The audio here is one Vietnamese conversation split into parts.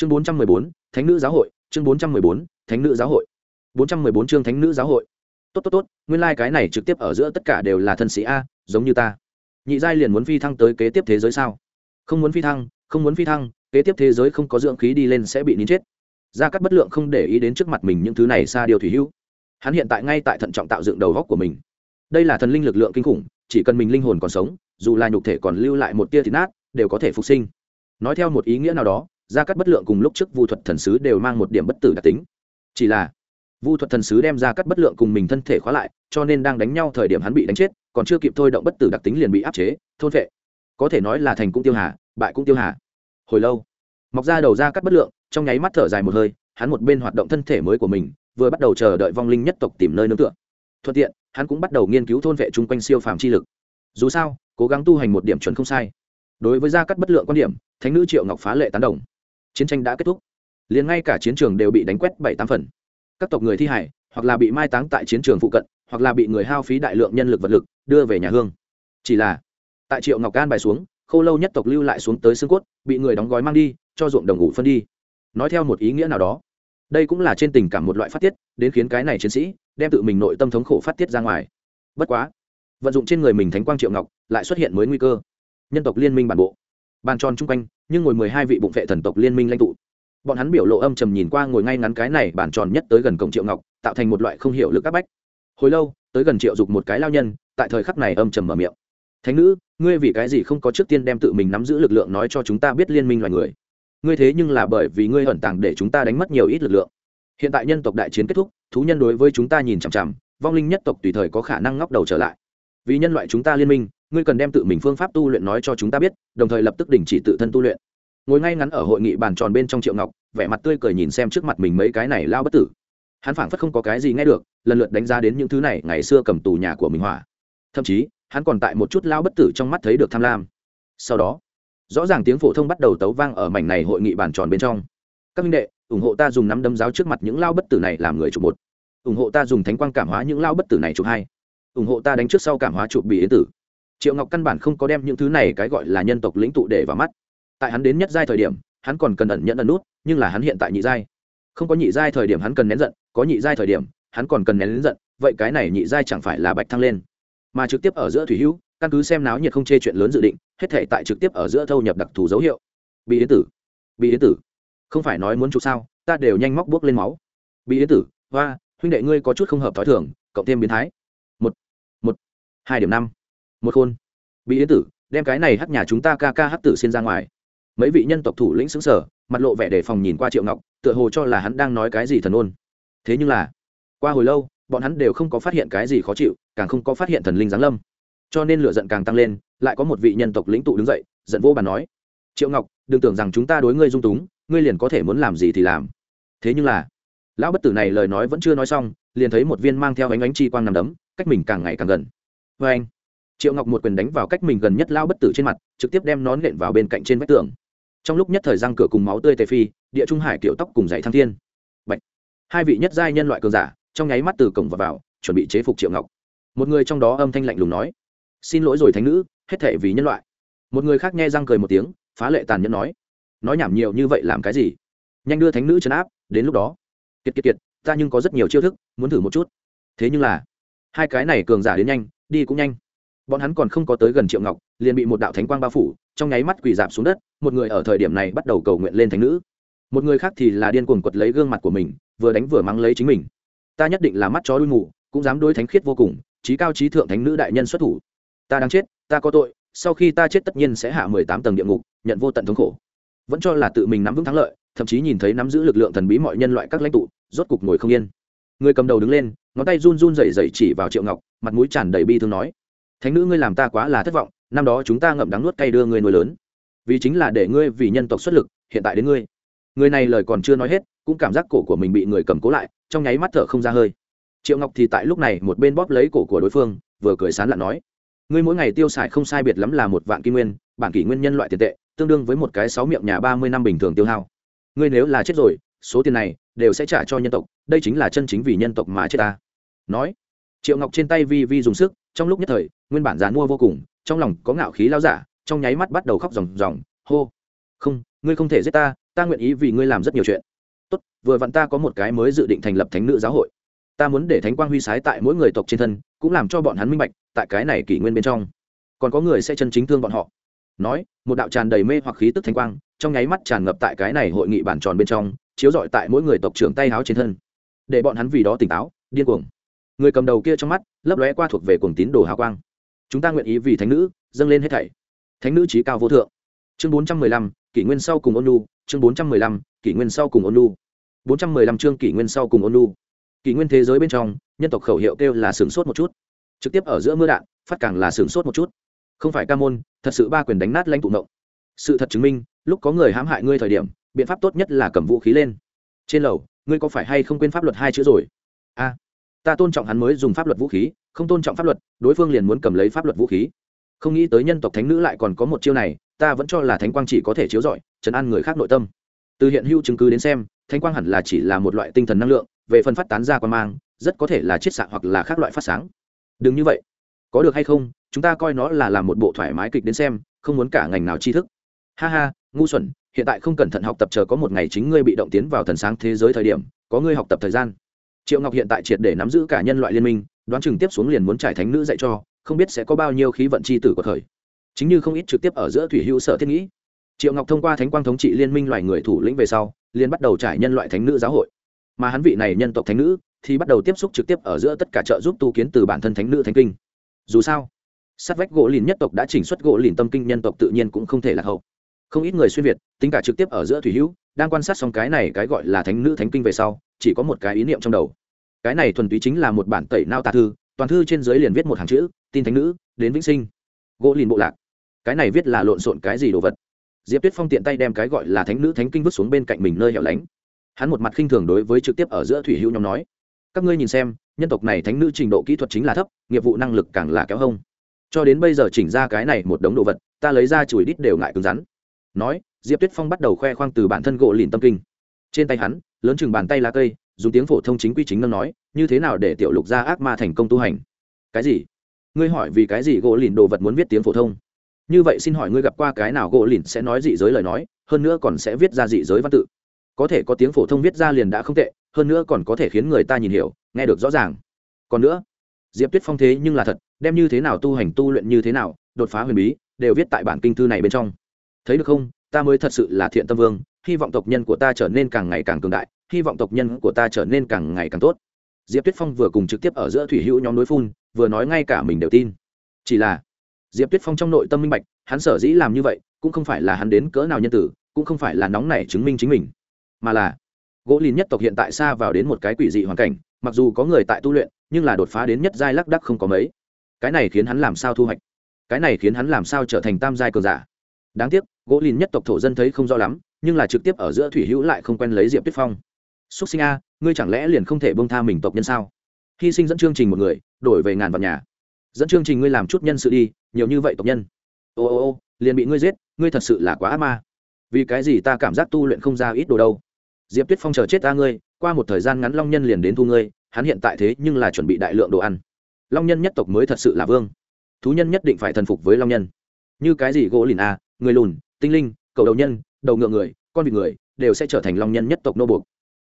chương bốn trăm mười bốn, thánh nữ giáo hội. Chương bốn trăm mười bốn, thánh nữ giáo hội. bốn trăm mười bốn chương thánh nữ giáo hội. Tốt tốt tốt, nguyên lai、like、cái này trực tiếp ở giữa tất cả đều là thân sĩ a, giống như ta. Nhị giai liền muốn phi thăng tới kế tiếp thế giới sao? Không muốn phi thăng, không muốn phi thăng, kế tiếp thế giới không có dưỡng khí đi lên sẽ bị nín chết. Gia cắt bất lượng không để ý đến trước mặt mình những thứ này xa điều thủy hữu. Hắn hiện tại ngay tại thận trọng tạo dựng đầu góc của mình. Đây là thần linh lực lượng kinh khủng, chỉ cần mình linh hồn còn sống, dù là nhục thể còn lưu lại một tia thịt nát, đều có thể phục sinh. Nói theo một ý nghĩa nào đó gia cắt bất lượng cùng lúc trước vu thuật thần sứ đều mang một điểm bất tử đặc tính. Chỉ là, vu thuật thần sứ đem ra cắt bất lượng cùng mình thân thể khóa lại, cho nên đang đánh nhau thời điểm hắn bị đánh chết, còn chưa kịp thôi động bất tử đặc tính liền bị áp chế, thôn vệ có thể nói là thành cũng tiêu hà, bại cũng tiêu hà. Hồi lâu, mọc ra đầu ra cắt bất lượng, trong nháy mắt thở dài một hơi, hắn một bên hoạt động thân thể mới của mình, vừa bắt đầu chờ đợi vong linh nhất tộc tìm nơi nương tựa. Thuận tiện, hắn cũng bắt đầu nghiên cứu thôn vệ chung quanh siêu phàm chi lực. Dù sao, cố gắng tu hành một điểm chuẩn không sai. Đối với gia cắt bất lượng quan điểm, thánh nữ triệu ngọc phá lệ tán đồng chiến tranh đã kết thúc. Liền ngay cả chiến trường đều bị đánh quét bảy tám phần. Các tộc người thi hải hoặc là bị mai táng tại chiến trường phụ cận, hoặc là bị người hao phí đại lượng nhân lực vật lực, đưa về nhà hương. Chỉ là, tại triệu ngọc can bài xuống, khâu lâu nhất tộc lưu lại xuống tới xương cốt, bị người đóng gói mang đi, cho ruộng đồng ngủ phân đi. Nói theo một ý nghĩa nào đó, đây cũng là trên tình cảm một loại phát tiết, đến khiến cái này chiến sĩ, đem tự mình nội tâm thống khổ phát tiết ra ngoài. Bất quá, vận dụng trên người mình thánh quang triệu ngọc, lại xuất hiện mới nguy cơ. Nhân tộc liên minh bản bộ, bàn tròn chung quanh nhưng ngồi mười hai vị bụng vệ thần tộc liên minh lãnh tụ. Bọn hắn biểu lộ âm trầm nhìn qua ngồi ngay ngắn cái này bàn tròn nhất tới gần cổng triệu ngọc, tạo thành một loại không hiểu lực các bách. Hồi lâu, tới gần triệu dục một cái lao nhân, tại thời khắc này âm trầm mở miệng. Thánh nữ, ngươi vì cái gì không có trước tiên đem tự mình nắm giữ lực lượng nói cho chúng ta biết liên minh loài người? Ngươi thế nhưng là bởi vì ngươi ẩn tàng để chúng ta đánh mất nhiều ít lực lượng. Hiện tại nhân tộc đại chiến kết thúc, thú nhân đối với chúng ta nhìn chằm chằm, vong linh nhất tộc tùy thời có khả năng ngóc đầu trở lại. Vì nhân loại chúng ta liên minh ngươi cần đem tự mình phương pháp tu luyện nói cho chúng ta biết, đồng thời lập tức đình chỉ tự thân tu luyện. Ngồi ngay ngắn ở hội nghị bàn tròn bên trong triệu ngọc, vẻ mặt tươi cười nhìn xem trước mặt mình mấy cái này lao bất tử. Hắn phảng phất không có cái gì nghe được, lần lượt đánh giá đến những thứ này ngày xưa cầm tù nhà của mình hỏa. Thậm chí, hắn còn tại một chút lao bất tử trong mắt thấy được tham lam. Sau đó, rõ ràng tiếng phổ thông bắt đầu tấu vang ở mảnh này hội nghị bàn tròn bên trong. Các minh đệ, ủng hộ ta dùng nắm đấm giáo trước mặt những lao bất tử này làm người chụp một. Ủng hộ ta dùng thánh quang cảm hóa những lao bất tử này chụp hai. Ủng hộ ta đánh trước sau cảm hóa chụp bị yến tử triệu ngọc căn bản không có đem những thứ này cái gọi là nhân tộc lĩnh tụ để vào mắt. Tại hắn đến nhất giai thời điểm, hắn còn cần ẩn nhận ẩn nút, nhưng là hắn hiện tại nhị giai. Không có nhị giai thời điểm hắn cần nén giận, có nhị giai thời điểm, hắn còn cần nén đến giận, vậy cái này nhị giai chẳng phải là bạch thăng lên. Mà trực tiếp ở giữa thủy hữu, căn cứ xem náo nhiệt không chê chuyện lớn dự định, hết thể tại trực tiếp ở giữa thâu nhập đặc thù dấu hiệu. Bị yến tử bị yến tử, không phải nói muốn chụp sao, ta đều nhanh móc bước lên máu. Bị yến tử, hoa, huynh đệ ngươi có chút không hợp thói thường, cộng thêm biến thái. Một một, hai điểm năm một khôn. Bị yến tử, đem cái này hắc nhà chúng ta ca ca hắc tử xin ra ngoài. Mấy vị nhân tộc thủ lĩnh xứng sở mặt lộ vẻ đề phòng nhìn qua triệu ngọc, tựa hồ cho là hắn đang nói cái gì thần ôn. Thế nhưng là, qua hồi lâu, bọn hắn đều không có phát hiện cái gì khó chịu, càng không có phát hiện thần linh giáng lâm. Cho nên lửa giận càng tăng lên, lại có một vị nhân tộc lĩnh tụ đứng dậy, giận vô bàn nói, triệu ngọc, đừng tưởng rằng chúng ta đối ngươi dung túng, ngươi liền có thể muốn làm gì thì làm. Thế nhưng là, lão bất tử này lời nói vẫn chưa nói xong, liền thấy một viên mang theo ánh ánh chi quang nằm đấm, cách mình càng ngày càng gần. Vê anh triệu ngọc một quyền đánh vào cách mình gần nhất lao bất tử trên mặt trực tiếp đem nón nện vào bên cạnh trên vách tường trong lúc nhất thời răng cửa cùng máu tươi tề phi địa trung hải kiểu tóc cùng dạy thăng thiên Bạch. hai vị nhất giai nhân loại cường giả trong nháy mắt từ cổng vào vào chuẩn bị chế phục triệu ngọc một người trong đó âm thanh lạnh lùng nói xin lỗi rồi thánh nữ hết thể vì nhân loại một người khác nghe răng cười một tiếng phá lệ tàn nhẫn nói nói nhảm nhiều như vậy làm cái gì nhanh đưa thánh nữ chấn áp đến lúc đó kiệt kiệt kiệt, ta nhưng có rất nhiều chiêu thức, muốn thử một chút thế nhưng là hai cái này cường giả đến nhanh, đi cũng nhanh bọn hắn còn không có tới gần triệu ngọc, liền bị một đạo thánh quang bao phủ, trong nháy mắt quỳ dạp xuống đất, một người ở thời điểm này bắt đầu cầu nguyện lên thánh nữ. Một người khác thì là điên cuồng quật lấy gương mặt của mình, vừa đánh vừa mắng lấy chính mình. Ta nhất định là mắt chó đuôi mù, cũng dám đối thánh khiết vô cùng trí cao trí thượng thánh nữ đại nhân xuất thủ. Ta đang chết, ta có tội, sau khi ta chết tất nhiên sẽ hạ mười tám tầng địa ngục, nhận vô tận thống khổ. Vẫn cho là tự mình nắm vững thắng lợi, thậm chí nhìn thấy nắm giữ lực lượng thần bí mọi nhân loại các lãnh tụ, rốt cục ngồi không yên. Người cầm đầu đứng lên, ngón tay run run rẩy rẩy chỉ vào triệu ngọc, mặt mũi tràn đầy bi thương nói thánh nữ ngươi làm ta quá là thất vọng, năm đó chúng ta ngậm đắng nuốt cay đưa ngươi nuôi lớn. Vì chính là để ngươi vì nhân tộc xuất lực, hiện tại đến ngươi. Người này lời còn chưa nói hết, cũng cảm giác cổ của mình bị người cầm cố lại, trong nháy mắt thở không ra hơi. Triệu ngọc thì tại lúc này một bên bóp lấy cổ của đối phương, vừa cười sán lặn nói, ngươi mỗi ngày tiêu xài không sai biệt lắm là một vạn kim nguyên, bản kỷ nguyên nhân loại tiền tệ, tương đương với một cái sáu miệng nhà ba mươi năm bình thường tiêu hao. Ngươi nếu là chết rồi, số tiền này đều sẽ trả cho nhân tộc, đây chính là chân chính vì nhân tộc mà chết ta. Nói triệu ngọc trên tay vi vi dùng sức, trong lúc nhất thời, nguyên bản dán mua vô cùng, trong lòng có ngạo khí lao giả, trong nháy mắt bắt đầu khóc ròng ròng, hô, không, ngươi không thể giết ta ta nguyện ý vì ngươi làm rất nhiều chuyện. Tốt, vừa vặn ta có một cái mới dự định thành lập thánh nữ giáo hội. Ta muốn để thánh quang huy sái tại mỗi người tộc trên thân, cũng làm cho bọn hắn minh bạch, tại cái này kỷ nguyên bên trong, còn có người sẽ chân chính thương bọn họ. Nói, một đạo tràn đầy mê hoặc khí tức thánh quang, trong nháy mắt tràn ngập tại cái này hội nghị bàn tròn bên trong, chiếu rọi tại mỗi người tộc trưởng tay háo trên thân. Để bọn hắn vì đó tỉnh táo, điên cuồng người cầm đầu kia trong mắt lấp lóe qua thuộc về cuồng tín đồ hào quang. Chúng ta nguyện ý vì thánh nữ dâng lên hết thảy. Thánh nữ trí cao vô thượng. Chương bốn trăm mười lăm, kỷ nguyên sau cùng ôn chương bốn trăm mười lăm, kỷ nguyên sau cùng ôn nu bốn trăm mười lăm chương kỷ nguyên sau cùng ôn kỷ nguyên thế giới bên trong, nhân tộc khẩu hiệu kêu là sửng sốt một chút. Trực tiếp ở giữa mưa đạn, phát càng là sửng sốt một chút. Không phải ca môn, thật sự ba quyền đánh nát lãnh tụ động sự thật chứng minh, lúc có người hãm hại ngươi thời điểm, biện pháp tốt nhất là cầm vũ khí lên. Trên lầu, ngươi có phải hay không quên pháp luật hai chữ rồi? A ta tôn trọng hắn mới dùng pháp luật vũ khí, không tôn trọng pháp luật, đối phương liền muốn cầm lấy pháp luật vũ khí. Không nghĩ tới nhân tộc thánh nữ lại còn có một chiêu này, ta vẫn cho là thánh quang chỉ có thể chiếu rọi chấn an người khác nội tâm. Từ hiện hữu chứng cứ đến xem, thánh quang hẳn là chỉ là một loại tinh thần năng lượng, về phần phát tán ra quan mang, rất có thể là chiết xạ hoặc là khác loại phát sáng. Đừng như vậy. Có được hay không, chúng ta coi nó là làm một bộ thoải mái kịch đến xem, không muốn cả ngành nào tri thức. Ha ha, ngu xuẩn, hiện tại không cẩn thận học tập chờ có một ngày chính ngươi bị động tiến vào thần sáng thế giới thời điểm, có ngươi học tập thời gian triệu ngọc hiện tại triệt để nắm giữ cả nhân loại liên minh, đoán chừng tiếp xuống liền muốn trải thánh nữ dạy cho, không biết sẽ có bao nhiêu khí vận c h i tử của thời. Chính như không ít trực tiếp ở giữa thủy hữu sở thiết nghĩ. Triệu ngọc thông qua thánh quang thống trị liên minh loài người thủ lĩnh về sau, liền bắt đầu trải nhân loại thánh nữ giáo hội. Mà hắn vị này nhân tộc thánh nữ, thì bắt đầu tiếp xúc trực tiếp ở giữa tất cả trợ giúp tu kiến từ bản thân thánh nữ thánh kinh. Dù sao, sát vách gỗ lìn nhất tộc đã chỉnh xuất gỗ lìn tâm kinh nhân tộc tự nhiên cũng không thể là hậu. Không ít người xuyên việt, tính cả trực tiếp ở giữa thủy hữu đang quan sát xong cái này cái gọi là thánh nữ thánh kinh về sau, chỉ có một cái ý niệm trong đầu. Cái này thuần túy chính là một bản tẩy nao tà thư, toàn thư trên dưới liền viết một hàng chữ, tin thánh nữ, đến vĩnh sinh. Gỗ liền bộ lạc. Cái này viết là lộn xộn cái gì đồ vật? Diệp tuyết phong tiện tay đem cái gọi là thánh nữ thánh kinh vứt xuống bên cạnh mình nơi hẻo lánh. Hắn một mặt khinh thường đối với trực tiếp ở giữa thủy hữu nhóm nói, các ngươi nhìn xem, nhân tộc này thánh nữ trình độ kỹ thuật chính là thấp, nghiệp vụ năng lực càng là kéo hông. Cho đến bây giờ chỉnh ra cái này một đống đồ vật, ta lấy ra chùi đít đều ngại cứng rắn. Nói diệp tuyết phong bắt đầu khoe khoang từ bản thân gỗ lìn tâm kinh. Trên tay hắn, lớn chừng bàn tay lá cây, dùng tiếng phổ thông chính quy chính nâng nói, như thế nào để tiểu lục ra ác ma thành công tu hành? Cái gì? Ngươi hỏi vì cái gì gỗ lìn đồ vật muốn viết tiếng phổ thông? Như vậy xin hỏi ngươi gặp qua cái nào gỗ lìn sẽ nói dị giới lời nói, hơn nữa còn sẽ viết ra dị giới văn tự? Có thể có tiếng phổ thông viết ra liền đã không tệ, hơn nữa còn có thể khiến người ta nhìn hiểu, nghe được rõ ràng. Còn nữa, diệp tuyết phong thế nhưng là thật, đem như thế nào tu hành tu luyện như thế nào, đột phá huyền bí, đều viết tại bản kinh thư này bên trong. Thấy được không? Ta mới thật sự là thiện tâm vương, hy vọng tộc nhân của ta trở nên càng ngày càng cường đại, hy vọng tộc nhân của ta trở nên càng ngày càng tốt. Diệp tuyết phong vừa cùng trực tiếp ở giữa thủy hữu nhóm đối phun, vừa nói ngay cả mình đều tin. Chỉ là, diệp tuyết phong trong nội tâm minh bạch, hắn sở dĩ làm như vậy, cũng không phải là hắn đến cỡ nào nhân tử, cũng không phải là nóng nảy chứng minh chính mình, mà là, gỗ lìn nhất tộc hiện tại xa vào đến một cái quỷ dị hoàn cảnh, mặc dù có người tại tu luyện, nhưng là đột phá đến nhất giai lắc đắc không có mấy. Cái này khiến hắn làm sao thu hoạch? Cái này khiến hắn làm sao trở thành tam giai cường giả? Đáng tiếc, gỗ lìn nhất tộc thổ dân thấy không rõ lắm, nhưng là trực tiếp ở giữa thủy hữu lại không quen lấy diệp tuyết phong. Xúc sinh a, ngươi chẳng lẽ liền không thể bông tha mình tộc nhân sao? Hy sinh dẫn chương trình một người, đổi về ngàn vào nhà. Dẫn chương trình ngươi làm chút nhân sự đi, nhiều như vậy tộc nhân. Ô ô ô, liền bị ngươi giết, ngươi thật sự là quá ác ma. Vì cái gì ta cảm giác tu luyện không ra ít đồ đâu? Diệp tuyết phong chờ chết ta ngươi, qua một thời gian ngắn long nhân liền đến thu ngươi, hắn hiện tại thế nhưng là chuẩn bị đại lượng đồ ăn. Long nhân nhất tộc mới thật sự là vương. Thú nhân nhất định phải thần phục với long nhân. Như cái gì gỗ lìn a người lùn, tinh linh, cầu đầu nhân, đầu ngựa người, con vịt người, đều sẽ trở thành long nhân nhất tộc nô buộc.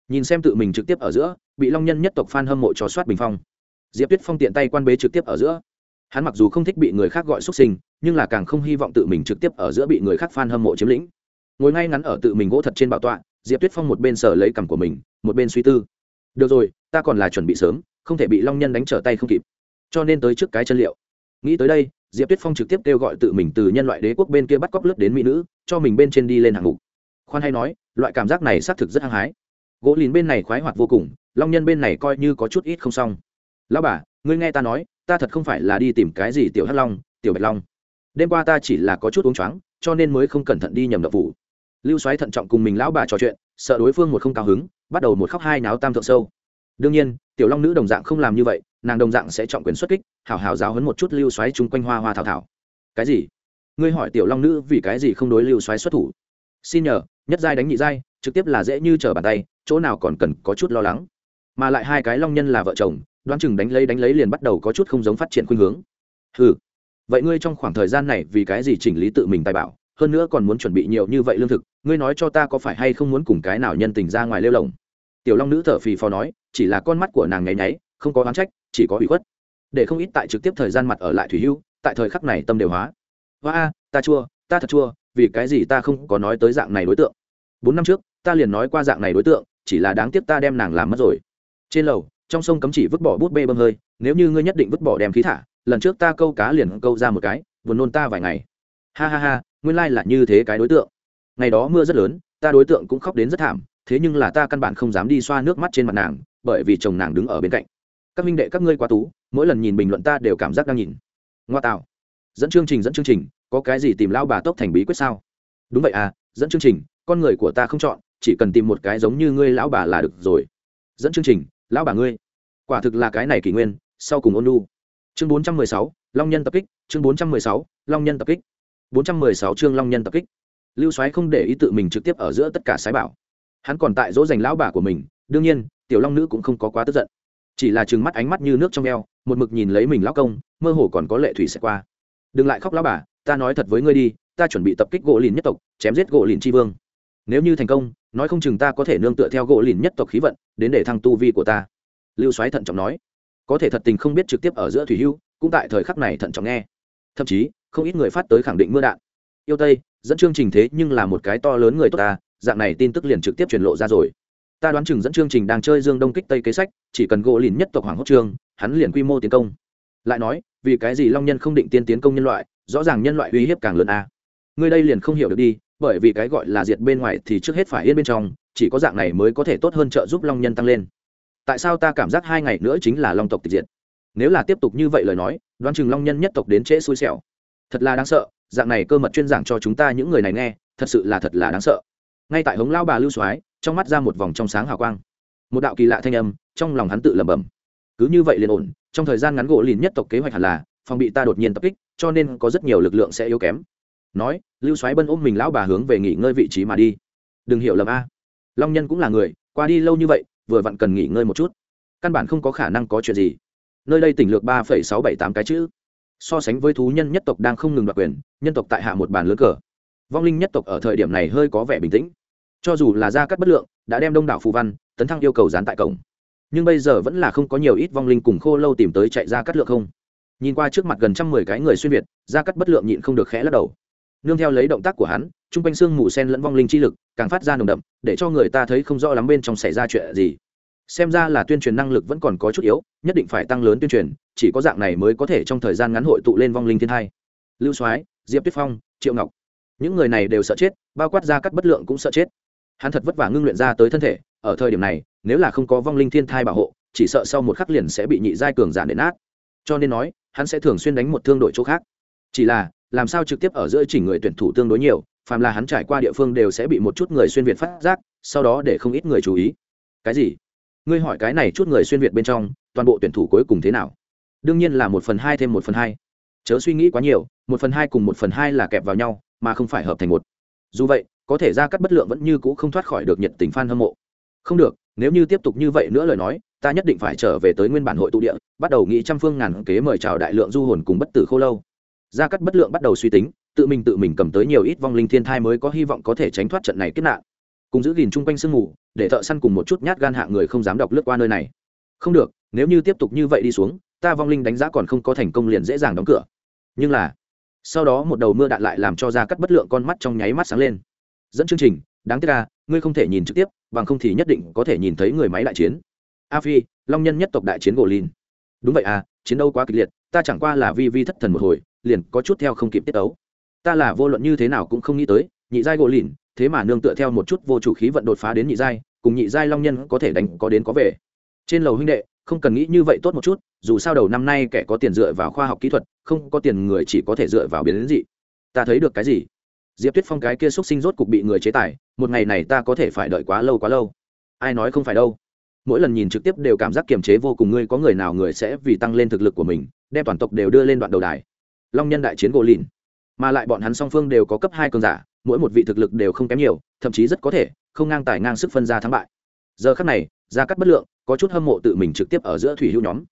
Nhìn xem tự mình trực tiếp ở giữa, bị long nhân nhất tộc f hâm mộ cho soát bình phong. Diệp tuyết phong tiện tay quan bế trực tiếp ở giữa. Hắn mặc dù không thích bị người khác gọi xuất sinh, nhưng là càng không hy vọng tự mình trực tiếp ở giữa bị người khác f hâm mộ chiếm lĩnh. Ngồi ngay ngắn ở tự mình gỗ thật trên bảo tọa, diệp tuyết phong một bên sở lấy cằm của mình, một bên suy tư. Được rồi, ta còn là chuẩn bị sớm, không thể bị long nhân đánh trở tay không kịp. Cho nên tới trước cái chân liệu. Nghĩ tới đây diệp tuyết phong trực tiếp kêu gọi tự mình từ nhân loại đế quốc bên kia bắt cóc lướt đến mỹ nữ, cho mình bên trên đi lên hạng mục. Khoan hay nói, loại cảm giác này xác thực rất hăng hái. Gỗ lìn bên này khoái hoạt vô cùng, long nhân bên này coi như có chút ít không xong. Lão bà, ngươi nghe ta nói, ta thật không phải là đi tìm cái gì tiểu hắc long, tiểu bạch long. Đêm qua ta chỉ là có chút uống choáng, cho nên mới không cẩn thận đi nhầm đập vụ. lưu xoáy thận trọng cùng mình lão bà trò chuyện, sợ đối phương một không cao hứng, bắt đầu một khóc hai náo tam thượng sâu đương nhiên, tiểu long nữ đồng dạng không làm như vậy, nàng đồng dạng sẽ chọn quyền xuất kích hào hào giáo hấn một chút lưu xoáy chung quanh hoa hoa thảo thảo. Cái gì? Ngươi hỏi tiểu long nữ vì cái gì không đối lưu xoáy xuất thủ? Xin nhờ, nhất giai đánh nhị giai, trực tiếp là dễ như trở bàn tay, chỗ nào còn cần có chút lo lắng. Mà lại hai cái long nhân là vợ chồng, đoán chừng đánh lấy đánh lấy liền bắt đầu có chút không giống phát triển khuynh hướng. Ừ vậy ngươi trong khoảng thời gian này vì cái gì chỉnh lý tự mình tài bảo, hơn nữa còn muốn chuẩn bị nhiều như vậy lương thực, ngươi nói cho ta có phải hay không muốn cùng cái nào nhân tình ra ngoài lêu lồng? Tiểu long nữ thở phì phò nói, chỉ là con mắt của nàng nháy nháy, không có oán trách, chỉ có ủy khuất. Để không ít tại trực tiếp thời gian mặt ở lại thủy hưu, tại thời khắc này tâm đều hóa. Hoa a ta chua, ta thật chua, vì cái gì ta không có nói tới dạng này đối tượng? Bốn năm trước, ta liền nói qua dạng này đối tượng, chỉ là đáng tiếc ta đem nàng làm mất rồi. Trên lầu, trong sông cấm chỉ vứt bỏ bút bê bơm hơi, nếu như ngươi nhất định vứt bỏ đem khí thả, lần trước ta câu cá liền câu ra một cái vừa nôn ta vài ngày. Ha ha ha, nguyên lai là như thế cái đối tượng. Ngày đó mưa rất lớn, ta đối tượng cũng khóc đến rất thảm thế nhưng là ta căn bản không dám đi xoa nước mắt trên mặt nàng, bởi vì chồng nàng đứng ở bên cạnh. Các minh đệ các ngươi quá tú, mỗi lần nhìn bình luận ta đều cảm giác đang nhìn. Ngoa tạo. Dẫn chương trình, dẫn chương trình, có cái gì tìm lao bà tốc thành bí quyết sao? Đúng vậy à dẫn chương trình, con người của ta không chọn, chỉ cần tìm một cái giống như ngươi lão bà là được rồi. Dẫn chương trình, lão bà ngươi. Quả thực là cái này kỷ nguyên, sau cùng ôn lu chương bốn trăm mười sáu, long nhân tập kích, chương bốn trăm mười sáu, long nhân tập kích. Bốn trăm mười sáu chương long nhân tập kích. Lưu soái không để ý tự mình trực tiếp ở giữa tất cả sái bảo hắn còn tại dỗ dành lão bà của mình, đương nhiên, tiểu long nữ cũng không có quá tức giận. Chỉ là trừng mắt ánh mắt như nước trong eo, một mực nhìn lấy mình lão công, mơ hồ còn có lệ thủy sẽ qua. Đừng lại khóc lão bà, ta nói thật với ngươi đi, ta chuẩn bị tập kích gỗ lìn nhất tộc, chém giết gỗ lìn tri vương. Nếu như thành công, nói không chừng ta có thể nương tựa theo gỗ lìn nhất tộc khí vận, đến để thăng tu vi của ta. Lưu soái thận trọng nói. Có thể thật tình không biết trực tiếp ở giữa thủy hưu, cũng tại thời khắc này thận trọng nghe. Thậm chí, không ít người phát tới khẳng định mưa đạn. Yêu tây, dẫn chương trình thế nhưng là một cái to lớn người tốt ta dạng này tin tức liền trực tiếp truyền lộ ra rồi. Ta đoán chừng dẫn chương trình đang chơi dương đông kích tây kế sách, chỉ cần gỗ lìn nhất tộc hoàng hốt trương, hắn liền quy mô tiến công. Lại nói, vì cái gì long nhân không định tiên tiến công nhân loại, rõ ràng nhân loại uy hiếp càng lớn a. À. ngươi đây liền không hiểu được đi, bởi vì cái gọi là diệt bên ngoài thì trước hết phải yên bên trong, chỉ có dạng này mới có thể tốt hơn trợ giúp long nhân tăng lên. Tại sao ta cảm giác hai ngày nữa chính là long tộc tịch diệt? Nếu là tiếp tục như vậy lời nói, đoán chừng long nhân nhất tộc đến trễ xui xẻo. Thật là đáng sợ, dạng này cơ mật chuyên giảng cho chúng ta những người này nghe, thật sự là thật là đáng sợ ngay tại hống lao bà lưu soái, trong mắt ra một vòng trong sáng hào quang. Một đạo kỳ lạ thanh âm, trong lòng hắn tự lẩm bẩm. Cứ như vậy liền ổn, trong thời gian ngắn gỗ lìn nhất tộc kế hoạch hẳn là, phòng bị ta đột nhiên tập kích, cho nên có rất nhiều lực lượng sẽ yếu kém. Nói, lưu Soái bân ôm mình lão bà hướng về nghỉ ngơi vị trí mà đi. Đừng hiểu lầm a. Long nhân cũng là người, qua đi lâu như vậy, vừa vặn cần nghỉ ngơi một chút. Căn bản không có khả năng có chuyện gì. Nơi đây tỉnh lược ba phẩy sáu bảy tám cái chữ. So sánh với thú nhân nhất tộc đang không ngừng đoạt quyền, nhân tộc tại hạ một bàn lớn cờ. Vong linh nhất tộc ở thời điểm này hơi có vẻ bình tĩnh cho dù là gia cắt bất lượng, đã đem đông đảo phù văn, tấn thăng yêu cầu dán tại cổng. Nhưng bây giờ vẫn là không có nhiều ít vong linh cùng khô lâu tìm tới chạy ra cắt lượng không. Nhìn qua trước mặt gần trăm mười cái người xuyên việt gia cắt bất lượng nhịn không được khẽ lắc đầu. Nương theo lấy động tác của hắn chung quanh xương mù sen lẫn vong linh chi lực, càng phát ra nồng đậm, để cho người ta thấy không rõ lắm bên trong xảy ra chuyện gì. Xem ra là tuyên truyền năng lực vẫn còn có chút yếu, nhất định phải tăng lớn tuyên truyền, chỉ có dạng này mới có thể trong thời gian ngắn hội tụ lên vong linh thiên hai lưu soái, diệp tuyết phong, triệu ngọc. Những người này đều sợ chết, bao quát ra cắt bất lượng cũng sợ chết hắn thật vất vả ngưng luyện ra tới thân thể, ở thời điểm này, nếu là không có vong linh thiên thai bảo hộ, chỉ sợ sau một khắc liền sẽ bị nhị giai cường giản đến nát. Cho nên nói, hắn sẽ thường xuyên đánh một thương đội chỗ khác. Chỉ là, làm sao trực tiếp ở giữa chỉnh người tuyển thủ tương đối nhiều, phàm là hắn trải qua địa phương đều sẽ bị một chút người xuyên việt phát giác, sau đó để không ít người chú ý. Cái gì? Ngươi hỏi cái này chút người xuyên việt bên trong, toàn bộ tuyển thủ cuối cùng thế nào? Đương nhiên là một phần hai thêm một phần hai. Chớ suy nghĩ quá nhiều, một phần hai cùng một phần hai là kẹp vào nhau, mà không phải hợp thành một. Dù vậy có thể ra cắt bất lượng vẫn như cũ không thoát khỏi được nhiệt tình phan hâm mộ. Không được, nếu như tiếp tục như vậy nữa lời nói, ta nhất định phải trở về tới nguyên bản hội tụ địa, bắt đầu nghĩ trăm phương ngàn kế mời chào đại lượng du hồn cùng bất tử khô lâu. Gia cắt bất lượng bắt đầu suy tính, tự mình tự mình cầm tới nhiều ít vong linh thiên thai mới có hy vọng có thể tránh thoát trận này kết nạn. Cùng giữ gìn chung quanh sương mù, để thợ săn cùng một chút nhát gan hạ người không dám đọc lướt qua nơi này. Không được, nếu như tiếp tục như vậy đi xuống, ta vong linh đánh giá còn không có thành công liền dễ dàng đóng cửa. Nhưng là, sau đó một đầu mưa đạn lại làm cho gia cắt bất lượng con mắt trong nháy mắt sáng lên dẫn chương trình, đáng tiếc ca ngươi không thể nhìn trực tiếp, bằng không thì nhất định có thể nhìn thấy người máy đại chiến. A phi, long nhân nhất tộc đại chiến gỗ lìn đúng vậy à chiến đấu quá kịch liệt, ta chẳng qua là vi vi thất thần một hồi, liền có chút theo không kịp tiết ấu ta là vô luận như thế nào cũng không nghĩ tới, nhị giai gỗ lìn thế mà nương tựa theo một chút vô chủ khí vận đột phá đến nhị giai, cùng nhị giai long nhân có thể đánh có đến có về. Trên lầu huynh đệ, không cần nghĩ như vậy tốt một chút, dù sao đầu năm nay kẻ có tiền dựa vào khoa học kỹ thuật, không có tiền người chỉ có thể dựa vào biến đến dị. Ta thấy được cái gì? Diệp tuyết phong cái kia xúc sinh rốt cục bị người chế tài, một ngày này ta có thể phải đợi quá lâu quá lâu. Ai nói không phải đâu. Mỗi lần nhìn trực tiếp đều cảm giác kiềm chế vô cùng, ngươi có người nào người sẽ vì tăng lên thực lực của mình, đem toàn tộc đều đưa lên đoạn đầu đài. Long nhân đại chiến gỗ lìn. Mà lại bọn hắn song phương đều có cấp hai cường giả, mỗi một vị thực lực đều không kém nhiều, thậm chí rất có thể, không ngang tài ngang sức phân ra thắng bại. Giờ khắc này gia cắt bất lượng, có chút hâm mộ tự mình trực tiếp ở giữa thủy hữu nhóm.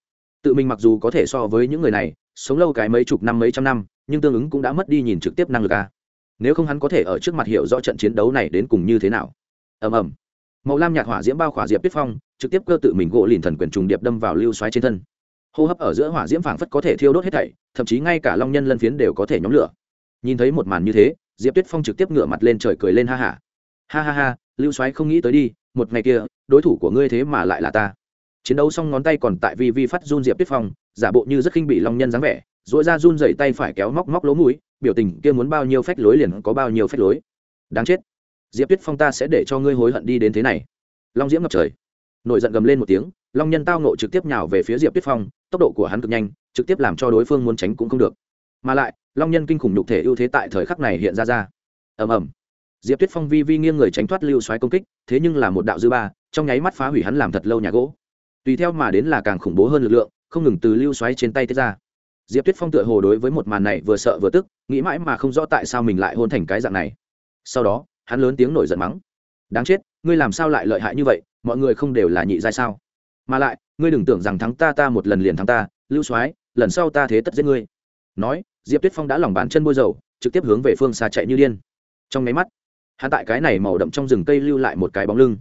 Tự mình mặc dù có thể so với những người này, sống lâu cái mấy chục năm mấy trăm năm, nhưng tương ứng cũng đã mất đi nhìn trực tiếp năng lực a nếu không hắn có thể ở trước mặt hiểu rõ trận chiến đấu này đến cùng như thế nào. Ầm ầm. Màu lam nhạt hỏa diễm bao khỏa diệp tuyết phong, trực tiếp cơ tự mình gỗ lìn thần quyền trùng điệp đâm vào lưu xoáy trên thân. Hô hấp ở giữa hỏa diễm phảng phất có thể thiêu đốt hết thảy, thậm chí ngay cả long nhân lân phiến đều có thể nhóm lửa. Nhìn thấy một màn như thế, diệp tuyết phong trực tiếp ngửa mặt lên trời cười lên ha hả ha. ha ha ha, lưu xoáy không nghĩ tới đi, một ngày kia, đối thủ của ngươi thế mà lại là ta. Chiến đấu xong ngón tay còn tại vi vi phát run diệp tuyết phong, giả bộ như rất khinh bị long nhân dáng vẻ dội ra run dậy tay phải kéo móc móc lỗ mũi biểu tình kia muốn bao nhiêu phách lối liền có bao nhiêu phách lối. Đáng chết. Diệp tuyết phong ta sẽ để cho ngươi hối hận đi đến thế này. Long diễm ngập trời. Nổi giận gầm lên một tiếng, long nhân tao nộ trực tiếp nhào về phía diệp tuyết phong, tốc độ của hắn cực nhanh, trực tiếp làm cho đối phương muốn tránh cũng không được. Mà lại, long nhân kinh khủng nhục thể ưu thế tại thời khắc này hiện ra ra. Ầm ầm. Diệp tuyết phong vi vi nghiêng người tránh thoát lưu xoáy công kích, thế nhưng là một đạo dư ba, trong nháy mắt phá hủy hắn làm thật lâu nhà gỗ. Tùy theo mà đến là càng khủng bố hơn lực lượng, không ngừng từ lưu xoáy trên tay tiết ra diệp tuyết phong tựa hồ đối với một màn này vừa sợ vừa tức, nghĩ mãi mà không rõ tại sao mình lại hôn thành cái dạng này. Sau đó, hắn lớn tiếng nổi giận mắng. Đáng chết, ngươi làm sao lại lợi hại như vậy, mọi người không đều là nhị giai sao? Mà lại, ngươi đừng tưởng rằng thắng ta ta một lần liền thắng ta, lưu soái, lần sau ta thế tất giết ngươi. Nói, diệp tuyết phong đã lòng bàn chân bôi dầu, trực tiếp hướng về phương xa chạy như điên. Trong nháy mắt, hắn tại cái này màu đậm trong rừng cây lưu lại một cái bóng lưng.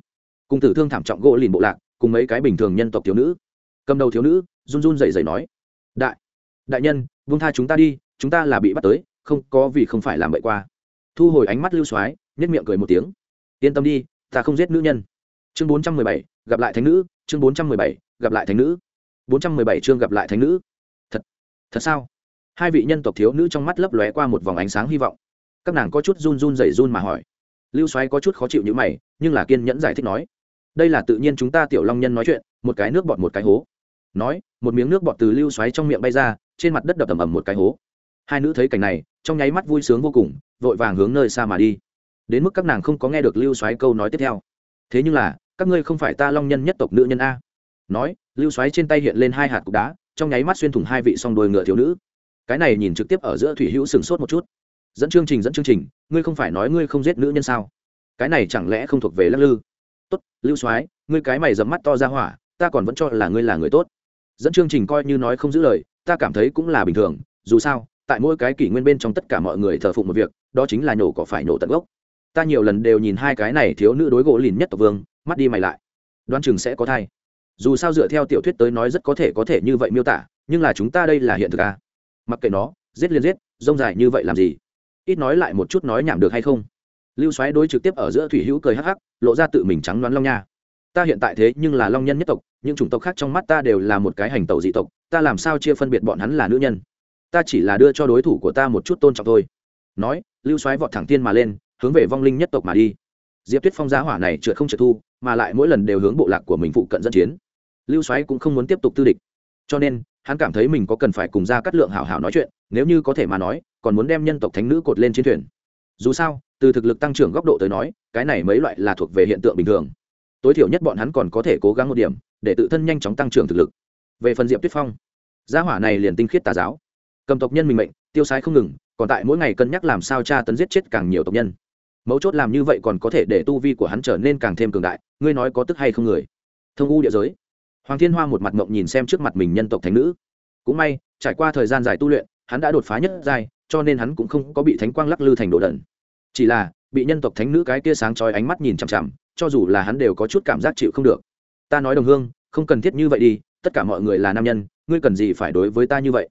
Cùng tử thương thảm trọng gỗ lìn bộ lạc, cùng mấy cái bình thường nhân tộc thiếu nữ. Cầm đầu thiếu nữ, run run dậy dậy nói, đại đại nhân vung tha chúng ta đi, chúng ta là bị bắt tới, không có vì không phải làm bậy qua. Thu hồi ánh mắt lưu soái nhất miệng cười một tiếng. Yên tâm đi, ta không giết nữ nhân. Chương bốn trăm mười bảy, gặp lại thánh nữ, chương bốn trăm mười bảy, gặp lại thánh nữ. bốn trăm mười bảy chương gặp lại thánh nữ. Thật thật sao? Hai vị nhân tộc thiếu nữ trong mắt lấp lóe qua một vòng ánh sáng hy vọng. Các nàng có chút run run dày run mà hỏi. Lưu xoáy có chút khó chịu như mày, nhưng là kiên nhẫn giải thích nói. Đây là tự nhiên chúng ta tiểu long nhân nói chuyện, một cái nước bọt một cái hố nói, một miếng nước bọt từ lưu xoáy trong miệng bay ra, trên mặt đất đập ầm ầm một cái hố. Hai nữ thấy cảnh này, trong nháy mắt vui sướng vô cùng, vội vàng hướng nơi xa mà đi. Đến mức các nàng không có nghe được lưu xoáy câu nói tiếp theo. Thế nhưng là, các ngươi không phải ta long nhân nhất tộc nữ nhân a. Nói, lưu xoáy trên tay hiện lên hai hạt cục đá, trong nháy mắt xuyên thủng hai vị song đôi ngựa thiếu nữ. Cái này nhìn trực tiếp ở giữa thủy hữu sừng sốt một chút. Dẫn chương trình, dẫn chương trình, ngươi không phải nói ngươi không giết nữ nhân sao? Cái này chẳng lẽ không thuộc về lắc lư? Tốt, lưu soái ngươi cái mày dầm mắt to ra hỏa, ta còn vẫn cho là ngươi là người tốt dẫn chương trình coi như nói không giữ lời, ta cảm thấy cũng là bình thường, dù sao, tại mỗi cái kỷ nguyên bên trong tất cả mọi người thờ phụng một việc, đó chính là nhổ cỏ phải nhổ tận gốc. Ta nhiều lần đều nhìn hai cái này thiếu nữ đối gỗ lìn nhất tộc vương, mắt đi mày lại. Đoan chừng sẽ có thai. Dù sao dựa theo tiểu thuyết tới nói rất có thể có thể như vậy miêu tả, nhưng là chúng ta đây là hiện thực à? Mặc kệ nó, giết liền giết, rông dài như vậy làm gì? Ít nói lại một chút nói nhảm được hay không? Lưu xoáy đối trực tiếp ở giữa thủy hữu cười hắc hắc, lộ ra tự mình trắng đoán long nha ta hiện tại thế nhưng là long nhân nhất tộc, những chủng tộc khác trong mắt ta đều là một cái hành tẩu dị tộc, ta làm sao chia phân biệt bọn hắn là nữ nhân? Ta chỉ là đưa cho đối thủ của ta một chút tôn trọng thôi. Nói, lưu Soái vọt thẳng tiên mà lên, hướng về vong linh nhất tộc mà đi. Diệp tuyết phong giá hỏa này trượt không trượt thu, mà lại mỗi lần đều hướng bộ lạc của mình phụ cận dẫn chiến. Lưu Soái cũng không muốn tiếp tục tư địch. Cho nên, hắn cảm thấy mình có cần phải cùng ra cắt lượng hảo hảo nói chuyện, nếu như có thể mà nói, còn muốn đem nhân tộc thánh nữ cột lên chiến thuyền. Dù sao, từ thực lực tăng trưởng góc độ tới nói, cái này mấy loại là thuộc về hiện tượng bình thường tối thiểu nhất bọn hắn còn có thể cố gắng một điểm, để tự thân nhanh chóng tăng trưởng thực lực. Về phần diệp tuyết phong, gia hỏa này liền tinh khiết tà giáo. Cầm tộc nhân mình mệnh, tiêu sái không ngừng, còn tại mỗi ngày cân nhắc làm sao cha tấn giết chết càng nhiều tộc nhân. Mấu chốt làm như vậy còn có thể để tu vi của hắn trở nên càng thêm cường đại, ngươi nói có tức hay không người? Thông u địa giới. Hoàng thiên hoa một mặt mộng nhìn xem trước mặt mình nhân tộc thánh nữ. Cũng may, trải qua thời gian dài tu luyện, hắn đã đột phá nhất giai, cho nên hắn cũng không có bị thánh quang lắc lư thành đồ đẩn chỉ là, bị nhân tộc thánh nữ cái kia sáng trói ánh mắt nhìn chằm chằm cho dù là hắn đều có chút cảm giác chịu không được. Ta nói đồng hương, không cần thiết như vậy đi, tất cả mọi người là nam nhân, ngươi cần gì phải đối với ta như vậy?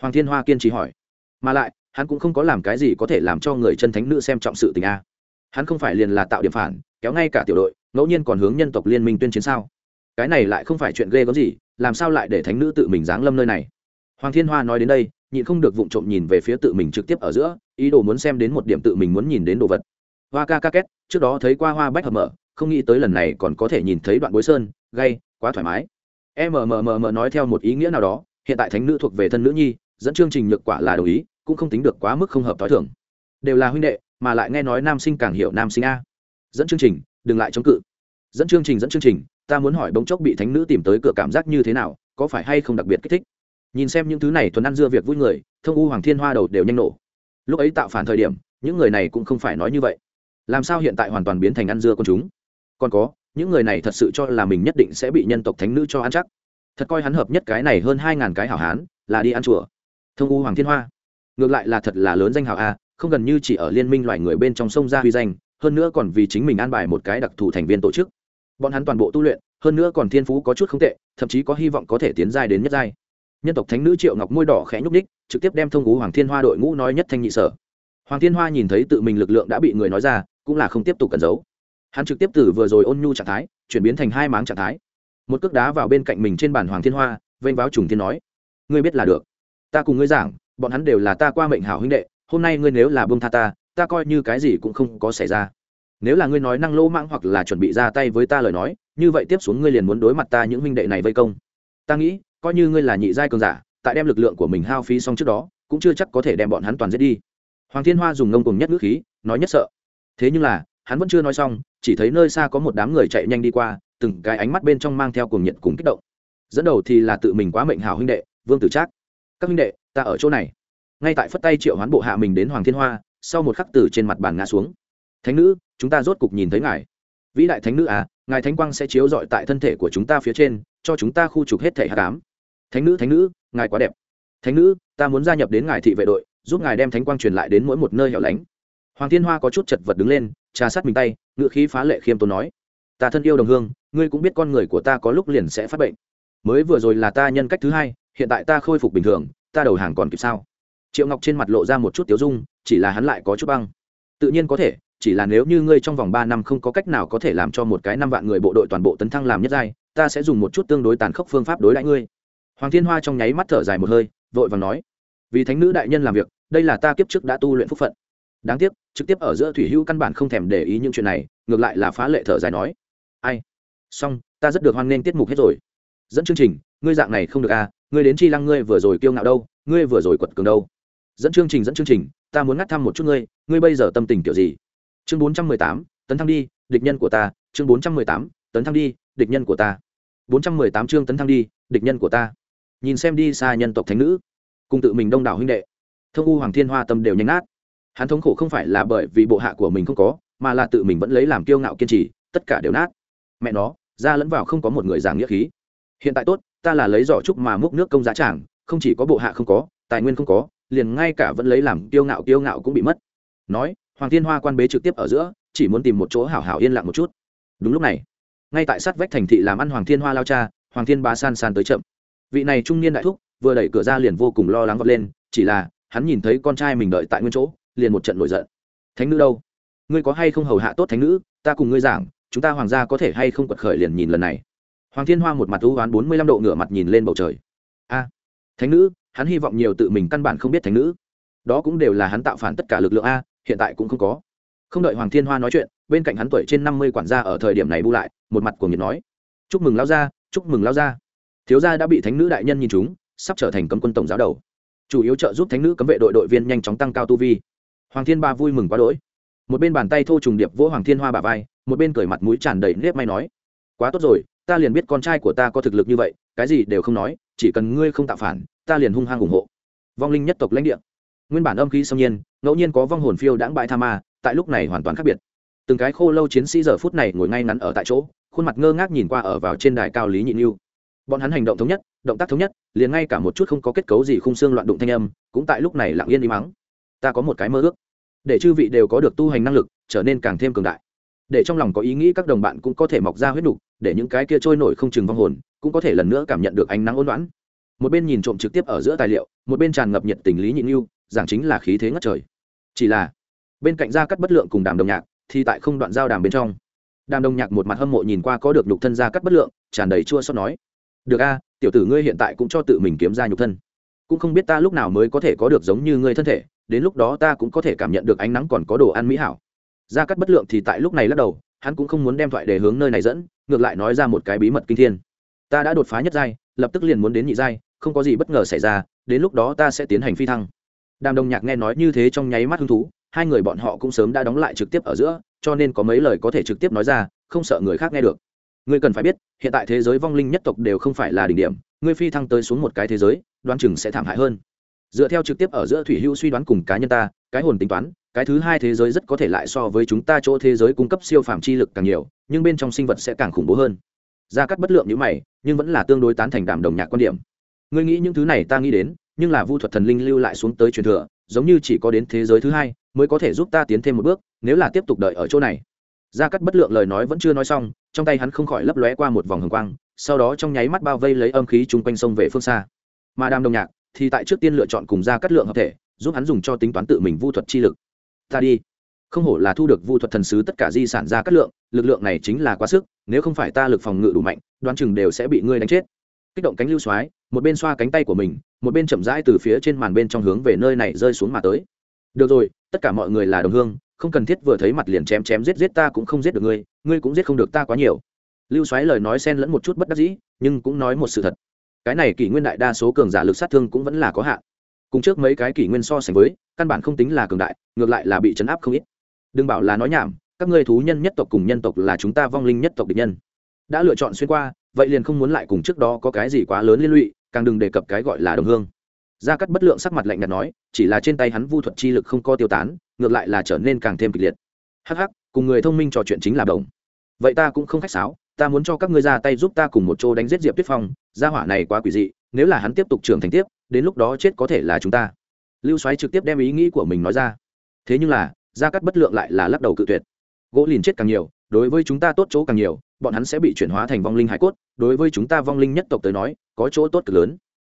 Hoàng thiên hoa kiên trì hỏi. Mà lại, hắn cũng không có làm cái gì có thể làm cho người chân thánh nữ xem trọng sự tình a. Hắn không phải liền là tạo điểm phản, kéo ngay cả tiểu đội, ngẫu nhiên còn hướng nhân tộc liên minh tuyên chiến sao? Cái này lại không phải chuyện ghê có gì, làm sao lại để thánh nữ tự mình giáng lâm nơi này? Hoàng thiên hoa nói đến đây, nhịn không được vụng trộm nhìn về phía tự mình trực tiếp ở giữa, ý đồ muốn xem đến một điểm tự mình muốn nhìn đến đồ vật. Hoa ca ca két, trước đó thấy qua hoa bách hợp mở không nghĩ tới lần này còn có thể nhìn thấy đoạn bối sơn, gay, quá thoải mái. Mmmmm nói theo một ý nghĩa nào đó, hiện tại thánh nữ thuộc về thân nữ nhi, dẫn chương trình nhược quả là đồng ý, cũng không tính được quá mức không hợp t h i thường. Đều là huynh đệ, mà lại nghe nói nam sinh càng hiểu nam sinh a. Dẫn chương trình, đừng lại chống cự. Dẫn chương trình, dẫn chương trình, ta muốn hỏi bỗng chốc bị thánh nữ tìm tới cửa cảm giác như thế nào, có phải hay không đặc biệt kích thích? Nhìn xem những thứ này thuần ăn dưa việc vui người, thông u hoàng thiên hoa đầu đều nhanh nổ. Lúc ấy tạo phản thời điểm, những người này cũng không phải nói như vậy. Làm sao hiện tại hoàn toàn biến thành ăn dưa con chúng? Còn có, những người này thật sự cho là mình nhất định sẽ bị nhân tộc thánh nữ cho ăn chắc. Thật coi hắn hợp nhất cái này hơn hai ngàn cái hảo hán, là đi ăn chùa. Thông u hoàng thiên hoa. Ngược lại là thật là lớn danh hảo a, không gần như chỉ ở liên minh loài người bên trong sông ra huy danh, hơn nữa còn vì chính mình an bài một cái đặc thù thành viên tổ chức. Bọn hắn toàn bộ tu luyện, hơn nữa còn thiên phú có chút không tệ, thậm chí có hy vọng có thể tiến giai đến nhất giai. Nhân tộc thánh nữ triệu ngọc môi đỏ khẽ nhúc ních trực tiếp đem thông ú hoàng thiên hoa đội ngũ nói nhất thanh nhị sở. Hoàng thiên hoa nhìn thấy tự mình lực lượng đã bị người nói ra, cũng là không tiếp tục cẩn giấu hắn trực tiếp từ vừa rồi ôn nhu trạng thái, chuyển biến thành hai máng trạng thái. Một cước đá vào bên cạnh mình trên bàn hoàng thiên hoa, vênh váo trùng thiên nói, ngươi biết là được. Ta cùng ngươi giảng, bọn hắn đều là ta qua mệnh hảo huynh đệ, hôm nay ngươi nếu là bông tha ta ta coi như cái gì cũng không có xảy ra. Nếu là ngươi nói năng lỗ mãng hoặc là chuẩn bị ra tay với ta lời nói, như vậy tiếp xuống ngươi liền muốn đối mặt ta những huynh đệ này vây công. Ta nghĩ, coi như ngươi là nhị giai cường giả, tại đem lực lượng của mình hao phí xong trước đó, cũng chưa chắc có thể đem bọn hắn toàn giết đi. Hoàng thiên hoa dùng ngông cùng nhất ngữ khí, nói nhất sợ. Thế nhưng là hắn vẫn chưa nói xong, chỉ thấy nơi xa có một đám người chạy nhanh đi qua, từng cái ánh mắt bên trong mang theo cuồng nhiệt cùng kích động. Dẫn đầu thì là tự mình quá mệnh hào huynh đệ, vương tử trác. Các huynh đệ, ta ở chỗ này. Ngay tại phất tay triệu hoán bộ hạ mình đến hoàng thiên hoa, sau một khắc từ trên mặt bàn ngã xuống. Thánh nữ, chúng ta rốt cục nhìn thấy ngài. Vĩ đại thánh nữ à ngài thánh quang sẽ chiếu rọi tại thân thể của chúng ta phía trên, cho chúng ta khu trục hết thể hạ cám thánh nữ thánh nữ, ngài quá đẹp. Thánh nữ, ta muốn gia nhập đến ngài thị vệ đội, giúp ngài đem thánh quang truyền lại đến mỗi một nơi hẻo lánh hoàng thiên hoa có chút chật vật đứng lên, trà sát mình tay ngự khí phá lệ khiêm tốn nói, ta thân yêu đồng hương, ngươi cũng biết con người của ta có lúc liền sẽ phát bệnh. Mới vừa rồi là ta nhân cách thứ hai, hiện tại ta khôi phục bình thường, ta đầu hàng còn kịp sao? Triệu ngọc trên mặt lộ ra một chút tiếu dung, chỉ là hắn lại có chút băng. Tự nhiên có thể, chỉ là nếu như ngươi trong vòng ba năm không có cách nào có thể làm cho một cái năm vạn người bộ đội toàn bộ tấn thăng làm nhất giai, ta sẽ dùng một chút tương đối tàn khốc phương pháp đối đãi ngươi. Hoàng thiên hoa trong nháy mắt thở dài một hơi, vội vàng nói, vì thánh nữ đại nhân làm việc, đây là ta kiếp trước đã tu luyện phúc phận đáng tiếc, trực tiếp ở giữa thủy hữu căn bản không thèm để ý những chuyện này, ngược lại là phá lệ thở dài nói. Ai? Xong, ta rất được hoan nghênh tiết mục hết rồi. Dẫn chương trình, ngươi dạng này không được à ngươi đến chi lăng ngươi vừa rồi kiêu ngạo đâu, ngươi vừa rồi quật cường đâu. Dẫn chương trình, dẫn chương trình, ta muốn ngắt thăm một chút ngươi ngươi bây giờ tâm tình kiểu gì? Chương bốn trăm mười tám, tấn thăng đi, địch nhân của ta. Chương bốn trăm mười tám, tấn thăng đi, địch nhân của ta. Bốn trăm mười tám chương tấn thăng đi, địch nhân của ta. Nhìn xem đi xa nhân tộc thánh nữ. Cùng tự mình đông đảo huynh đệ. Thông u hoàng thiên hoa tâm đều nhanh nát hắn thống khổ không phải là bởi vì bộ hạ của mình không có, mà là tự mình vẫn lấy làm kiêu ngạo kiên trì, tất cả đều nát. Mẹ nó, ra lẫn vào không có một người giảng nghĩa khí. Hiện tại tốt, ta là lấy giỏ trúc mà múc nước công giá tràng, không chỉ có bộ hạ không có, tài nguyên không có, liền ngay cả vẫn lấy làm kiêu ngạo kiêu ngạo cũng bị mất. Nói, hoàng thiên hoa quan bế trực tiếp ở giữa, chỉ muốn tìm một chỗ hảo hảo yên lặng một chút. Đúng lúc này, ngay tại sát vách thành thị làm ăn hoàng thiên hoa lao cha, hoàng thiên bá san san tới chậm. Vị này trung niên đại thúc, vừa đẩy cửa ra liền vô cùng lo lắng vọt lên, chỉ là, hắn nhìn thấy con trai mình đợi tại nguyên chỗ liền một trận nổi giận. Thánh nữ đâu? Ngươi có hay không hầu hạ tốt thánh nữ? Ta cùng ngươi giảng, chúng ta hoàng gia có thể hay không quật khởi liền nhìn lần này. Hoàng thiên hoa một mặt ưu oán bốn mươi lăm độ ngửa mặt nhìn lên bầu trời. A, thánh nữ, hắn hy vọng nhiều tự mình căn bản không biết thánh nữ. Đó cũng đều là hắn tạo phản tất cả lực lượng a, hiện tại cũng không có. Không đợi hoàng thiên hoa nói chuyện, bên cạnh hắn tuổi trên năm mươi quản gia ở thời điểm này bu lại, một mặt của nhiệt nói. Chúc mừng lao gia, chúc mừng lao gia. Thiếu gia đã bị thánh nữ đại nhân nhìn chúng sắp trở thành cấm quân tổng giáo đầu. Chủ yếu trợ giúp thánh nữ cấm vệ đội đội viên nhanh chóng tăng cao tu vi hoàng thiên ba vui mừng quá đỗi. Một bên bàn tay thô trùng điệp vỗ hoàng thiên hoa bà vai một bên cởi mặt mũi tràn đầy nếp may nói quá tốt rồi ta liền biết con trai của ta có thực lực như vậy cái gì đều không nói chỉ cần ngươi không tạo phản ta liền hung hăng ủng hộ. Vong linh nhất tộc lãnh địa. Nguyên bản âm khí xâm nhiên ngẫu nhiên có vong hồn phiêu đãng bại tha ma tại lúc này hoàn toàn khác biệt. Từng cái khô lâu chiến sĩ giờ phút này ngồi ngay ngắn ở tại chỗ khuôn mặt ngơ ngác nhìn qua ở vào trên đài cao lý nhị nhưu, bọn hắn hành động thống nhất động tác thống nhất liền ngay cả một chút không có kết cấu gì khung xương loạn đụng thanh âm cũng tại lúc này lặng yên đi mắng ta có một cái mơ ước. Để chư vị đều có được tu hành năng lực, trở nên càng thêm cường đại. Để trong lòng có ý nghĩ các đồng bạn cũng có thể mọc ra huyết đục để những cái kia trôi nổi không chừng vong hồn cũng có thể lần nữa cảm nhận được ánh nắng ôn loãn một bên nhìn trộm trực tiếp ở giữa tài liệu, một bên tràn ngập nhiệt tình lý nhịn yêu giảng chính là khí thế ngất trời. Chỉ là, bên cạnh gia cắt bất lượng cùng đàm đồng nhạc, thì tại không đoạn giao đàm bên trong, đàm đồng nhạc một mặt hâm mộ nhìn qua có được nhục thân gia cắt bất lượng, tràn đầy chua xót nói, được a, tiểu tử ngươi hiện tại cũng cho tự mình kiếm ra nhục thân. Cũng không biết ta lúc nào mới có thể có được giống như ngươi thân thể đến lúc đó ta cũng có thể cảm nhận được ánh nắng còn có đồ ăn mỹ hảo. Gia cắt bất lượng thì tại lúc này lắc đầu, hắn cũng không muốn đem thoại để hướng nơi này dẫn, ngược lại nói ra một cái bí mật kinh thiên. Ta đã đột phá nhất giai, lập tức liền muốn đến nhị giai, không có gì bất ngờ xảy ra, đến lúc đó ta sẽ tiến hành phi thăng. Đàm đồng nhạc nghe nói như thế trong nháy mắt hứng thú, hai người bọn họ cũng sớm đã đóng lại trực tiếp ở giữa, cho nên có mấy lời có thể trực tiếp nói ra, không sợ người khác nghe được. Ngươi cần phải biết, hiện tại thế giới vong linh nhất tộc đều không phải là đỉnh điểm, ngươi phi thăng tới xuống một cái thế giới, đoán chừng sẽ thảm hại hơn dựa theo trực tiếp ở giữa thủy hữu suy đoán cùng cá nhân ta, cái hồn tính toán, cái thứ hai thế giới rất có thể lại so với chúng ta chỗ thế giới cung cấp siêu phàm chi lực càng nhiều, nhưng bên trong sinh vật sẽ càng khủng bố hơn. Gia cắt bất lượng như mày, nhưng vẫn là tương đối tán thành đàm đồng nhạc quan điểm. Ngươi nghĩ những thứ này ta nghĩ đến, nhưng là vu thuật thần linh lưu lại xuống tới truyền thừa, giống như chỉ có đến thế giới thứ hai mới có thể giúp ta tiến thêm một bước, nếu là tiếp tục đợi ở chỗ này. Gia cắt bất lượng lời nói vẫn chưa nói xong, trong tay hắn không khỏi lấp lóe qua một vòng hồng quang, sau đó trong nháy mắt bao vây lấy âm khí chung quanh sông về phương xa. Mà đàm đồng nhạc thì tại trước tiên lựa chọn cùng gia cắt lượng hợp thể, giúp hắn dùng cho tính toán tự mình vu thuật chi lực. Ta đi. Không hổ là thu được vu thuật thần sứ tất cả di sản gia cắt lượng, lực lượng này chính là quá sức, nếu không phải ta lực phòng ngự đủ mạnh, đoán chừng đều sẽ bị ngươi đánh chết. Kích động cánh lưu soái một bên xoa cánh tay của mình, một bên chậm rãi từ phía trên màn bên trong hướng về nơi này rơi xuống mà tới. Được rồi, tất cả mọi người là đồng hương, không cần thiết vừa thấy mặt liền chém chém giết giết ta cũng không giết được ngươi ngươi cũng giết không được ta quá nhiều. Lưu xoáy lời nói xen lẫn một chút bất đắc dĩ, nhưng cũng nói một sự thật cái này kỷ nguyên đại đa số cường giả lực sát thương cũng vẫn là có hạn. Cùng trước mấy cái kỷ nguyên so sánh với, căn bản không tính là cường đại, ngược lại là bị chấn áp không ít. Đừng bảo là nói nhảm, các ngươi thú nhân nhất tộc cùng nhân tộc là chúng ta vong linh nhất tộc địch nhân. Đã lựa chọn xuyên qua, vậy liền không muốn lại cùng trước đó có cái gì quá lớn liên lụy, càng đừng đề cập cái gọi là đồng hương. Gia cắt bất lượng sắc mặt lạnh nhạt nói, chỉ là trên tay hắn vu thuật chi lực không co tiêu tán, ngược lại là trở nên càng thêm kịch liệt. Hắc hắc, cùng người thông minh trò chuyện chính là đồng. Vậy ta cũng không khách sáo, ta muốn cho các ngươi ra tay giúp ta cùng một chỗ đánh giết diệp tuyết phong gia hỏa này quá quỷ dị, nếu là hắn tiếp tục trưởng thành tiếp, đến lúc đó chết có thể là chúng ta. Lưu xoáy trực tiếp đem ý nghĩ của mình nói ra. Thế nhưng là, gia cắt bất lượng lại là lắc đầu cự tuyệt. Gỗ liền chết càng nhiều, đối với chúng ta tốt chỗ càng nhiều, bọn hắn sẽ bị chuyển hóa thành vong linh hải cốt, đối với chúng ta vong linh nhất tộc tới nói, có chỗ tốt cực lớn.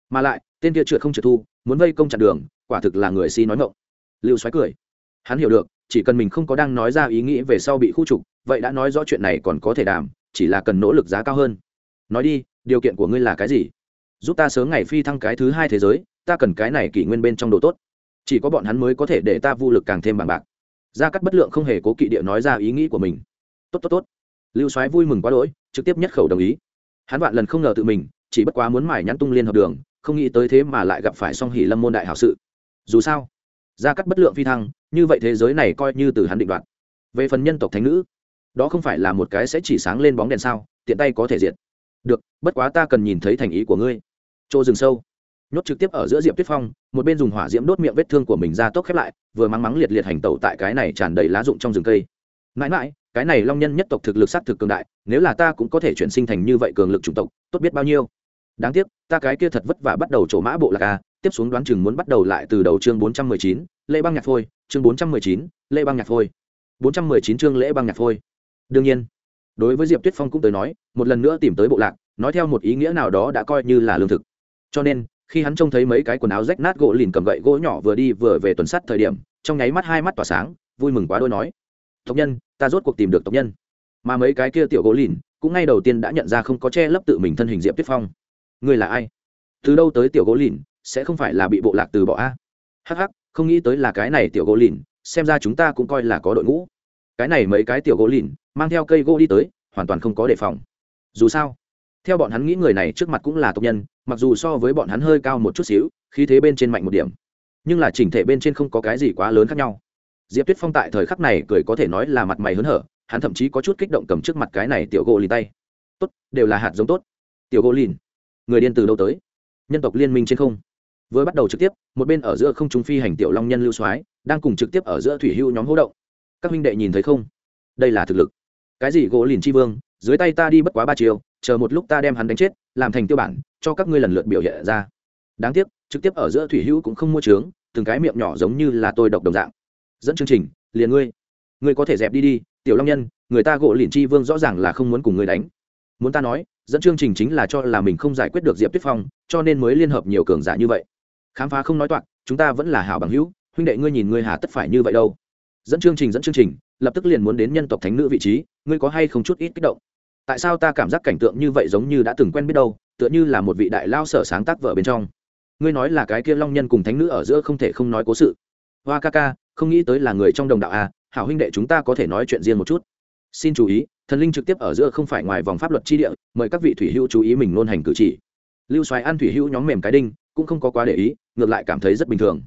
Mà lại, tên kia trượt không trượt thu, muốn vây công chặn đường, quả thực là người si nói ngộng lưu xoáy cười. Hắn hiểu được, chỉ cần mình không có đang nói ra ý nghĩ về sau bị khu trục, vậy đã nói rõ chuyện này còn có thể đảm chỉ là cần nỗ lực giá cao hơn. Nói đi điều kiện của ngươi là cái gì? Giúp ta sớm ngày phi thăng cái thứ hai thế giới, ta cần cái này kỷ nguyên bên trong đồ tốt. Chỉ có bọn hắn mới có thể để ta vô lực càng thêm bằng bạc. Gia cắt bất lượng không hề cố kỵ địa nói ra ý nghĩ của mình. Tốt tốt tốt. Lưu soái vui mừng quá đỗi, trực tiếp nhất khẩu đồng ý. Hắn vạn lần không ngờ tự mình, chỉ bất quá muốn mải nhắn tung liên hợp đường, không nghĩ tới thế mà lại gặp phải song hỷ lâm môn đại hảo sự. Dù sao, gia cắt bất lượng phi thăng, như vậy thế giới này coi như từ hắn định đoạt. Về phần nhân tộc thánh nữ, đó không phải là một cái sẽ chỉ sáng lên bóng đèn sao, tiện tay có thể diệt được, bất quá ta cần nhìn thấy thành ý của ngươi. Chỗ rừng sâu. Nhốt trực tiếp ở giữa diệp tuyết phong, một bên dùng hỏa diễm đốt miệng vết thương của mình ra tốc khép lại, vừa mắng mắng liệt liệt hành tẩu tại cái này tràn đầy lá rụng trong rừng cây. Mãi mãi, cái này long nhân nhất tộc thực lực s á t thực cường đại, nếu là ta cũng có thể chuyển sinh thành như vậy cường lực chủng tộc, tốt biết bao nhiêu. Đáng tiếc, ta cái kia thật vất vả bắt đầu trổ mã bộ lạc a, tiếp xuống đoán chừng muốn bắt đầu lại từ đầu chương bốn trăm mười chín, lễ băng nhạc phôi, chương bốn trăm mười chín, lễ băng nhạc phôi. bốn trăm mười chín chương lễ băng nhạc phôi. Đương nhiên đối với diệp tuyết phong cũng tới nói, một lần nữa tìm tới bộ lạc, nói theo một ý nghĩa nào đó đã coi như là lương thực. Cho nên, khi hắn trông thấy mấy cái quần áo rách nát gỗ lìn cầm gậy gỗ nhỏ vừa đi vừa về tuần sắt thời điểm, trong nháy mắt hai mắt tỏa sáng, vui mừng quá đôi nói, tộc nhân, ta rốt cuộc tìm được tộc nhân. Mà mấy cái kia tiểu gỗ lìn cũng ngay đầu tiên đã nhận ra không có che lấp tự mình thân hình diệp tuyết phong. Ngươi là ai? Từ đâu tới tiểu gỗ lìn, sẽ không phải là bị bộ lạc từ bỏ a? Hắc hắc, không nghĩ tới là cái này tiểu gỗ lìn, xem ra chúng ta cũng coi là có đội ngũ. Cái này mấy cái tiểu gỗ lìn mang theo cây gỗ đi tới, hoàn toàn không có đề phòng. Dù sao, theo bọn hắn nghĩ người này trước mặt cũng là tộc nhân, mặc dù so với bọn hắn hơi cao một chút xíu, khí thế bên trên mạnh một điểm, nhưng là chỉnh thể bên trên không có cái gì quá lớn khác nhau. Diệp tuyết phong tại thời khắc này cười có thể nói là mặt mày hớn hở, hắn thậm chí có chút kích động cầm trước mặt cái này tiểu gỗ lìn tay. Tốt, đều là hạt giống tốt. Tiểu gỗ lìn? Người điên từ đâu tới? Nhân tộc liên minh trên không? Vừa bắt đầu trực tiếp, một bên ở giữa không trung phi hành tiểu long nhân lưu soái đang cùng trực tiếp ở giữa thủy hưu nhóm hỗ động. Các huynh đệ nhìn thấy không? Đây là thực lực cái gì gỗ lìn chi vương, dưới tay ta đi bất quá ba chiều chờ một lúc ta đem hắn đánh chết, làm thành tiêu bản, cho các ngươi lần lượt biểu hiện ra. Đáng tiếc, trực tiếp ở giữa thủy hữu cũng không mua trướng, từng cái miệng nhỏ giống như là tôi độc đồng dạng. Dẫn chương trình, liền ngươi. Ngươi có thể dẹp đi đi, tiểu long nhân, người ta gỗ lìn chi vương rõ ràng là không muốn cùng ngươi đánh. Muốn ta nói, dẫn chương trình chính là cho là mình không giải quyết được diệp tuyết phong, cho nên mới liên hợp nhiều cường giả như vậy. Khám phá không nói toạc, chúng ta vẫn là hảo bằng hữu, huynh đệ ngươi nhìn ngươi hà tất phải như vậy đâu. Dẫn chương trình, dẫn chương trình lập tức liền muốn đến nhân tộc thánh nữ vị trí, ngươi có hay không chút ít kích động? Tại sao ta cảm giác cảnh tượng như vậy giống như đã từng quen biết đâu, tựa như là một vị đại lao sở sáng tác vợ bên trong. Ngươi nói là cái kia long nhân cùng thánh nữ ở giữa không thể không nói cố sự. Hoa ca ca, không nghĩ tới là người trong đồng đạo à hảo huynh đệ chúng ta có thể nói chuyện riêng một chút. Xin chú ý, thần linh trực tiếp ở giữa không phải ngoài vòng pháp luật chi địa, mời các vị thủy hữu chú ý mình nôn hành cử chỉ. Lưu xoáy ăn thủy hữu nhóm mềm cái đinh, cũng không có quá để ý, ngược lại cảm thấy rất bình thường.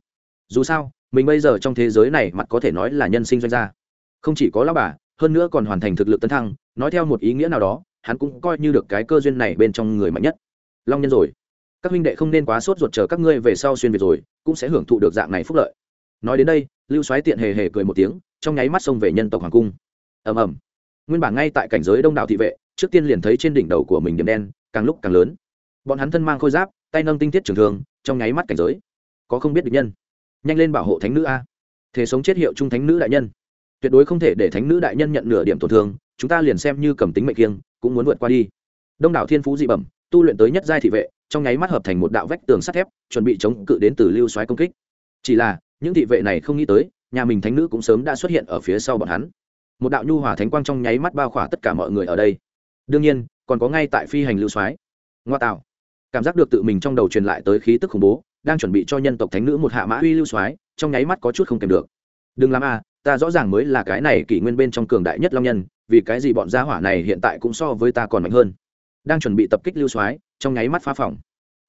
Dù sao, mình bây giờ trong thế giới này, mặt có thể nói là nhân sinh doanh gia không chỉ có lão bà, hơn nữa còn hoàn thành thực lực tấn thăng, nói theo một ý nghĩa nào đó, hắn cũng coi như được cái cơ duyên này bên trong người mạnh nhất. Long nhân rồi. Các huynh đệ không nên quá sốt ruột chờ các ngươi về sau xuyên việt rồi, cũng sẽ hưởng thụ được dạng này phúc lợi. Nói đến đây, lưu soái tiện hề hề cười một tiếng, trong nháy mắt xông về nhân tộc hoàng cung. Ầm ầm. Nguyên bản ngay tại cảnh giới đông đảo thị vệ, trước tiên liền thấy trên đỉnh đầu của mình điểm đen, càng lúc càng lớn. Bọn hắn thân mang khôi giáp, tay nâng tinh tiết trường thường trong nháy mắt cảnh giới. Có không biết địch nhân. Nhanh lên bảo hộ thánh nữ a. Thế sống chết hiệu trung thánh nữ đại nhân tuyệt đối không thể để thánh nữ đại nhân nhận nửa điểm tổn thương, chúng ta liền xem như cầm tính mệnh kiêng, cũng muốn vượt qua đi. Đông đảo thiên phú dị bẩm, tu luyện tới nhất giai thị vệ, trong nháy mắt hợp thành một đạo vách tường sắt thép, chuẩn bị chống cự đến từ lưu xoáy công kích. Chỉ là, những thị vệ này không nghĩ tới, nhà mình thánh nữ cũng sớm đã xuất hiện ở phía sau bọn hắn. Một đạo nhu hòa thánh quang trong nháy mắt bao khỏa tất cả mọi người ở đây. Đương nhiên, còn có ngay tại phi hành lưu xoáy ngoa tạo. Cảm giác được tự mình trong đầu truyền lại tới khí tức khủng bố, đang chuẩn bị cho nhân tộc thánh nữ một hạ mã uy lưu xoáy trong nháy mắt có chút không kèm được. Đừng làm a ta rõ ràng mới là cái này kỷ nguyên bên trong cường đại nhất long nhân, vì cái gì bọn gia hỏa này hiện tại cũng so với ta còn mạnh hơn. Đang chuẩn bị tập kích lưu soái, trong nháy mắt phá phòng.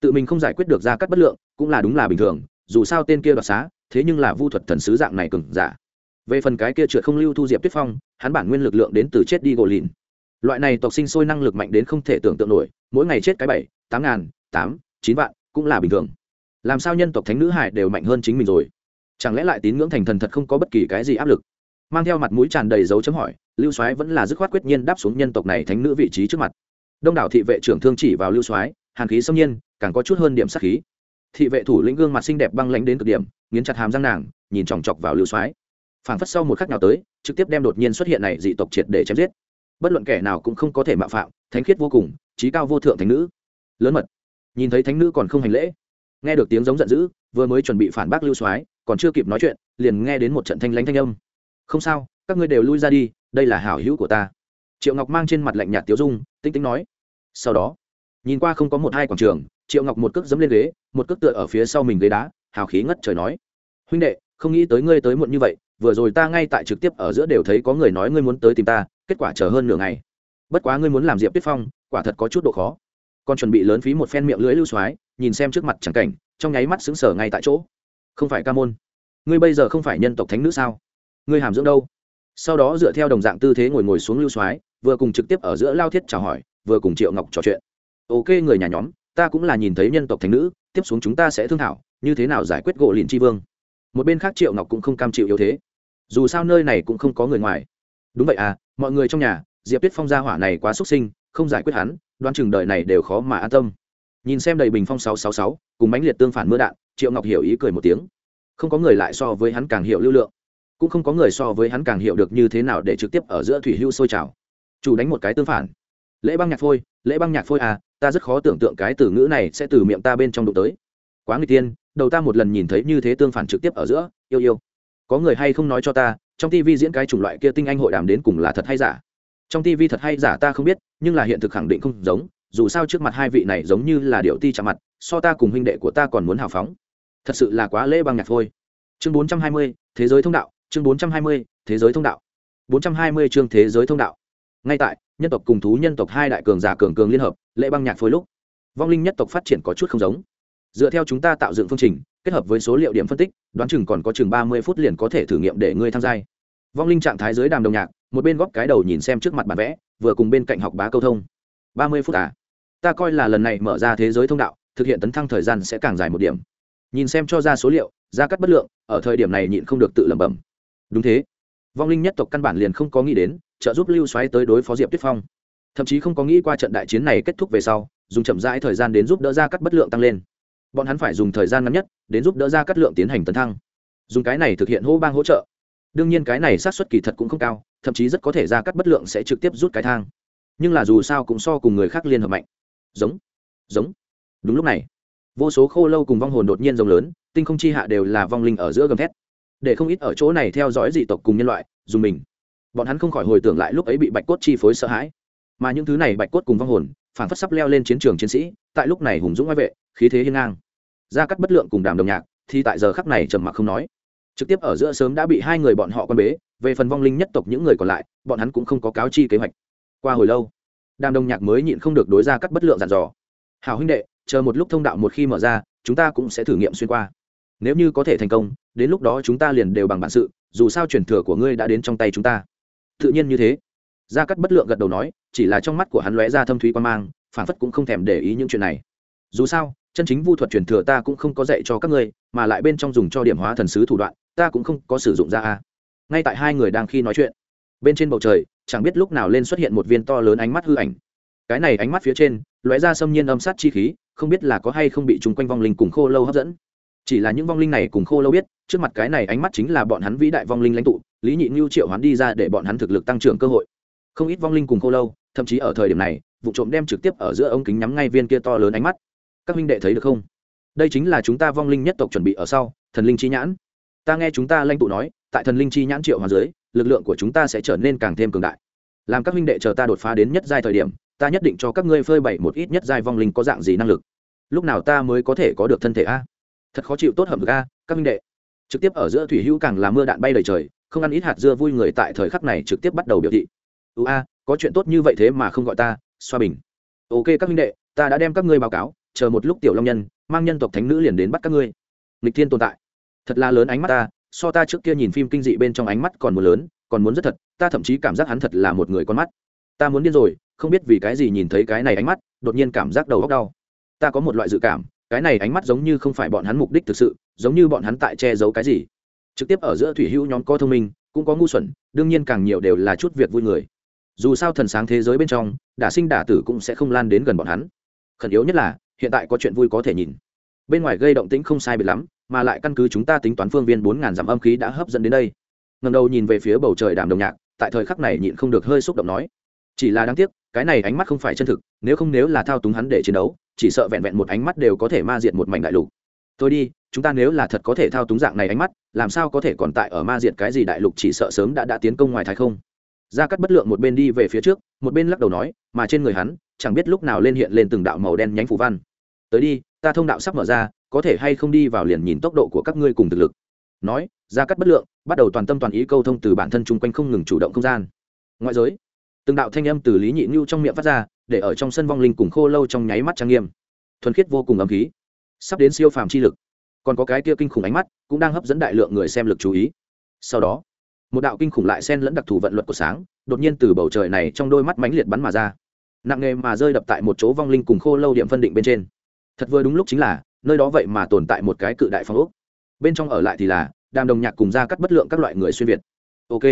Tự mình không giải quyết được ra cắt bất lượng, cũng là đúng là bình thường, dù sao tên kia đoạt xá, thế nhưng là vu thuật thần sứ dạng này cường giả. Về phần cái kia trượt không lưu thu diệp tuyết phong, hắn bản nguyên lực lượng đến từ chết đi gỗ lìn. Loại này tộc sinh sôi năng lực mạnh đến không thể tưởng tượng nổi, mỗi ngày chết cái bảy, tám ngàn, tám, chín vạn, cũng là bình thường. Làm sao nhân tộc thánh nữ hải đều mạnh hơn chính mình rồi? Chẳng lẽ lại tín ngưỡng thành thần thật không có bất kỳ cái gì áp lực? Mang theo mặt mũi tràn đầy dấu chấm hỏi, lưu soái vẫn là dứt khoát quyết nhiên đáp xuống nhân tộc này thánh nữ vị trí trước mặt. Đông đảo thị vệ trưởng thương chỉ vào lưu soái, hàn khí xâm nhiên, càng có chút hơn điểm sắc khí. Thị vệ thủ lĩnh gương mặt xinh đẹp băng lãnh đến cực điểm, nghiến chặt hàm răng nàng, nhìn chòng chọc vào lưu soái. Phảng phất sau một khắc nào tới, trực tiếp đem đột nhiên xuất hiện này dị tộc triệt để chém giết. Bất luận kẻ nào cũng không có thể mạo phạm, thánh khiết vô cùng, trí cao vô thượng thánh nữ. Lớn mật. Nhìn thấy thánh nữ còn không hành lễ. Nghe được tiếng giống giận dữ, vừa mới chuẩn bị phản bác lưu soái còn chưa kịp nói chuyện, liền nghe đến một trận thanh lãnh thanh âm. Không sao, các ngươi đều lui ra đi, đây là hảo hữu của ta. Triệu ngọc mang trên mặt lạnh nhạt tiếu dung tinh tinh nói. Sau đó, nhìn qua không có một hai quảng trường, triệu ngọc một cước dẫm lên ghế, một cước tựa ở phía sau mình ghế đá, hào khí ngất trời nói. Huynh đệ, không nghĩ tới ngươi tới muộn như vậy, vừa rồi ta ngay tại trực tiếp ở giữa đều thấy có người nói ngươi muốn tới tìm ta, kết quả chờ hơn nửa ngày. Bất quá ngươi muốn làm diệp tuyết phong, quả thật có chút độ khó. Còn chuẩn bị lớn phí một phen miệng lưỡi lưu xoái nhìn xem trước mặt chẳng cảnh, trong nháy mắt xứng sở ngay tại chỗ không phải ca môn. Ngươi bây giờ không phải nhân tộc thánh nữ sao? Ngươi hàm dưỡng đâu? Sau đó dựa theo đồng dạng tư thế ngồi ngồi xuống lưu soái, vừa cùng trực tiếp ở giữa lao thiết chào hỏi, vừa cùng triệu ngọc trò chuyện. Ok, người nhà nhóm, ta cũng là nhìn thấy nhân tộc thánh nữ, tiếp xuống chúng ta sẽ thương thảo, như thế nào giải quyết gỗ liền tri vương. Một bên khác triệu ngọc cũng không cam chịu yếu thế. Dù sao nơi này cũng không có người ngoài. Đúng vậy à mọi người trong nhà, diệp tuyết phong gia hỏa này quá xuất sinh, không giải quyết hắn đoan chừng đời này đều khó mà an tâm. Nhìn xem đầy bình phong sáu sáu sáu, cùng mãnh liệt tương phản mưa đạn triệu ngọc hiểu ý cười một tiếng. Không có người lại so với hắn càng hiểu lưu lượng, cũng không có người so với hắn càng hiểu được như thế nào để trực tiếp ở giữa thủy hưu sôi trào. Chủ đánh một cái tương phản. Lễ băng nhạc phôi, lễ băng nhạc phôi à ta rất khó tưởng tượng cái từ ngữ này sẽ từ miệng ta bên trong đụng tới. Quá người tiên, đầu ta một lần nhìn thấy như thế tương phản trực tiếp ở giữa, yêu yêu. Có người hay không nói cho ta, trong tivi diễn cái chủng loại kia tinh anh hội đàm đến cùng là thật hay giả? Trong tivi thật hay giả ta không biết, nhưng là hiện thực khẳng định không giống, dù sao trước mặt hai vị này giống như là điệu ti chạm mặt, so ta cùng huynh đệ của ta còn muốn hào phóng thật sự là quá lễ băng nhạc phôi. Chương bốn trăm hai mươi, thế giới thông đạo, chương bốn trăm hai mươi, thế giới thông đạo. bốn trăm hai mươi chương thế giới thông đạo. Ngay tại, nhân tộc cùng thú nhân tộc hai đại cường giả cường cường liên hợp, lễ băng nhạc phối lúc, vong linh nhất tộc phát triển có chút không giống. Dựa theo chúng ta tạo dựng phương trình, kết hợp với số liệu điểm phân tích, đoán chừng còn có chừng ba mươi phút liền có thể thử nghiệm để ngươi tham gia. Vong linh trạng thái dưới đàm đồng nhạc, một bên góp cái đầu nhìn xem trước mặt bản vẽ, vừa cùng bên cạnh học bá câu thông. ba mươi phút à? Ta coi là lần này mở ra thế giới thông đạo, thực hiện tấn thăng thời gian sẽ càng dài một điểm nhìn xem cho ra số liệu gia cắt bất lượng, ở thời điểm này nhịn không được tự lẩm bẩm. Đúng thế. Vong linh nhất tộc căn bản liền không có nghĩ đến, trợ giúp lưu xoáy tới đối phó diệp tuyết phong. Thậm chí không có nghĩ qua trận đại chiến này kết thúc về sau, dùng chậm rãi thời gian đến giúp đỡ ra cắt bất lượng tăng lên. Bọn hắn phải dùng thời gian ngắn nhất, đến giúp đỡ ra cắt lượng tiến hành tấn thăng. Dùng cái này thực hiện hô bang hỗ trợ. Đương nhiên cái này sát xuất kỳ thật cũng không cao, thậm chí rất có thể ra cắt bất lượng sẽ trực tiếp rút cái thang. Nhưng là dù sao cũng so cùng người khác liên hợp mạnh. Giống. Giống. Đúng lúc này vô số khô lâu cùng vong hồn đột nhiên rồng lớn, tinh không chi hạ đều là vong linh ở giữa gầm thét. Để không ít ở chỗ này theo dõi dị tộc cùng nhân loại, dùng mình. Bọn hắn không khỏi hồi tưởng lại lúc ấy bị bạch cốt chi phối sợ hãi. Mà những thứ này bạch cốt cùng vong hồn phản phất sắp leo lên chiến trường chiến sĩ, tại lúc này hùng dũng ngoại vệ, khí thế hiên ngang. Ra cắt bất lượng cùng đàm đồng nhạc, thì tại giờ khắc này trầm mặc không nói. Trực tiếp ở giữa sớm đã bị hai người bọn họ quan bế, về phần vong linh nhất tộc những người còn lại, bọn hắn cũng không có cáo chi kế hoạch. Qua hồi lâu, đàm đồng nhạc mới nhịn không được đối ra cắt bất lượng dặn dò. Hào huynh đệ chờ một lúc thông đạo một khi mở ra, chúng ta cũng sẽ thử nghiệm xuyên qua. Nếu như có thể thành công, đến lúc đó chúng ta liền đều bằng bản sự, dù sao truyền thừa của ngươi đã đến trong tay chúng ta. Tự nhiên như thế. Gia cắt bất lượng gật đầu nói, chỉ là trong mắt của hắn lóe ra thâm thúy quan mang phản phất cũng không thèm để ý những chuyện này. Dù sao, chân chính vu thuật truyền thừa ta cũng không có dạy cho các ngươi, mà lại bên trong dùng cho điểm hóa thần sứ thủ đoạn, ta cũng không có sử dụng ra a. Ngay tại hai người đang khi nói chuyện, bên trên bầu trời, chẳng biết lúc nào lên xuất hiện một viên to lớn ánh mắt hư ảnh cái này ánh mắt phía trên, lóe ra xâm nhiên âm sát chi khí, không biết là có hay không bị chúng quanh vong linh cùng khô lâu hấp dẫn. Chỉ là những vong linh này cùng khô lâu biết, trước mặt cái này ánh mắt chính là bọn hắn vĩ đại vong linh lãnh tụ, lý nhị ngưu triệu hắn đi ra để bọn hắn thực lực tăng trưởng cơ hội. Không ít vong linh cùng khô lâu, thậm chí ở thời điểm này, vụ trộm đem trực tiếp ở giữa ống kính nhắm ngay viên kia to lớn ánh mắt. Các huynh đệ thấy được không? Đây chính là chúng ta vong linh nhất tộc chuẩn bị ở sau, thần linh chi nhãn. Ta nghe chúng ta lãnh tụ nói, tại thần linh chi nhãn triệu hoàng dưới, lực lượng của chúng ta sẽ trở nên càng thêm cường đại. Làm các huynh đệ chờ ta đột phá đến nhất giai thời điểm ta nhất định cho các ngươi phơi bày một ít nhất giai vong linh có dạng gì năng lực. Lúc nào ta mới có thể có được thân thể a? Thật khó chịu tốt hầm ga các huynh đệ. Trực tiếp ở giữa thủy hữu càng là mưa đạn bay đầy trời, không ăn ít hạt dưa vui người tại thời khắc này trực tiếp bắt đầu biểu thị. Ưu a, có chuyện tốt như vậy thế mà không gọi ta, xoa bình. Ok, các huynh đệ, ta đã đem các ngươi báo cáo, chờ một lúc tiểu long nhân, mang nhân tộc thánh nữ liền đến bắt các ngươi. Nghịch thiên tồn tại. Thật là lớn ánh mắt ta, so ta trước kia nhìn phim kinh dị bên trong ánh mắt còn muốn lớn, còn muốn rất thật, ta thậm chí cảm giác hắn thật là một người con mắt ta muốn điên rồi, không biết vì cái gì nhìn thấy cái này ánh mắt, đột nhiên cảm giác đầu góc đau. Ta có một loại dự cảm, cái này ánh mắt giống như không phải bọn hắn mục đích thực sự, giống như bọn hắn tại che giấu cái gì. Trực tiếp ở giữa thủy hữu nhóm có thông minh, cũng có ngu xuẩn, đương nhiên càng nhiều đều là chút việc vui người. Dù sao thần sáng thế giới bên trong, đả sinh đả tử cũng sẽ không lan đến gần bọn hắn. Khẩn yếu nhất là, hiện tại có chuyện vui có thể nhìn. Bên ngoài gây động tĩnh không sai biệt lắm, mà lại căn cứ chúng ta tính toán phương viên bốn ngàn dặm âm khí đã hấp dẫn đến đây. Ngầm đầu nhìn về phía bầu trời đàm đồng nhạc, tại thời khắc này nhịn không được hơi xúc động nói chỉ là đáng tiếc, cái này ánh mắt không phải chân thực, nếu không nếu là thao túng hắn để chiến đấu, chỉ sợ vẹn vẹn một ánh mắt đều có thể ma diệt một mảnh đại lục. Tôi đi, chúng ta nếu là thật có thể thao túng dạng này ánh mắt, làm sao có thể còn tại ở ma diệt cái gì đại lục chỉ sợ sớm đã đã tiến công ngoài thái không? Gia cắt bất lượng một bên đi về phía trước, một bên lắc đầu nói, mà trên người hắn, chẳng biết lúc nào lên hiện lên từng đạo màu đen nhánh phủ văn. Tới đi, ta thông đạo sắp mở ra, có thể hay không đi vào liền nhìn tốc độ của các ngươi cùng thực lực. Nói gia cắt bất lượng, bắt đầu toàn tâm toàn ý câu thông từ bản thân chung quanh không ngừng chủ động không gian. Ngoại giới từng đạo thanh âm từ lý nhị nhu trong miệng phát ra, để ở trong sân vong linh cùng khô lâu trong nháy mắt trang nghiêm. Thuần khiết vô cùng ấm khí. Sắp đến siêu phàm chi lực. Còn có cái kia kinh khủng ánh mắt, cũng đang hấp dẫn đại lượng người xem lực chú ý. Sau đó, một đạo kinh khủng lại xen lẫn đặc thù vận luật của sáng, đột nhiên từ bầu trời này trong đôi mắt mãnh liệt bắn mà ra. Nặng nghề mà rơi đập tại một chỗ vong linh cùng khô lâu điểm phân định bên trên. Thật vừa đúng lúc chính là, nơi đó vậy mà tồn tại một cái cự đại phong ốc. Bên trong ở lại thì là, đàm đồng nhạc cùng gia cắt bất lượng các loại người xuyên việt. Ok.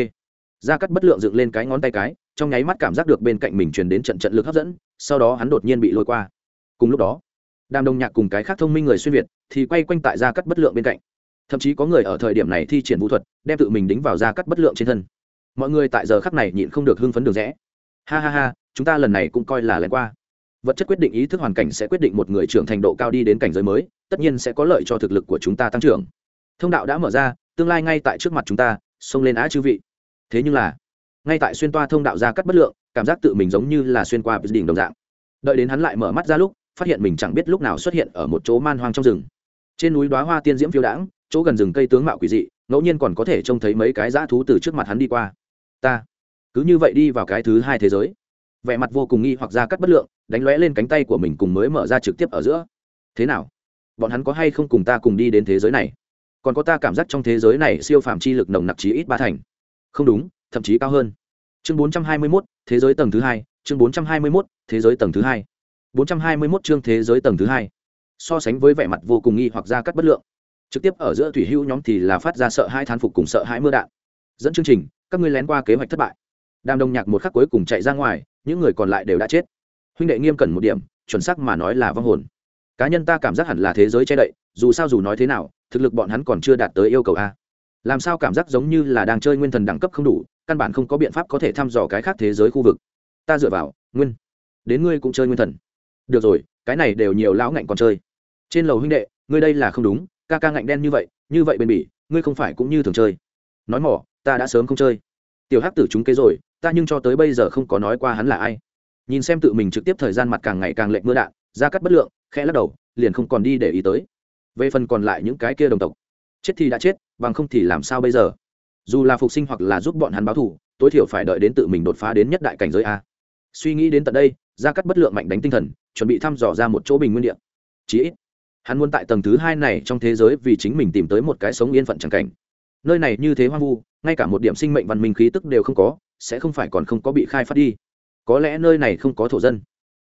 Gia cắt bất lượng dựng lên cái ngón tay cái trong nháy mắt cảm giác được bên cạnh mình truyền đến trận trận lực hấp dẫn, sau đó hắn đột nhiên bị lôi qua. Cùng lúc đó, đàm đồng nhạc cùng cái khác thông minh người xuyên việt thì quay quanh tại gia cắt bất lượng bên cạnh. Thậm chí có người ở thời điểm này thi triển vũ thuật, đem tự mình đính vào gia cắt bất lượng trên thân. Mọi người tại giờ khắc này nhịn không được hưng phấn đường rẽ. Ha ha ha, chúng ta lần này cũng coi là lén qua. Vật chất quyết định ý thức hoàn cảnh sẽ quyết định một người trưởng thành độ cao đi đến cảnh giới mới, tất nhiên sẽ có lợi cho thực lực của chúng ta tăng trưởng. Thông đạo đã mở ra, tương lai ngay tại trước mặt chúng ta, xông lên á chư vị. Thế nhưng là ngay tại xuyên toa thông đạo ra cắt bất lượng, cảm giác tự mình giống như là xuyên qua đỉnh đồng dạng. Đợi đến hắn lại mở mắt ra lúc, phát hiện mình chẳng biết lúc nào xuất hiện ở một chỗ man hoang trong rừng. Trên núi đoá hoa tiên diễm phiêu đãng, chỗ gần rừng cây tướng mạo quỷ dị, ngẫu nhiên còn có thể trông thấy mấy cái dã thú từ trước mặt hắn đi qua. Ta, cứ như vậy đi vào cái thứ hai thế giới. Vẻ mặt vô cùng nghi hoặc ra cắt bất lượng, đánh lóe lên cánh tay của mình cùng mới mở ra trực tiếp ở giữa. Thế nào? Bọn hắn có hay không cùng ta cùng đi đến thế giới này? Còn có ta cảm giác trong thế giới này siêu phàm chi lực nồng nặc chí ít ba thành. Không đúng thậm chí cao hơn. Chương 421, thế giới tầng thứ hai chương 421, thế giới tầng thứ hai. 421 chương thế giới tầng thứ hai. So sánh với vẻ mặt vô cùng nghi hoặc ra cắt bất lượng. Trực tiếp ở giữa thủy hữu nhóm thì là phát ra sợ hai thán phục cùng sợ hãi mưa đạn. Dẫn chương trình các ngươi lén qua kế hoạch thất bại. Đàm đông nhạc một khắc cuối cùng chạy ra ngoài những người còn lại đều đã chết. Huynh đệ nghiêm cẩn một điểm chuẩn xác mà nói là vong hồn. Cá nhân ta cảm giác hẳn là thế giới che đậy dù sao dù nói thế nào thực lực bọn hắn còn chưa đạt tới yêu cầu a. Làm sao cảm giác giống như là đang chơi nguyên thần đẳng cấp không đủ căn bản không có biện pháp có thể thăm dò cái khác thế giới khu vực. Ta dựa vào, nguyên, đến ngươi cũng chơi nguyên thần. Được rồi, cái này đều nhiều lão ngạnh còn chơi. Trên lầu huynh đệ, ngươi đây là không đúng, ca ca ngạnh đen như vậy như vậy bền bỉ, ngươi không phải cũng như thường chơi. Nói mỏ, ta đã sớm không chơi. Tiểu hắc tử chúng kế rồi, ta nhưng cho tới bây giờ không có nói qua hắn là ai. Nhìn xem tự mình trực tiếp thời gian mặt càng ngày càng lệch mưa đạn, ra cắt bất lượng, khẽ lắc đầu, liền không còn đi để ý tới. Về phần còn lại những cái kia đồng tộc, chết thì đã chết, bằng không thì làm sao bây giờ? Dù là phục sinh hoặc là giúp bọn hắn báo thù, tối thiểu phải đợi đến tự mình đột phá đến nhất đại cảnh giới a. Suy nghĩ đến tận đây, gia cắt bất lượng mạnh đánh tinh thần, chuẩn bị thăm dò ra một chỗ bình nguyên địa. Chí ít, hắn muốn tại tầng thứ hai này trong thế giới vì chính mình tìm tới một cái sống yên phận c cảnh. Nơi này như thế hoang vu, ngay cả một điểm sinh mệnh văn minh khí tức đều không có, sẽ không phải còn không có bị khai phát đi. Có lẽ nơi này không có thổ dân.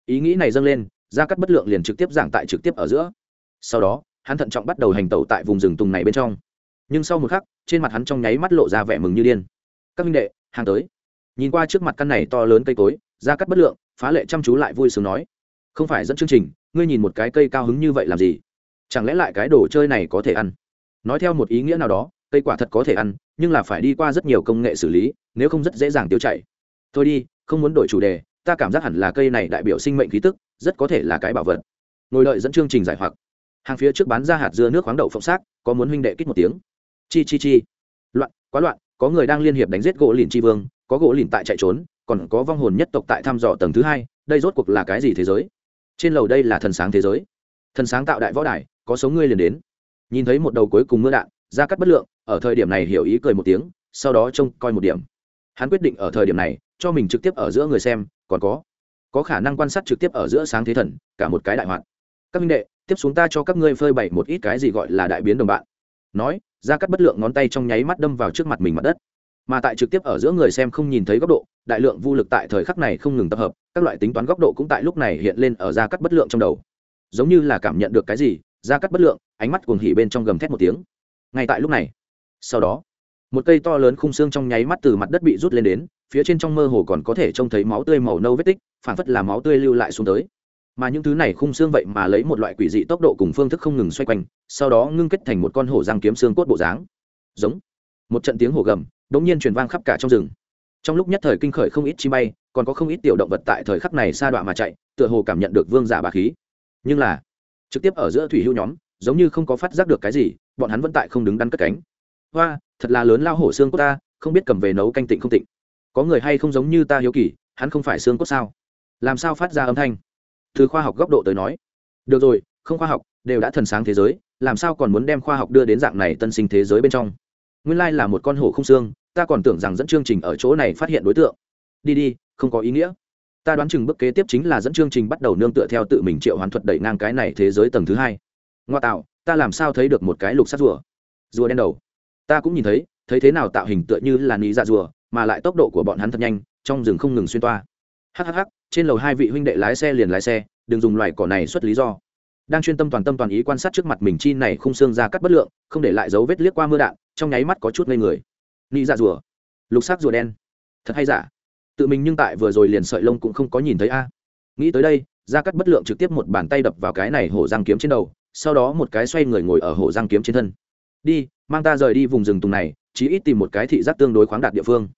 Ý nghĩ này dâng lên, gia cắt bất lượng liền trực tiếp giảng tại trực tiếp ở giữa. Sau đó, hắn thận trọng bắt đầu hành tẩu tại vùng rừng tùng này bên trong nhưng sau một khắc, trên mặt hắn trong nháy mắt lộ ra vẻ mừng như điên. Các minh đệ, hàng tới. Nhìn qua trước mặt căn này to lớn cây cối ra cắt bất lượng, phá lệ chăm chú lại vui sướng nói, không phải dẫn chương trình, ngươi nhìn một cái cây cao hứng như vậy làm gì? Chẳng lẽ lại cái đồ chơi này có thể ăn? Nói theo một ý nghĩa nào đó, cây quả thật có thể ăn, nhưng là phải đi qua rất nhiều công nghệ xử lý, nếu không rất dễ dàng tiêu chảy. Thôi đi, không muốn đổi chủ đề, ta cảm giác hẳn là cây này đại biểu sinh mệnh khí tức, rất có thể là cái bảo vật. Ngồi đợi dẫn chương trình giải hoặc, hàng phía trước bán ra hạt dưa nước khoáng đậu phộng xác, có muốn huynh đệ kích một tiếng chi chi chi. Loạn, quá loạn, có người đang liên hiệp đánh giết gỗ lìn tri vương, có gỗ lìn tại chạy trốn, còn có vong hồn nhất tộc tại thăm dò tầng thứ hai, đây rốt cuộc là cái gì thế giới? Trên lầu đây là thần sáng thế giới. Thần sáng tạo đại võ đài, có sống ngươi liền đến. Nhìn thấy một đầu cuối cùng mưa đạn ra cắt bất lượng, ở thời điểm này hiểu ý cười một tiếng, sau đó trông coi một điểm. Hắn quyết định ở thời điểm này, cho mình trực tiếp ở giữa người xem, còn có có khả năng quan sát trực tiếp ở giữa sáng thế thần, cả một cái đại hoạt. Các minh đệ, tiếp xuống ta cho các ngươi phơi bày một ít cái gì gọi là đại biến đồng bạn nói, ra cắt bất lượng ngón tay trong nháy mắt đâm vào trước mặt mình mặt đất. Mà tại trực tiếp ở giữa người xem không nhìn thấy góc độ, đại lượng vô lực tại thời khắc này không ngừng tập hợp, các loại tính toán góc độ cũng tại lúc này hiện lên ở ra cắt bất lượng trong đầu. Giống như là cảm nhận được cái gì, ra cắt bất lượng, ánh mắt cuồng hỉ bên trong gầm thét một tiếng. Ngay tại lúc này, sau đó, một cây to lớn khung xương trong nháy mắt từ mặt đất bị rút lên đến, phía trên trong mơ hồ còn có thể trông thấy máu tươi màu nâu vết tích phản phất là máu tươi lưu lại xuống tới mà những thứ này khung xương vậy mà lấy một loại quỷ dị tốc độ cùng phương thức không ngừng xoay quanh, sau đó ngưng kết thành một con hổ răng kiếm xương cốt bộ dáng. Giống. Một trận tiếng hổ gầm đống nhiên truyền vang khắp cả trong rừng. Trong lúc nhất thời kinh khởi không ít chi bay, còn có không ít tiểu động vật tại thời khắc này xa đoạn mà chạy, tựa hồ cảm nhận được vương giả bà khí. Nhưng là, trực tiếp ở giữa thủy hưu nhóm, giống như không có phát giác được cái gì, bọn hắn vẫn tại không đứng đắn cất cánh. Hoa, thật là lớn lao hổ xương của ta, không biết cầm về nấu canh tịnh không tịnh. Có người hay không giống như ta hiếu kỳ, hắn không phải xương cốt sao? Làm sao phát ra âm thanh? Từ khoa học góc độ tới nói. Được rồi, không khoa học, đều đã thần sáng thế giới, làm sao còn muốn đem khoa học đưa đến dạng này tân sinh thế giới bên trong? Nguyên lai là một con hổ không xương, ta còn tưởng rằng dẫn chương trình ở chỗ này phát hiện đối tượng. Đi đi, không có ý nghĩa. Ta đoán chừng bước kế tiếp chính là dẫn chương trình bắt đầu nương tựa theo tự mình triệu hoán thuật đẩy ngang cái này thế giới tầng thứ hai. Ngoa tạo, ta làm sao thấy được một cái lục sắt rùa? Rùa đen đầu. Ta cũng nhìn thấy thấy thế nào tạo hình tựa như là ní dạ rùa, mà lại tốc độ của bọn hắn thật nhanh, trong rừng không ngừng xuyên toa hhh trên lầu hai vị huynh đệ lái xe liền lái xe, đừng dùng loài cỏ này xuất lý do. Đang chuyên tâm toàn tâm toàn ý quan sát trước mặt mình chi này khung xương ra cắt bất lượng, không để lại dấu vết liếc qua mưa đạn, trong nháy mắt có chút ngây người. Nghĩ dạ rùa. Lục sắc rùa đen. Thật hay giả? Tự mình nhưng tại vừa rồi liền sợi lông cũng không có nhìn thấy a. Nghĩ tới đây, ra cắt bất lượng trực tiếp một bàn tay đập vào cái này hổ răng kiếm trên đầu, sau đó một cái xoay người ngồi ở hổ răng kiếm trên thân. Đi, mang ta rời đi vùng rừng tùng này, chí ít tìm một cái thị giác tương đối khoáng đạt địa phương.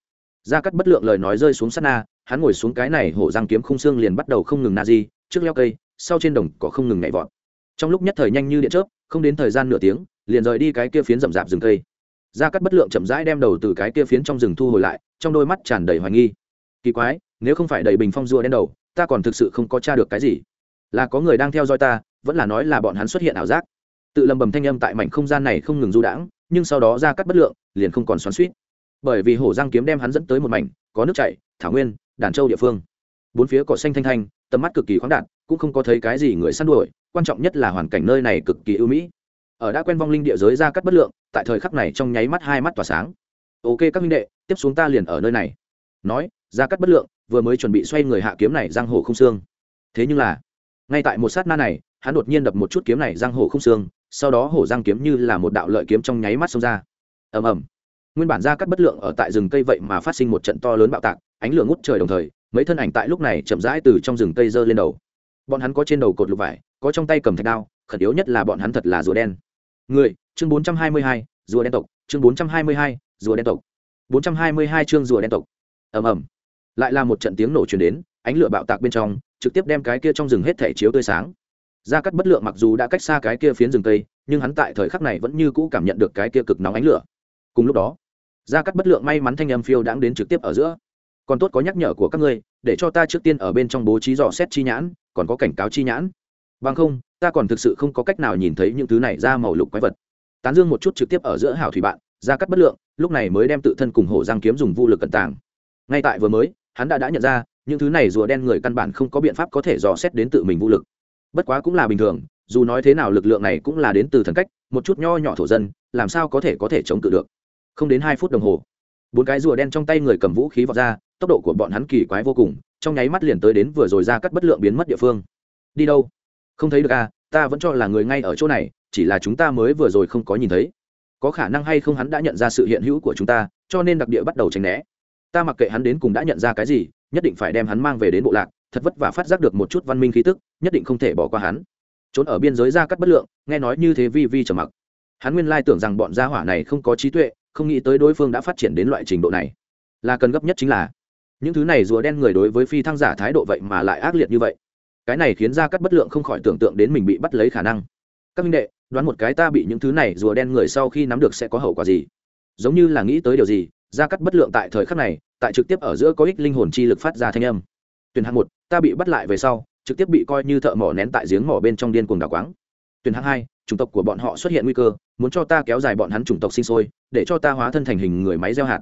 Ra cắt bất lượng lời nói rơi xuống sát na hắn ngồi xuống cái này hổ răng kiếm khung xương liền bắt đầu không ngừng na di, trước leo cây, sau trên đồng có không ngừng nhảy vọt. Trong lúc nhất thời nhanh như điện chớp, không đến thời gian nửa tiếng, liền rời đi cái kia phiến rậm rạp rừng cây. Ra cắt bất lượng chậm rãi đem đầu từ cái kia phiến trong rừng thu hồi lại, trong đôi mắt tràn đầy hoài nghi. Kỳ quái, nếu không phải đầy bình phong rùa đen đầu, ta còn thực sự không có tra được cái gì. Là có người đang theo dõi ta, vẫn là nói là bọn hắn xuất hiện ảo giác. Tự lầm bầm thanh âm tại mảnh không gian này không ngừng du đãng, nhưng sau đó ra cắt bất lượng liền không còn xoắn suýt bởi vì hổ giang kiếm đem hắn dẫn tới một mảnh, có nước chảy, thảo nguyên đàn châu địa phương. Bốn phía cỏ xanh thanh thanh, tầm mắt cực kỳ khoáng đạt, cũng không có thấy cái gì người săn đuổi, quan trọng nhất là hoàn cảnh nơi này cực kỳ ưu mỹ. Ở đã quen vong linh địa giới ra cắt bất lượng, tại thời khắc này trong nháy mắt hai mắt tỏa sáng. Ok các minh đệ, tiếp xuống ta liền ở nơi này. Nói, ra cắt bất lượng, vừa mới chuẩn bị xoay người hạ kiếm này giang hồ không xương. Thế nhưng là, ngay tại một sát na này, hắn đột nhiên đập một chút kiếm này giang hồ không xương, sau đó hổ giang kiếm như là một đạo lợi kiếm trong nháy mắt xông ra. Ầm ầm. Nguyên bản ra cắt bất lượng ở tại rừng cây vậy mà phát sinh một trận to lớn bạo tạc ánh lửa ngút trời đồng thời, mấy thân ảnh tại lúc này chậm rãi từ trong rừng cây dơ lên đầu. Bọn hắn có trên đầu cột lục vải, có trong tay cầm thạch đao, khẩn yếu nhất là bọn hắn thật là rùa đen. Người, chương bốn trăm hai mươi hai, rùa đen tộc, chương bốn trăm hai mươi hai, rùa đen tộc. bốn trăm hai mươi hai chương rùa đen tộc. Ầm ầm. Lại là một trận tiếng nổ truyền đến, ánh lửa bạo tạc bên trong, trực tiếp đem cái kia trong rừng hết thể chiếu tươi sáng. Gia cắt bất lượng mặc dù đã cách xa cái kia phiến rừng tây, nhưng hắn tại thời khắc này vẫn như cũ cảm nhận được cái kia cực nóng ánh lửa. Cùng lúc đó, gia cắt bất lượng may mắn thanh âm phiêu đãng đến trực tiếp ở giữa còn tốt có nhắc nhở của các ngươi, để cho ta trước tiên ở bên trong bố trí dò xét chi nhãn, còn có cảnh cáo chi nhãn. Bằng không, ta còn thực sự không có cách nào nhìn thấy những thứ này ra màu lục quái vật. Tán dương một chút trực tiếp ở giữa hảo thủy bạn, ra cắt bất lượng, lúc này mới đem tự thân cùng hổ giang kiếm dùng vũ lực cận tàng. Ngay tại vừa mới, hắn đã đã nhận ra, những thứ này rùa đen người căn bản không có biện pháp có thể dò xét đến tự mình vũ lực. Bất quá cũng là bình thường, dù nói thế nào lực lượng này cũng là đến từ thần cách, một chút nho nhỏ thổ dân, làm sao có thể có thể chống cự được. Không đến hai phút đồng hồ, bốn cái rùa đen trong tay người cầm vũ khí vào ra tốc độ của bọn hắn kỳ quái vô cùng, trong nháy mắt liền tới đến vừa rồi ra cắt bất lượng biến mất địa phương. Đi đâu? Không thấy được à ta vẫn cho là người ngay ở chỗ này, chỉ là chúng ta mới vừa rồi không có nhìn thấy. Có khả năng hay không hắn đã nhận ra sự hiện hữu của chúng ta, cho nên đặc địa bắt đầu tránh né. Ta mặc kệ hắn đến cùng đã nhận ra cái gì, nhất định phải đem hắn mang về đến bộ lạc, thật vất vả phát giác được một chút văn minh khí tức, nhất định không thể bỏ qua hắn. Trốn ở biên giới ra cắt bất lượng, nghe nói như thế vi vi trầm mặc. Hắn nguyên lai tưởng rằng bọn gia hỏa này không có trí tuệ, không nghĩ tới đối phương đã phát triển đến loại trình độ này. Là cần gấp nhất chính là những thứ này rùa đen người đối với phi thăng giả thái độ vậy mà lại ác liệt như vậy. Cái này khiến ra cắt bất lượng không khỏi tưởng tượng đến mình bị bắt lấy khả năng. Các minh đệ, đoán một cái ta bị những thứ này rùa đen người sau khi nắm được sẽ có hậu quả gì? Giống như là nghĩ tới điều gì ra cắt bất lượng tại thời khắc này, tại trực tiếp ở giữa có ích linh hồn chi lực phát ra thanh âm. Tuyển hạng một, ta bị bắt lại về sau, trực tiếp bị coi như thợ mỏ nén tại giếng mỏ bên trong điên cuồng đào quáng. Tuyển hạng hai, chủng tộc của bọn họ xuất hiện nguy cơ, muốn cho ta kéo dài bọn hắn chủng tộc sinh sôi, để cho ta hóa thân thành hình người máy gieo hạt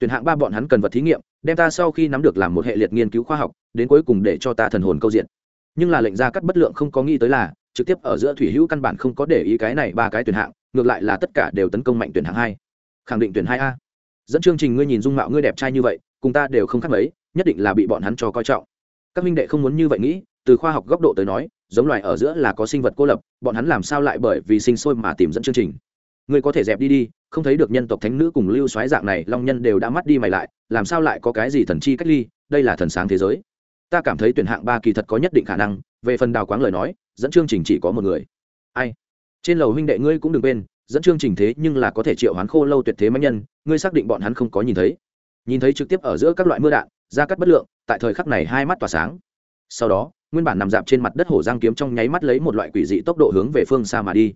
tuyển hạng ba bọn hắn cần vật thí nghiệm, đem ta sau khi nắm được làm một hệ liệt nghiên cứu khoa học, đến cuối cùng để cho ta thần hồn câu diện. Nhưng là lệnh ra cắt bất lượng không có nghĩ tới là, trực tiếp ở giữa thủy hữu căn bản không có để ý cái này ba cái tuyển hạng, ngược lại là tất cả đều tấn công mạnh tuyển hạng hai. Khẳng định tuyển hai a. Dẫn chương trình ngươi nhìn dung mạo ngươi đẹp trai như vậy, cùng ta đều không khác mấy, nhất định là bị bọn hắn cho coi trọng. Các minh đệ không muốn như vậy nghĩ, từ khoa học góc độ tới nói, giống loài ở giữa là có sinh vật cô lập, bọn hắn làm sao lại bởi vì sinh sôi mà tìm dẫn chương trình? Ngươi có thể dẹp đi đi không thấy được nhân tộc thánh nữ cùng lưu xoáy dạng này, long nhân đều đã mắt đi mày lại, làm sao lại có cái gì thần chi cách ly, đây là thần sáng thế giới. Ta cảm thấy tuyển hạng ba kỳ thật có nhất định khả năng, về phần đào quáng lời nói, dẫn chương trình chỉ có một người. Ai? Trên lầu huynh đệ ngươi cũng đừng quên, dẫn chương trình thế nhưng là có thể triệu hoán khô lâu tuyệt thế mạnh nhân, ngươi xác định bọn hắn không có nhìn thấy. Nhìn thấy trực tiếp ở giữa các loại mưa đạn, ra cắt bất lượng, tại thời khắc này hai mắt tỏa sáng. Sau đó, nguyên bản nằm dạp trên mặt đất hổ giang kiếm trong nháy mắt lấy một loại quỷ dị tốc độ hướng về phương xa mà đi.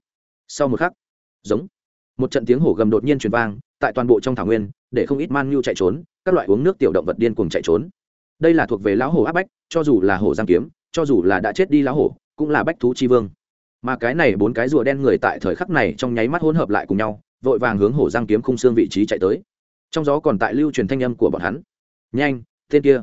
Sau một khắc, giống một trận tiếng hổ gầm đột nhiên truyền vang, tại toàn bộ trong thảo nguyên, để không ít man nhu chạy trốn, các loại uống nước tiểu động vật điên cuồng chạy trốn. Đây là thuộc về lão hổ áp bách, cho dù là hổ giang kiếm, cho dù là đã chết đi lão hổ, cũng là bách thú chi vương. Mà cái này bốn cái rùa đen người tại thời khắc này trong nháy mắt hỗn hợp lại cùng nhau, vội vàng hướng hổ giang kiếm khung xương vị trí chạy tới. Trong gió còn tại lưu truyền thanh âm của bọn hắn. Nhanh, tên kia,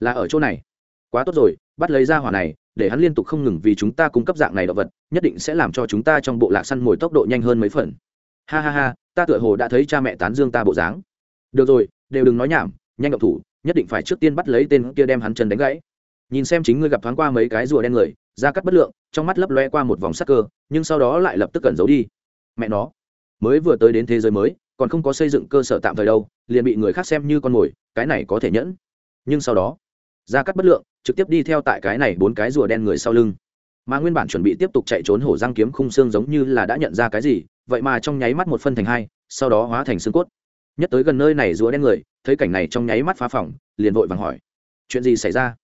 là ở chỗ này. Quá tốt rồi, bắt lấy ra hỏa này, để hắn liên tục không ngừng vì chúng ta cung cấp dạng này động vật, nhất định sẽ làm cho chúng ta trong bộ lạc săn mồi tốc độ nhanh hơn mấy phần ha ha ha, ta tựa hồ đã thấy cha mẹ tán dương ta bộ dáng. Được rồi, đều đừng nói nhảm, nhanh động thủ, nhất định phải trước tiên bắt lấy tên kia đem hắn chân đánh gãy. Nhìn xem chính ngươi gặp thoáng qua mấy cái rùa đen người, da cắt bất lượng, trong mắt lấp loe qua một vòng sắc cơ, nhưng sau đó lại lập tức cẩn giấu đi. Mẹ nó, mới vừa tới đến thế giới mới, còn không có xây dựng cơ sở tạm thời đâu, liền bị người khác xem như con mồi, cái này có thể nhẫn. Nhưng sau đó, da cắt bất lượng, trực tiếp đi theo tại cái này bốn cái rùa đen người sau lưng. Mà nguyên bản chuẩn bị tiếp tục chạy trốn hổ răng kiếm khung xương giống như là đã nhận ra cái gì vậy mà trong nháy mắt một phân thành hai, sau đó hóa thành xương cốt. Nhất tới gần nơi này rúa đen người, thấy cảnh này trong nháy mắt phá phòng, liền vội vàng hỏi, chuyện gì xảy ra?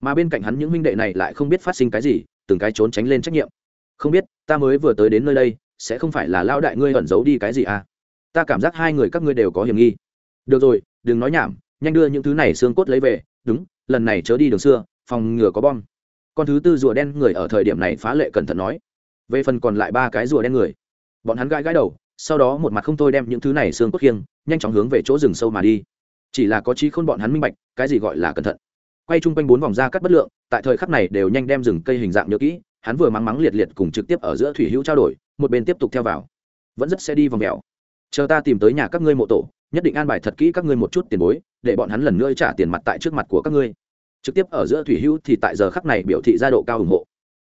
Mà bên cạnh hắn những huynh đệ này lại không biết phát sinh cái gì, từng cái trốn tránh lên trách nhiệm. Không biết, ta mới vừa tới đến nơi đây, sẽ không phải là lao đại ngươi ẩn giấu đi cái gì à? Ta cảm giác hai người các ngươi đều có hiểm nghi. Được rồi, đừng nói nhảm, nhanh đưa những thứ này xương cốt lấy về, đúng, lần này chớ đi đường xưa, phòng ngừa có bom. Con thứ tư rùa đen người ở thời điểm này phá lệ cẩn thận nói. Về phần còn lại ba cái rùa đen người bọn hắn gãi gãi đầu sau đó một mặt không thôi đem những thứ này xương cốt khiêng nhanh chóng hướng về chỗ rừng sâu mà đi. Chỉ là có trí khôn bọn hắn minh bạch cái gì gọi là cẩn thận. Quay chung quanh bốn vòng ra cắt bất lượng tại thời khắc này đều nhanh đem rừng cây hình dạng nhớ kỹ hắn vừa mắng mắng liệt liệt cùng trực tiếp ở giữa thủy hữu trao đổi một bên tiếp tục theo vào. Vẫn rất sẽ đi vòng mèo. Chờ ta tìm tới nhà các ngươi mộ tổ nhất định an bài thật kỹ các ngươi một chút tiền bối để bọn hắn lần nữa trả tiền mặt tại trước mặt của các ngươi. Trực tiếp ở giữa thủy hữu thì tại giờ khắc này biểu thị ra độ cao ủng hộ.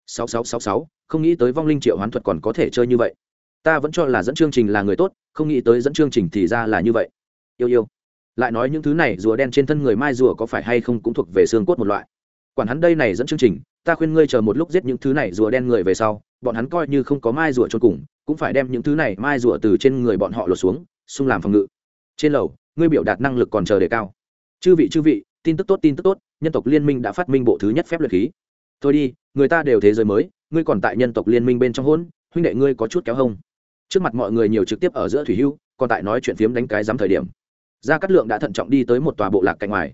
6666, không nghĩ tới vong linh triệu hoán thuật còn có thể chơi như vậy ta vẫn cho là dẫn chương trình là người tốt, không nghĩ tới dẫn chương trình thì ra là như vậy. Yêu yêu. Lại nói những thứ này, rùa đen trên thân người mai rùa có phải hay không cũng thuộc về xương cốt một loại. Quản hắn đây này dẫn chương trình, ta khuyên ngươi chờ một lúc giết những thứ này rùa đen người về sau, bọn hắn coi như không có mai rùa cho cùng, cũng phải đem những thứ này mai rùa từ trên người bọn họ lột xuống, xung làm phòng ngự. Trên lầu, ngươi biểu đạt năng lực còn chờ đề cao. Chư vị chư vị, tin tức tốt, tin tức tốt, nhân tộc liên minh đã phát minh bộ thứ nhất phép luyện khí. Thôi đi, người ta đều thế giới mới, ngươi còn tại nhân tộc liên minh bên trong hôn huynh đệ ngươi có chút kéo hông trước mặt mọi người nhiều trực tiếp ở giữa thủy hưu còn tại nói chuyện phiếm đánh cái dám thời điểm. Gia cát lượng đã thận trọng đi tới một tòa bộ lạc cạnh ngoài.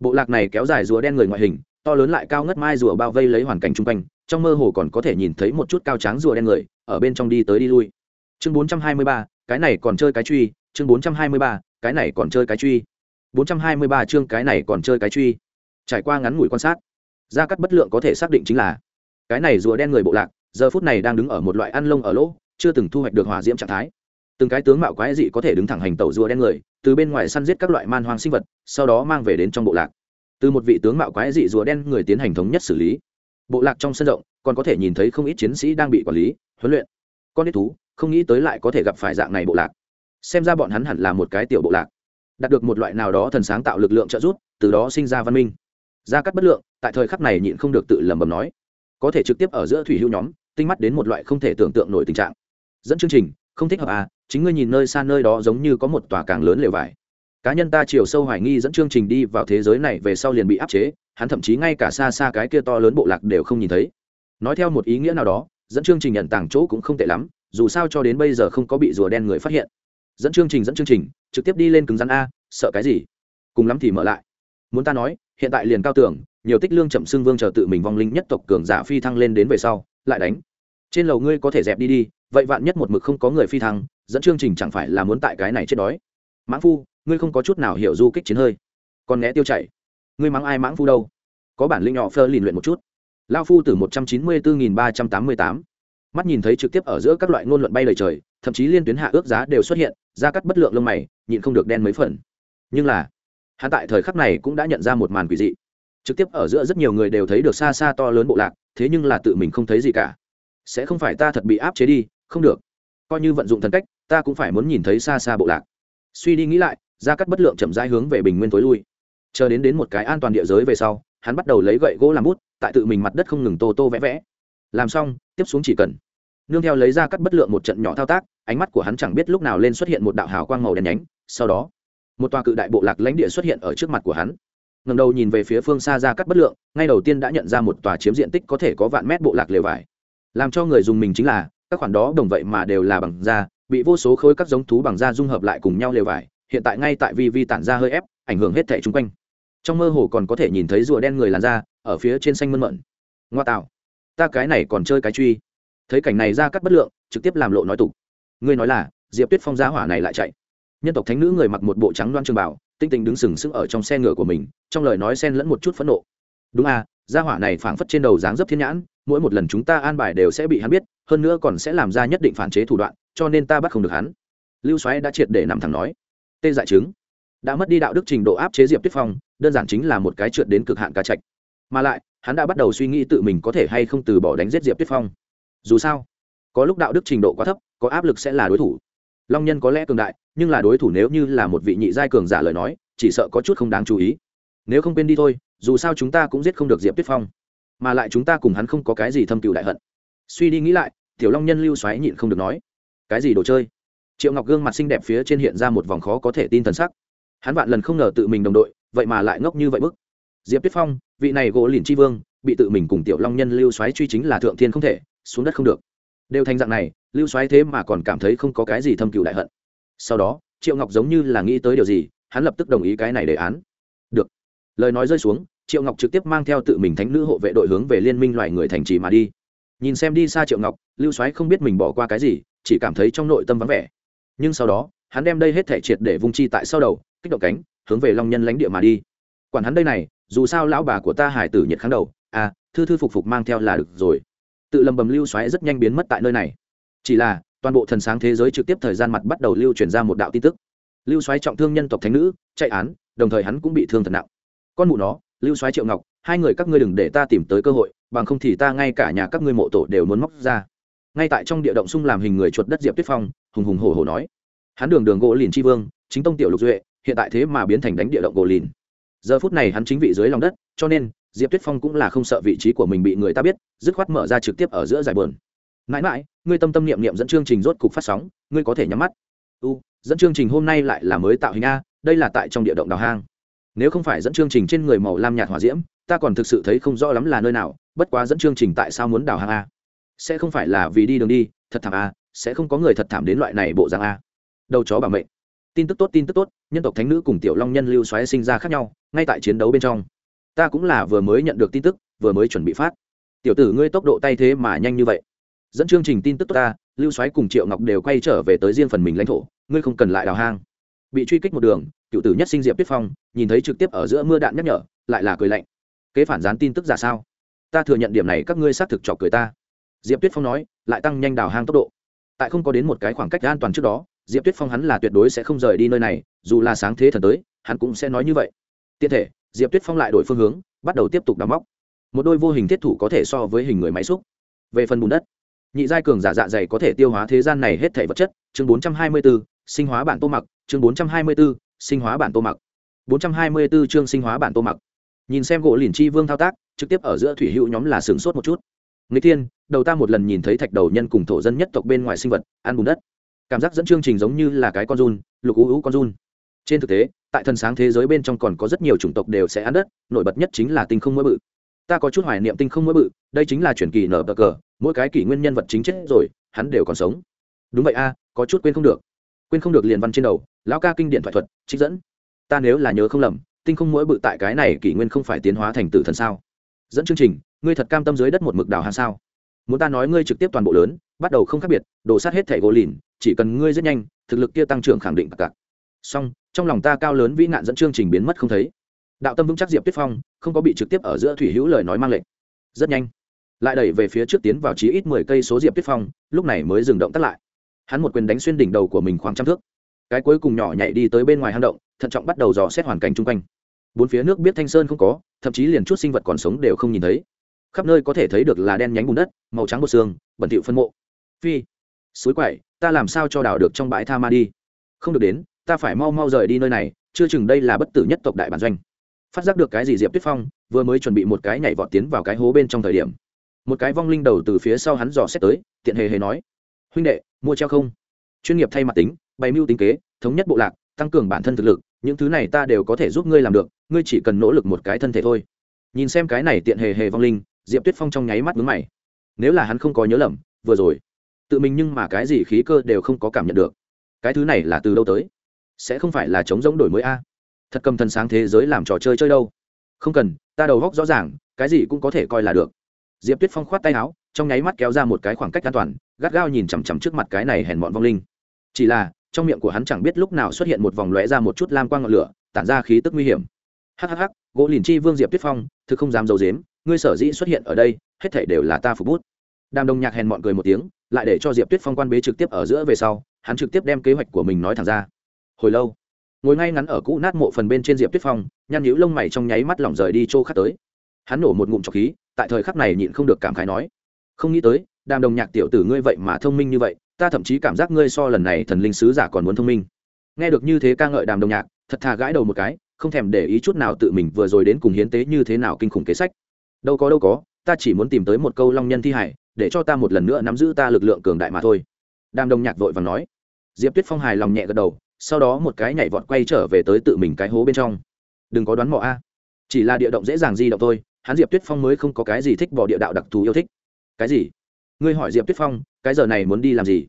Bộ lạc này kéo dài rùa đen người ngoại hình to lớn lại cao ngất mai rùa bao vây lấy hoàn cảnh chung quanh trong mơ hồ còn có thể nhìn thấy một chút cao tráng rùa đen người ở bên trong đi tới đi lui. Chương 423, cái này còn chơi cái truy chương 423, cái này còn chơi cái truy. 423 chương cái này còn chơi cái truy. Trải qua ngắn ngủi quan sát gia cắt bất lượng có thể xác định chính là cái này rùa đen người bộ lạc giờ phút này đang đứng ở một loại ăn lông ở lỗ chưa từng thu hoạch được hỏa diễm trạng thái. Từng cái tướng mạo quái dị có thể đứng thẳng hành tẩu rùa đen người, từ bên ngoài săn giết các loại man hoang sinh vật, sau đó mang về đến trong bộ lạc. Từ một vị tướng mạo quái dị rùa đen người tiến hành thống nhất xử lý. Bộ lạc trong sân rộng, còn có thể nhìn thấy không ít chiến sĩ đang bị quản lý, huấn luyện. Con ít thú, không nghĩ tới lại có thể gặp phải dạng này bộ lạc. Xem ra bọn hắn hẳn là một cái tiểu bộ lạc. Đạt được một loại nào đó thần sáng tạo lực lượng trợ giúp, từ đó sinh ra văn minh. Gia cắt bất lượng, tại thời khắc này nhịn không được tự lẩm bẩm nói, có thể trực tiếp ở giữa thủy hữu nhóm, tinh mắt đến một loại không thể tưởng tượng nổi tình trạng dẫn chương trình, không thích hợp à chính ngươi nhìn nơi xa nơi đó giống như có một tòa càng lớn lều vải. Cá nhân ta chiều sâu hoài nghi dẫn chương trình đi vào thế giới này về sau liền bị áp chế, hắn thậm chí ngay cả xa xa cái kia to lớn bộ lạc đều không nhìn thấy. Nói theo một ý nghĩa nào đó, dẫn chương trình nhận tàng chỗ cũng không tệ lắm, dù sao cho đến bây giờ không có bị rùa đen người phát hiện. Dẫn chương trình dẫn chương trình, trực tiếp đi lên cứng rắn a, sợ cái gì? Cùng lắm thì mở lại. Muốn ta nói, hiện tại liền cao tưởng nhiều tích lương chậm xưng vương chờ tự mình vong linh nhất tộc cường giả phi thăng lên đến về sau, lại đánh. Trên lầu ngươi có thể dẹp đi đi vậy vạn nhất một mực không có người phi thăng, dẫn chương trình chẳng phải là muốn tại cái này chết đói. Mãng phu, ngươi không có chút nào hiểu du kích chiến hơi. Còn né tiêu chảy. Ngươi mắng ai mãng phu đâu? Có bản linh nhỏ phơ lìn luyện một chút. Lao phu từ một trăm chín mươi bốn ba trăm tám mươi tám. Mắt nhìn thấy trực tiếp ở giữa các loại ngôn luận bay lời trời, thậm chí liên tuyến hạ ước giá đều xuất hiện, ra cắt bất lượng lông mày, nhịn không được đen mấy phần. Nhưng là, hắn tại thời khắc này cũng đã nhận ra một màn quỷ dị. Trực tiếp ở giữa rất nhiều người đều thấy được xa xa to lớn bộ lạc, thế nhưng là tự mình không thấy gì cả. Sẽ không phải ta thật bị áp chế đi không được. Coi như vận dụng thần cách, ta cũng phải muốn nhìn thấy xa xa bộ lạc. Suy đi nghĩ lại, gia cắt bất lượng chậm rãi hướng về bình nguyên tối lui. Chờ đến đến một cái an toàn địa giới về sau, hắn bắt đầu lấy gậy gỗ làm bút, tại tự mình mặt đất không ngừng tô tô vẽ vẽ. Làm xong, tiếp xuống chỉ cần. Nương theo lấy ra cắt bất lượng một trận nhỏ thao tác, ánh mắt của hắn chẳng biết lúc nào lên xuất hiện một đạo hào quang màu đen nhánh, sau đó, một tòa cự đại bộ lạc lãnh địa xuất hiện ở trước mặt của hắn. Ngầm đầu nhìn về phía phương xa ra cắt bất lượng, ngay đầu tiên đã nhận ra một tòa chiếm diện tích có thể có vạn mét bộ lạc lều vải. Làm cho người dùng mình chính là các khoản đó đồng vậy mà đều là bằng da, bị vô số khối các giống thú bằng da dung hợp lại cùng nhau lều vải, hiện tại ngay tại vi vi tản ra hơi ép, ảnh hưởng hết thẻ chung quanh. Trong mơ hồ còn có thể nhìn thấy rùa đen người làn da, ở phía trên xanh mơn mận. Ngoa tạo. Ta cái này còn chơi cái truy. Thấy cảnh này ra cắt bất lượng, trực tiếp làm lộ nói tục. Ngươi nói là, diệp tuyết phong giá hỏa này lại chạy. Nhân tộc thánh nữ người mặc một bộ trắng loan trường bảo, tinh tình đứng sừng sững ở trong xe ngựa của mình, trong lời nói xen lẫn một chút phẫn nộ. Đúng à gia hỏa này phảng phất trên đầu dáng dấp thiên nhãn mỗi một lần chúng ta an bài đều sẽ bị hắn biết, hơn nữa còn sẽ làm ra nhất định phản chế thủ đoạn, cho nên ta bắt không được hắn. Lưu xoáy đã triệt để nằm thẳng nói. Tê dại chứng. Đã mất đi đạo đức trình độ áp chế diệp tuyết phong, đơn giản chính là một cái trượt đến cực hạn cá trạch. Mà lại, hắn đã bắt đầu suy nghĩ tự mình có thể hay không từ bỏ đánh giết diệp tuyết phong. Dù sao, có lúc đạo đức trình độ quá thấp, có áp lực sẽ là đối thủ. Long nhân có lẽ cường đại, nhưng là đối thủ nếu như là một vị nhị giai cường giả lời nói, chỉ sợ có chút không đáng chú ý. Nếu không quên đi thôi, dù sao chúng ta cũng giết không được diệp tuyết phong mà lại chúng ta cùng hắn không có cái gì thâm cựu đại hận. Suy đi nghĩ lại, tiểu long nhân lưu xoáy nhịn không được nói, cái gì đồ chơi? Triệu ngọc gương mặt xinh đẹp phía trên hiện ra một vòng khó có thể tin thần sắc. Hắn vạn lần không ngờ tự mình đồng đội, vậy mà lại ngốc như vậy bức. Diệp tuyết phong, vị này gỗ lìn tri vương, bị tự mình cùng tiểu long nhân lưu xoáy truy chính là thượng thiên không thể, xuống đất không được. Đều thành dạng này, lưu xoáy thế mà còn cảm thấy không có cái gì thâm cựu đại hận. Sau đó, triệu ngọc giống như là nghĩ tới điều gì, hắn lập tức đồng ý cái này đề án. Được. Lời nói rơi xuống triệu ngọc trực tiếp mang theo tự mình thánh nữ hộ vệ đội hướng về liên minh loài người thành trì mà đi. Nhìn xem đi xa triệu ngọc, lưu Soái không biết mình bỏ qua cái gì, chỉ cảm thấy trong nội tâm vắng vẻ. Nhưng sau đó, hắn đem đây hết thể triệt để vung chi tại sau đầu, kích động cánh, hướng về long nhân lãnh địa mà đi. Quản hắn đây này, dù sao lão bà của ta hải tử nhiệt kháng đầu à thư thư phục phục mang theo là được rồi. Tự lầm bầm lưu xoáy rất nhanh biến mất tại nơi này. Chỉ là, toàn bộ thần sáng thế giới trực tiếp thời gian mặt bắt đầu lưu truyền ra một đạo tin tức. Lưu xoáy trọng thương nhân tộc thánh nữ, chạy án, đồng thời hắn cũng bị thương thật nặng. Con mụ nó lưu xoáy triệu ngọc, hai người các ngươi đừng để ta tìm tới cơ hội, bằng không thì ta ngay cả nhà các ngươi mộ tổ đều muốn móc ra. Ngay tại trong địa động sung làm hình người chuột đất diệp tuyết phong, hùng hùng hổ hổ nói, hắn đường đường gỗ lìn tri vương, chính tông tiểu lục duệ, hiện tại thế mà biến thành đánh địa động gỗ lìn. Giờ phút này hắn chính vị dưới lòng đất, cho nên, diệp tuyết phong cũng là không sợ vị trí của mình bị người ta biết, dứt khoát mở ra trực tiếp ở giữa giải bờn mãi mãi, ngươi tâm tâm niệm niệm dẫn chương trình rốt cục phát sóng, ngươi có thể nhắm mắt. U, dẫn chương trình hôm nay lại là mới tạo hình a, đây là tại trong địa động đào hang nếu không phải dẫn chương trình trên người màu lam nhạt hỏa diễm, ta còn thực sự thấy không rõ lắm là nơi nào, bất quá dẫn chương trình tại sao muốn đào hang a? Sẽ không phải là vì đi đường đi, thật thảm a, sẽ không có người thật thảm đến loại này bộ dạng a. Đầu chó bảo mệnh. Tin tức tốt, tin tức tốt, nhân tộc thánh nữ cùng tiểu long nhân lưu xoáy sinh ra khác nhau, ngay tại chiến đấu bên trong. Ta cũng là vừa mới nhận được tin tức, vừa mới chuẩn bị phát. Tiểu tử ngươi tốc độ tay thế mà nhanh như vậy. Dẫn chương trình tin tức tốt ta lưu xoáy cùng triệu ngọc đều quay trở về tới riêng phần mình lãnh thổ, ngươi không cần lại đào hang. Bị truy kích một đường cựu tử nhất sinh diệp tuyết phong nhìn thấy trực tiếp ở giữa mưa đạn nhắc nhở lại là cười lạnh kế phản gián tin tức giả sao ta thừa nhận điểm này các ngươi xác thực chọc cười ta diệp tuyết phong nói lại tăng nhanh đào hang tốc độ tại không có đến một cái khoảng cách an toàn trước đó diệp tuyết phong hắn là tuyệt đối sẽ không rời đi nơi này dù là sáng thế thần tới hắn cũng sẽ nói như vậy tiện thể diệp tuyết phong lại đổi phương hướng bắt đầu tiếp tục đắm móc một đôi vô hình thiết thủ có thể so với hình người máy xúc về phần bùn đất nhị giai cường giả dạ dày có thể tiêu hóa thế gian này hết thể vật chất chương bốn trăm hai mươi 424, sinh hóa bản tô mặc chương bốn trăm hai mươi 424, sinh hóa bản tô mặc. 424 chương sinh hóa bản tô mặc. Nhìn xem gỗ liền chi vương thao tác, trực tiếp ở giữa thủy hữu nhóm là sướng sốt một chút. Người tiên đầu ta một lần nhìn thấy thạch đầu nhân cùng thổ dân nhất tộc bên ngoài sinh vật, ăn bùn đất. Cảm giác dẫn chương trình giống như là cái con run, lục ú ú con run. Trên thực tế, tại thần sáng thế giới bên trong còn có rất nhiều chủng tộc đều sẽ ăn đất, nổi bật nhất chính là tinh không mỗi bự. Ta có chút hoài niệm tinh không mỗi bự, đây chính là chuyển kỳ nở cờ, mỗi cái kỷ nguyên nhân vật chính chết rồi, hắn đều còn sống. Đúng vậy a, có chút quên không được. Quên không được liền văn trên đầu lão ca kinh điện thoại thuật, trích dẫn. Ta nếu là nhớ không lầm, tinh không mỗi bự tại cái này kỷ nguyên không phải tiến hóa thành tử thần sao? Dẫn chương trình, ngươi thật cam tâm dưới đất một mực đào hàng sao? Muốn ta nói ngươi trực tiếp toàn bộ lớn, bắt đầu không khác biệt, đổ sát hết thẻ gỗ lìn, chỉ cần ngươi rất nhanh, thực lực kia tăng trưởng khẳng định cặc song trong lòng ta cao lớn vĩ nạn dẫn chương trình biến mất không thấy. Đạo tâm vững chắc diệp tuyết phong, không có bị trực tiếp ở giữa thủy hữu lời nói mang lệnh. Rất nhanh, lại đẩy về phía trước tiến vào chí ít mười cây số diệp tuyết phong, lúc này mới dừng động tắt lại. Hắn một quyền đánh xuyên đỉnh đầu của mình khoảng trăm thước cái cuối cùng nhỏ nhảy đi tới bên ngoài hang động, thận trọng bắt đầu dò xét hoàn cảnh chung quanh. Bốn phía nước biết thanh sơn không có, thậm chí liền chút sinh vật còn sống đều không nhìn thấy. Khắp nơi có thể thấy được là đen nhánh bùn đất, màu trắng bột xương, bẩn thịu phân mộ. Phi, suối quậy, ta làm sao cho đào được trong bãi tha ma đi? Không được đến, ta phải mau mau rời đi nơi này, chưa chừng đây là bất tử nhất tộc đại bản doanh. Phát giác được cái gì diệp tuyết phong, vừa mới chuẩn bị một cái nhảy vọt tiến vào cái hố bên trong thời điểm. Một cái vong linh đầu từ phía sau hắn dò xét tới, tiện hề hề nói, huynh đệ, mua treo không? Chuyên nghiệp thay mặt tính bày mưu tính kế, thống nhất bộ lạc, tăng cường bản thân thực lực, những thứ này ta đều có thể giúp ngươi làm được, ngươi chỉ cần nỗ lực một cái thân thể thôi. Nhìn xem cái này tiện hề hề vong linh, diệp tuyết phong trong nháy mắt mướn mày. Nếu là hắn không có nhớ lầm, vừa rồi, tự mình nhưng mà cái gì khí cơ đều không có cảm nhận được. Cái thứ này là từ đâu tới? Sẽ không phải là chống giống đổi mới a? Thật cầm thần sáng thế giới làm trò chơi chơi đâu? Không cần, ta đầu góc rõ ràng, cái gì cũng có thể coi là được. Diệp tuyết phong khoát tay áo, trong nháy mắt kéo ra một cái khoảng cách an toàn, gắt gao nhìn chằm chằm trước mặt cái này hèn bọn vong linh. Chỉ là trong miệng của hắn chẳng biết lúc nào xuất hiện một vòng lóe ra một chút lam quang ngọn lửa, tản ra khí tức nguy hiểm. Hhh gỗ lìn chi vương diệp tuyết phong, thực không dám d i ấ u dếm ngươi sở dĩ xuất hiện ở đây, hết thể đều là ta phục bút. Đàm đồng nhạc hèn mọn cười một tiếng, lại để cho diệp tuyết phong quan bế trực tiếp ở giữa về sau, hắn trực tiếp đem kế hoạch của mình nói thẳng ra. Hồi lâu, ngồi ngay ngắn ở cũ nát mộ phần bên trên diệp tuyết phong, nhăn nhíu lông mày trong nháy mắt lỏng rời đi chỗ khác tới. Hắn nổ một ngụm trọc khí, tại thời khắc này nhịn không được cảm khái nói, không nghĩ tới, đàm đồng nhạc tiểu tử ngươi vậy mà thông minh như vậy ta thậm chí cảm giác ngươi so lần này thần linh sứ giả còn muốn thông minh. Nghe được như thế ca ngợi đàm đồng nhạc, thật thà gãi đầu một cái, không thèm để ý chút nào tự mình vừa rồi đến cùng hiến tế như thế nào kinh khủng kế sách. Đâu có đâu có, ta chỉ muốn tìm tới một câu long nhân thi hải, để cho ta một lần nữa nắm giữ ta lực lượng cường đại mà thôi. Đàm đồng nhạc vội và nói. Diệp tuyết phong hài lòng nhẹ gật đầu, sau đó một cái nhảy vọt quay trở về tới tự mình cái hố bên trong. Đừng có đoán mò a. Chỉ là địa động dễ dàng di động thôi, hắn diệp tuyết phong mới không có cái gì thích bỏ địa đạo đặc thù yêu thích. Cái gì? Ngươi hỏi diệp tuyết phong cái giờ này muốn đi làm gì?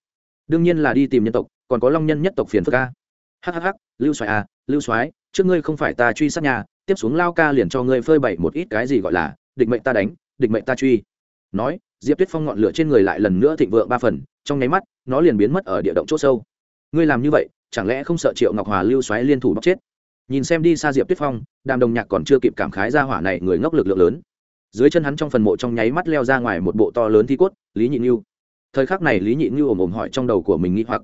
Đương nhiên là đi tìm nhân tộc, còn có long nhân nhất tộc phiền phức a. Hhh lưu xoài a à, lưu soái, trước ngươi không phải ta truy sát nhà, tiếp xuống lao ca liền cho ngươi phơi bày một ít cái gì gọi là, địch mệnh ta đánh, địch mệnh ta truy. Nói, diệp tuyết phong ngọn lửa trên người lại lần nữa thịnh vượng ba phần, trong nháy mắt, nó liền biến mất ở địa động c h ỗ sâu. Ngươi làm như vậy, chẳng lẽ không sợ triệu ngọc hòa lưu xoáy liên thủ bóc chết? Nhìn xem đi xa diệp tuyết phong, đàm đồng nhạc còn chưa kịp cảm khái ra hỏa này người ngốc lực lượng lớn. Dưới chân hắn trong phần mộ trong nháy mắt leo ra ngoài một bộ to lớn thi cốt, lý nhị như thời khắc này lý nhị như ồm ồm hỏi trong đầu của mình nghĩ hoặc.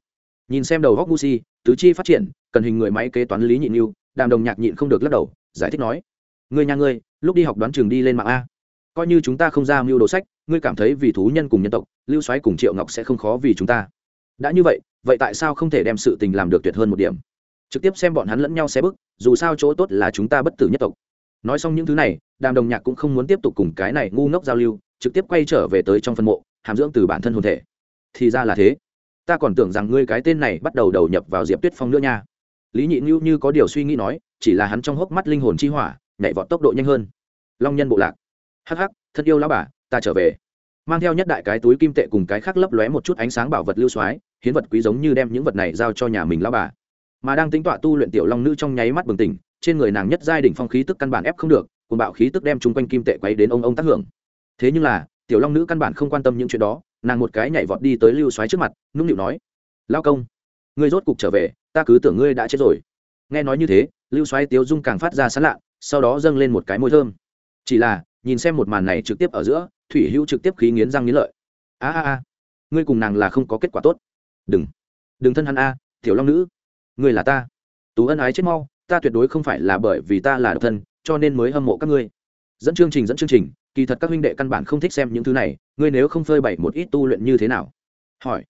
Nhìn xem đầu góc gu si, tứ chi phát triển, cần hình người máy kế toán lý nhị như đàm đồng nhạc nhịn không được lắc đầu, giải thích nói, ngươi nhà ngươi, lúc đi học đoán trường đi lên mạng a. Coi như chúng ta không ra mưu đồ sách, ngươi cảm thấy vì thú nhân cùng nhân tộc, lưu xoáy cùng triệu ngọc sẽ không khó vì chúng ta. Đã như vậy vậy tại sao không thể đem sự tình làm được tuyệt hơn một điểm? Trực tiếp xem bọn hắn lẫn nhau xé bức, dù sao chỗ tốt là chúng ta bất tử nhất tộc. Nói xong những thứ này, đàm đồng nhạc cũng không muốn tiếp tục cùng cái này ngu ngốc giao lưu, trực tiếp quay trở về tới trong phân mộ hàm dưỡng từ bản thân hồn thể. Thì ra là thế. Ta còn tưởng rằng ngươi cái tên này bắt đầu đầu nhập vào diệp tuyết phong nữa nha. Lý nhị như như có điều suy nghĩ nói, chỉ là hắn trong hốc mắt linh hồn chi hỏa, nhảy vọt tốc độ nhanh hơn. Long nhân bộ lạc. Hắc hắc, thân yêu lão bà, ta trở về. Mang theo nhất đại cái túi kim tệ cùng cái khác lấp lóe một chút ánh sáng bảo vật lưu xoái hiến vật quý giống như đem những vật này giao cho nhà mình lão bà. Mà đang tính tọa tu luyện tiểu long nữ trong nháy mắt bừng tỉnh, trên người nàng nhất giai đỉnh phong khí tức căn bản ép không được cùng bạo khí tức đem chung quanh kim tệ quấy đến ông ông tác hưởng. Thế nhưng là tiểu long nữ căn bản không quan tâm những chuyện đó, nàng một cái nhảy vọt đi tới lưu xoáy trước mặt, nũng nịu nói lao công, ngươi rốt cục trở về, ta cứ tưởng ngươi đã chết rồi. Nghe nói như thế, lưu xoáy tiếu dung càng phát ra sán lạ, sau đó dâng lên một cái môi thơm. Chỉ là, nhìn xem một màn này trực tiếp ở giữa, thủy hữu trực tiếp khí nghiến răng nghiến lợi. A a a, ngươi cùng nàng là không có kết quả tốt. Đừng đừng thân hắn a, tiểu long nữ, ngươi là ta. Tú ân ái chết mau, ta tuyệt đối không phải là bởi vì ta là độc thân, cho nên mới hâm mộ các ngươi. Dẫn chương trình, dẫn chương trình kỳ thật các huynh đệ căn bản không thích xem những thứ này, ngươi nếu không phơi bày một ít tu luyện như thế nào? Hỏi.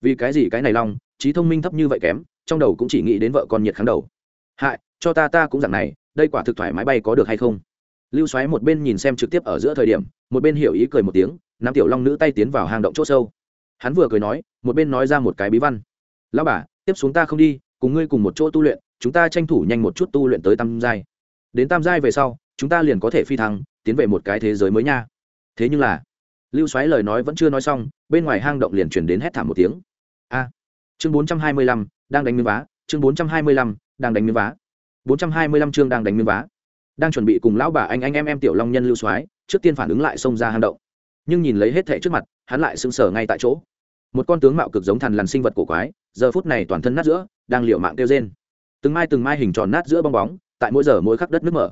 Vì cái gì cái này long, trí thông minh thấp như vậy kém, trong đầu cũng chỉ nghĩ đến vợ con nhiệt kháng đầu. Hại, cho ta ta cũng dạng này, đây quả thực thoải mái bay có được hay không? Lưu xoáy một bên nhìn xem trực tiếp ở giữa thời điểm, một bên hiểu ý cười một tiếng, nắm tiểu long nữ tay tiến vào hang động c h ỗ sâu. Hắn vừa cười nói, một bên nói ra một cái bí văn. Lão bà, tiếp xuống ta không đi, cùng ngươi cùng một chỗ tu luyện, chúng ta tranh thủ nhanh một chút tu luyện tới tam giai. Đến tam giai về sau, chúng ta liền có thể phi thăng tiến về một cái thế giới mới nha. Thế nhưng là, lưu xoáy lời nói vẫn chưa nói xong, bên ngoài hang động liền chuyển đến hét thảm một tiếng. A, chương bốn trăm hai mươi lăm, đang đánh miếng vá, chương bốn trăm hai mươi lăm, đang đánh miếng vá. bốn trăm hai mươi lăm chương đang đánh miếng vá. Đang chuẩn bị cùng lão bà anh anh em em tiểu long nhân lưu soái, trước tiên phản ứng lại xông ra hang động. Nhưng nhìn lấy hết thẻ trước mặt, hắn lại sững sờ ngay tại chỗ. Một con tướng mạo cực giống thằn lằn sinh vật cổ quái, giờ phút này toàn thân nát giữa, đang liệu mạng kêu rên. Từng mai từng mai hình tròn nát giữa bong bóng, tại mỗi giờ mỗi khắc đất nước mở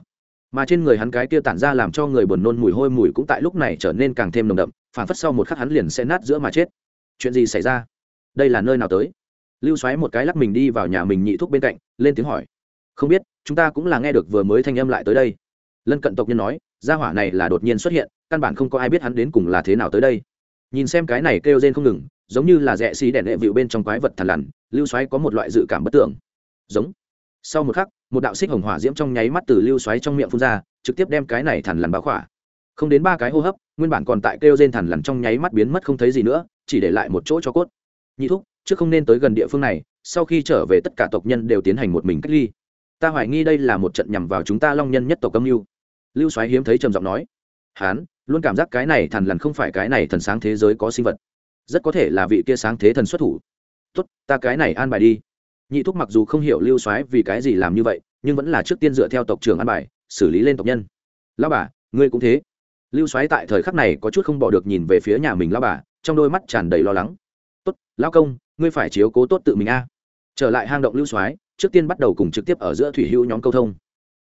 mà trên người hắn cái kia tản ra làm cho người buồn nôn mùi hôi mùi cũng tại lúc này trở nên càng thêm nồng đậm phản phất sau một khắc hắn liền sẽ nát giữa mà chết. Chuyện gì xảy ra? Đây là nơi nào tới? Lưu xoáy một cái lắc mình đi vào nhà mình nhị thuốc bên cạnh, lên tiếng hỏi. Không biết, chúng ta cũng là nghe được vừa mới thanh âm lại tới đây. Lân cận tộc nhân nói, gia hỏa này là đột nhiên xuất hiện, căn bản không có ai biết hắn đến cùng là thế nào tới đây. Nhìn xem cái này kêu rên không ngừng, giống như là rẽ xí đèn đệ vịu bên trong quái vật thằn lằn, lưu xoáy có một loại dự cảm bất tưởng. Giống. Sau một khắc một đạo xích hồng hỏa diễm trong nháy mắt từ lưu xoáy trong miệng phun ra, trực tiếp đem cái này thằn lằn báo khỏa. Không đến ba cái hô hấp, nguyên bản còn tại kêu rên thằn lằn trong nháy mắt biến mất không thấy gì nữa, chỉ để lại một chỗ cho cốt. Nhị thúc, trước không nên tới gần địa phương này, sau khi trở về tất cả tộc nhân đều tiến hành một mình cách ly. Ta hoài nghi đây là một trận nhằm vào chúng ta long nhân nhất tộc âm mưu. Lưu soái hiếm thấy trầm giọng nói. Hán, luôn cảm giác cái này thần lần không phải cái này thần sáng thế giới có sinh vật. Rất có thể là vị kia sáng thế thần xuất thủ. Tốt, ta cái này an bài đi nhị thúc mặc dù không hiểu lưu soái vì cái gì làm như vậy, nhưng vẫn là trước tiên dựa theo tộc trưởng an bài, xử lý lên tộc nhân. Lao bà, ngươi cũng thế. Lưu soái tại thời khắc này có chút không bỏ được nhìn về phía nhà mình lao bà, trong đôi mắt tràn đầy lo lắng. Tốt lao công, ngươi phải chiếu cố tốt tự mình a. Trở lại hang động lưu soái, trước tiên bắt đầu cùng trực tiếp ở giữa thủy hữu nhóm câu thông.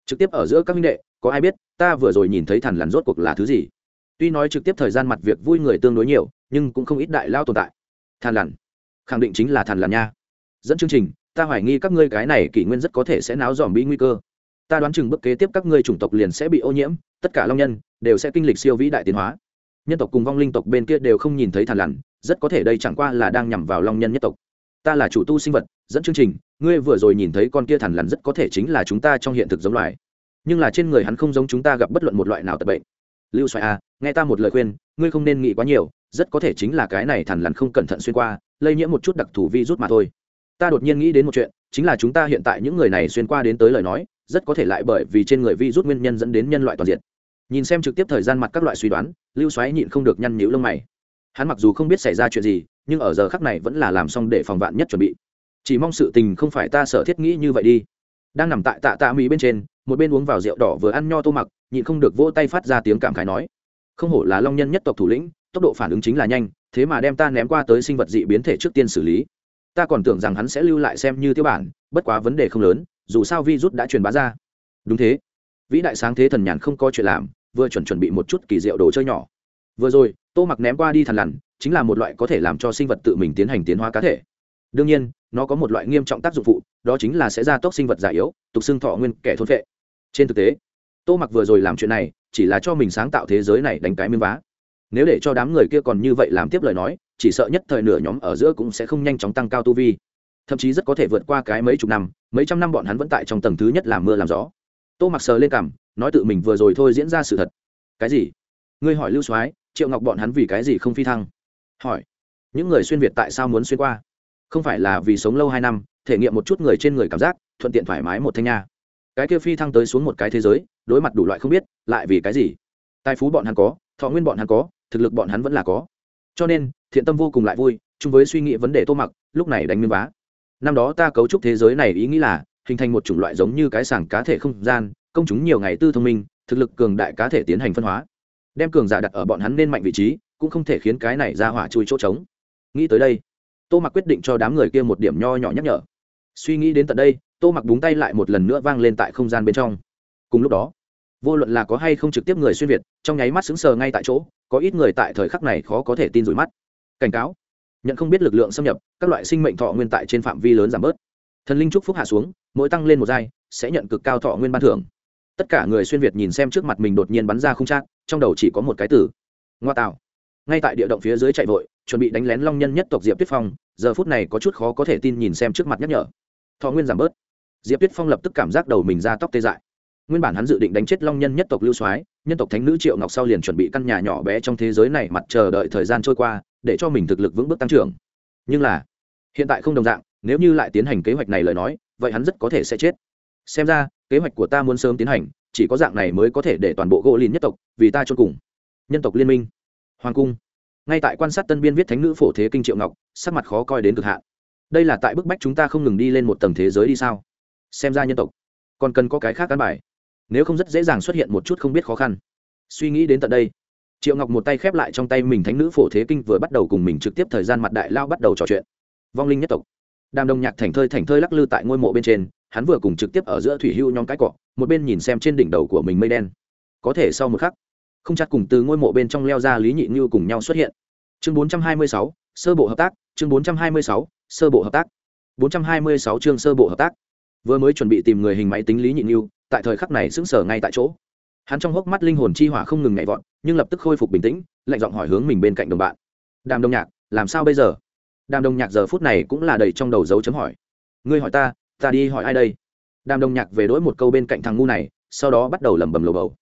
Trực tiếp ở giữa các minh đệ, có ai biết, ta vừa rồi nhìn thấy thằn lằn rốt cuộc là thứ gì? Tuy nói trực tiếp thời gian mặt việc vui người tương đối nhiều, nhưng cũng không ít đại lao tồn tại. Thằn lằn. Khẳng định chính là thằn lằn nha. Dẫn chương trình ta hoài nghi các ngươi cái này kỷ nguyên rất có thể sẽ náo dòm bí nguy cơ. Ta đoán chừng bước kế tiếp các ngươi chủng tộc liền sẽ bị ô nhiễm tất cả long nhân đều sẽ kinh lịch siêu vĩ đại tiến hóa. Nhân tộc cùng vong linh tộc bên kia đều không nhìn thấy thàn lằn rất có thể đây chẳng qua là đang nhằm vào long nhân nhất tộc. Ta là chủ tu sinh vật dẫn chương trình ngươi vừa rồi nhìn thấy con kia thằn lằn rất có thể chính là chúng ta trong hiện thực giống loài. Nhưng là trên người hắn không giống chúng ta gặp bất luận một loại nào tập bệnh. Lưu xoài a à, nghe ta một lời khuyên ngươi không nên nghĩ quá nhiều rất có thể chính là cái này thằn lằn không cẩn thận xuyên qua lây nhiễm một chút đặc thù vi rút mà thôi ta đột nhiên nghĩ đến một chuyện, chính là chúng ta hiện tại những người này xuyên qua đến tới lời nói, rất có thể lại bởi vì trên người vi rút nguyên nhân dẫn đến nhân loại toàn diện. Nhìn xem trực tiếp thời gian mặt các loại suy đoán, lưu xoáy nhịn không được nhăn nhữ lông mày. Hắn mặc dù không biết xảy ra chuyện gì, nhưng ở giờ khắc này vẫn là làm xong để phòng vạn nhất chuẩn bị. Chỉ mong sự tình không phải ta sở thiết nghĩ như vậy đi. Đang nằm tại tạ tạ mỹ bên trên, một bên uống vào rượu đỏ vừa ăn nho tô mặc, nhịn không được vỗ tay phát ra tiếng cảm khái nói. Không hổ là long nhân nhất tộc thủ lĩnh, tốc độ phản ứng chính là nhanh, thế mà đem ta ném qua tới sinh vật dị biến thể trước tiên xử lý ta còn tưởng rằng hắn sẽ lưu lại xem như tiêu bản, bất quá vấn đề không lớn, dù sao virus đã truyền bá ra. Đúng thế. Vĩ đại sáng thế thần nhàn không có chuyện làm, vừa chuẩn chuẩn bị một chút kỳ diệu đồ chơi nhỏ. Vừa rồi, tô mặc ném qua đi thằn lằn, chính là một loại có thể làm cho sinh vật tự mình tiến hành tiến hóa cá thể. Đương nhiên, nó có một loại nghiêm trọng tác dụng phụ, đó chính là sẽ gia tốc sinh vật già yếu, tục xưng thọ nguyên kẻ thôn vệ trên thực tế, tô mặc vừa rồi làm chuyện này, chỉ là cho mình sáng tạo thế giới này đánh cái miếng vá. Nếu để cho đám người kia còn như vậy làm tiếp lời nói chỉ sợ nhất thời nửa nhóm ở giữa cũng sẽ không nhanh chóng tăng cao tu vi. Thậm chí rất có thể vượt qua cái mấy chục năm mấy trăm năm bọn hắn vẫn tại trong tầng thứ nhất làm mưa làm gió. Tô mặc sờ lên cảm, nói tự mình vừa rồi thôi diễn ra sự thật. Cái gì? Ngươi hỏi lưu soái triệu ngọc bọn hắn vì cái gì không phi thăng? Hỏi. Những người xuyên việt tại sao muốn xuyên qua? Không phải là vì sống lâu hai năm thể nghiệm một chút người trên người cảm giác thuận tiện thoải mái một thanh nha. Cái kia phi thăng tới xuống một cái thế giới đối mặt đủ loại không biết lại vì cái gì? Tài phú bọn hắn có thọ nguyên bọn hắn có thực lực bọn hắn vẫn là có. Cho nên thiện tâm vô cùng lại vui, chung với suy nghĩ vấn đề tô mặc, lúc này đánh miếng vá. Năm đó ta cấu trúc thế giới này ý nghĩ là, hình thành một chủng loại giống như cái sảng cá thể không gian, công chúng nhiều ngày tư thông minh, thực lực cường đại cá thể tiến hành phân hóa. Đem cường giả đặt ở bọn hắn nên mạnh vị trí, cũng không thể khiến cái này ra hỏa chui chỗ trống. Nghĩ tới đây, tô mặc quyết định cho đám người kia một điểm nho nhỏ nhắc nhở. Suy nghĩ đến tận đây, tô mặc búng tay lại một lần nữa vang lên tại không gian bên trong. Cùng lúc đó, vô luận là có hay không trực tiếp người xuyên việt, trong nháy mắt xứng sờ ngay tại chỗ, có ít người tại thời khắc này khó có thể tin rủi mắt cảnh cáo. Nhận không biết lực lượng xâm nhập, các loại sinh mệnh thọ nguyên tại trên phạm vi lớn giảm bớt. Thần linh trúc phúc hạ xuống, mỗi tăng lên một giai, sẽ nhận cực cao thọ nguyên ban thưởng. Tất cả người xuyên việt nhìn xem trước mặt mình đột nhiên bắn ra không trác trong đầu chỉ có một cái từ. Ngoa tạo. Ngay tại địa động phía dưới chạy vội, chuẩn bị đánh lén long nhân nhất tộc diệp tuyết phong, giờ phút này có chút khó có thể tin nhìn xem trước mặt nhắc nhở. Thọ nguyên giảm bớt. Diệp tuyết phong lập tức cảm giác đầu mình ra tóc tê dại. Nguyên bản hắn dự định đánh chết long nhân nhất tộc lưu soái, nhân tộc thánh nữ triệu ngọc sau liền chuẩn bị căn nhà nhỏ bé trong thế giới này, mặt chờ đợi thời gian trôi qua để cho mình thực lực vững bước tăng trưởng. Nhưng là, hiện tại không đồng dạng, nếu như lại tiến hành kế hoạch này lời nói, vậy hắn rất có thể sẽ chết. Xem ra, kế hoạch của ta muốn sớm tiến hành, chỉ có dạng này mới có thể để toàn bộ gỗ lìn nhất tộc, vì ta cho cùng. Nhân tộc liên minh. Hoàng cung. Ngay tại quan sát tân biên viết thánh nữ phổ thế kinh triệu ngọc, sắc mặt khó coi đến cực hạn. Đây là tại bức bách chúng ta không ngừng đi lên một tầng thế giới đi sao? Xem ra nhân tộc còn cần có cái khác cán bài. Nếu không rất dễ dàng xuất hiện một chút không biết khó khăn. Suy nghĩ đến tận đây triệu ngọc một tay khép lại trong tay mình thánh nữ phổ thế kinh vừa bắt đầu cùng mình trực tiếp thời gian mặt đại lao bắt đầu trò chuyện. Vong linh nhất tộc. Đàm đồng nhạc thành thơi thành thơi lắc lư tại ngôi mộ bên trên hắn vừa cùng trực tiếp ở giữa thủy hưu nhóm cái cọ một bên nhìn xem trên đỉnh đầu của mình mây đen. Có thể sau một khắc không chắc cùng từ ngôi mộ bên trong leo ra lý nhị như cùng nhau xuất hiện. Chương 426, sơ bộ hợp tác chương 426, sơ bộ hợp tác. 426 chương sơ bộ hợp tác. Vừa mới chuẩn bị tìm người hình máy tính lý nhị như tại thời khắc này sững sờ ngay tại chỗ hắn trong hốc mắt linh hồn chi hỏa không ngừng nhảy vọt, nhưng lập tức khôi phục bình tĩnh, lạnh giọng hỏi hướng mình bên cạnh đồng bạn. Đàm đông nhạc, làm sao bây giờ? Đàm đông nhạc giờ phút này cũng là đầy trong đầu dấu chấm hỏi. Ngươi hỏi ta ta đi hỏi ai đây? Đàm đông nhạc về đỗi một câu bên cạnh thằng ngu này, sau đó bắt đầu lẩm bẩm lồ bầu.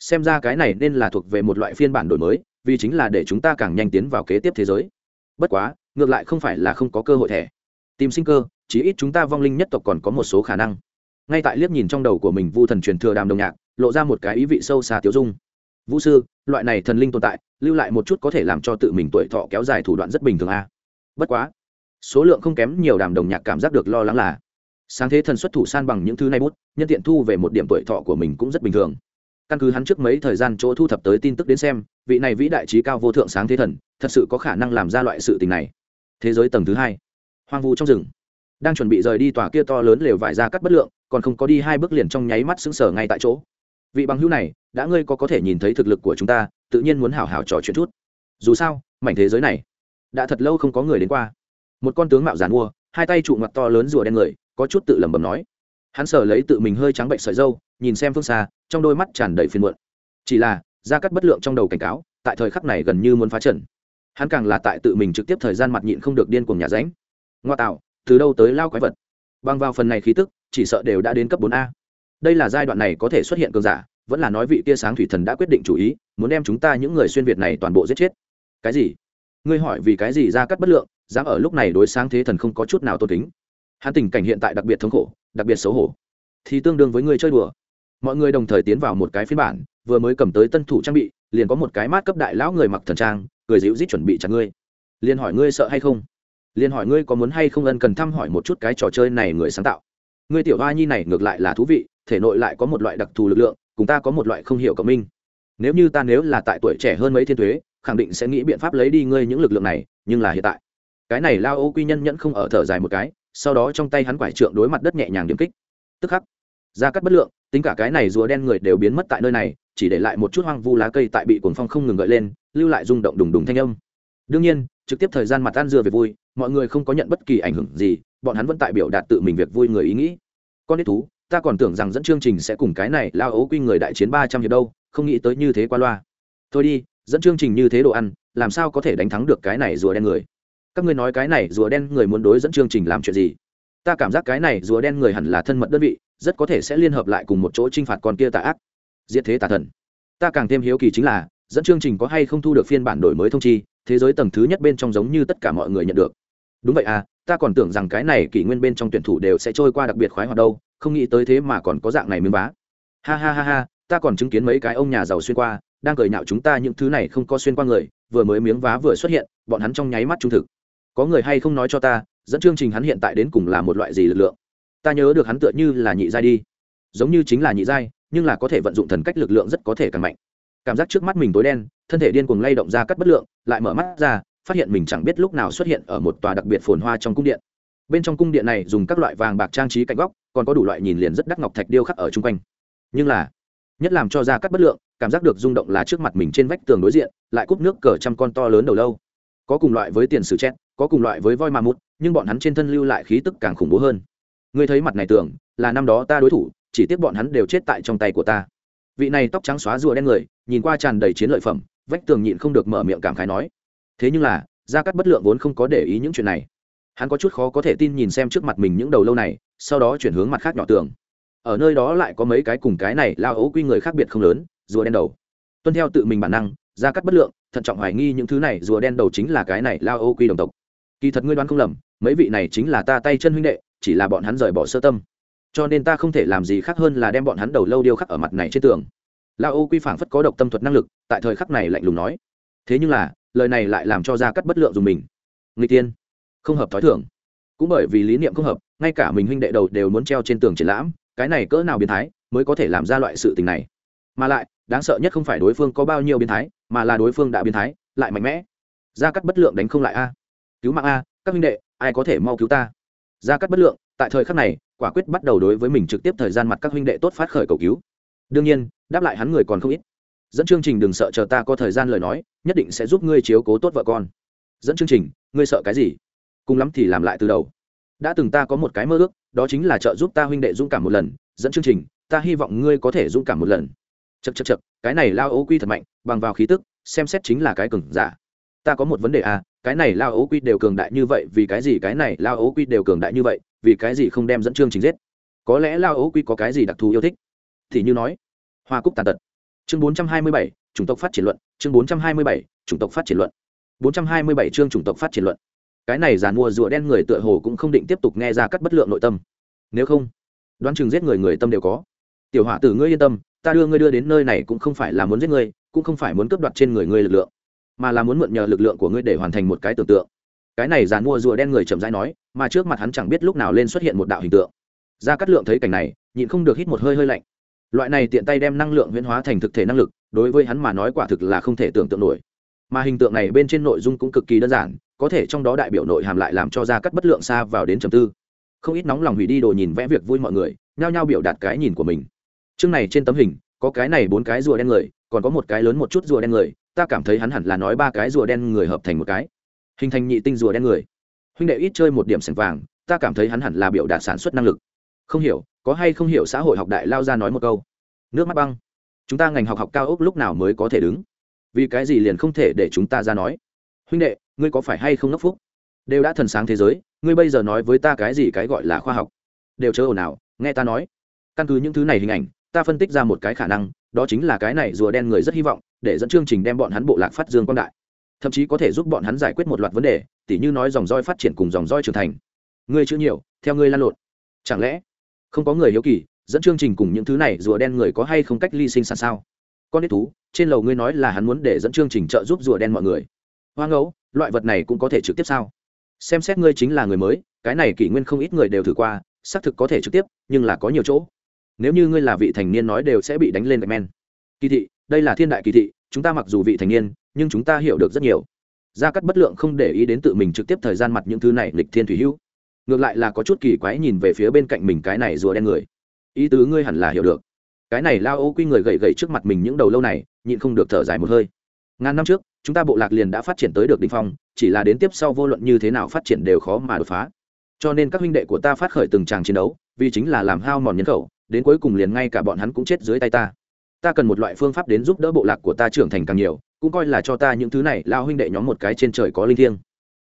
Xem ra cái này nên là thuộc về một loại phiên bản đổi mới, vì chính là để chúng ta càng nhanh tiến vào kế tiếp thế giới. Bất quá, ngược lại không phải là không có cơ hội thẻ. Tìm sinh cơ, chí ít chúng ta vong linh nhất tộc còn có một số khả năng. Ngay tại liếc nhìn trong đầu của mình vu thần truyền thừa đàm đông nhạc lộ ra một cái ý vị sâu xa tiêu dung. Vũ sư, loại này thần linh tồn tại, lưu lại một chút có thể làm cho tự mình tuổi thọ kéo dài thủ đoạn rất bình thường a. Bất quá, số lượng không kém nhiều đàm đồng nhạc cảm giác được lo lắng là, sáng thế thần xuất thủ san bằng những thứ này bút, nhân tiện thu về một điểm tuổi thọ của mình cũng rất bình thường. Căn cứ hắn trước mấy thời gian chỗ thu thập tới tin tức đến xem, vị này vĩ đại trí cao vô thượng sáng thế thần, thật sự có khả năng làm ra loại sự tình này. Thế giới tầng thứ hai, hoang vu trong rừng. Đang chuẩn bị rời đi tòa kia to lớn lều vải ra cắt bất lượng, còn không có đi hai bước liền trong nháy mắt sững sờ ngay tại chỗ vị bằng hữu này, đã ngươi có có thể nhìn thấy thực lực của chúng ta, tự nhiên muốn hảo hảo trò chuyện chút. Dù sao, mảnh thế giới này, đã thật lâu không có người đến qua. Một con tướng mạo giàn mua, hai tay trụ mặt to lớn rùa đen người, có chút tự lẩm bẩm nói. Hắn sở lấy tự mình hơi trắng bệnh sợi dâu, nhìn xem phương xa, trong đôi mắt tràn đầy phiền muộn. Chỉ là gia cắt bất lượng trong đầu cảnh cáo, tại thời khắc này gần như muốn phá trần hắn càng là tại tự mình trực tiếp thời gian mặt nhịn không được điên cuồng nhà ránh. Ngoa tạo, từ đâu tới lao quái vật? Băng vào phần này khí tức, chỉ sợ đều đã đến cấp bốn a đây là giai đoạn này có thể xuất hiện cường giả, vẫn là nói vị tia sáng thủy thần đã quyết định chủ ý, muốn đem chúng ta những người xuyên việt này toàn bộ giết chết. Cái gì? Ngươi hỏi vì cái gì ra cắt bất lượng, dám ở lúc này đối sáng thế thần không có chút nào tôn kính? Hắn tình cảnh hiện tại đặc biệt thống khổ, đặc biệt xấu hổ. Thì tương đương với ngươi chơi đùa. Mọi người đồng thời tiến vào một cái phiên bản, vừa mới cầm tới tân thủ trang bị, liền có một cái mát cấp đại lão người mặc thần trang, cười dịu dít chuẩn bị chặt ngươi. Liền hỏi ngươi sợ hay không? Liền hỏi ngươi có muốn hay không ân cần thăm hỏi một chút cái trò chơi này người sáng tạo. Ngươi tiểu hoa nhi này ngược lại là thú vị thể nội lại có một loại đặc thù lực lượng, cùng ta có một loại không hiểu cộng minh. Nếu như ta nếu là tại tuổi trẻ hơn mấy thiên thuế khẳng định sẽ nghĩ biện pháp lấy đi ngươi những lực lượng này, nhưng là hiện tại, cái này lao ô quy nhân nhẫn không ở thở dài một cái, sau đó trong tay hắn quải trượng đối mặt đất nhẹ nhàng điểm kích. Tức khắc, ra cắt bất lượng, tính cả cái này rùa đen người đều biến mất tại nơi này, chỉ để lại một chút hoang vu lá cây tại bị cuồng phong không ngừng gợi lên, lưu lại rung động đùng đùng thanh âm. Đương nhiên, trực tiếp thời gian mặt ăn dưa về vui, mọi người không có nhận bất kỳ ảnh hưởng gì, bọn hắn vẫn tại biểu đạt tự mình việc vui người ý nghĩ. Con đít thú ta còn tưởng rằng dẫn chương trình sẽ cùng cái này lao ấu quy người đại chiến ba trăm hiệp đâu, không nghĩ tới như thế qua loa. Thôi đi, dẫn chương trình như thế đồ ăn, làm sao có thể đánh thắng được cái này rùa đen người? Các ngươi nói cái này rùa đen người muốn đối dẫn chương trình làm chuyện gì? Ta cảm giác cái này rùa đen người hẳn là thân mật đơn vị, rất có thể sẽ liên hợp lại cùng một chỗ t r i n h phạt con kia tà ác. Diệt thế tà thần. Ta càng thêm hiếu kỳ chính là, dẫn chương trình có hay không thu được phiên bản đổi mới thông chi, thế giới tầng thứ nhất bên trong giống như tất cả mọi người nhận được. Đúng vậy à ta còn tưởng rằng cái này kỷ nguyên bên trong tuyển thủ đều sẽ trôi qua đặc biệt khoái hoạt đâu không nghĩ tới thế mà còn có dạng này miếng vá. ha ha ha ha, ta còn chứng kiến mấy cái ông nhà giàu xuyên qua, đang cười nhạo chúng ta những thứ này không có xuyên qua người, vừa mới miếng vá vừa xuất hiện, bọn hắn trong nháy mắt trung thực. Có người hay không nói cho ta, dẫn chương trình hắn hiện tại đến cùng là một loại gì lực lượng? Ta nhớ được hắn tựa như là nhị giai đi. Giống như chính là nhị giai, nhưng là có thể vận dụng thần cách lực lượng rất có thể càng mạnh. Cảm giác trước mắt mình tối đen, thân thể điên cuồng lay động ra cắt bất lượng, lại mở mắt ra, phát hiện mình chẳng biết lúc nào xuất hiện ở một tòa đặc biệt phồn hoa trong cung điện. Bên trong cung điện này dùng các loại vàng bạc trang trí cạnh góc còn có đủ loại nhìn liền rất đắc ngọc thạch điêu khắc ở chung quanh. Nhưng là, nhất làm cho ra cắt bất lượng, cảm giác được rung động là trước mặt mình trên vách tường đối diện, lại cúp nước cờ trăm con to lớn đầu lâu. Có cùng loại với tiền sử chết có cùng loại với voi ma mút nhưng bọn hắn trên thân lưu lại khí tức càng khủng bố hơn. Ngươi thấy mặt này tưởng, là năm đó ta đối thủ, chỉ tiếc bọn hắn đều chết tại trong tay của ta. Vị này tóc trắng xóa rùa đen người, nhìn qua tràn đầy chiến lợi phẩm, vách tường nhịn không được mở miệng cảm khái nói. Thế nhưng là gia cắt bất lượng vốn không có để ý những chuyện này. Hắn có chút khó có thể tin nhìn xem trước mặt mình những đầu lâu này sau đó chuyển hướng mặt khác nhỏ tường. Ở nơi đó lại có mấy cái cùng cái này lao ấu quy người khác biệt không lớn, rùa đen đầu. Tuân theo tự mình bản năng, ra cắt bất lượng, thận trọng hoài nghi những thứ này, rùa đen đầu chính là cái này lao ấu quy đồng tộc. Kỳ thật ngươi đoán không lầm, mấy vị này chính là ta tay chân huynh đệ, chỉ là bọn hắn rời bỏ sơ tâm. Cho nên ta không thể làm gì khác hơn là đem bọn hắn đầu lâu điêu khắc ở mặt này trên tường. Lao ấu quy phảng phất có độc tâm thuật năng lực, tại thời khắc này lạnh lùng nói. Thế nhưng là, lời này lại làm cho ra cắt bất lượng dùng mình. Người tiên. Không hợp thói thường cũng bởi vì lý niệm không hợp, ngay cả mình huynh đệ đầu đều muốn treo trên tường triển lãm, cái này cỡ nào biến thái mới có thể làm ra loại sự tình này? Mà lại, đáng sợ nhất không phải đối phương có bao nhiêu biến thái, mà là đối phương đã biến thái, lại mạnh mẽ. Gia cắt bất lượng đánh không lại a. Cứu mạng a, các huynh đệ, ai có thể mau cứu ta? Gia cắt bất lượng, tại thời khắc này, quả quyết bắt đầu đối với mình trực tiếp thời gian mặt các huynh đệ tốt phát khởi cầu cứu. Đương nhiên, đáp lại hắn người còn không ít. Dẫn chương trình đừng sợ chờ ta có thời gian lời nói, nhất định sẽ giúp ngươi chiếu cố tốt vợ con. Dẫn chương trình, ngươi sợ cái gì? Cùng lắm thì làm lại từ đầu. Đã từng ta có một cái mơ ước, đó chính là trợ giúp ta huynh đệ dũng cảm một lần, dẫn chương trình, ta hy vọng ngươi có thể dũng cảm một lần. Chật chật chật cái này lao ấu quy thật mạnh, bằng vào khí tức, xem xét chính là cái cừng giả. Ta có một vấn đề à cái này lao ấu quy đều cường đại như vậy, vì cái gì cái này lao ấu quy đều cường đại như vậy, vì cái gì không đem dẫn chương trình giết? Có lẽ lao ấu quy có cái gì đặc thù yêu thích? Thì như nói, hoa cúc tàn tật. Chương bốn trăm hai mươi bảy, chủng tộc phát triển luận, chương bốn trăm hai mươi bảy, chủng tộc phát triển luận. Bốn trăm hai mươi bảy chương chủng tộc phát triển luận cái này giàn mua rùa đen người tựa hồ cũng không định tiếp tục nghe ra cắt bất lượng nội tâm. Nếu không, đoán chừng giết người người tâm đều có. Tiểu hỏa tử, ngươi yên tâm, ta đưa ngươi đưa đến nơi này cũng không phải là muốn giết ngươi, cũng không phải muốn cướp đoạt trên người ngươi lực lượng, mà là muốn mượn nhờ lực lượng của ngươi để hoàn thành một cái tưởng tượng. Cái này giàn mua rùa đen người chậm rãi nói, mà trước mặt hắn chẳng biết lúc nào lên xuất hiện một đạo hình tượng. Gia cắt lượng thấy cảnh này, nhịn không được hít một hơi hơi lạnh. Loại này tiện tay đem năng lượng huyễn hóa thành thực thể năng lực, đối với hắn mà nói quả thực là không thể tưởng tượng nổi. Mà hình tượng này bên trên nội dung cũng cực kỳ đơn giản có thể trong đó đại biểu nội hàm lại làm cho gia cắt bất lượng xa vào đến trầm tư. Không ít nóng lòng hủy đi đồ nhìn vẽ việc vui mọi người, nhao nhao biểu đạt cái nhìn của mình. Chương này trên tấm hình, có cái này bốn cái rùa đen người, còn có một cái lớn một chút rùa đen người, ta cảm thấy hắn hẳn là nói ba cái rùa đen người hợp thành một cái. Hình thành nhị tinh rùa đen người. Huynh đệ ít chơi một điểm sành vàng, ta cảm thấy hắn hẳn là biểu đạt sản xuất năng lực. Không hiểu, có hay không hiểu xã hội học đại lao ra nói một câu. Nước mắt băng. Chúng ta ngành học học cao ốc lúc nào mới có thể đứng? Vì cái gì liền không thể để chúng ta ra nói? Huynh đệ ngươi có phải hay không ngốc phúc? Đều đã thần sáng thế giới, ngươi bây giờ nói với ta cái gì cái gọi là khoa học? Đều chớ ồn ào, nghe ta nói. Căn cứ những thứ này hình ảnh, ta phân tích ra một cái khả năng, đó chính là cái này rùa đen người rất hy vọng, để dẫn chương trình đem bọn hắn bộ lạc phát dương quang đại. Thậm chí có thể giúp bọn hắn giải quyết một loạt vấn đề, tỉ như nói dòng roi phát triển cùng dòng roi trưởng thành. Ngươi chữ nhiều, theo ngươi lan lộn. Chẳng lẽ không có người hiếu kỳ, dẫn chương trình cùng những thứ này rùa đen người có hay không cách ly sinh sản sao? Con ít thú, trên lầu ngươi nói là hắn muốn để dẫn chương trình trợ giúp rùa đen mọi người. Hoa ngẫu loại vật này cũng có thể trực tiếp sao? Xem xét ngươi chính là người mới, cái này kỷ nguyên không ít người đều thử qua, xác thực có thể trực tiếp, nhưng là có nhiều chỗ. Nếu như ngươi là vị thành niên nói đều sẽ bị đánh lên gạch men. Kỳ thị, đây là thiên đại kỳ thị, chúng ta mặc dù vị thành niên, nhưng chúng ta hiểu được rất nhiều. Gia cắt bất lượng không để ý đến tự mình trực tiếp thời gian mặt những thứ này lịch thiên thủy hữu. Ngược lại là có chút kỳ quái nhìn về phía bên cạnh mình cái này rùa đen người. Ý tứ ngươi hẳn là hiểu được. Cái này lao ô quy người gậy gậy trước mặt mình những đầu lâu này, nhịn không được thở dài một hơi. Ngàn năm trước chúng ta bộ lạc liền đã phát triển tới được đỉnh phong, chỉ là đến tiếp sau vô luận như thế nào phát triển đều khó mà đột phá. Cho nên các huynh đệ của ta phát khởi từng tràng chiến đấu, vì chính là làm hao mòn nhân khẩu, đến cuối cùng liền ngay cả bọn hắn cũng chết dưới tay ta. Ta cần một loại phương pháp đến giúp đỡ bộ lạc của ta trưởng thành càng nhiều, cũng coi là cho ta những thứ này, lao huynh đệ nhóm một cái trên trời có linh thiêng.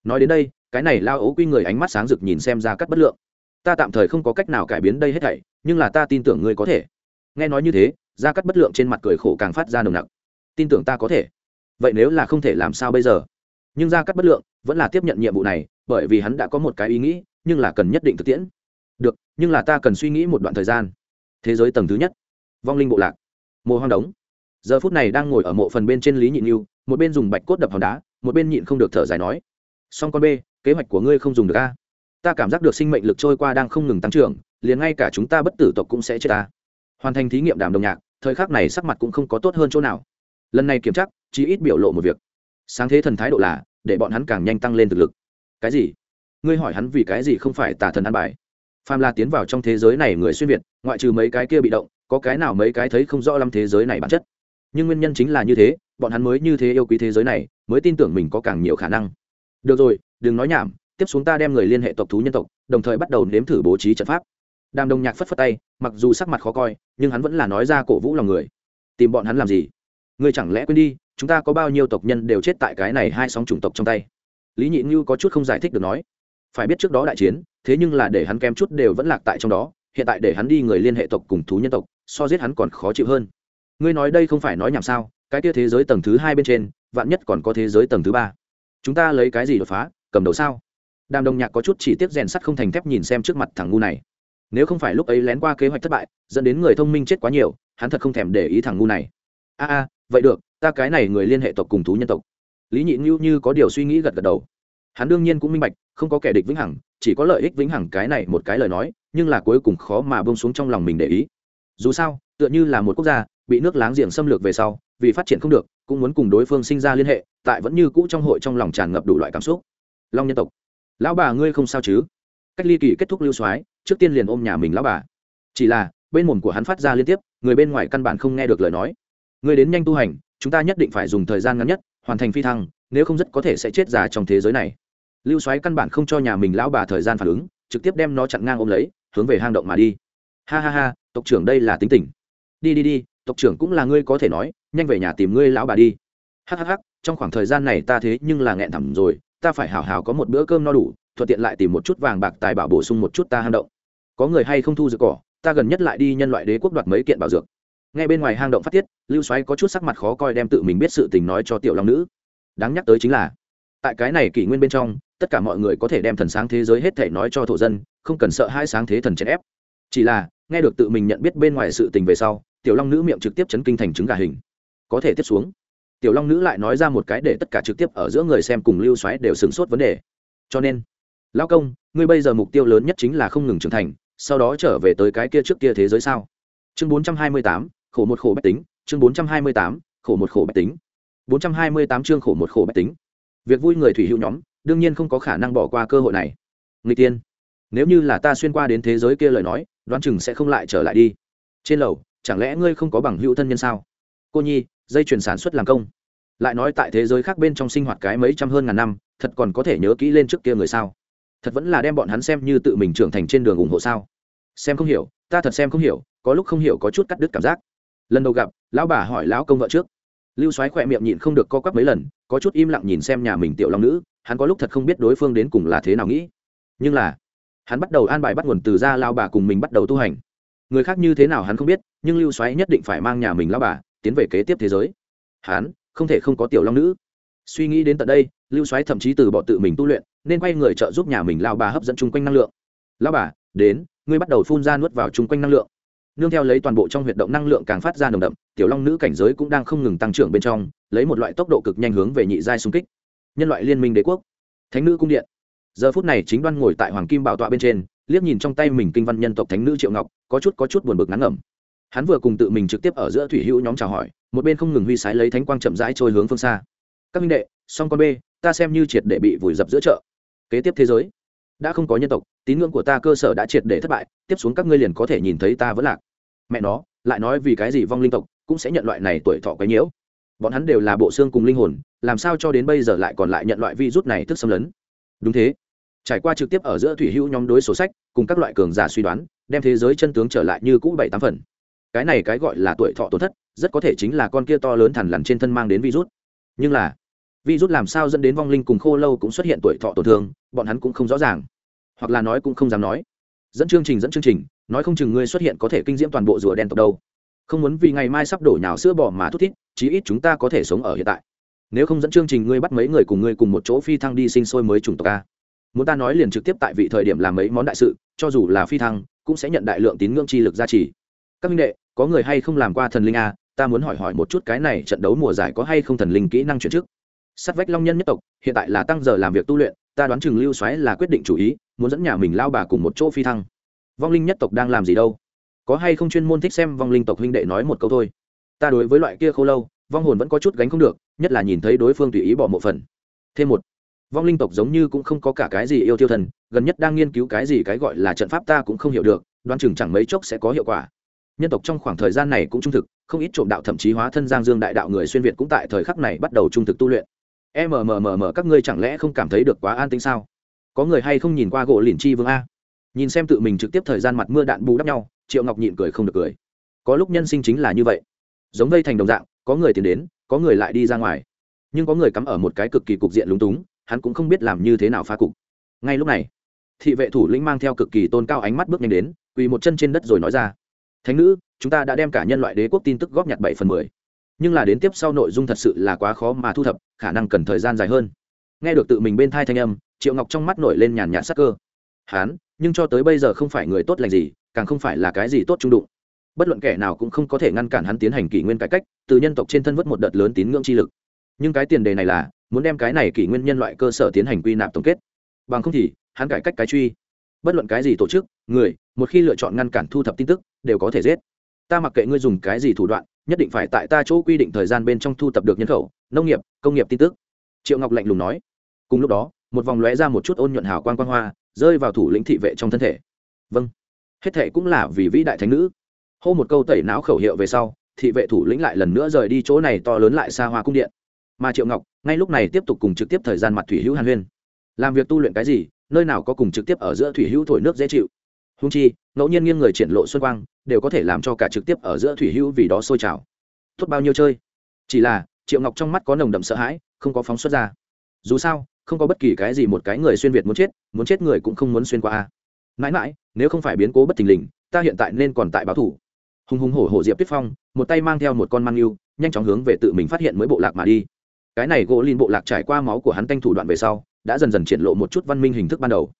Nói đến đây, cái này lao ấu quy người ánh mắt sáng rực nhìn xem ra cắt bất lượng. Ta tạm thời không có cách nào cải biến đây hết thảy, nhưng là ta tin tưởng ngươi có thể. Nghe nói như thế, ra cắt bất lượng trên mặt cười khổ càng phát ra nồng nặc. Tin tưởng ta có thể vậy nếu là không thể làm sao bây giờ? Nhưng gia cắt bất lượng vẫn là tiếp nhận nhiệm vụ này, bởi vì hắn đã có một cái ý nghĩ, nhưng là cần nhất định thực tiễn. Được, nhưng là ta cần suy nghĩ một đoạn thời gian. Thế giới tầng thứ nhất. Vong linh bộ lạc. Mồ hoang đống. Giờ phút này đang ngồi ở mộ phần bên trên lý nhịn yêu một bên dùng bạch cốt đập hòn đá, một bên nhịn không được thở dài nói song con b kế hoạch của ngươi không dùng được a. Ta cảm giác được sinh mệnh lực trôi qua đang không ngừng tăng trưởng, liền ngay cả chúng ta bất tử tộc cũng sẽ chết ta. Hoàn thành thí nghiệm đàm đồng nhạc, thời khắc này sắc mặt cũng không có tốt hơn chỗ nào. Lần này kiểm tra chỉ ít biểu lộ một việc. Sáng thế thần thái độ là, để bọn hắn càng nhanh tăng lên thực lực. Cái gì? Ngươi hỏi hắn vì cái gì không phải tà thần ăn bài? Phàm la tiến vào trong thế giới này người xuyên việt, ngoại trừ mấy cái kia bị động, có cái nào mấy cái thấy không rõ lắm thế giới này bản chất? Nhưng nguyên nhân chính là như thế, bọn hắn mới như thế yêu quý thế giới này, mới tin tưởng mình có càng nhiều khả năng. Được rồi, đừng nói nhảm, tiếp xuống ta đem người liên hệ tộc thú nhân tộc, đồng thời bắt đầu nếm thử bố trí trận pháp. Đàm đồng nhạc phất phất tay, mặc dù sắc mặt khó coi, nhưng hắn vẫn là nói ra cổ vũ lòng người. Tìm bọn hắn làm gì? Ngươi chẳng lẽ quên đi chúng ta có bao nhiêu tộc nhân đều chết tại cái này hai sóng chủng tộc trong tay? Lý nhị như có chút không giải thích được nói. Phải biết trước đó đại chiến, thế nhưng là để hắn kém chút đều vẫn lạc tại trong đó, hiện tại để hắn đi người liên hệ tộc cùng thú nhân tộc, so giết hắn còn khó chịu hơn. Ngươi nói đây không phải nói nhảm sao, cái kia thế giới tầng thứ hai bên trên, vạn nhất còn có thế giới tầng thứ ba. Chúng ta lấy cái gì đột phá, cầm đầu sao? Đàm đồng nhạc có chút chỉ tiếp rèn sắt không thành thép nhìn xem trước mặt thằng ngu này. Nếu không phải lúc ấy lén qua kế hoạch thất bại, dẫn đến người thông minh chết quá nhiều, hắn thật không thèm để ý thằng ngu này. A a, vậy được ta cái này người liên hệ tộc cùng thú nhân tộc. Lý nhị như như có điều suy nghĩ gật gật đầu. Hắn đương nhiên cũng minh bạch, không có kẻ địch vĩnh hằng, chỉ có lợi ích vĩnh hằng cái này một cái lời nói, nhưng là cuối cùng khó mà bông xuống trong lòng mình để ý. Dù sao, tựa như là một quốc gia, bị nước láng giềng xâm lược về sau, vì phát triển không được, cũng muốn cùng đối phương sinh ra liên hệ, tại vẫn như cũ trong hội trong lòng tràn ngập đủ loại cảm xúc. Long nhân tộc. Lão bà ngươi không sao chứ? Cách ly kỳ kết thúc lưu soái, trước tiên liền ôm nhà mình lão bà. Chỉ là, bên mồm của hắn phát ra liên tiếp, người bên ngoài căn bản không nghe được lời nói. Người đến nhanh tu hành chúng ta nhất định phải dùng thời gian ngắn nhất, hoàn thành phi thăng, nếu không rất có thể sẽ chết già trong thế giới này. Lưu soái căn bản không cho nhà mình lão bà thời gian phản ứng, trực tiếp đem nó chặn ngang ôm lấy, hướng về hang động mà đi. Ha ha ha, tộc trưởng đây là tính tình. Đi đi đi, tộc trưởng cũng là ngươi có thể nói, nhanh về nhà tìm ngươi lão bà đi. Hhh trong khoảng thời gian này ta thế nhưng là nghẹn thẳm rồi, ta phải hào hào có một bữa cơm no đủ, thuận tiện lại tìm một chút vàng bạc tài bảo bổ sung một chút ta hang động. Có người hay không thu dược cỏ, ta gần nhất lại đi nhân loại đế quốc đoạt mấy kiện bảo dược nghe bên ngoài hang động phát tiết, lưu xoáy có chút sắc mặt khó coi đem tự mình biết sự tình nói cho tiểu long nữ. Đáng nhắc tới chính là, tại cái này kỷ nguyên bên trong, tất cả mọi người có thể đem thần sáng thế giới hết thể nói cho thổ dân, không cần sợ hai sáng thế thần chèn ép. Chỉ là, nghe được tự mình nhận biết bên ngoài sự tình về sau, tiểu long nữ miệng trực tiếp chấn kinh thành trứng gà hình. Có thể tiếp xuống, tiểu long nữ lại nói ra một cái để tất cả trực tiếp ở giữa người xem cùng lưu xoáy đều sửng sốt vấn đề. Cho nên, Lão công, ngươi bây giờ mục tiêu lớn nhất chính là không ngừng trưởng thành, sau đó trở về tới cái kia trước kia thế giới sao? Chương bốn trăm hai mươi tám khổ một khổ bách tính, chương bốn trăm hai mươi tám, khổ một khổ bách tính. bốn trăm hai mươi tám chương khổ một khổ bách tính. Việc vui người thủy hữu nhóm, đương nhiên không có khả năng bỏ qua cơ hội này. Người tiên, nếu như là ta xuyên qua đến thế giới kia lời nói, đoán chừng sẽ không lại trở lại đi. Trên lầu, chẳng lẽ ngươi không có bằng hữu thân nhân sao? Cô nhi, dây chuyển sản xuất làm công. Lại nói tại thế giới khác bên trong sinh hoạt cái mấy trăm hơn ngàn năm, thật còn có thể nhớ kỹ lên trước kia người sao? Thật vẫn là đem bọn hắn xem như tự mình trưởng thành trên đường ủng hộ sao? Xem không hiểu, ta thật xem không hiểu, có lúc không hiểu có chút cắt đứt cảm giác lần đầu gặp, lão bà hỏi lão công vợ trước. Lưu Soái khỏe miệng nhịn không được co quắp mấy lần, có chút im lặng nhìn xem nhà mình tiểu long nữ, hắn có lúc thật không biết đối phương đến cùng là thế nào nghĩ. Nhưng là, hắn bắt đầu an bài bắt nguồn từ ra lao bà cùng mình bắt đầu tu hành. Người khác như thế nào hắn không biết, nhưng lưu xoáy nhất định phải mang nhà mình lao bà, tiến về kế tiếp thế giới. Hắn, không thể không có tiểu long nữ. Suy nghĩ đến tận đây, lưu xoáy thậm chí từ bỏ tự mình tu luyện, nên quay người trợ giúp nhà mình lao bà hấp dẫn chung quanh năng lượng. Lao bà, đến, ngươi bắt đầu phun ra nuốt vào chung quanh năng lượng nương theo lấy toàn bộ trong huyệt động năng lượng càng phát ra nồng đậm, tiểu long nữ cảnh giới cũng đang không ngừng tăng trưởng bên trong, lấy một loại tốc độ cực nhanh hướng về nhị giai xung kích. Nhân loại liên minh đế quốc. Thánh nữ cung điện. Giờ phút này chính đoan ngồi tại hoàng kim bảo tọa bên trên, liếc nhìn trong tay mình kinh văn nhân tộc thánh nữ triệu ngọc, có chút có chút buồn bực ngắn ngẩm. Hắn vừa cùng tự mình trực tiếp ở giữa thủy hữu nhóm chào hỏi, một bên không ngừng huy sái lấy thánh quang chậm rãi trôi hướng phương xa. Các minh đệ, song con b ta xem như triệt để bị vùi dập giữa chợ. Kế tiếp thế giới đã không có nhân tộc, tín ngưỡng của ta cơ sở đã triệt để thất bại, tiếp xuống các ngươi liền có thể nhìn thấy ta vẫn lạc. Mẹ nó, lại nói vì cái gì vong linh tộc cũng sẽ nhận loại này tuổi thọ quấy nhiễu? Bọn hắn đều là bộ xương cùng linh hồn, làm sao cho đến bây giờ lại còn lại nhận loại virus này thức xâm lấn? Đúng thế. Trải qua trực tiếp ở giữa thủy hữu nhóm đối sổ sách, cùng các loại cường giả suy đoán, đem thế giới chân tướng trở lại như cũ bảy tám phần. Cái này cái gọi là tuổi thọ tổn thất, rất có thể chính là con kia to lớn thằn lằn trên thân mang đến virus. Nhưng là virus làm sao dẫn đến vong linh cùng khô lâu cũng xuất hiện tuổi thọ tổn thương, bọn hắn cũng không rõ ràng. Hoặc là nói cũng không dám nói. Dẫn chương trình, dẫn chương trình, nói không chừng ngươi xuất hiện có thể kinh diễm toàn bộ rùa đen tộc đâu. Không muốn vì ngày mai sắp đổ nhào sữa bỏ mà thút thít, chí ít chúng ta có thể sống ở hiện tại. Nếu không dẫn chương trình, ngươi bắt mấy người cùng ngươi cùng một chỗ phi thăng đi sinh sôi mới chủng tộc a. Muốn ta nói liền trực tiếp tại vị thời điểm làm mấy món đại sự, cho dù là phi thăng, cũng sẽ nhận đại lượng tín ngưỡng chi lực gia trì. Các minh đệ, có người hay không làm qua thần linh a? Ta muốn hỏi hỏi một chút cái này trận đấu mùa giải có hay không thần linh kỹ năng chuyển trước sắt vách long nhân nhất tộc, hiện tại là tăng giờ làm việc tu luyện, ta đoán chừng lưu xoáy là quyết định chủ ý, muốn dẫn nhà mình lao bà cùng một chỗ phi thăng. Vong linh nhất tộc đang làm gì đâu? Có hay không chuyên môn thích xem vong linh tộc huynh đệ nói một câu thôi. Ta đối với loại kia khô lâu, vong hồn vẫn có chút gánh không được, nhất là nhìn thấy đối phương tùy ý bỏ một phần. Thêm một, vong linh tộc giống như cũng không có cả cái gì yêu tiêu thần, gần nhất đang nghiên cứu cái gì cái gọi là trận pháp ta cũng không hiểu được, đoán chừng chẳng mấy chốc sẽ có hiệu quả. Nhân tộc trong khoảng thời gian này cũng trung thực, không ít trộm đạo thậm chí hóa thân giang dương đại đạo người xuyên việt cũng tại thời khắc này bắt đầu trung thực tu luyện. Mmmm các ngươi chẳng lẽ không cảm thấy được quá an tĩnh sao? Có người hay không nhìn qua gỗ liền chi vương a? Nhìn xem tự mình trực tiếp thời gian mặt mưa đạn bù đắp nhau, triệu ngọc nhịn cười không được cười. Có lúc nhân sinh chính là như vậy. Giống vây thành đồng dạng, có người tiến đến, có người lại đi ra ngoài. Nhưng có người cắm ở một cái cực kỳ cục diện lúng túng, hắn cũng không biết làm như thế nào phá cục. Ngay lúc này, thị vệ thủ lĩnh mang theo cực kỳ tôn cao ánh mắt bước nhanh đến, quỳ một chân trên đất rồi nói ra. Thánh nữ, chúng ta đã đem cả nhân loại đế quốc tin tức góp nhặt bảy phần mười nhưng là đến tiếp sau nội dung thật sự là quá khó mà thu thập, khả năng cần thời gian dài hơn. Nghe được tự mình bên thai thanh âm, triệu ngọc trong mắt nổi lên nhàn nhạt sắc cơ. Hán, nhưng cho tới bây giờ không phải người tốt lành gì, càng không phải là cái gì tốt trung đụng. Bất luận kẻ nào cũng không có thể ngăn cản hắn tiến hành kỷ nguyên cải cách, từ nhân tộc trên thân vớt một đợt lớn tín ngưỡng chi lực. Nhưng cái tiền đề này là, muốn đem cái này kỷ nguyên nhân loại cơ sở tiến hành quy nạp tổng kết. Bằng không thì, hắn cải cách cái truy. Bất luận cái gì tổ chức, người, một khi lựa chọn ngăn cản thu thập tin tức, đều có thể giết. Ta mặc kệ ngươi dùng cái gì thủ đoạn nhất định phải tại ta chỗ quy định thời gian bên trong thu thập được nhân khẩu, nông nghiệp, công nghiệp tin tức. Triệu ngọc lạnh lùng nói. Cùng lúc đó, một vòng lóe ra một chút ôn nhuận hào quang quan hoa, rơi vào thủ lĩnh thị vệ trong thân thể. Vâng. Hết thệ cũng là vì vĩ đại thánh nữ. Hô một câu tẩy não khẩu hiệu về sau, thị vệ thủ lĩnh lại lần nữa rời đi chỗ này to lớn lại xa hoa cung điện. Mà triệu ngọc, ngay lúc này tiếp tục cùng trực tiếp thời gian mặt thủy hữu hàn huyên. Làm việc tu luyện cái gì? Nơi nào có cùng trực tiếp ở giữa thủy hữu thổi nước dễ chịu? Húng chi, ngẫu nhiên nghiêng người triển lộ xuân quang, đều có thể làm cho cả trực tiếp ở giữa thủy hữu vì đó sôi trào. Tốt bao nhiêu chơi. Chỉ là, triệu ngọc trong mắt có nồng đậm sợ hãi, không có phóng xuất ra. Dù sao, không có bất kỳ cái gì một cái người xuyên việt muốn chết muốn chết người cũng không muốn xuyên qua a. Mãi mãi, nếu không phải biến cố bất thình lình, ta hiện tại nên còn tại báo thủ. Hùng hùng hổ hổ diệp tuyết phong, một tay mang theo một con mang yêu, nhanh chóng hướng về tự mình phát hiện mới bộ lạc mà đi. Cái này gỗ lìn bộ lạc trải qua máu của hắn tanh thủ đoạn về sau, đã dần dần triển lộ một chút văn minh hình thức ban đầu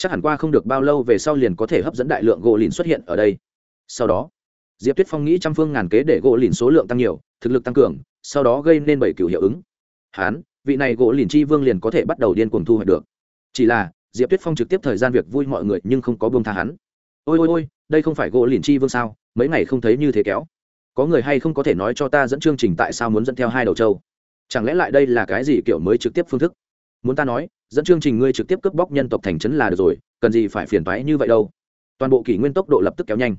chắc hẳn qua không được bao lâu về sau liền có thể hấp dẫn đại lượng gỗ lìn xuất hiện ở đây. Sau đó, diệp tuyết phong nghĩ trăm phương ngàn kế để gỗ lìn số lượng tăng nhiều, thực lực tăng cường, sau đó gây nên bảy cựu hiệu ứng. Hán, vị này gỗ lìn chi vương liền có thể bắt đầu điên cuồng thu hoạch được. Chỉ là, diệp tuyết phong trực tiếp thời gian việc vui mọi người nhưng không có buông tha hắn. Ôi ôi ôi, đây không phải gỗ lìn chi vương sao? Mấy ngày không thấy như thế kéo. Có người hay không có thể nói cho ta dẫn chương trình tại sao muốn dẫn theo hai đầu châu? Chẳng lẽ lại đây là cái gì kiểu mới trực tiếp phương thức? Muốn ta nói dẫn chương trình ngươi trực tiếp cướp bóc nhân tộc thành trấn là được rồi, cần gì phải phiền toái như vậy đâu. Toàn bộ kỷ nguyên tốc độ lập tức kéo nhanh.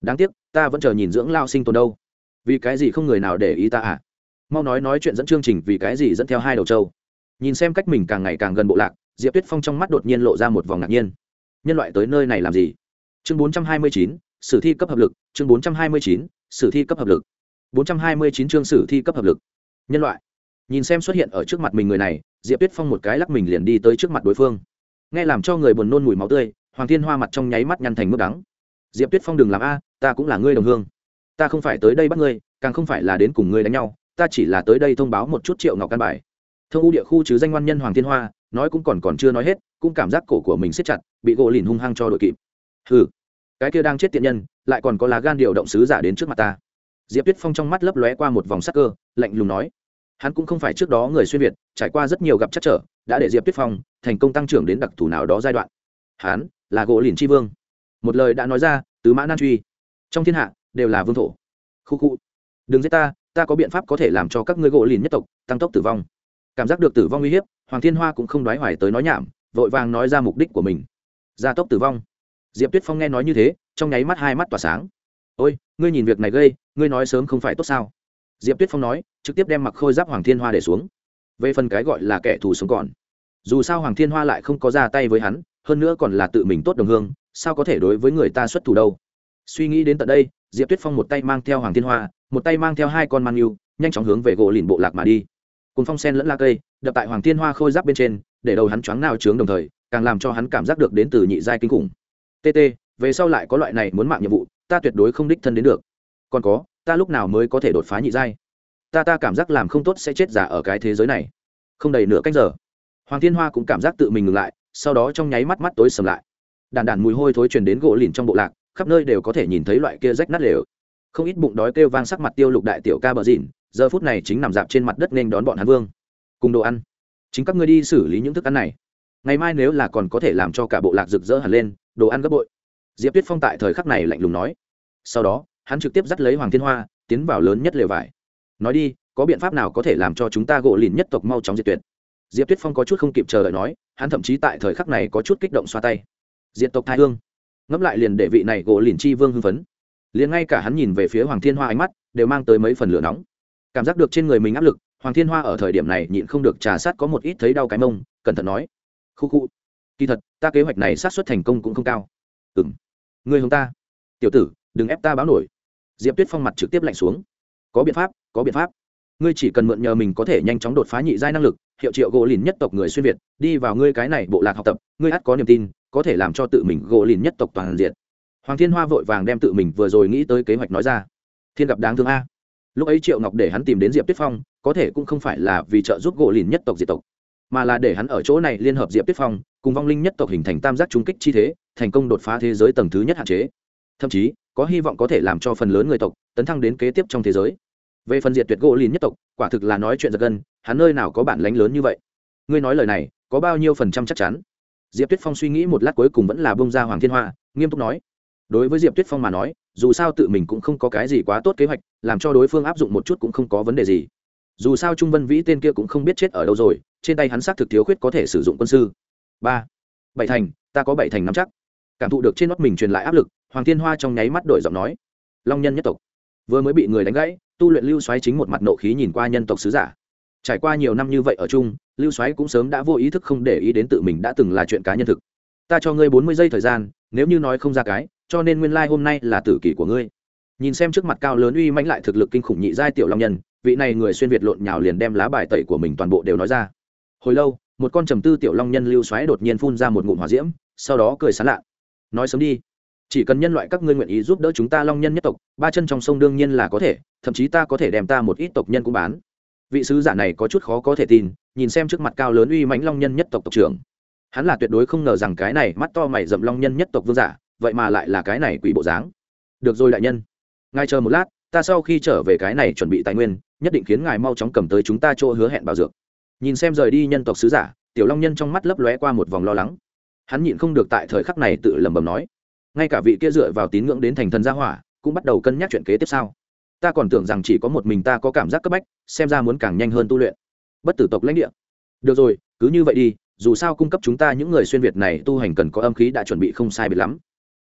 Đáng tiếc, ta vẫn chờ nhìn dưỡng lao sinh tồn đâu. Vì cái gì không người nào để ý ta à? Mau nói nói chuyện dẫn chương trình vì cái gì dẫn theo hai đầu châu nhìn xem cách mình càng ngày càng gần bộ lạc, diệp tuyết phong trong mắt đột nhiên lộ ra một vòng ngạc nhiên. Nhân loại tới nơi này làm gì? Chương bốn trăm hai mươi chín, sử thi cấp hợp lực, chương bốn trăm hai mươi chín, sử thi cấp hợp lực. bốn trăm hai mươi chín chương sử thi cấp hợp lực. Nhân loại nhìn xem xuất hiện ở trước mặt mình người này, diệp tuyết phong một cái lắc mình liền đi tới trước mặt đối phương. Nghe làm cho người buồn nôn mùi máu tươi, hoàng thiên hoa mặt trong nháy mắt nhăn thành mức đắng. Diệp tuyết phong đừng làm a, ta cũng là ngươi đồng hương. Ta không phải tới đây bắt ngươi, càng không phải là đến cùng ngươi đánh nhau, ta chỉ là tới đây thông báo một chút triệu ngọc căn bài. Thông u địa khu chứ danh ngoan nhân hoàng thiên hoa, nói cũng còn còn chưa nói hết, cũng cảm giác cổ của mình siết chặt, bị gỗ lìn hung hăng cho đội kịp. Ừ cái kia đang chết tiện nhân, lại còn có lá gan điều động sứ giả đến trước mặt ta. Diệp tuyết phong trong mắt lấp lóe qua một vòng sắc cơ, lạnh lùng nói hắn cũng không phải trước đó người xuyên việt, trải qua rất nhiều gặp chắc trở, đã để diệp tuyết phong thành công tăng trưởng đến đặc thù nào đó giai đoạn. Hắn là gỗ liền tri vương. Một lời đã nói ra, tứ mã nan truy. Trong thiên hạ, đều là vương thổ. Khu khu. Đừng giết ta ta có biện pháp có thể làm cho các ngươi gỗ liền nhất tộc tăng tốc tử vong. Cảm giác được tử vong uy hiếp, hoàng thiên hoa cũng không đoái hoài tới nói nhảm, vội vàng nói ra mục đích của mình. Gia tốc tử vong. Diệp tuyết phong nghe nói như thế, trong nháy mắt hai mắt tỏa sáng. Ôi, ngươi nhìn việc này gây, ngươi nói sớm không phải tốt sao? Diệp tuyết phong nói, trực tiếp đem mặc khôi giáp hoàng thiên hoa để xuống. Về phần cái gọi là kẻ thù sống còn, dù sao hoàng thiên hoa lại không có ra tay với hắn, hơn nữa còn là tự mình tốt đồng hương, sao có thể đối với người ta xuất thủ đâu? Suy nghĩ đến tận đây, diệp tuyết phong một tay mang theo hoàng thiên hoa, một tay mang theo hai con mang yêu, nhanh chóng hướng về gỗ lìn bộ lạc mà đi. Cùng phong sen lẫn la cây, đập tại hoàng thiên hoa khôi giáp bên trên, để đầu hắn choáng nào trướng đồng thời, càng làm cho hắn cảm giác được đến từ nhị giai kinh khủng. Tt về sau lại có loại này muốn mạng nhiệm vụ, ta tuyệt đối không đích thân đến được. Còn có ta lúc nào mới có thể đột phá nhị giai? Ta ta cảm giác làm không tốt sẽ chết giả ở cái thế giới này. Không đầy nửa cách giờ, hoàng thiên hoa cũng cảm giác tự mình ngừng lại, sau đó trong nháy mắt mắt tối sầm lại. Đàn đàn mùi hôi thối truyền đến gỗ lìn trong bộ lạc, khắp nơi đều có thể nhìn thấy loại kia rách nát lều. Không ít bụng đói kêu vang sắc mặt tiêu lục đại tiểu ca bờ dìn giờ phút này chính nằm dạp trên mặt đất nên đón bọn hắn vương. Cùng đồ ăn. Chính các ngươi đi xử lý những thức ăn này. Ngày mai nếu là còn có thể làm cho cả bộ lạc rực rỡ hẳn lên, đồ ăn gấp bội. Diệp tuyết phong tại thời khắc này lạnh lùng nói. Sau đó hắn trực tiếp dắt lấy hoàng thiên hoa, tiến vào lớn nhất lều vải. Nói đi, có biện pháp nào có thể làm cho chúng ta gỗ lìn nhất tộc mau chóng diệt tuyệt? Diệp tuyết phong có chút không kịp chờ đợi nói, hắn thậm chí tại thời khắc này có chút kích động xoa tay. Diện tộc thai hương. Ngẫm lại liền để vị này gỗ lìn chi vương hưng phấn. Liền ngay cả hắn nhìn về phía hoàng thiên hoa ánh mắt, đều mang tới mấy phần lửa nóng. Cảm giác được trên người mình áp lực, hoàng thiên hoa ở thời điểm này nhịn không được trà sát có một ít thấy đau cái mông, cẩn thận nói, khu khu, kỳ thật, ta kế hoạch này sát xuất thành công cũng không cao. Ừ m người hông ta. Tiểu tử, đừng ép ta báo nổi diệp tuyết phong mặt trực tiếp lạnh xuống. Có biện pháp, có biện pháp. Ngươi chỉ cần mượn nhờ mình có thể nhanh chóng đột phá nhị giai năng lực, hiệu triệu gỗ lìn nhất tộc người xuyên việt, đi vào ngươi cái này bộ lạc học tập, ngươi ắt có niềm tin, có thể làm cho tự mình gỗ lìn nhất tộc toàn diện. Hoàng thiên hoa vội vàng đem tự mình vừa rồi nghĩ tới kế hoạch nói ra. Thiên gặp đáng thương a. Lúc ấy triệu ngọc để hắn tìm đến diệp tuyết phong, có thể cũng không phải là vì trợ giúp gỗ lìn nhất tộc diệt tộc, mà là để hắn ở chỗ này liên hợp diệp tuyết phong, cùng vong linh nhất tộc hình thành tam giác trung kích chi thế, thành công đột phá thế giới tầng thứ nhất hạn chế. Thậm chí có hy vọng có thể làm cho phần lớn người tộc tấn thăng đến kế tiếp trong thế giới. Về phần diệt tuyệt gỗ lìn nhất tộc, quả thực là nói chuyện giật gân, hắn nơi nào có bản lánh lớn như vậy? Ngươi nói lời này, có bao nhiêu phần trăm chắc chắn? Diệp tuyết phong suy nghĩ một lát cuối cùng vẫn là bông ra hoàng thiên hoa, nghiêm túc nói. Đối với diệp tuyết phong mà nói, dù sao tự mình cũng không có cái gì quá tốt kế hoạch, làm cho đối phương áp dụng một chút cũng không có vấn đề gì. Dù sao trung vân vĩ tên kia cũng không biết chết ở đâu rồi, trên tay hắn xác thực thiếu khuyết có thể sử dụng quân sư. Ba. Bảy thành, ta có bảy thành nắm chắc. Cảm thụ được trên nót mình truyền lại áp lực hoàng thiên hoa trong nháy mắt đổi giọng nói, long nhân nhất tộc. Vừa mới bị người đánh gãy, tu luyện lưu xoáy chính một mặt nộ khí nhìn qua nhân tộc sứ giả. Trải qua nhiều năm như vậy ở chung, lưu xoáy cũng sớm đã vô ý thức không để ý đến tự mình đã từng là chuyện cá nhân thực. Ta cho ngươi bốn mươi giây thời gian, nếu như nói không ra cái, cho nên nguyên lai、like、hôm nay là tử kỷ của ngươi. Nhìn xem trước mặt cao lớn uy mãnh lại thực lực kinh khủng nhị giai tiểu long nhân, vị này người xuyên việt lộn nhào liền đem lá bài tẩy của mình toàn bộ đều nói ra. Hồi lâu, một con trầm tư tiểu long nhân lưu xoáy đột nhiên phun ra một ngụm hỏa diễm, sau đó cười sán lạ. Nói sớm đi chỉ cần nhân loại các ngươi nguyện ý giúp đỡ chúng ta long nhân nhất tộc, ba chân trong sông đương nhiên là có thể, thậm chí ta có thể đem ta một ít tộc nhân cũng bán. Vị sứ giả này có chút khó có thể tin, nhìn xem trước mặt cao lớn uy mãnh long nhân nhất tộc tộc trưởng. Hắn là tuyệt đối không ngờ rằng cái này mắt to mày dậm long nhân nhất tộc vương giả, vậy mà lại là cái này quỷ bộ dáng. Được rồi đại nhân, ngài chờ một lát, ta sau khi trở về cái này chuẩn bị tài nguyên, nhất định khiến ngài mau chóng cầm tới chúng ta chỗ hứa hẹn bảo dược. Nhìn xem rời đi nhân tộc sứ giả, tiểu long nhân trong mắt lấp lóe qua một vòng lo lắng. Hắn nhịn không được tại thời khắc này tự lẩm bẩm nói ngay cả vị kia dựa vào tín ngưỡng đến thành thần gia hỏa, cũng bắt đầu cân nhắc chuyện kế tiếp sau ta còn tưởng rằng chỉ có một mình ta có cảm giác cấp bách, xem ra muốn càng nhanh hơn tu luyện. Bất tử tộc lãnh địa. Được rồi, cứ như vậy đi, dù sao cung cấp chúng ta những người xuyên việt này tu hành cần có âm khí đã chuẩn bị không sai biệt lắm.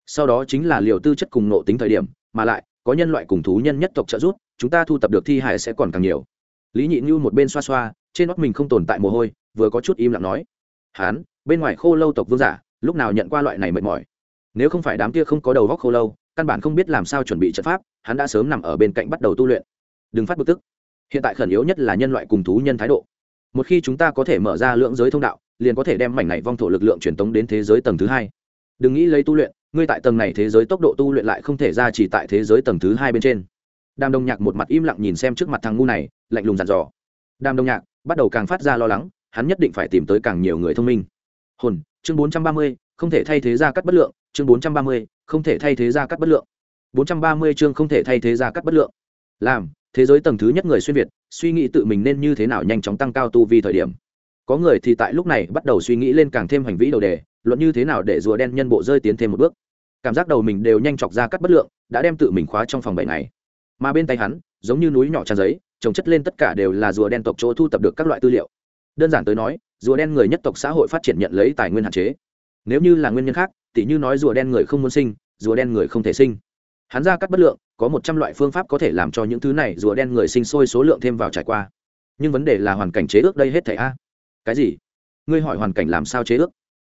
Sau đó chính là liều tư chất cùng nộ tính thời điểm, mà lại, có nhân loại cùng thú nhân nhất tộc trợ giúp, chúng ta thu tập được thi hải sẽ còn càng nhiều. Lý nhị như một bên xoa xoa, trên nót mình không tồn tại mồ hôi, vừa có chút im lặng nói. Hán, bên ngoài khô lâu tộc vương giả, lúc nào nhận qua loại này mệt mỏi? Nếu không phải đám kia không có đầu góc khô lâu, căn bản không biết làm sao chuẩn bị trận pháp, hắn đã sớm nằm ở bên cạnh bắt đầu tu luyện. Đừng phát bực tức. Hiện tại khẩn yếu nhất là nhân loại cùng thú nhân thái độ. Một khi chúng ta có thể mở ra lượng giới thông đạo, liền có thể đem mảnh này vong thổ lực lượng truyền tống đến thế giới tầng thứ hai. Đừng nghĩ lấy tu luyện, ngươi tại tầng này thế giới tốc độ tu luyện lại không thể ra chỉ tại thế giới tầng thứ hai bên trên. Đàm đông nhạc một mặt im lặng nhìn xem trước mặt thằng ngu này, lạnh lùng dặn dò. Đàm đông nhạc bắt đầu càng phát ra lo lắng, hắn nhất định phải tìm tới càng nhiều người thông minh. Hồn, chương bốn trăm ba mươi, không thể thay thế ra cắt bất lượng chương bốn trăm ba mươi, không thể thay thế ra cắt bất lượng. bốn trăm ba mươi chương không thể thay thế ra cắt bất lượng. Làm, thế giới tầng thứ nhất người xuyên việt, suy nghĩ tự mình nên như thế nào nhanh chóng tăng cao tu vi thời điểm. Có người thì tại lúc này bắt đầu suy nghĩ lên càng thêm hành vi đầu đề, luận như thế nào để rùa đen nhân bộ rơi tiến thêm một bước. Cảm giác đầu mình đều nhanh chọc ra cắt bất lượng, đã đem tự mình khóa trong phòng bảy ngày. Mà bên tay hắn, giống như núi nhỏ tràn giấy, trồng chất lên tất cả đều là rùa đen tộc chỗ thu tập được các loại tư liệu. Đơn giản tới nói, rùa đen người nhất tộc xã hội phát triển nhận lấy tài nguyên hạn chế. Nếu như là nguyên nhân khác tỉ như nói rùa đen người không muốn sinh, rùa đen người không thể sinh. Hắn ra cắt bất lượng, có một trăm loại phương pháp có thể làm cho những thứ này rùa đen người sinh sôi số lượng thêm vào trải qua. Nhưng vấn đề là hoàn cảnh chế ước đây hết thảy a. Cái gì? Ngươi hỏi hoàn cảnh làm sao chế ước?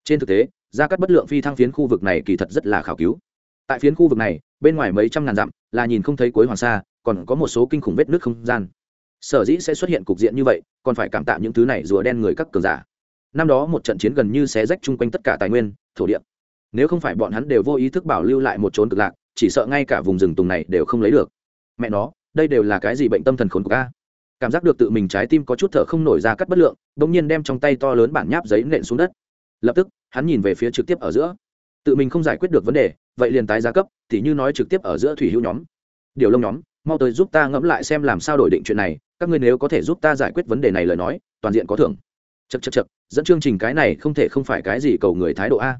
Trên thực tế, ra cắt bất lượng phi thăng phiến khu vực này kỳ thật rất là khảo cứu. Tại phiến khu vực này, bên ngoài mấy trăm ngàn dặm, là nhìn không thấy cuối hoàng sa, còn có một số kinh khủng vết nước không gian. Sở dĩ sẽ xuất hiện cục diện như vậy, còn phải cảm tạ những thứ này rùa đen người các cường giả. Năm đó một trận chiến gần như xé rách chung quanh tất cả tài nguyên, thổ địa nếu không phải bọn hắn đều vô ý thức bảo lưu lại một trốn cực lạc, chỉ sợ ngay cả vùng rừng tùng này đều không lấy được. Mẹ nó, đây đều là cái gì bệnh tâm thần khốn của ca cảm giác được tự mình trái tim có chút thở không nổi ra cắt bất lượng đ ỗ n g nhiên đem trong tay to lớn bản nháp giấy nện xuống đất. Lập tức, hắn nhìn về phía trực tiếp ở giữa. Tự mình không giải quyết được vấn đề, vậy liền tái giá cấp thì như nói trực tiếp ở giữa thủy hữu nhóm. Điều lông nhóm, mau tới giúp ta ngẫm lại xem làm sao đổi định chuyện này, các ngươi nếu có thể giúp ta giải quyết vấn đề này lời nói, toàn diện có thưởng. Chật chật chật dẫn chương trình cái này không thể không phải cái gì cầu người thái độ a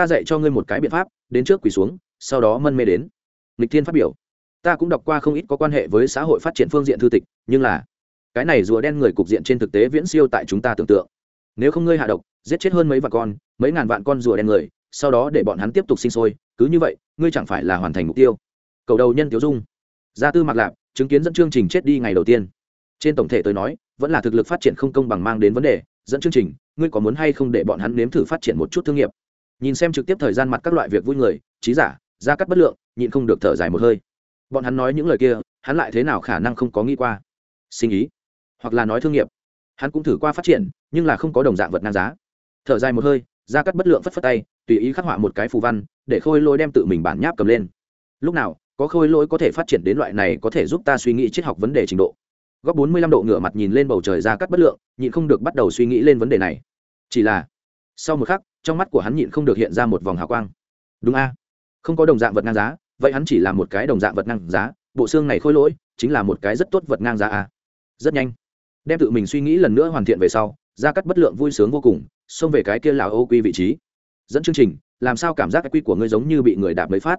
ta dạy cho ngươi một cái biện pháp, đến trước quỳ xuống, sau đó mân mê đến. Lịch thiên phát biểu. Ta cũng đọc qua không ít có quan hệ với xã hội phát triển phương diện thư tịch, nhưng là, cái này rùa đen người cục diện trên thực tế viễn siêu tại chúng ta tưởng tượng. Nếu không ngươi hạ độc, giết chết hơn mấy vạn con, mấy ngàn vạn con rùa đen người, sau đó để bọn hắn tiếp tục sinh sôi, cứ như vậy, ngươi chẳng phải là hoàn thành mục tiêu. Cầu đầu nhân tiểu dung. Gia tư mặc lạp, chứng kiến dẫn chương trình chết đi ngày đầu tiên. Trên tổng thể tôi nói, vẫn là thực lực phát triển không công bằng mang đến vấn đề, dẫn chương trình, ngươi có muốn hay không để bọn hắn nếm thử phát triển một chút thương nghiệp? Nhìn xem trực tiếp thời gian mặt các loại việc vui người, trí giả, gia cắt bất lượng, nhịn không được thở dài một hơi. Bọn hắn nói những lời kia, hắn lại thế nào khả năng không có nghĩ qua? Sinh ý, hoặc là nói thương nghiệp. Hắn cũng thử qua phát triển, nhưng là không có đồng dạng vật năng giá. Thở dài một hơi ra cắt bất lượng phất phất tay, tùy ý khắc họa một cái phù văn, để khôi lỗi đem tự mình bản nháp cầm lên. Lúc nào, có khôi lỗi có thể phát triển đến loại này có thể giúp ta suy nghĩ triết học vấn đề trình độ. Góc bốn mươi lăm độ ngửa mặt nhìn lên bầu trời ra cắt bất lượng, nhịn không được bắt đầu suy nghĩ lên vấn đề này. Chỉ là sau một khắc, trong mắt của hắn nhịn không được hiện ra một vòng hào quang. Đúng a. Không có đồng dạng vật ngang giá, vậy hắn chỉ là một cái đồng dạng vật ngang giá, bộ xương này khôi lỗi, chính là một cái rất tốt vật ngang giá a. Rất nhanh, đem tự mình suy nghĩ lần nữa hoàn thiện về sau gia cắt bất lượng vui sướng vô cùng, xông về cái kia là ô quy vị trí. Dẫn chương trình, làm sao cảm giác cái quy của ngươi giống như bị người đạp mới phát?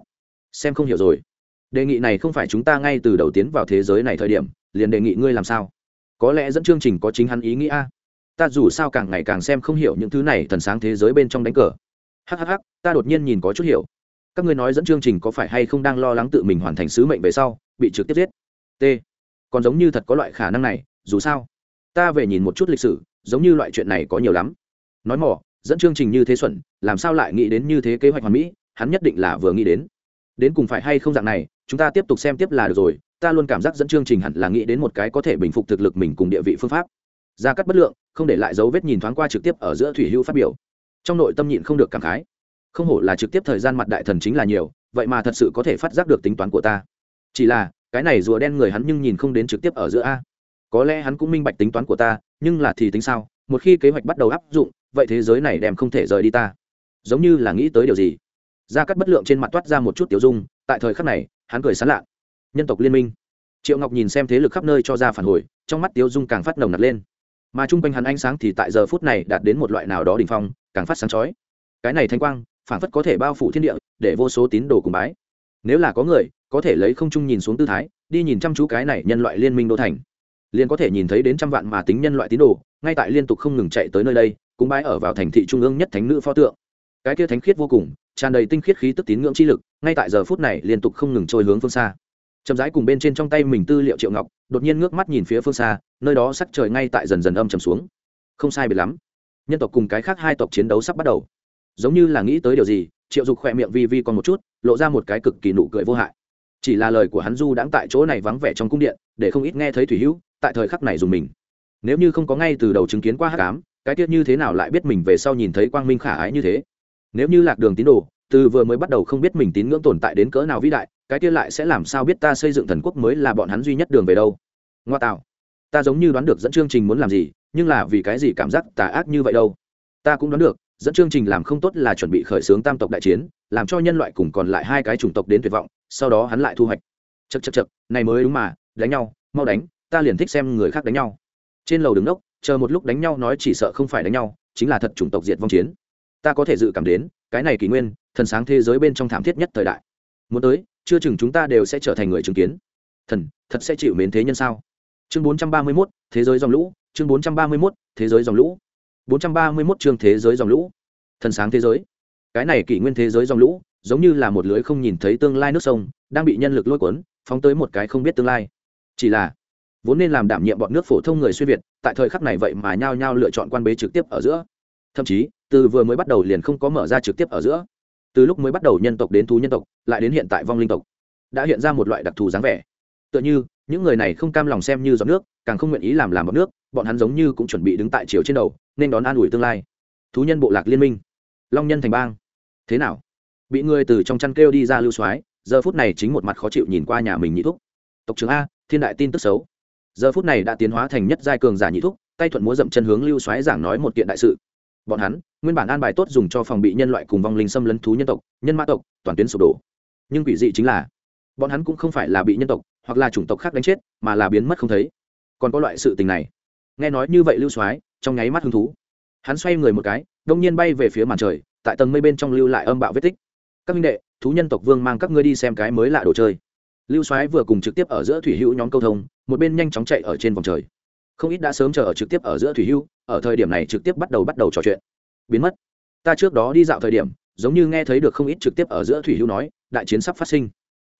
Xem không hiểu rồi. Đề nghị này không phải chúng ta ngay từ đầu tiến vào thế giới này thời điểm, liền đề nghị ngươi làm sao? Có lẽ dẫn chương trình có chính hắn ý nghĩa ta dù sao càng ngày càng xem không hiểu những thứ này thần sáng thế giới bên trong đánh cờ. Hhh ta đột nhiên nhìn có chút hiểu. Các ngươi nói dẫn chương trình có phải hay không đang lo lắng tự mình hoàn thành sứ mệnh về sau, bị trực tiếp giết? T. Còn giống như thật có loại khả năng này, dù sao. Ta về nhìn một chút lịch sử, giống như loại chuyện này có nhiều lắm. Nói mỏ, dẫn chương trình như thế xuẩn, làm sao lại nghĩ đến như thế kế hoạch hoàn mỹ, hắn nhất định là vừa nghĩ đến. Đến cùng phải hay không dạng này, chúng ta tiếp tục xem tiếp là được rồi, ta luôn cảm giác dẫn chương trình hẳn là nghĩ đến một cái có thể bình phục thực lực mình cùng địa vị phương pháp ra cắt bất lượng, không để lại dấu vết nhìn thoáng qua trực tiếp ở giữa thủy hưu phát biểu. Trong nội tâm nhịn không được cảm khái. Không hổ là trực tiếp thời gian mặt đại thần chính là nhiều, vậy mà thật sự có thể phát giác được tính toán của ta. Chỉ là, cái này rùa đen người hắn nhưng nhìn không đến trực tiếp ở giữa a. Có lẽ hắn cũng minh bạch tính toán của ta, nhưng là thì tính sao? Một khi kế hoạch bắt đầu áp dụng, vậy thế giới này đem không thể rời đi ta. Giống như là nghĩ tới điều gì? Gia cắt bất lượng trên mặt toát ra một chút tiểu dung, tại thời khắc này, hắn cười sán lạ. Nhân tộc liên minh. Triệu ngọc nhìn xem thế lực khắp nơi cho ra phản hồi, trong mắt tiêu dung càng phát nồng nặc lên mà chung quanh hắn ánh sáng thì tại giờ phút này đạt đến một loại nào đó đ ỉ n h phong, càng phát sáng chói. Cái này thanh quang phản phất có thể bao phủ thiên địa, để vô số tín đồ cùng bái. Nếu là có người, có thể lấy không trung nhìn xuống tư thái, đi nhìn chăm chú cái này nhân loại liên minh đô thành. Liền có thể nhìn thấy đến trăm vạn mà tính nhân loại tín đồ, ngay tại liên tục không ngừng chạy tới nơi đây cũng bái ở vào thành thị trung ương nhất thánh nữ pho tượng. Cái kia thánh khiết vô cùng, tràn đầy tinh khiết khí tức tín ngưỡng chi lực, ngay tại giờ phút này liên tục không ngừng trôi hướng phương xa chậm rãi cùng bên trên trong tay mình tư liệu triệu ngọc, đột nhiên ngước mắt nhìn phía phương xa, nơi đó sắc trời ngay tại dần dần âm trầm xuống. Không sai biệt lắm. Nhân tộc cùng cái khác hai tộc chiến đấu sắp bắt đầu. Giống như là nghĩ tới điều gì, triệu dục khỏe miệng vi vi còn một chút, lộ ra một cái cực kỳ nụ cười vô hại. Chỉ là lời của hắn du đãng tại chỗ này vắng vẻ trong cung điện, để không ít nghe thấy thủy hữu, tại thời khắc này dùng mình. Nếu như không có ngay từ đầu chứng kiến qua hát cám cái tiết như thế nào lại biết mình về sau nhìn thấy quang minh khả ái như thế? Nếu như lạc đường tín đồ, từ vừa mới bắt đầu không biết mình tín ngưỡng tồn tại đến cỡ nào vĩ đại cái kia lại sẽ làm sao biết ta xây dựng thần quốc mới là bọn hắn duy nhất đường về đâu? Ngoa tạo, ta giống như đoán được dẫn chương trình muốn làm gì, nhưng là vì cái gì cảm giác tà ác như vậy đâu? Ta cũng đoán được, dẫn chương trình làm không tốt là chuẩn bị khởi xướng tam tộc đại chiến, làm cho nhân loại cùng còn lại hai cái chủng tộc đến tuyệt vọng, sau đó hắn lại thu hoạch. Chật chật chật này mới đúng mà, đánh nhau, mau đánh, ta liền thích xem người khác đánh nhau. Trên lầu đứng đốc, chờ một lúc đánh nhau nói chỉ sợ không phải đánh nhau, chính là thật chủng tộc diệt vong chiến. Ta có thể dự cảm đến, cái này kỷ nguyên, thần sáng thế giới bên trong thảm thiết nhất thời đại. Muốn tới chưa chừng chúng ta đều sẽ trở thành người chứng kiến. Thần, thật sẽ chịu mến thế nhân sao? Chương bốn trăm ba mươi mốt, thế giới dòng lũ. Chương bốn trăm ba mươi mốt, thế giới dòng lũ. bốn trăm ba mươi mốt chương thế giới dòng lũ. Thần sáng thế giới. Cái này kỷ nguyên thế giới dòng lũ, giống như là một lưới không nhìn thấy tương lai nước sông, đang bị nhân lực lôi cuốn, phóng tới một cái không biết tương lai. Chỉ là, vốn nên làm đảm nhiệm bọn nước phổ thông người xuyên việt, tại thời khắc này vậy mà nhao nhao lựa chọn quan bế trực tiếp ở giữa. Thậm chí, từ vừa mới bắt đầu liền không có mở ra trực tiếp ở giữa từ lúc mới bắt đầu nhân tộc đến thú nhân tộc, lại đến hiện tại vong linh tộc, đã hiện ra một loại đặc thù dáng vẻ. Tựa như, những người này không cam lòng xem như giọt nước, càng không nguyện ý làm làm bọc nước, bọn hắn giống như cũng chuẩn bị đứng tại chiều trên đầu, nên đón an ủi tương lai. Thú nhân bộ lạc liên minh. Long nhân thành bang. Thế nào? Bị người từ trong chăn kêu đi ra lưu soái, giờ phút này chính một mặt khó chịu nhìn qua nhà mình nhị thúc. Tộc trưởng a, thiên đại tin tức xấu. Giờ phút này đã tiến hóa thành nhất giai cường giả nhị thúc, tay thuận múa dậm chân hướng lưu soái giảng nói một kiện đại sự bọn hắn, nguyên bản an bài tốt dùng cho phòng bị nhân loại cùng vong linh xâm lấn thú nhân tộc, nhân mã tộc, toàn tuyến sụp đổ. Nhưng quỷ dị chính là, bọn hắn cũng không phải là bị nhân tộc, hoặc là chủng tộc khác đánh chết, mà là biến mất không thấy. Còn có loại sự tình này. Nghe nói như vậy lưu soái, trong nháy mắt hứng thú. Hắn xoay người một cái, đông nhiên bay về phía màn trời, tại tầng mây bên trong lưu lại âm bạo vết tích. Các minh đệ, thú nhân tộc vương mang các ngươi đi xem cái mới lạ đồ chơi. Lưu soái vừa cùng trực tiếp ở giữa thủy hữu nhóm câu thông, một bên nhanh chóng chạy ở trên vòng trời không ít đã sớm chờ ở trực tiếp ở giữa thủy hưu, ở thời điểm này trực tiếp bắt đầu bắt đầu trò chuyện. Biến mất. Ta trước đó đi dạo thời điểm giống như nghe thấy được không ít trực tiếp ở giữa thủy hưu nói đại chiến sắp phát sinh.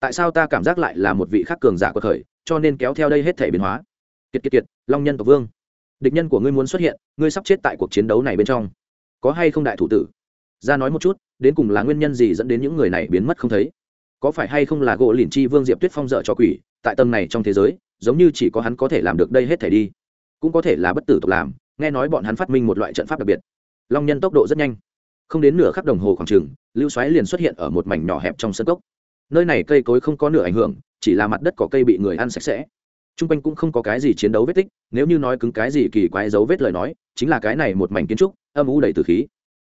Tại sao ta cảm giác lại là một vị khắc cường giả của thời cho nên kéo theo đây hết thể biến hóa? Kiệt kiệt kiệt long nhân tộc vương. Địch nhân của ngươi muốn xuất hiện ngươi sắp chết tại cuộc chiến đấu này bên trong. Có hay không đại thủ tử? Ra nói một chút đến cùng là nguyên nhân gì dẫn đến những người này biến mất không thấy? Có phải hay không là gỗ liền chi vương diệp tuyết phong dợ cho quỷ tại tầng này trong thế giới giống như chỉ có hắn có thể làm được đây hết thể đi cũng có thể là bất tử tộc làm, nghe nói bọn hắn phát minh một loại trận pháp đặc biệt. Long nhân tốc độ rất nhanh. Không đến nửa khắc đồng hồ khoảng trừng lưu xoáy liền xuất hiện ở một mảnh nhỏ hẹp trong sân cốc. Nơi này cây cối không có nửa ảnh hưởng, chỉ là mặt đất có cây bị người ăn sạch sẽ. T r u n g quanh cũng không có cái gì chiến đấu vết tích, nếu như nói cứng cái gì kỳ quái dấu vết lời nói, chính là cái này một mảnh kiến trúc, âm u đầy từ khí.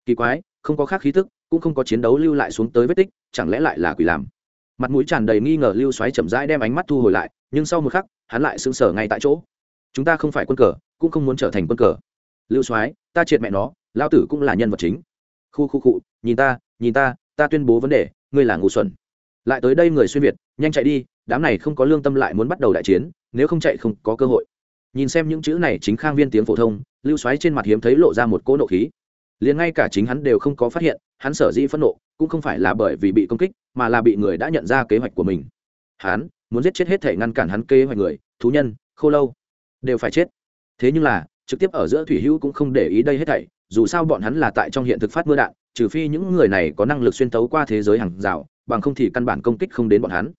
Kỳ quái, không có khác khí thức cũng không có chiến đấu lưu lại xuống tới vết tích, chẳng lẽ lại là quỷ làm? Mặt mũi tràn đầy nghi ngờ, lưu xoáy chậm rãi đem ánh mắt thu hồi lại, nhưng sau một khắc, hắn lại sững sờ ngay tại chỗ chúng ta không phải quân cờ, cũng không muốn trở thành quân cờ. Lưu xoáy ta triệt mẹ nó lao tử cũng là nhân vật chính. Khu khu cụ nhìn ta nhìn ta ta tuyên bố vấn đề, ngươi là ngu xuẩn. Lại tới đây người xuyên việt, nhanh chạy đi, đám này không có lương tâm lại muốn bắt đầu đại chiến, nếu không chạy không có cơ hội. Nhìn xem những chữ này chính khang viên tiếng phổ thông, lưu xoáy trên mặt hiếm thấy lộ ra một cỗ nộ khí. Liền ngay cả chính hắn đều không có phát hiện, hắn sở dĩ phẫn nộ, cũng không phải là bởi vì bị công kích, mà là bị người đã nhận ra kế hoạch của mình. Hắn, muốn giết chết hết thể ngăn cản hắn kế hoạch người, thú nhân, khô lâu đều phải chết. Thế nhưng là, trực tiếp ở giữa thủy hữu cũng không để ý đây hết thảy, dù sao bọn hắn là tại trong hiện thực phát mưa đạn, trừ phi những người này có năng lực xuyên tấu qua thế giới hàng rào, bằng không thì căn bản công kích không đến bọn hắn.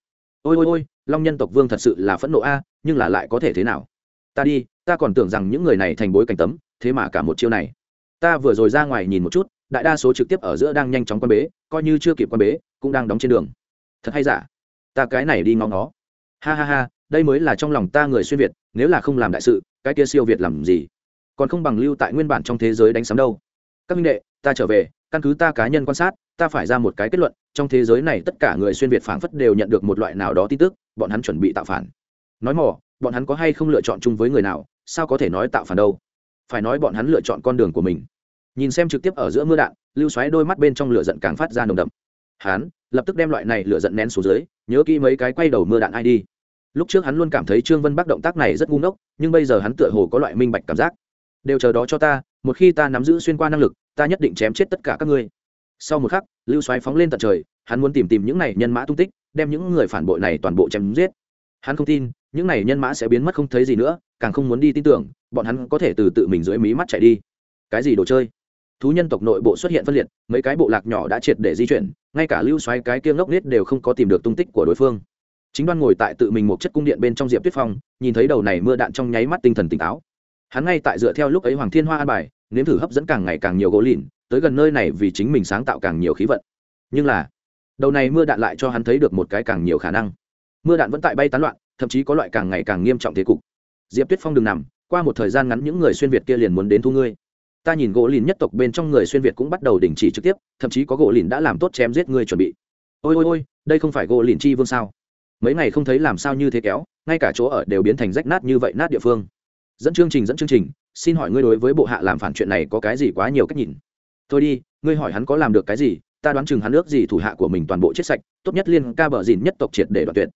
Ôi ôi ôi, long nhân tộc vương thật sự là phẫn nộ a à, nhưng là lại có thể thế nào? Ta đi, ta còn tưởng rằng những người này thành bối cảnh tấm, thế mà cả một chiêu này. Ta vừa rồi ra ngoài nhìn một chút, đại đa số trực tiếp ở giữa đang nhanh chóng quan bế, coi như chưa kịp quan bế, cũng đang đóng trên đường. Thật hay giả? Ta cái này đi ngóng nó ha ha ha đây mới là trong lòng ta người xuyên việt, nếu là không làm đại sự, cái kia siêu việt làm gì? Còn không bằng lưu tại nguyên bản trong thế giới đánh sắm đâu. Các minh đệ, ta trở về, căn cứ ta cá nhân quan sát, ta phải ra một cái kết luận, trong thế giới này tất cả người xuyên việt phảng phất đều nhận được một loại nào đó tin tức, bọn hắn chuẩn bị tạo phản. Nói mỏ, bọn hắn có hay không lựa chọn chung với người nào, sao có thể nói tạo phản đâu? Phải nói bọn hắn lựa chọn con đường của mình. Nhìn xem trực tiếp ở giữa mưa đạn, lưu xoáy đôi mắt bên trong lửa giận càng phát ra nồng đậm. Hắn, lập tức đem loại này lửa giận nén xuống dưới, nhớ kỹ mấy cái quay đầu mưa đạn ai đi lúc trước hắn luôn cảm thấy trương vân bắc động tác này rất ngu ngốc, nhưng bây giờ hắn tựa hồ có loại minh bạch cảm giác. Đều chờ đó cho ta, một khi ta nắm giữ xuyên qua năng lực, ta nhất định chém chết tất cả các ngươi. Sau một khắc, lưu xoáy phóng lên tận trời, hắn muốn tìm tìm những này nhân mã tung tích, đem những người phản bội này toàn bộ chém giết. Hắn không tin, những này nhân mã sẽ biến mất không thấy gì nữa, càng không muốn đi tin tưởng, bọn hắn có thể từ tự mình dưới mí mắt chạy đi. Cái gì đồ chơi? Thú nhân tộc nội bộ xuất hiện phân liệt, mấy cái bộ lạc nhỏ đã triệt để di chuyển, ngay cả lưu xoáy cái kia ngốc nết đều không có tìm được tung tích của đối phương chính đoan ngồi tại tự mình một chất cung điện bên trong diệp tuyết phong, nhìn thấy đầu này mưa đạn trong nháy mắt tinh thần tỉnh táo. Hắn ngay tại dựa theo lúc ấy hoàng thiên hoa an bài, nếm thử hấp dẫn càng ngày càng nhiều gỗ lìn, tới gần nơi này vì chính mình sáng tạo càng nhiều khí vận. Nhưng là, đầu này mưa đạn lại cho hắn thấy được một cái càng nhiều khả năng. Mưa đạn vẫn tại bay tán loạn, thậm chí có loại càng ngày càng nghiêm trọng thế cục. Diệp tuyết phong đừng nằm, qua một thời gian ngắn những người xuyên việt kia liền muốn đến thu ngươi. Ta nhìn gỗ lìn nhất tộc bên trong người xuyên việt cũng bắt đầu đình chỉ trực tiếp, thậm chí có gỗ lìn đã làm tốt chém giết ngươi chuẩn bị. Ôi ôi ôi, đây không phải gỗ lìn chi vương sao? Mấy ngày không thấy làm sao như thế kéo, ngay cả chỗ ở đều biến thành rách nát như vậy nát địa phương. Dẫn chương trình, dẫn chương trình, xin hỏi ngươi đối với bộ hạ làm phản chuyện này có cái gì quá nhiều cách nhìn? Thôi đi, ngươi hỏi hắn có làm được cái gì, ta đoán chừng hắn ước gì thủ hạ của mình toàn bộ chết sạch, tốt nhất liên ca bờ dìn nhất tộc triệt để đoạn tuyệt.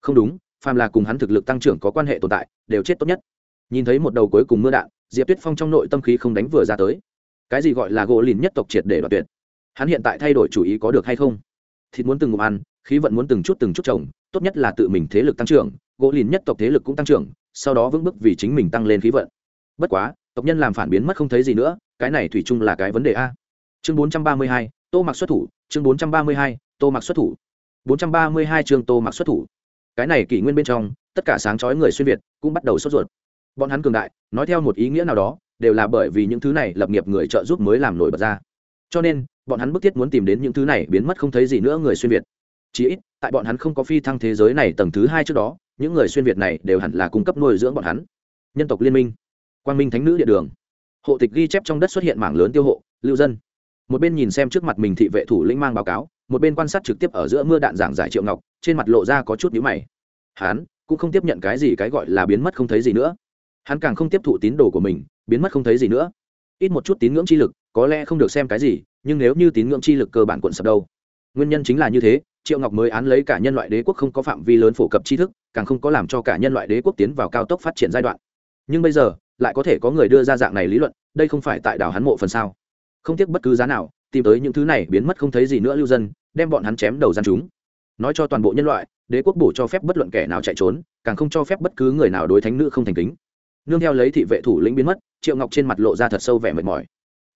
Không đúng, phàm là cùng hắn thực lực tăng trưởng có quan hệ tồn tại, đều chết tốt nhất. Nhìn thấy một đầu cuối cùng mưa đạn, diệp tuyết phong trong nội tâm khí không đánh vừa ra tới. Cái gì gọi là gỗ lìn nhất tộc triệt để đoạn tuyệt? Hắn hiện tại thay đổi chủ ý có được hay không? Thịt muốn từng ngụm ăn, khí vận muốn từng chút từng chút trồng tốt nhất là tự mình thế lực tăng trưởng, gỗ lìn nhất tộc thế lực cũng tăng trưởng, sau đó vững bước vì chính mình tăng lên khí vận. Bất quá, tộc nhân làm phản biến mất không thấy gì nữa, cái này thủy chung là cái vấn đề a. Chương bốn trăm ba mươi hai, tô mặc xuất thủ, chương bốn trăm ba mươi hai, tô mặc xuất thủ. bốn trăm ba mươi hai chương tô mặc xuất thủ. Cái này kỷ nguyên bên trong, tất cả sáng chói người xuyên việt cũng bắt đầu sốt ruột. Bọn hắn cường đại, nói theo một ý nghĩa nào đó, đều là bởi vì những thứ này lập nghiệp người trợ giúp mới làm nổi bật ra. Cho nên, bọn hắn bức thiết muốn tìm đến những thứ này biến mất không thấy gì nữa người xuyên việt chỉ ít, tại bọn hắn không có phi thăng thế giới này tầng thứ hai trước đó, những người xuyên việt này đều hẳn là cung cấp nuôi dưỡng bọn hắn. Nhân tộc liên minh, quang minh thánh nữ địa đường. Hộ tịch ghi chép trong đất xuất hiện mảng lớn tiêu hộ, lưu dân. Một bên nhìn xem trước mặt mình thị vệ thủ lĩnh mang báo cáo, một bên quan sát trực tiếp ở giữa mưa đạn giảng giải triệu ngọc, trên mặt lộ ra có chút nhíu mày. Hắn cũng không tiếp nhận cái gì cái gọi là biến mất không thấy gì nữa. Hắn càng không tiếp thụ tín đồ của mình, biến mất không thấy gì nữa. Ít một chút tín ngưỡng chi lực, có lẽ không được xem cái gì, nhưng nếu như tín ngưỡng chi lực cơ bản cuộn sập đâu, nguyên nhân chính là như thế triệu ngọc mới án lấy cả nhân loại đế quốc không có phạm vi lớn phổ cập tri thức, càng không có làm cho cả nhân loại đế quốc tiến vào cao tốc phát triển giai đoạn. Nhưng bây giờ, lại có thể có người đưa ra dạng này lý luận, đây không phải tại đảo hắn mộ phần sao? Không tiếc bất cứ giá nào, tìm tới những thứ này biến mất không thấy gì nữa lưu dân, đem bọn hắn chém đầu gian chúng. Nói cho toàn bộ nhân loại, đế quốc bổ cho phép bất luận kẻ nào chạy trốn, càng không cho phép bất cứ người nào đối thánh nữ không thành kính. Nương theo lấy thị vệ thủ lĩnh biến mất, triệu ngọc trên mặt lộ ra thật sâu vẻ mệt mỏi.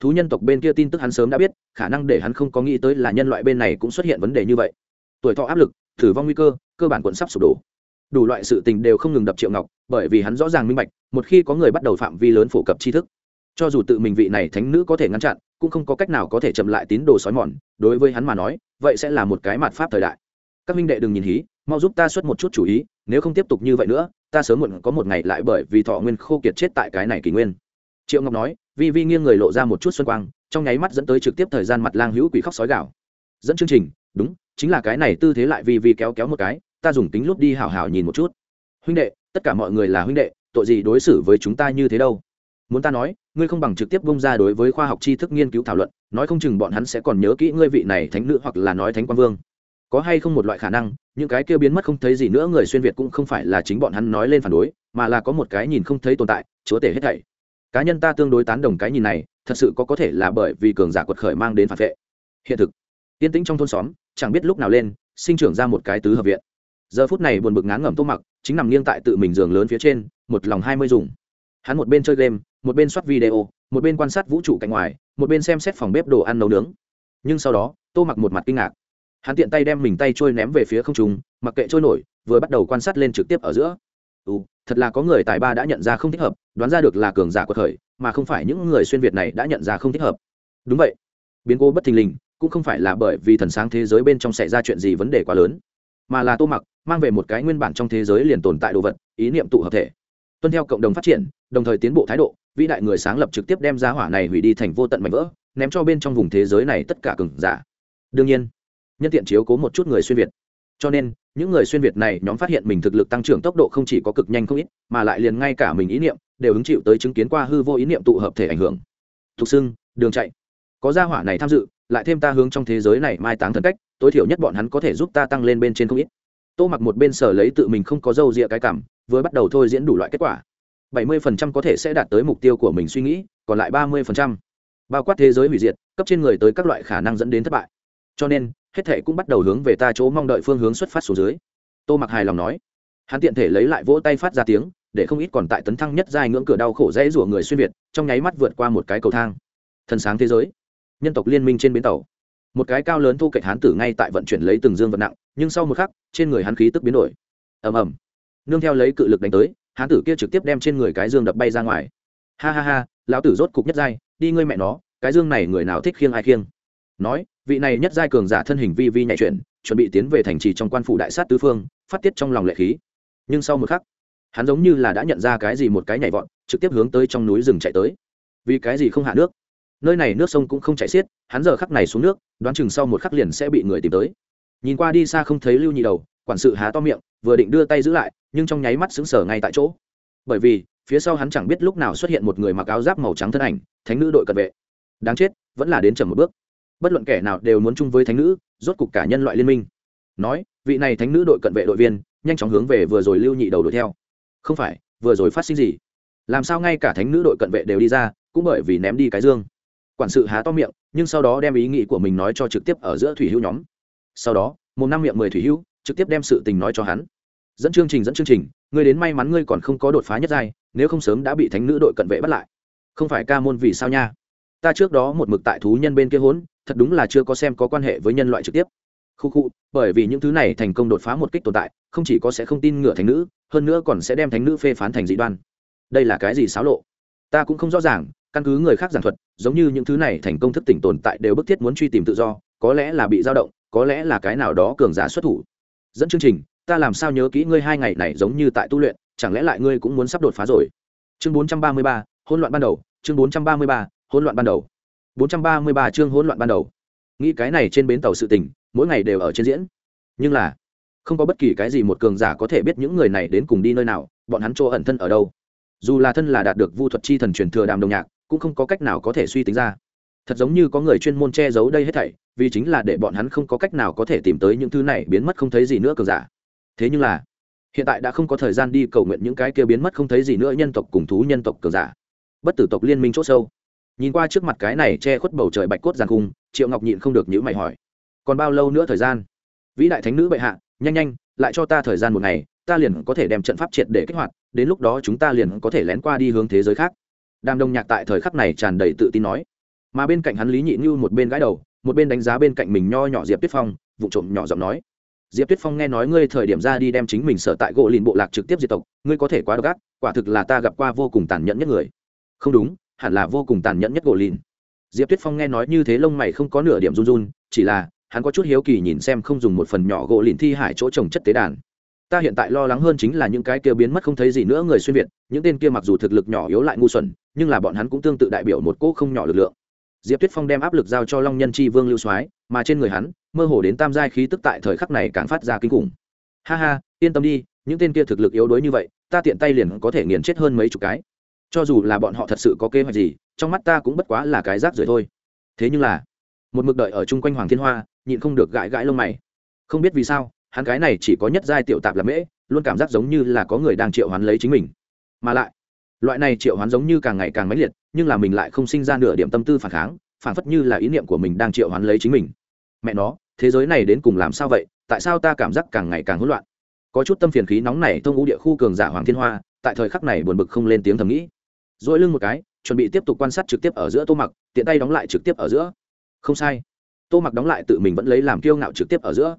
Thú nhân tộc bên kia tin tức hắn sớm đã biết, khả năng để hắn không có nghĩ tới là nhân loại bên này cũng xuất hiện vấn đề như vậy tuổi thọ áp lực thử vong nguy cơ cơ bản quận sắp sụp đổ. Đủ loại sự tình đều không ngừng đập triệu ngọc, bởi vì hắn rõ ràng minh bạch, một khi có người bắt đầu phạm vi lớn phổ cập tri thức, cho dù tự mình vị này thánh nữ có thể ngăn chặn, cũng không có cách nào có thể chậm lại tín đồ sói mòn. Đối với hắn mà nói, vậy sẽ là một cái mặt pháp thời đại. Các minh đệ đừng nhìn hí, mau giúp ta xuất một chút chủ ý, nếu không tiếp tục như vậy nữa, ta sớm muộn có một ngày lại bởi vì thọ nguyên khô kiệt chết tại cái này kỷ nguyên. Triệu ngọc nói, vi vi nghiêng người lộ ra một chút xuân quang, trong nháy mắt dẫn tới trực tiếp thời gian mặt lang hữu quỷ khóc sói gạo dẫn chương trình, đúng chính là cái này tư thế lại vi vi kéo kéo một cái, ta dùng tính lút đi hảo hảo nhìn một chút. Huynh đệ, tất cả mọi người là huynh đệ, tội gì đối xử với chúng ta như thế đâu? Muốn ta nói, ngươi không bằng trực tiếp bông ra đối với khoa học tri thức nghiên cứu thảo luận, nói không chừng bọn hắn sẽ còn nhớ kỹ ngươi vị này thánh nữ hoặc là nói thánh quang vương. Có hay không một loại khả năng, những cái kia biến mất không thấy gì nữa người xuyên việt cũng không phải là chính bọn hắn nói lên phản đối, mà là có một cái nhìn không thấy tồn tại, chúa tể hết thảy. Cá nhân ta tương đối tán đồng cái nhìn này, thật sự có có thể là bởi vì cường giả quật khởi mang đến phản vệ. Hiện thực yên tĩnh trong thôn xóm chẳng biết lúc nào lên sinh trưởng ra một cái tứ hợp viện. Giờ phút này buồn bực ngán ngẩm tô mặc chính nằm nghiêng tại tự mình giường lớn phía trên một lòng hai mươi dùng. Hắn một bên chơi game một bên soát video một bên quan sát vũ trụ cạnh ngoài một bên xem xét phòng bếp đồ ăn nấu nướng. Nhưng sau đó tô mặc một mặt kinh ngạc. Hắn tiện tay đem mình tay trôi ném về phía không trung mặc kệ trôi nổi vừa bắt đầu quan sát lên trực tiếp ở giữa. Ừ, thật là có người tài ba đã nhận ra không thích hợp đoán ra được là cường giả của thời mà không phải những người xuyên việt này đã nhận ra không thích hợp. Đúng vậy. Biến cố bất thình lình cũng không phải là bởi vì thần sáng thế giới bên trong xảy ra chuyện gì vấn đề quá lớn, mà là tô mặc mang về một cái nguyên bản trong thế giới liền tồn tại đồ vật, ý niệm tụ hợp thể. Tuân theo cộng đồng phát triển, đồng thời tiến bộ thái độ, vĩ đại người sáng lập trực tiếp đem giá hỏa này hủy đi thành vô tận mảnh vỡ, ném cho bên trong vùng thế giới này tất cả cừng giả. Đương nhiên, nhân tiện chiếu cố một chút người xuyên việt. Cho nên, những người xuyên việt này nhóm phát hiện mình thực lực tăng trưởng tốc độ không chỉ có cực nhanh không ít, mà lại liền ngay cả mình ý niệm đều hứng chịu tới chứng kiến qua hư vô ý niệm tụ hợp thể ảnh hưởng. Thục xưng đường chạy. Có gia hỏa này tham dự lại thêm ta hướng trong thế giới này mai táng thần cách, tối thiểu nhất bọn hắn có thể giúp ta tăng lên bên trên không ít. Tô mặc một bên sở lấy tự mình không có dâu rịa cái cảm, vừa bắt đầu thôi diễn đủ loại kết quả. Bảy mươi phần trăm có thể sẽ đạt tới mục tiêu của mình suy nghĩ, còn lại ba mươi phần trăm. Bao quát thế giới hủy diệt, cấp trên người tới các loại khả năng dẫn đến thất bại. Cho nên, hết thể cũng bắt đầu hướng về ta chỗ mong đợi phương hướng xuất phát xuống dưới. Tô mặc hài lòng nói. Hắn tiện thể lấy lại vỗ tay phát ra tiếng, để không ít còn tại tấn thăng nhất giai ngưỡng cửa đau khổ dễ rủa người xuyên việt, trong nháy mắt vượt qua một cái cầu thang. Thần sáng thế giới nhân tộc liên minh trên bến tàu. Một cái cao lớn thu cạnh hán tử ngay tại vận chuyển lấy từng dương vật nặng, nhưng sau một khắc, trên người hắn khí tức biến đổi. Ầm ầm. Nương theo lấy cự lực đánh tới, hán tử kia trực tiếp đem trên người cái dương đập bay ra ngoài. Ha ha ha, lão tử rốt cục nhất giai, đi ngươi mẹ nó, cái dương này người nào thích khiêng ai khiêng? Nói, vị này nhất giai cường giả thân hình vi vi nhạy chuyển, chuẩn bị tiến về thành trì trong quan phủ đại sát tứ phương, phát tiết trong lòng lệ khí. Nhưng sau một khắc, hắn giống như là đã nhận ra cái gì một cái nhảy vọt, trực tiếp hướng tới trong núi rừng chạy tới. Vì cái gì không hạ nước? Nơi này nước sông cũng không chảy xiết, hắn giờ khắc này xuống nước, đoán chừng sau một khắc liền sẽ bị người tìm tới. Nhìn qua đi xa không thấy lưu nhị đầu, quản sự há to miệng, vừa định đưa tay giữ lại, nhưng trong nháy mắt xứng sở ngay tại chỗ. Bởi vì, phía sau hắn chẳng biết lúc nào xuất hiện một người mặc áo giáp màu trắng thân ảnh, thánh nữ đội cận vệ. Đáng chết, vẫn là đến chậm một bước. Bất luận kẻ nào đều muốn chung với thánh nữ, rốt cục cả nhân loại liên minh. Nói, vị này thánh nữ đội cận vệ đội viên, nhanh chóng hướng về vừa rồi lưu nhị đầu đuổi theo. Không phải, vừa rồi phát sinh gì? Làm sao ngay cả thánh nữ đội cận vệ đều đi ra, cũng bởi vì ném đi cái dương quản sự há to miệng, nhưng sau đó đem ý nghĩ của mình nói cho trực tiếp ở giữa thủy hữu nhóm. Sau đó, một năm miệng mười thủy hữu, trực tiếp đem sự tình nói cho hắn. Dẫn chương trình, dẫn chương trình, ngươi đến may mắn ngươi còn không có đột phá nhất giai, nếu không sớm đã bị thánh nữ đội cận vệ bắt lại. Không phải ca môn vì sao nha? Ta trước đó một mực tại thú nhân bên kia hốn, thật đúng là chưa có xem có quan hệ với nhân loại trực tiếp. Khu khu, bởi vì những thứ này thành công đột phá một kích tồn tại, không chỉ có sẽ không tin ngựa thánh nữ, hơn nữa còn sẽ đem thánh nữ phê phán thành dị đoan. Đây là cái gì xáo lộ? Ta cũng không rõ ràng căn cứ người khác giảng thuật, giống như những thứ này thành công thức tỉnh tồn tại đều bức thiết muốn truy tìm tự do, có lẽ là bị dao động, có lẽ là cái nào đó cường giả xuất thủ. Dẫn chương trình, ta làm sao nhớ kỹ ngươi hai ngày này giống như tại tu luyện, chẳng lẽ lại ngươi cũng muốn sắp đột phá rồi? Chương bốn trăm ba mươi ba, hỗn loạn ban đầu, chương bốn trăm ba mươi ba, hỗn loạn ban đầu. bốn trăm ba mươi ba chương hỗn loạn ban đầu. Nghĩ cái này trên bến tàu sự tình, mỗi ngày đều ở trên diễn. Nhưng là, không có bất kỳ cái gì một cường giả có thể biết những người này đến cùng đi nơi nào, bọn hắn chỗ ẩn thân ở đâu. Dù là thân là đạt được vu thuật chi thần truyền thừa đàm đồng nhạc cũng không có cách nào có thể suy tính ra. Thật giống như có người chuyên môn che giấu đây hết thảy, vì chính là để bọn hắn không có cách nào có thể tìm tới những thứ này biến mất không thấy gì nữa cường giả. Thế nhưng là, hiện tại đã không có thời gian đi cầu nguyện những cái kia biến mất không thấy gì nữa nhân tộc cùng thú nhân tộc cường giả. Bất tử tộc liên minh c h ỗ sâu. Nhìn qua trước mặt cái này che khuất bầu trời bạch cốt giàn cung triệu ngọc nhịn không được nhữ mày hỏi. Còn bao lâu nữa thời gian? Vĩ đại thánh nữ bệ hạ, nhanh nhanh, lại cho ta thời gian một ngày, ta liền có thể đem trận pháp triệt để kích hoạt, đến lúc đó chúng ta liền có thể lén qua đi hướng thế giới khác đàm đông nhạc tại thời khắc này tràn đầy tự tin nói. Mà bên cạnh hắn lý nhị như một bên gãi đầu, một bên đánh giá bên cạnh mình nho nhỏ diệp tuyết phong, vụ trộm nhỏ giọng nói. Diệp tuyết phong nghe nói ngươi thời điểm ra đi đem chính mình sở tại gỗ lìn bộ lạc trực tiếp diệt tộc, ngươi có thể quá độc ác, quả thực là ta gặp qua vô cùng tàn nhẫn nhất người. Không đúng, hẳn là vô cùng tàn nhẫn nhất gỗ lìn. Diệp tuyết phong nghe nói như thế lông mày không có nửa điểm run run, chỉ là, hắn có chút hiếu kỳ nhìn xem không dùng một phần nhỏ gỗ lìn thi hải chỗ trồng chất tế đàn ta hiện tại lo lắng hơn chính là những cái kia biến mất không thấy gì nữa người xuyên việt, những tên kia mặc dù thực lực nhỏ yếu lại ngu xuẩn, nhưng là bọn hắn cũng tương tự đại biểu một cỗ không nhỏ lực lượng. Diệp tuyết phong đem áp lực giao cho long nhân chi vương lưu soái, mà trên người hắn, mơ hồ đến tam giai khí tức tại thời khắc này càng phát ra kinh khủng. Ha ha, yên tâm đi, những tên kia thực lực yếu đuối như vậy, ta tiện tay liền có thể nghiền chết hơn mấy chục cái. Cho dù là bọn họ thật sự có kế hoạch gì, trong mắt ta cũng bất quá là cái rác rưởi thôi. Thế nhưng là, một mực đợi ở chung quanh hoàng thiên hoa, nhịn không được gãi gãi lông mày. Không biết vì sao hắn cái này chỉ có nhất giai tiểu tạp là mễ, luôn cảm giác giống như là có người đang triệu hoán lấy chính mình. Mà lại, loại này triệu hoán giống như càng ngày càng mãnh liệt, nhưng là mình lại không sinh ra nửa điểm tâm tư phản kháng, phản phất như là ý niệm của mình đang triệu hoán lấy chính mình. Mẹ nó, thế giới này đến cùng làm sao vậy? Tại sao ta cảm giác càng ngày càng hỗn loạn? Có chút tâm phiền khí nóng này thông ngũ địa khu cường giả hoàng thiên hoa, tại thời khắc này buồn bực không lên tiếng thầm nghĩ. Dỗi lưng một cái, chuẩn bị tiếp tục quan sát trực tiếp ở giữa tô mặc, tiện tay đóng lại trực tiếp ở giữa. Không sai. Tô mặc đóng lại tự mình vẫn lấy làm kiêu ngạo trực tiếp ở giữa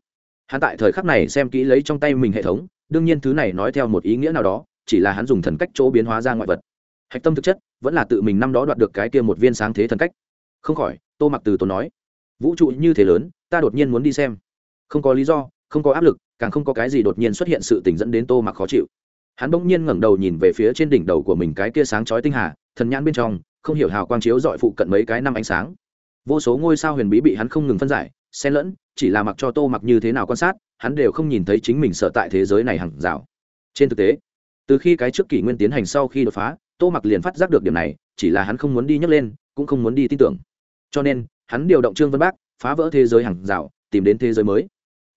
hắn tại thời khắc này xem kỹ lấy trong tay mình hệ thống, đương nhiên thứ này nói theo một ý nghĩa nào đó, chỉ là hắn dùng thần cách chỗ biến hóa ra ngoại vật. Hạch tâm thực chất, vẫn là tự mình năm đó đoạt được cái kia một viên sáng thế thần cách. Không khỏi, tô mặc từ tốn nói, vũ trụ như thế lớn, ta đột nhiên muốn đi xem. Không có lý do, không có áp lực, càng không có cái gì đột nhiên xuất hiện sự tình dẫn đến tô mặc khó chịu. Hắn bỗng nhiên ngẩng đầu nhìn về phía trên đỉnh đầu của mình cái kia sáng chói tinh hà, thần nhãn bên trong, không hiểu hào quang chiếu dọi phụ cận mấy cái năm ánh sáng. Vô số ngôi sao huyền bí bị hắn không ngừng phân giải xen lẫn, chỉ là mặc cho tô mặc như thế nào quan sát, hắn đều không nhìn thấy chính mình sợ tại thế giới này hẳn rào. Trên thực tế, từ khi cái trước kỷ nguyên tiến hành sau khi đột phá, tô mặc liền phát giác được điểm này, chỉ là hắn không muốn đi nhấc lên, cũng không muốn đi tin tưởng. Cho nên, hắn điều động trương vân bác, phá vỡ thế giới hàng rào, tìm đến thế giới mới.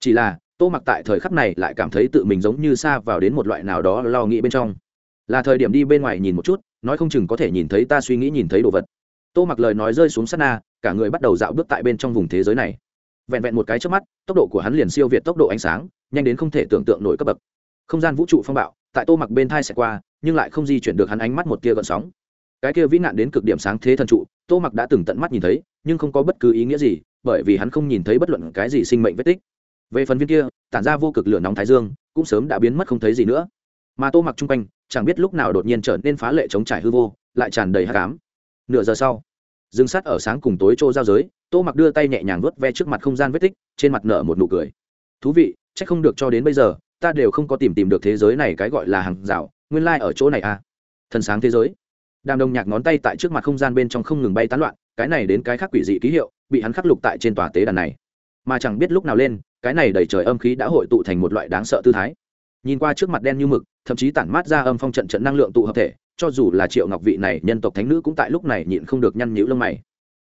Chỉ là, tô mặc tại thời khắc này lại cảm thấy tự mình giống như xa vào đến một loại nào đó lo nghĩ bên trong. Là thời điểm đi bên ngoài nhìn một chút, nói không chừng có thể nhìn thấy ta suy nghĩ nhìn thấy đồ vật. Tô mặc lời nói rơi xuống sát na, cả người bắt đầu dạo bước tại bên trong vùng thế giới này vẹn vẹn một cái trước mắt, tốc độ của hắn liền siêu việt tốc độ ánh sáng, nhanh đến không thể tưởng tượng nổi cấp bậc. Không gian vũ trụ phong bạo, tại tô mặc bên thai sẽ qua, nhưng lại không di chuyển được hắn ánh mắt một tia gợn sóng. Cái kia vĩ nạn đến cực điểm sáng thế thần trụ, tô mặc đã từng tận mắt nhìn thấy, nhưng không có bất cứ ý nghĩa gì, bởi vì hắn không nhìn thấy bất luận cái gì sinh mệnh vết tích. Về phần viên kia, tản ra vô cực lửa nóng thái dương, cũng sớm đã biến mất không thấy gì nữa. Mà tô mặc chung quanh, chẳng biết lúc nào đột nhiên trở nên phá lệ chống trải hư vô, lại tràn đầy hát cám nửa giờ sau dừng sát ở sáng cùng tối trô giao giới tô mặc đưa tay nhẹ nhàng vớt ve trước mặt không gian vết tích, trên mặt nở một nụ cười. Thú vị c h ắ c không được cho đến bây giờ, ta đều không có tìm tìm được thế giới này cái gọi là hàng rào, nguyên lai、like、ở chỗ này à. Thần sáng thế giới. Đàm đồng nhạc ngón tay tại trước mặt không gian bên trong không ngừng bay tán loạn, cái này đến cái khác quỷ dị ký hiệu, bị hắn khắc lục tại trên tòa tế đàn này. Mà chẳng biết lúc nào lên, cái này đầy trời âm khí đã hội tụ thành một loại đáng sợ tư thái. Nhìn qua trước mặt đen như mực, thậm chí tản mát ra âm phong trận trận năng lượng tụ hợp thể, cho dù là triệu ngọc vị này nhân tộc thánh nữ cũng tại lúc này nhịn không được nhăn nhữ lông mày.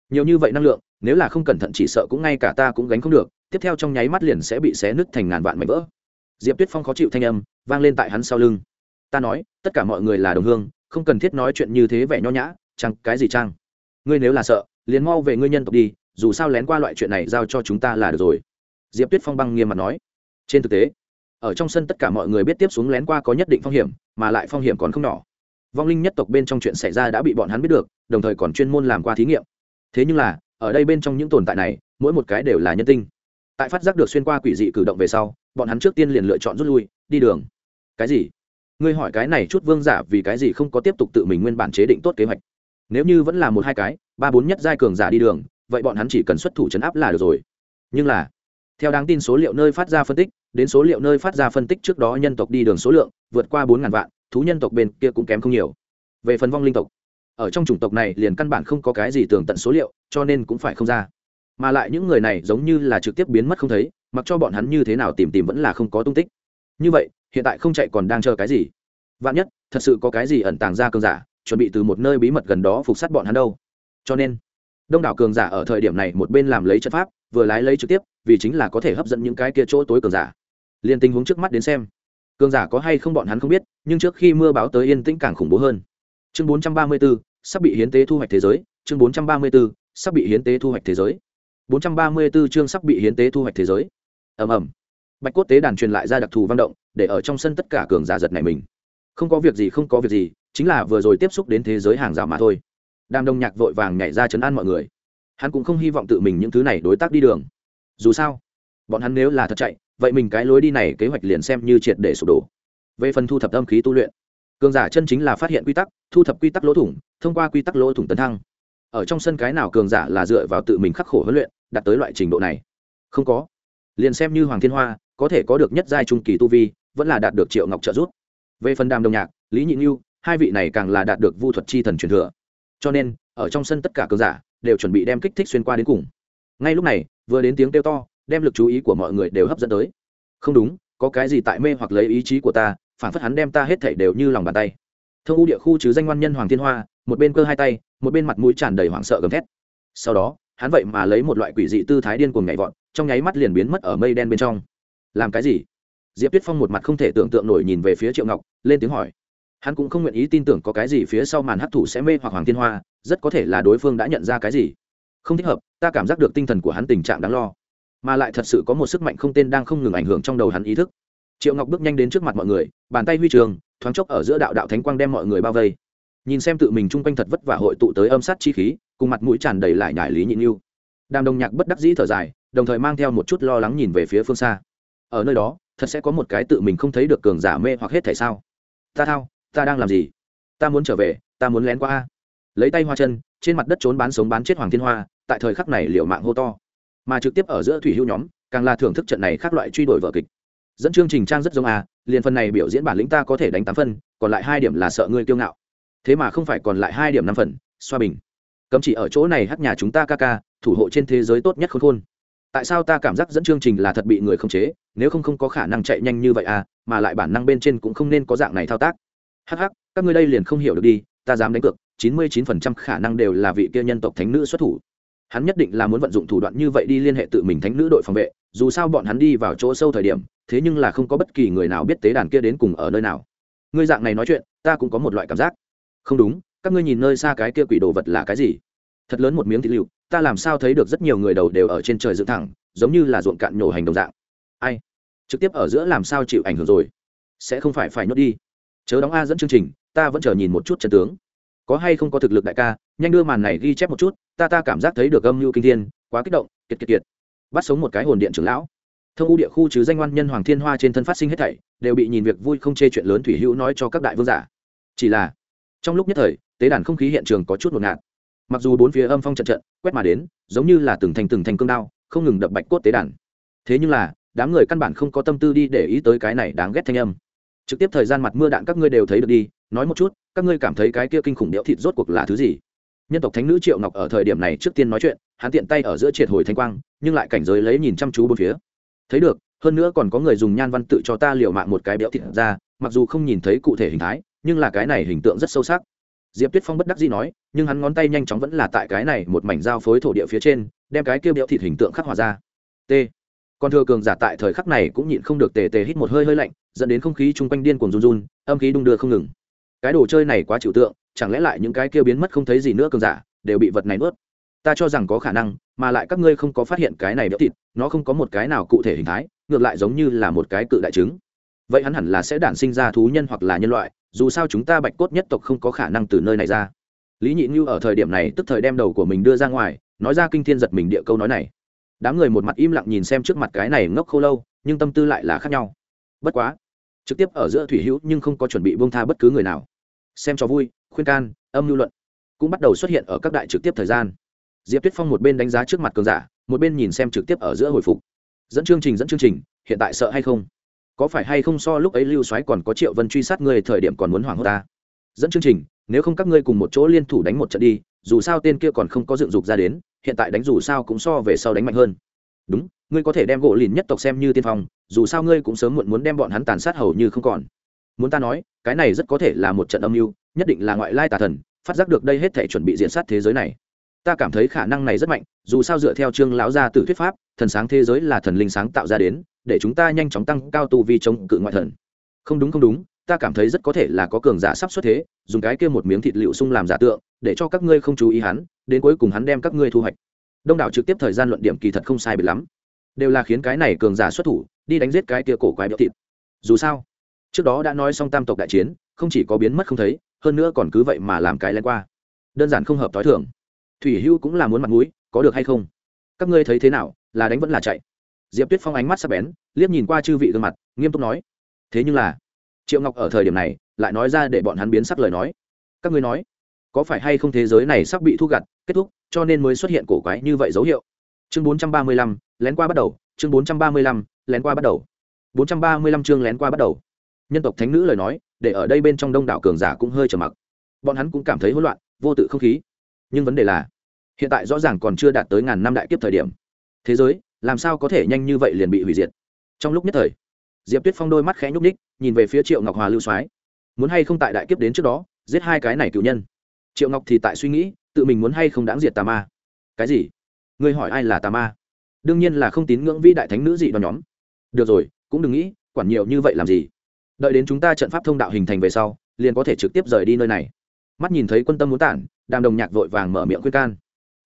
Nhiều như vậy năng lượng nếu là không cẩn thận chỉ sợ cũng ngay cả ta cũng gánh không được, tiếp theo trong nháy mắt liền sẽ bị xé nứt thành ngàn vạn mảnh vỡ. Diệp tuyết phong khó chịu thanh âm, vang lên tại hắn sau lưng. Ta nói, tất cả mọi người là đồng hương, không cần thiết nói chuyện như thế vẻ nho nhã, chăng, cái gì chăng? Ngươi nếu là sợ, liền mau về ngươi nhân tộc đi, dù sao lén qua loại chuyện này giao cho chúng ta là được rồi. Diệp tuyết phong băng nghiêm mặt nói. Trên thực tế, ở trong sân tất cả mọi người biết tiếp xuống lén qua có nhất định phong hiểm, mà lại phong hiểm còn không nhỏ. Vong linh nhất tộc bên trong chuyện xảy ra đã bị bọn hắn biết được, đồng thời còn chuyên môn làm qua thí nghiệm. Thế nhưng là ở đây bên trong những tồn tại này, mỗi một cái đều là nhân tinh. Tại phát giác được xuyên qua quỷ dị cử động về sau, bọn hắn trước tiên liền lựa chọn rút lui, đi đường. Cái gì? Ngươi hỏi cái này chút vương giả vì cái gì không có tiếp tục tự mình nguyên bản chế định tốt kế hoạch? Nếu như vẫn là một hai cái, ba bốn nhất giai cường giả đi đường, vậy bọn hắn chỉ cần xuất thủ chấn áp là được rồi. Nhưng là, theo đáng tin số liệu nơi phát ra phân tích, đến số liệu nơi phát ra phân tích trước đó nhân tộc đi đường số lượng vượt qua bốn ngàn vạn, thú nhân tộc bên kia cũng kém không nhiều. Về phần vong linh tộc ở trong chủng tộc này liền căn bản không có cái gì tường tận số liệu cho nên cũng phải không ra. Mà lại những người này giống như là trực tiếp biến mất không thấy mặc cho bọn hắn như thế nào tìm tìm vẫn là không có tung tích. Như vậy hiện tại không chạy còn đang chờ cái gì? Vạn nhất thật sự có cái gì ẩn tàng ra cường giả chuẩn bị từ một nơi bí mật gần đó phục sát bọn hắn đâu. Cho nên đông đảo cường giả ở thời điểm này một bên làm lấy trận pháp vừa lái lấy trực tiếp vì chính là có thể hấp dẫn những cái kia chỗ tối cường giả. Liền tình huống trước mắt đến xem. Cường giả có hay không bọn hắn không biết nhưng trước khi mưa báo tới yên tĩnh càng khủng bố hơn. Chương 434, sắp bị hiến tế thu hoạch thế giới chương 434, sắp bị hiến tế thu hoạch thế giới. 434 chương sắp bị hiến tế thu hoạch thế giới. Ầm ầm. Bạch cốt tế đàn truyền lại ra đặc thù văn động để ở trong sân tất cả cường giả giật này mình. Không có việc gì không có việc gì chính là vừa rồi tiếp xúc đến thế giới hàng rào mà thôi. Đàm đông nhạc vội vàng nhảy ra chấn an mọi người. Hắn cũng không hy vọng tự mình những thứ này đối tác đi đường. Dù sao bọn hắn nếu là thật chạy vậy mình cái lối đi này kế hoạch liền xem như triệt để sụp đổ. Về phần thu thập âm khí tu luyện cường giả chân chính là phát hiện quy tắc thu thập quy tắc lỗ thủng thông qua quy tắc lỗ thủng tấn thăng. Ở trong sân cái nào cường giả là dựa vào tự mình khắc khổ huấn luyện, đạt tới loại trình độ này? Không có. Liền xem như hoàng thiên hoa, có thể có được nhất giai trung kỳ tu vi, vẫn là đạt được triệu ngọc trợ giúp. Về phần đàm đồng nhạc, lý nhị như hai vị này càng là đạt được vu thuật chi thần truyền thừa. Cho nên, ở trong sân tất cả cường giả đều chuẩn bị đem kích thích xuyên qua đến cùng. Ngay lúc này, vừa đến tiếng kêu to, đem lực chú ý của mọi người đều hấp dẫn tới. Không đúng, có cái gì tại mê hoặc lấy ý chí của ta, phản phất hắn đem ta hết thảy đều như lòng bàn tay. Thơ u địa khu chứ danh ngoan nhân hoàng thiên hoa một bên cơ hai tay, một bên mặt mũi tràn đầy hoảng sợ gầm thét. Sau đó, hắn vậy mà lấy một loại quỷ dị tư thái điên cuồng nhảy vọt, trong nháy mắt liền biến mất ở mây đen bên trong. Làm cái gì? Diệp tuyết phong một mặt không thể tưởng tượng nổi nhìn về phía triệu ngọc, lên tiếng hỏi. Hắn cũng không nguyện ý tin tưởng có cái gì phía sau màn hấp thụ sẽ mê hoặc hoàng thiên hoa, rất có thể là đối phương đã nhận ra cái gì. Không thích hợp, ta cảm giác được tinh thần của hắn tình trạng đáng lo. Mà lại thật sự có một sức mạnh không tên đang không ngừng ảnh hưởng trong đầu hắn ý thức. Triệu ngọc bước nhanh đến trước mặt mọi người, bàn tay huy trường, thoáng chốc ở giữa đạo đạo thánh quang đem mọi người bao vây nhìn xem tự mình chung quanh thật vất vả hội tụ tới âm sát chi khí, cùng mặt mũi tràn đầy lại nhải lý nhịn yêu đàm đồng nhạc bất đắc dĩ thở dài, đồng thời mang theo một chút lo lắng nhìn về phía phương xa. Ở nơi đó, thật sẽ có một cái tự mình không thấy được cường giả mê hoặc hết thể sao? Ta thao, ta đang làm gì? Ta muốn trở về, ta muốn lén qua a. Lấy tay hoa chân, trên mặt đất trốn bán sống bán chết hoàng thiên hoa, tại thời khắc này liệu mạng hô to. Mà trực tiếp ở giữa thủy hữu nhóm, càng là thưởng thức trận này khác loại truy đuổi vở kịch. Dẫn chương trình trang rất giống a, liền phần này biểu diễn bản lĩnh ta có thể đánh tám phân, còn lại hai điểm là sợ ngươi kiêu ngạo thế mà không phải còn lại hai điểm năm phần, xoa bình. Cấm chỉ ở chỗ này hát nhà chúng ta ca ca, thủ hộ trên thế giới tốt nhất khôn khôn. Tại sao ta cảm giác dẫn chương trình là thật bị người không chế, nếu không không có khả năng chạy nhanh như vậy à mà lại bản năng bên trên cũng không nên có dạng này thao tác. Hắc hắc, các ngươi đây liền không hiểu được đi, ta dám đánh cược, chín mươi chín phần trăm khả năng đều là vị kia nhân tộc thánh nữ xuất thủ. Hắn nhất định là muốn vận dụng thủ đoạn như vậy đi liên hệ tự mình thánh nữ đội phòng vệ, dù sao bọn hắn đi vào chỗ sâu thời điểm, thế nhưng là không có bất kỳ người nào biết tế đàn kia đến cùng ở nơi nào. Ngươi dạng này nói chuyện, ta cũng có một loại cảm giác không đúng, các ngươi nhìn nơi xa cái kia quỷ đồ vật là cái gì? Thật lớn một miếng thịt liệu ta làm sao thấy được rất nhiều người đầu đều ở trên trời dựng thẳng, giống như là ruộng cạn nhổ hành đồng dạng. Ai? Trực tiếp ở giữa làm sao chịu ảnh hưởng rồi? Sẽ không phải phải nhốt đi. Chớ đóng a dẫn chương trình, ta vẫn chờ nhìn một chút chân tướng. Có hay không có thực lực đại ca, nhanh đưa màn này ghi chép một chút, ta ta cảm giác thấy được âm mưu kinh thiên, quá kích động, kiệt kiệt kiệt. Bắt sống một cái hồn điện trưởng lão. Thông u địa khu chứ danh oan nhân hoàng thiên hoa trên thân phát sinh hết thảy, đều bị nhìn việc vui không chê chuyện lớn thủy hữu nói cho các đại vương giả. Chỉ là trong lúc nhất thời, tế đàn không khí hiện trường có chút ngột ngạt. Mặc dù bốn phía âm phong trận trận, quét mà đến, giống như là từng thành từng thành cương đao, không ngừng đập bạch cốt tế đàn. Thế nhưng là, đám người căn bản không có tâm tư đi để ý tới cái này đáng ghét thanh âm. Trực tiếp thời gian mặt mưa đạn các ngươi đều thấy được đi, nói một chút, các ngươi cảm thấy cái kia kinh khủng đẽo thịt rốt cuộc là thứ gì? Nhân tộc thánh nữ triệu ngọc ở thời điểm này trước tiên nói chuyện, hắn tiện tay ở giữa triệt hồi thanh quang, nhưng lại cảnh giới lấy nhìn chăm chú bốn phía. Thấy được, hơn nữa còn có người dùng nhan văn tự cho ta liều mạng một cái béo thịt ra, mặc dù không nhìn thấy cụ thể hình thái nhưng là cái này hình tượng rất sâu sắc. Diệp tuyết phong bất đắc dĩ nói, nhưng hắn ngón tay nhanh chóng vẫn là tại cái này một mảnh giao phối thổ địa phía trên, đem cái kia béo thịt hình tượng khắc họa ra. T. Còn thừa cường giả tại thời khắc này cũng nhịn không được tề tề hít một hơi hơi lạnh, dẫn đến không khí chung quanh điên cuồng run run, âm khí đung đưa không ngừng. Cái đồ chơi này quá chịu tượng, chẳng lẽ lại những cái kia biến mất không thấy gì nữa cường giả, đều bị vật này nuốt? Ta cho rằng có khả năng, mà lại các ngươi không có phát hiện cái này béo thịt, nó không có một cái nào cụ thể hình thái, ngược lại giống như là một cái cự đại trứng. Vậy hắn hẳn là sẽ đản sinh ra thú nhân hoặc là nhân loại dù sao chúng ta bạch cốt nhất tộc không có khả năng từ nơi này ra. Lý nhị như ở thời điểm này tức thời đem đầu của mình đưa ra ngoài, nói ra kinh thiên giật mình địa câu nói này. Đám người một mặt im lặng nhìn xem trước mặt cái này ngốc khô lâu, nhưng tâm tư lại là khác nhau. Bất quá, trực tiếp ở giữa thủy hữu nhưng không có chuẩn bị bông tha bất cứ người nào. Xem cho vui, khuyên can, âm lưu luận cũng bắt đầu xuất hiện ở các đại trực tiếp thời gian. Diệp tuyết phong một bên đánh giá trước mặt cường giả, một bên nhìn xem trực tiếp ở giữa hồi phục. Dẫn chương trình, dẫn chương trình, hiện tại sợ hay không? Có phải hay không so lúc ấy lưu xoáy còn có triệu vân truy sát người thời điểm còn muốn hoảng hốt ta? Dẫn chương trình, nếu không các ngươi cùng một chỗ liên thủ đánh một trận đi, dù sao tên kia còn không có dựng dục ra đến, hiện tại đánh dù sao cũng so về sau đánh mạnh hơn. Đúng, ngươi có thể đem gỗ lìn nhất tộc xem như tiên phong, dù sao ngươi cũng sớm muộn muốn đem bọn hắn tàn sát hầu như không còn. Muốn ta nói, cái này rất có thể là một trận âm mưu, nhất định là ngoại lai tà thần, phát giác được đây hết thể chuẩn bị diễn sát thế giới này. Ta cảm thấy khả năng này rất mạnh, dù sao dựa theo chương lão gia tử thuyết pháp, thần sáng thế giới là thần linh sáng tạo ra đến để chúng ta nhanh chóng tăng cao tu vi chống cự ngoại thần. Không đúng không đúng, ta cảm thấy rất có thể là có cường giả sắp xuất thế, dùng cái kia một miếng thịt liệu sung làm giả tượng, để cho các ngươi không chú ý hắn, đến cuối cùng hắn đem các ngươi thu hoạch. Đông đảo trực tiếp thời gian luận điểm kỳ thật không sai biệt lắm. Đều là khiến cái này cường giả xuất thủ, đi đánh giết cái kia cổ quái béo thịt. Dù sao, trước đó đã nói xong tam tộc đại chiến, không chỉ có biến mất không thấy, hơn nữa còn cứ vậy mà làm cái len qua. Đơn giản không hợp t h i thưởng thủy hưu cũng là muốn mặt mũi, có được hay không? Các ngươi thấy thế nào? Là đánh vẫn là chạy? Diệp tuyết phong ánh mắt sắp bén liếc nhìn qua chư vị gương mặt nghiêm túc nói thế nhưng là triệu ngọc ở thời điểm này lại nói ra để bọn hắn biến sắc lời nói. Các ngươi nói có phải hay không thế giới này sắp bị thu gặt kết thúc cho nên mới xuất hiện cổ quái như vậy dấu hiệu? Chương 435, lén qua bắt đầu. Chương 435, lén qua bắt đầu. 435 chương lén qua bắt đầu. Nhân tộc thánh nữ lời nói để ở đây bên trong đông đảo cường giả cũng hơi trở mặc. Bọn hắn cũng cảm thấy hỗn loạn vô tự không khí. Nhưng vấn đề là hiện tại rõ ràng còn chưa đạt tới ngàn năm đại kiếp thời điểm. Thế giới làm sao có thể nhanh như vậy liền bị hủy diệt? Trong lúc nhất thời, diệp tuyết phong đôi mắt khẽ nhúc ních nhìn về phía triệu ngọc hòa lưu soái. Muốn hay không tại đại kiếp đến trước đó, giết hai cái này cựu nhân? Triệu ngọc thì tại suy nghĩ, tự mình muốn hay không đáng diệt tà ma. Cái gì? Ngươi hỏi ai là tà ma? Đương nhiên là không tín ngưỡng vĩ đại thánh nữ dị đoàn nhóm. Được rồi, cũng đừng nghĩ, quản nhiều như vậy làm gì? Đợi đến chúng ta trận pháp thông đạo hình thành về sau, liền có thể trực tiếp rời đi nơi này. Mắt nhìn thấy quân tâm muốn tản, đàm đồng nhạc vội vàng mở miệng khuyên can.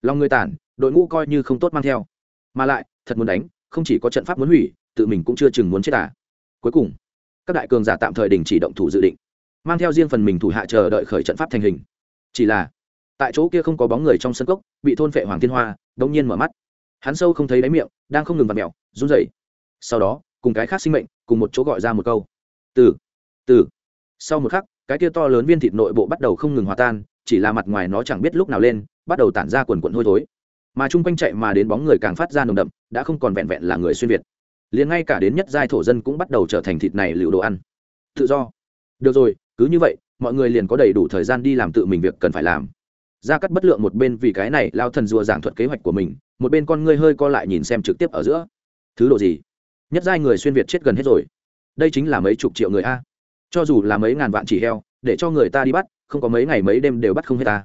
Lòng người tản, đội ngũ coi như không tốt mang theo. Mà lại thật muốn đánh, không chỉ có trận pháp muốn hủy, tự mình cũng chưa chừng muốn chết à. cuối cùng, các đại cường giả tạm thời đình chỉ động thủ dự định, mang theo riêng phần mình thủ hạ chờ đợi khởi trận pháp thành hình. Chỉ là, tại chỗ kia không có bóng người trong sân cốc, bị thôn phệ hoàng thiên hoa, đống nhiên mở mắt. Hắn sâu không thấy đáy miệng, đang không ngừng vặt mẹo run rẩy. Sau đó, cùng cái khác sinh mệnh, cùng một chỗ gọi ra một câu. Từ từ. Sau một khắc, cái kia to lớn viên thịt nội bộ bắt đầu không ngừng hòa tan, chỉ là mặt ngoài nó chẳng biết lúc nào lên, bắt đầu tản ra quần quần hôi thối mà chung quanh chạy mà đến bóng người càng phát ra nồng đậm, đã không còn vẹn vẹn là người xuyên việt. Liền ngay cả đến nhất giai thổ dân cũng bắt đầu trở thành thịt này liệu đồ ăn. Tự do. Được rồi, cứ như vậy, mọi người liền có đầy đủ thời gian đi làm tự mình việc cần phải làm. Ra cắt bất lượng một bên vì cái này lao thần rùa giảng thuật kế hoạch của mình, một bên con ngươi hơi co lại nhìn xem trực tiếp ở giữa. Thứ độ gì? Nhất giai người xuyên việt chết gần hết rồi. Đây chính là mấy chục triệu người a. Cho dù là mấy ngàn vạn chỉ heo, để cho người ta đi bắt, không có mấy ngày mấy đêm đều bắt không hết ta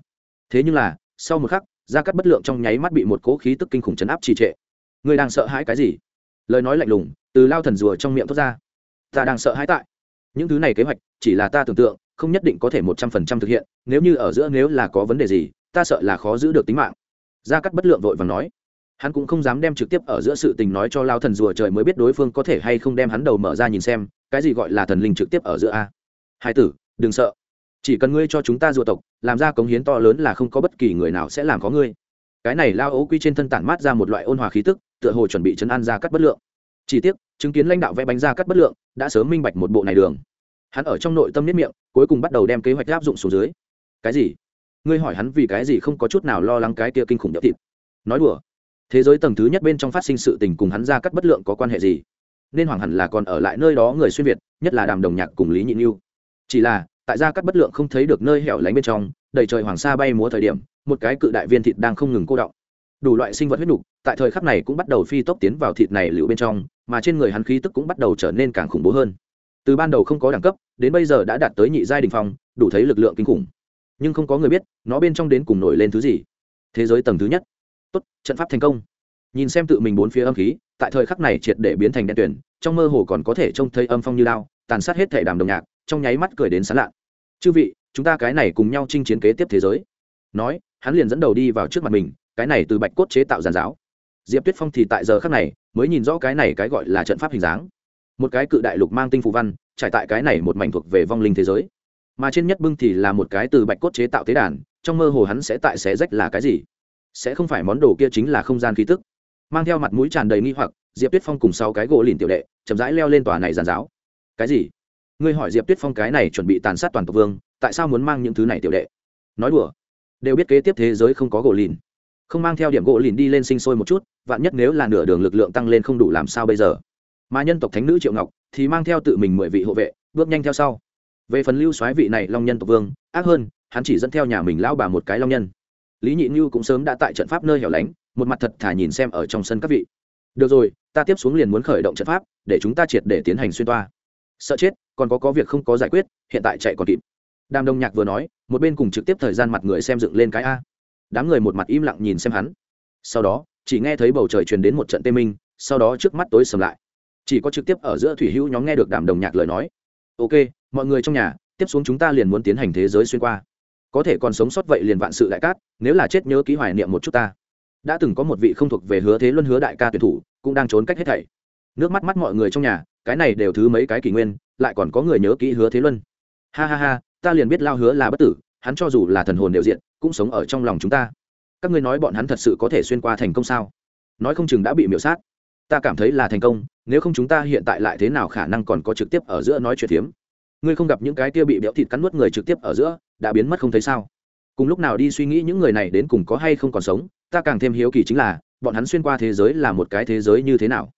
thế nhưng là, sau một khắc gia cắt bất lượng trong nháy mắt bị một cỗ khí tức kinh khủng chấn áp trì trệ. Người đang sợ hãi cái gì? Lời nói lạnh lùng, từ lao thần rùa trong miệng thoát ra. Ta đang sợ hãi tại. Những thứ này kế hoạch, chỉ là ta tưởng tượng, không nhất định có thể một trăm phần trăm thực hiện, nếu như ở giữa nếu là có vấn đề gì, ta sợ là khó giữ được tính mạng. Gia cắt bất lượng vội và nói. Hắn cũng không dám đem trực tiếp ở giữa sự tình nói cho lao thần rùa trời mới biết đối phương có thể hay không đem hắn đầu mở ra nhìn xem, cái gì gọi là thần linh trực tiếp ở giữa a? Hai tử, đừng sợ chỉ cần ngươi cho chúng ta rùa tộc, làm ra cống hiến to lớn là không có bất kỳ người nào sẽ làm có ngươi. Cái này lao ấu quy trên thân tản mát ra một loại ôn hòa khí tức, tựa hồ chuẩn bị chấn an ra cắt bất lượng. Chỉ tiếc, chứng kiến lãnh đạo vẽ bánh ra cắt bất lượng, đã sớm minh bạch một bộ này đường. Hắn ở trong nội tâm niết miệng, cuối cùng bắt đầu đem kế hoạch áp dụng xuống dưới. Cái gì? Ngươi hỏi hắn vì cái gì không có chút nào lo lắng cái kia kinh khủng nhập thịt. Nói đùa. Thế giới tầng thứ nhất bên trong phát sinh sự tình cùng hắn ra cắt bất lượng có quan hệ gì? Nên hoàng hẳn là còn ở lại nơi đó người xuyên việt, nhất là đàm đồng nhạc cùng lý nhị nhu chỉ là tại gia cắt bất lượng không thấy được nơi hẻo lánh bên trong, đầy trời hoàng sa bay múa thời điểm, một cái cự đại viên thịt đang không ngừng cô động đủ loại sinh vật huyết nhục tại thời khắc này cũng bắt đầu phi tốc tiến vào thịt này liệu bên trong, mà trên người hắn khí tức cũng bắt đầu trở nên càng khủng bố hơn. Từ ban đầu không có đẳng cấp, đến bây giờ đã đạt tới nhị giai đình phong, đủ thấy lực lượng kinh khủng. Nhưng không có người biết, nó bên trong đến cùng nổi lên thứ gì. Thế giới tầng thứ nhất. Tốt, trận pháp thành công. Nhìn xem tự mình bốn phía âm khí, tại thời khắc này triệt để biến thành đen tuyển trong mơ hồ còn có thể trông thấy âm phong như lao, tàn sát hết thể đàm đồng nhạc trong nháy mắt cười đến sán lạ chư vị, chúng ta cái này cùng nhau chinh chiến kế tiếp thế giới. Nói, hắn liền dẫn đầu đi vào trước mặt mình, cái này từ bạch cốt chế tạo giàn giáo. Diệp tuyết phong thì tại giờ khắc này mới nhìn rõ cái này cái gọi là trận pháp hình dáng. Một cái cự đại lục mang tinh phù văn, trải tại cái này một mảnh thuộc về vong linh thế giới. Mà trên nhất bưng thì là một cái từ bạch cốt chế tạo tế đàn, trong mơ hồ hắn sẽ tại xé rách là cái gì? Sẽ không phải món đồ kia chính là không gian khí tức. Mang theo mặt mũi tràn đầy nghi hoặc, diệp tuyết phong cùng sau cái gỗ lìn tiểu đệ, chậm rãi leo lên tòa này giàn giáo. Cái gì? Ngươi hỏi diệp tuyết phong cái này chuẩn bị tàn sát toàn tộc vương, tại sao muốn mang những thứ này tiểu đệ? Nói đùa. Đều biết kế tiếp thế giới không có gỗ lìn. Không mang theo điểm gỗ lìn đi lên sinh sôi một chút, vạn nhất nếu là nửa đường lực lượng tăng lên không đủ làm sao bây giờ? Mà nhân tộc thánh nữ triệu ngọc thì mang theo tự mình mười vị hộ vệ, bước nhanh theo sau. Về phần lưu soái vị này long nhân tộc vương, ác hơn, hắn chỉ dẫn theo nhà mình lão bà một cái long nhân. Lý nhị như cũng sớm đã tại trận pháp nơi hẻo lánh, một mặt thật thả nhìn xem ở trong sân các vị. Được rồi, ta tiếp xuống liền muốn khởi động trận pháp, để chúng ta triệt để tiến hành xuyên toa sợ chết, còn có có việc không có giải quyết, hiện tại chạy còn kịp. Đàm đông nhạc vừa nói, một bên cùng trực tiếp thời gian mặt người xem dựng lên cái a. Đám người một mặt im lặng nhìn xem hắn. Sau đó, chỉ nghe thấy bầu trời truyền đến một trận tê minh, sau đó trước mắt tối sầm lại. Chỉ có trực tiếp ở giữa thủy hữu nhóm nghe được đàm đồng nhạc lời nói. Ok, mọi người trong nhà, tiếp xuống chúng ta liền muốn tiến hành thế giới xuyên qua. Có thể còn sống sót vậy liền vạn sự đại cát, nếu là chết nhớ ký hoài niệm một chút ta. Đã từng có một vị không thuộc về hứa thế luân hứa đại ca tuyển thủ, cũng đang trốn cách hết thảy nước mắt mắt mọi người trong nhà, cái này đều thứ mấy cái kỷ nguyên, lại còn có người nhớ kỹ hứa thế luân. Ha ha ha, ta liền biết lao hứa là bất tử, hắn cho dù là thần hồn đều diện, cũng sống ở trong lòng chúng ta. Các ngươi nói bọn hắn thật sự có thể xuyên qua thành công sao? Nói không chừng đã bị miễu sát. Ta cảm thấy là thành công, nếu không chúng ta hiện tại lại thế nào khả năng còn có trực tiếp ở giữa nói chuyện phiếm ngươi không gặp những cái kia bị béo thịt cắn nuốt người trực tiếp ở giữa, đã biến mất không thấy sao? Cùng lúc nào đi suy nghĩ những người này đến cùng có hay không còn sống, ta càng thêm hiếu kỳ chính là, bọn hắn xuyên qua thế giới là một cái thế giới như thế nào?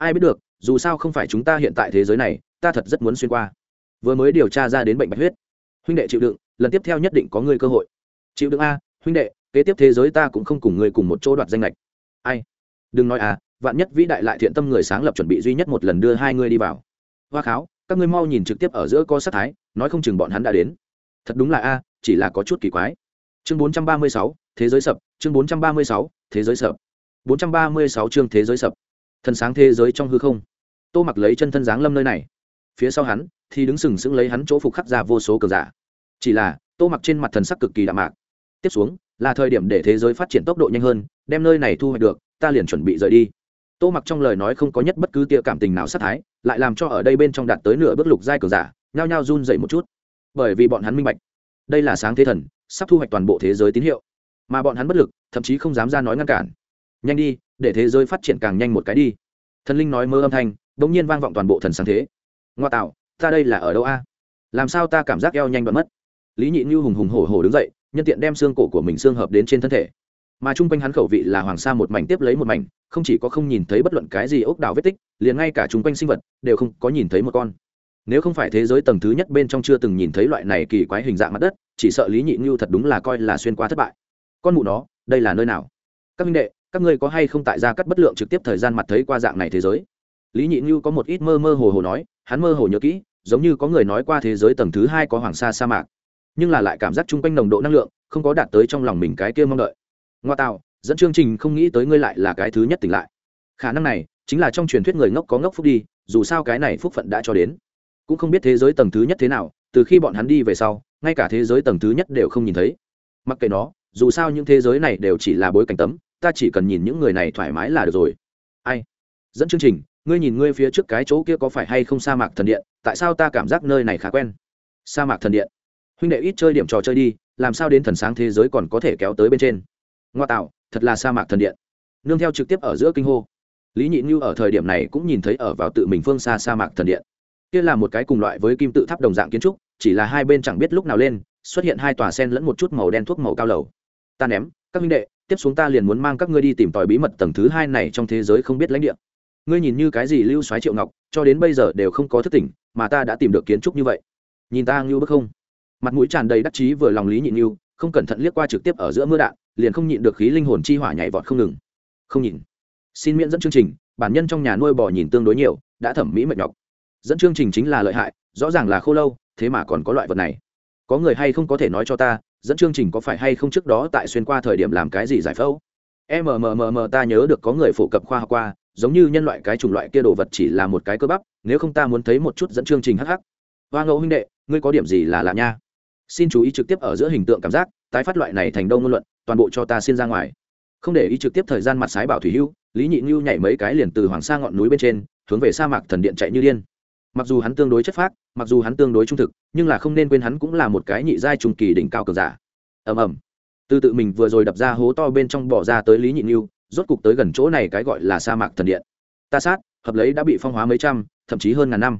Ai biết được dù sao không phải chúng ta hiện tại thế giới này ta thật rất muốn xuyên qua. Vừa mới điều tra ra đến bệnh bạch huyết. Huynh đệ chịu đựng lần tiếp theo nhất định có ngươi cơ hội. Chịu đựng a huynh đệ kế tiếp thế giới ta cũng không cùng ngươi cùng một chỗ đoạt danh lệch. Ai? Đừng nói à vạn nhất vĩ đại lại thiện tâm người sáng lập chuẩn bị duy nhất một lần đưa hai ngươi đi vào. Hoa kháo các ngươi mau nhìn trực tiếp ở giữa có sát thái nói không chừng bọn hắn đã đến. Thật đúng là a chỉ là có chút kỳ quái. Chương 436, thế giới sập chương 436, thế giới sập. 436 chương thế giới sập thần sáng thế giới trong hư không. Tô mặc lấy chân thân dáng lâm nơi này. Phía sau hắn, thì đứng sừng sững lấy hắn chỗ phục khắc ra vô số cờ giả. Chỉ là, tô mặc trên mặt thần sắc cực kỳ đạm mạc. Tiếp xuống, là thời điểm để thế giới phát triển tốc độ nhanh hơn, đem nơi này thu hoạch được, ta liền chuẩn bị rời đi. Tô mặc trong lời nói không có nhất bất cứ tia cảm tình nào sát thái, lại làm cho ở đây bên trong đạt tới nửa bước lục giai cờ giả, nhao nhao run dậy một chút. Bởi vì bọn hắn minh bạch, đây là sáng thế thần, sắp thu hoạch toàn bộ thế giới tín hiệu. Mà bọn hắn bất lực, thậm chí không dám ra nói ngăn cản. Nhanh đi để thế giới phát triển càng nhanh một cái đi. Thần linh nói mơ âm thanh đ ỗ n g nhiên vang vọng toàn bộ thần sáng thế. Ngoa tạo, ta đây là ở đâu a? Làm sao ta cảm giác eo nhanh bận mất? Lý nhị như hùng hùng hổ hổ đứng dậy, nhân tiện đem xương cổ của mình xương hợp đến trên thân thể. Mà chung quanh hắn khẩu vị là hoàng sa một mảnh tiếp lấy một mảnh, không chỉ có không nhìn thấy bất luận cái gì ốc đảo vết tích, liền ngay cả chung quanh sinh vật đều không có nhìn thấy một con. Nếu không phải thế giới tầng thứ nhất bên trong chưa từng nhìn thấy loại này kỳ quái hình dạng mặt đất, chỉ sợ lý nhị như thật đúng là coi là xuyên qua thất bại. Con mụ nó, đây là nơi nào? Các minh đệ các ngươi có hay không tại gia cắt bất lượng trực tiếp thời gian mặt thấy qua dạng này thế giới? Lý nhị như có một ít mơ mơ hồ hồ nói, hắn mơ hồ nhớ kỹ, giống như có người nói qua thế giới tầng thứ hai có hoàng sa sa mạc, nhưng là lại cảm giác chung quanh nồng độ năng lượng không có đạt tới trong lòng mình cái kia mong đợi. Ngoa tạo, dẫn chương trình không nghĩ tới ngươi lại là cái thứ nhất tỉnh lại. Khả năng này chính là trong truyền thuyết người ngốc có ngốc phúc đi, dù sao cái này phúc phận đã cho đến. Cũng không biết thế giới tầng thứ nhất thế nào, từ khi bọn hắn đi về sau, ngay cả thế giới tầng thứ nhất đều không nhìn thấy. Mặc kệ nó, dù sao những thế giới này đều chỉ là bối cảnh tấm ta chỉ cần nhìn những người này thoải mái là được rồi. Ai? Dẫn chương trình, ngươi nhìn ngươi phía trước cái chỗ kia có phải hay không sa mạc thần điện, tại sao ta cảm giác nơi này khá quen? Sa mạc thần điện. Huynh đệ ít chơi điểm trò chơi đi, làm sao đến thần sáng thế giới còn có thể kéo tới bên trên? Ngoa tạo, thật là sa mạc thần điện. Nương theo trực tiếp ở giữa kinh hô. Lý nhị như ở thời điểm này cũng nhìn thấy ở vào tự mình phương xa sa mạc thần điện. Kia là một cái cùng loại với kim tự tháp đồng dạng kiến trúc, chỉ là hai bên chẳng biết lúc nào lên, xuất hiện hai tòa sen lẫn một chút màu đen thuốc màu cao lầu. Ta ném, các minh đệ tiếp xuống ta liền muốn mang các ngươi đi tìm tòi bí mật tầng thứ hai này trong thế giới không biết lãnh địa. Ngươi nhìn như cái gì lưu xoáy triệu ngọc, cho đến bây giờ đều không có thức tỉnh, mà ta đã tìm được kiến trúc như vậy. Nhìn ta ngưu bức không? Mặt mũi tràn đầy đắc chí vừa lòng lý nhịn ngưu không cẩn thận liếc qua trực tiếp ở giữa mưa đạn, liền không nhịn được khí linh hồn chi hỏa nhảy vọt không ngừng. Không nhìn. Xin miễn dẫn chương trình, bản nhân trong nhà nuôi bò nhìn tương đối nhiều, đã thẩm mỹ mệt nhọc. Dẫn chương trình chính là lợi hại, rõ ràng là khô lâu, thế mà còn có loại vật này. Có người hay không có thể nói cho ta dẫn chương trình có phải hay không trước đó tại xuyên qua thời điểm làm cái gì giải phẫu? Mmm ta nhớ được có người phổ cập khoa học qua, giống như nhân loại cái chủng loại kia đồ vật chỉ là một cái cơ bắp, nếu không ta muốn thấy một chút dẫn chương trình hh hoa ngẫu huynh đệ, ngươi có điểm gì là lạ nha? Xin chú ý trực tiếp ở giữa hình tượng cảm giác, tái phát loại này thành đông ngôn luận, toàn bộ cho ta xin ra ngoài. Không để ý trực tiếp thời gian mặt sái bảo thủy hưu, lý nhị ngưu nhảy mấy cái liền từ hoàng sa ngọn núi bên trên, hướng về sa mạc thần điện chạy như điên mặc dù hắn tương đối chất phác mặc dù hắn tương đối trung thực nhưng là không nên quên hắn cũng là một cái nhị giai trung kỳ đỉnh cao cường giả. Ầm ầm. Từ tự mình vừa rồi đập ra hố to bên trong bỏ ra tới lý nhị Nghiêu, rốt cục tới gần chỗ này cái gọi là sa mạc thần điện. Ta sát hợp lấy đã bị phong hóa mấy trăm thậm chí hơn ngàn năm.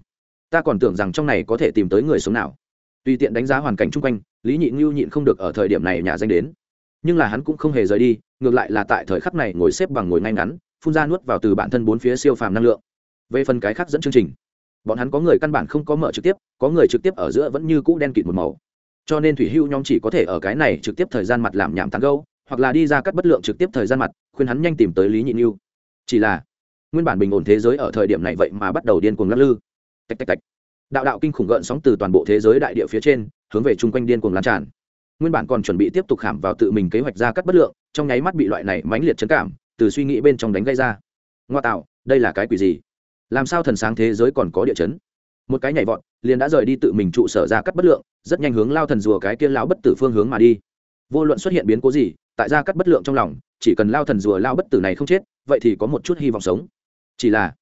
Ta còn tưởng rằng trong này có thể tìm tới người sống nào. Tùy tiện đánh giá hoàn cảnh chung quanh lý nhị Nghiêu nhịn không được ở thời điểm này nhà danh đến. Nhưng là hắn cũng không hề rời đi ngược lại là tại thời khắc này ngồi xếp bằng ngồi ngay ngắn phun ra nuốt vào từ bản thân bốn phía siêu phàm năng lượng. Về phần cái khác dẫn chương trình bọn hắn có người căn bản không có mở trực tiếp, có người trực tiếp ở giữa vẫn như cũ đen kịt một màu. Cho nên thủy hưu nhóm chỉ có thể ở cái này trực tiếp thời gian mặt làm nhảm tán gâu hoặc là đi ra cắt bất lượng trực tiếp thời gian mặt, khuyên hắn nhanh tìm tới lý nhị như chỉ là, nguyên bản bình ổn thế giới ở thời điểm này vậy mà bắt đầu điên cuồng lắc lư. Tạch tạch tạch. Đạo đạo kinh khủng gợn sóng từ toàn bộ thế giới đại địa phía trên, hướng về chung quanh điên cuồng lan tràn. Nguyên bản còn chuẩn bị tiếp tục khảm vào tự mình kế hoạch ra cắt bất lượng, trong nháy mắt bị loại này mãnh liệt chấn cảm, từ suy nghĩ bên trong đánh gây ra. Ngoa tạo, đây là cái quỷ gì? Làm sao thần sáng thế giới còn có địa chấn? Một cái nhảy vọt, liền đã rời đi tự mình trụ sở ra cắt bất lượng, rất nhanh hướng lao thần rùa cái kia lão bất tử phương hướng mà đi. Vô luận xuất hiện biến cố gì, tại gia cắt bất lượng trong lòng, chỉ cần lao thần rùa lao bất tử này không chết, vậy thì có một chút hy vọng sống. Chỉ là,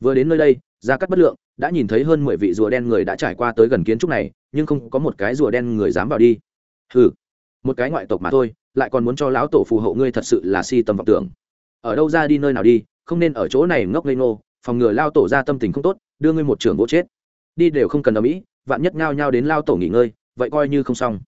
vừa đến nơi đây gia cắt bất lượng, đã nhìn thấy hơn mười vị rùa đen người đã trải qua tới gần kiến trúc này, nhưng không có một cái rùa đen người dám vào đi. Ừ một cái ngoại tộc mà thôi, lại còn muốn cho lão tổ phù hộ ngươi thật sự là si tâm vọng tưởng. Ở đâu ra đi nơi nào đi, không nên ở chỗ này ngốc ngây ngô phòng ngừa lao tổ ra tâm tình không tốt, đưa ngươi một trường gỗ chết. Đi đều không cần ở mỹ vạn nhất ngao nhau đến lao tổ nghỉ ngơi, vậy coi như không xong.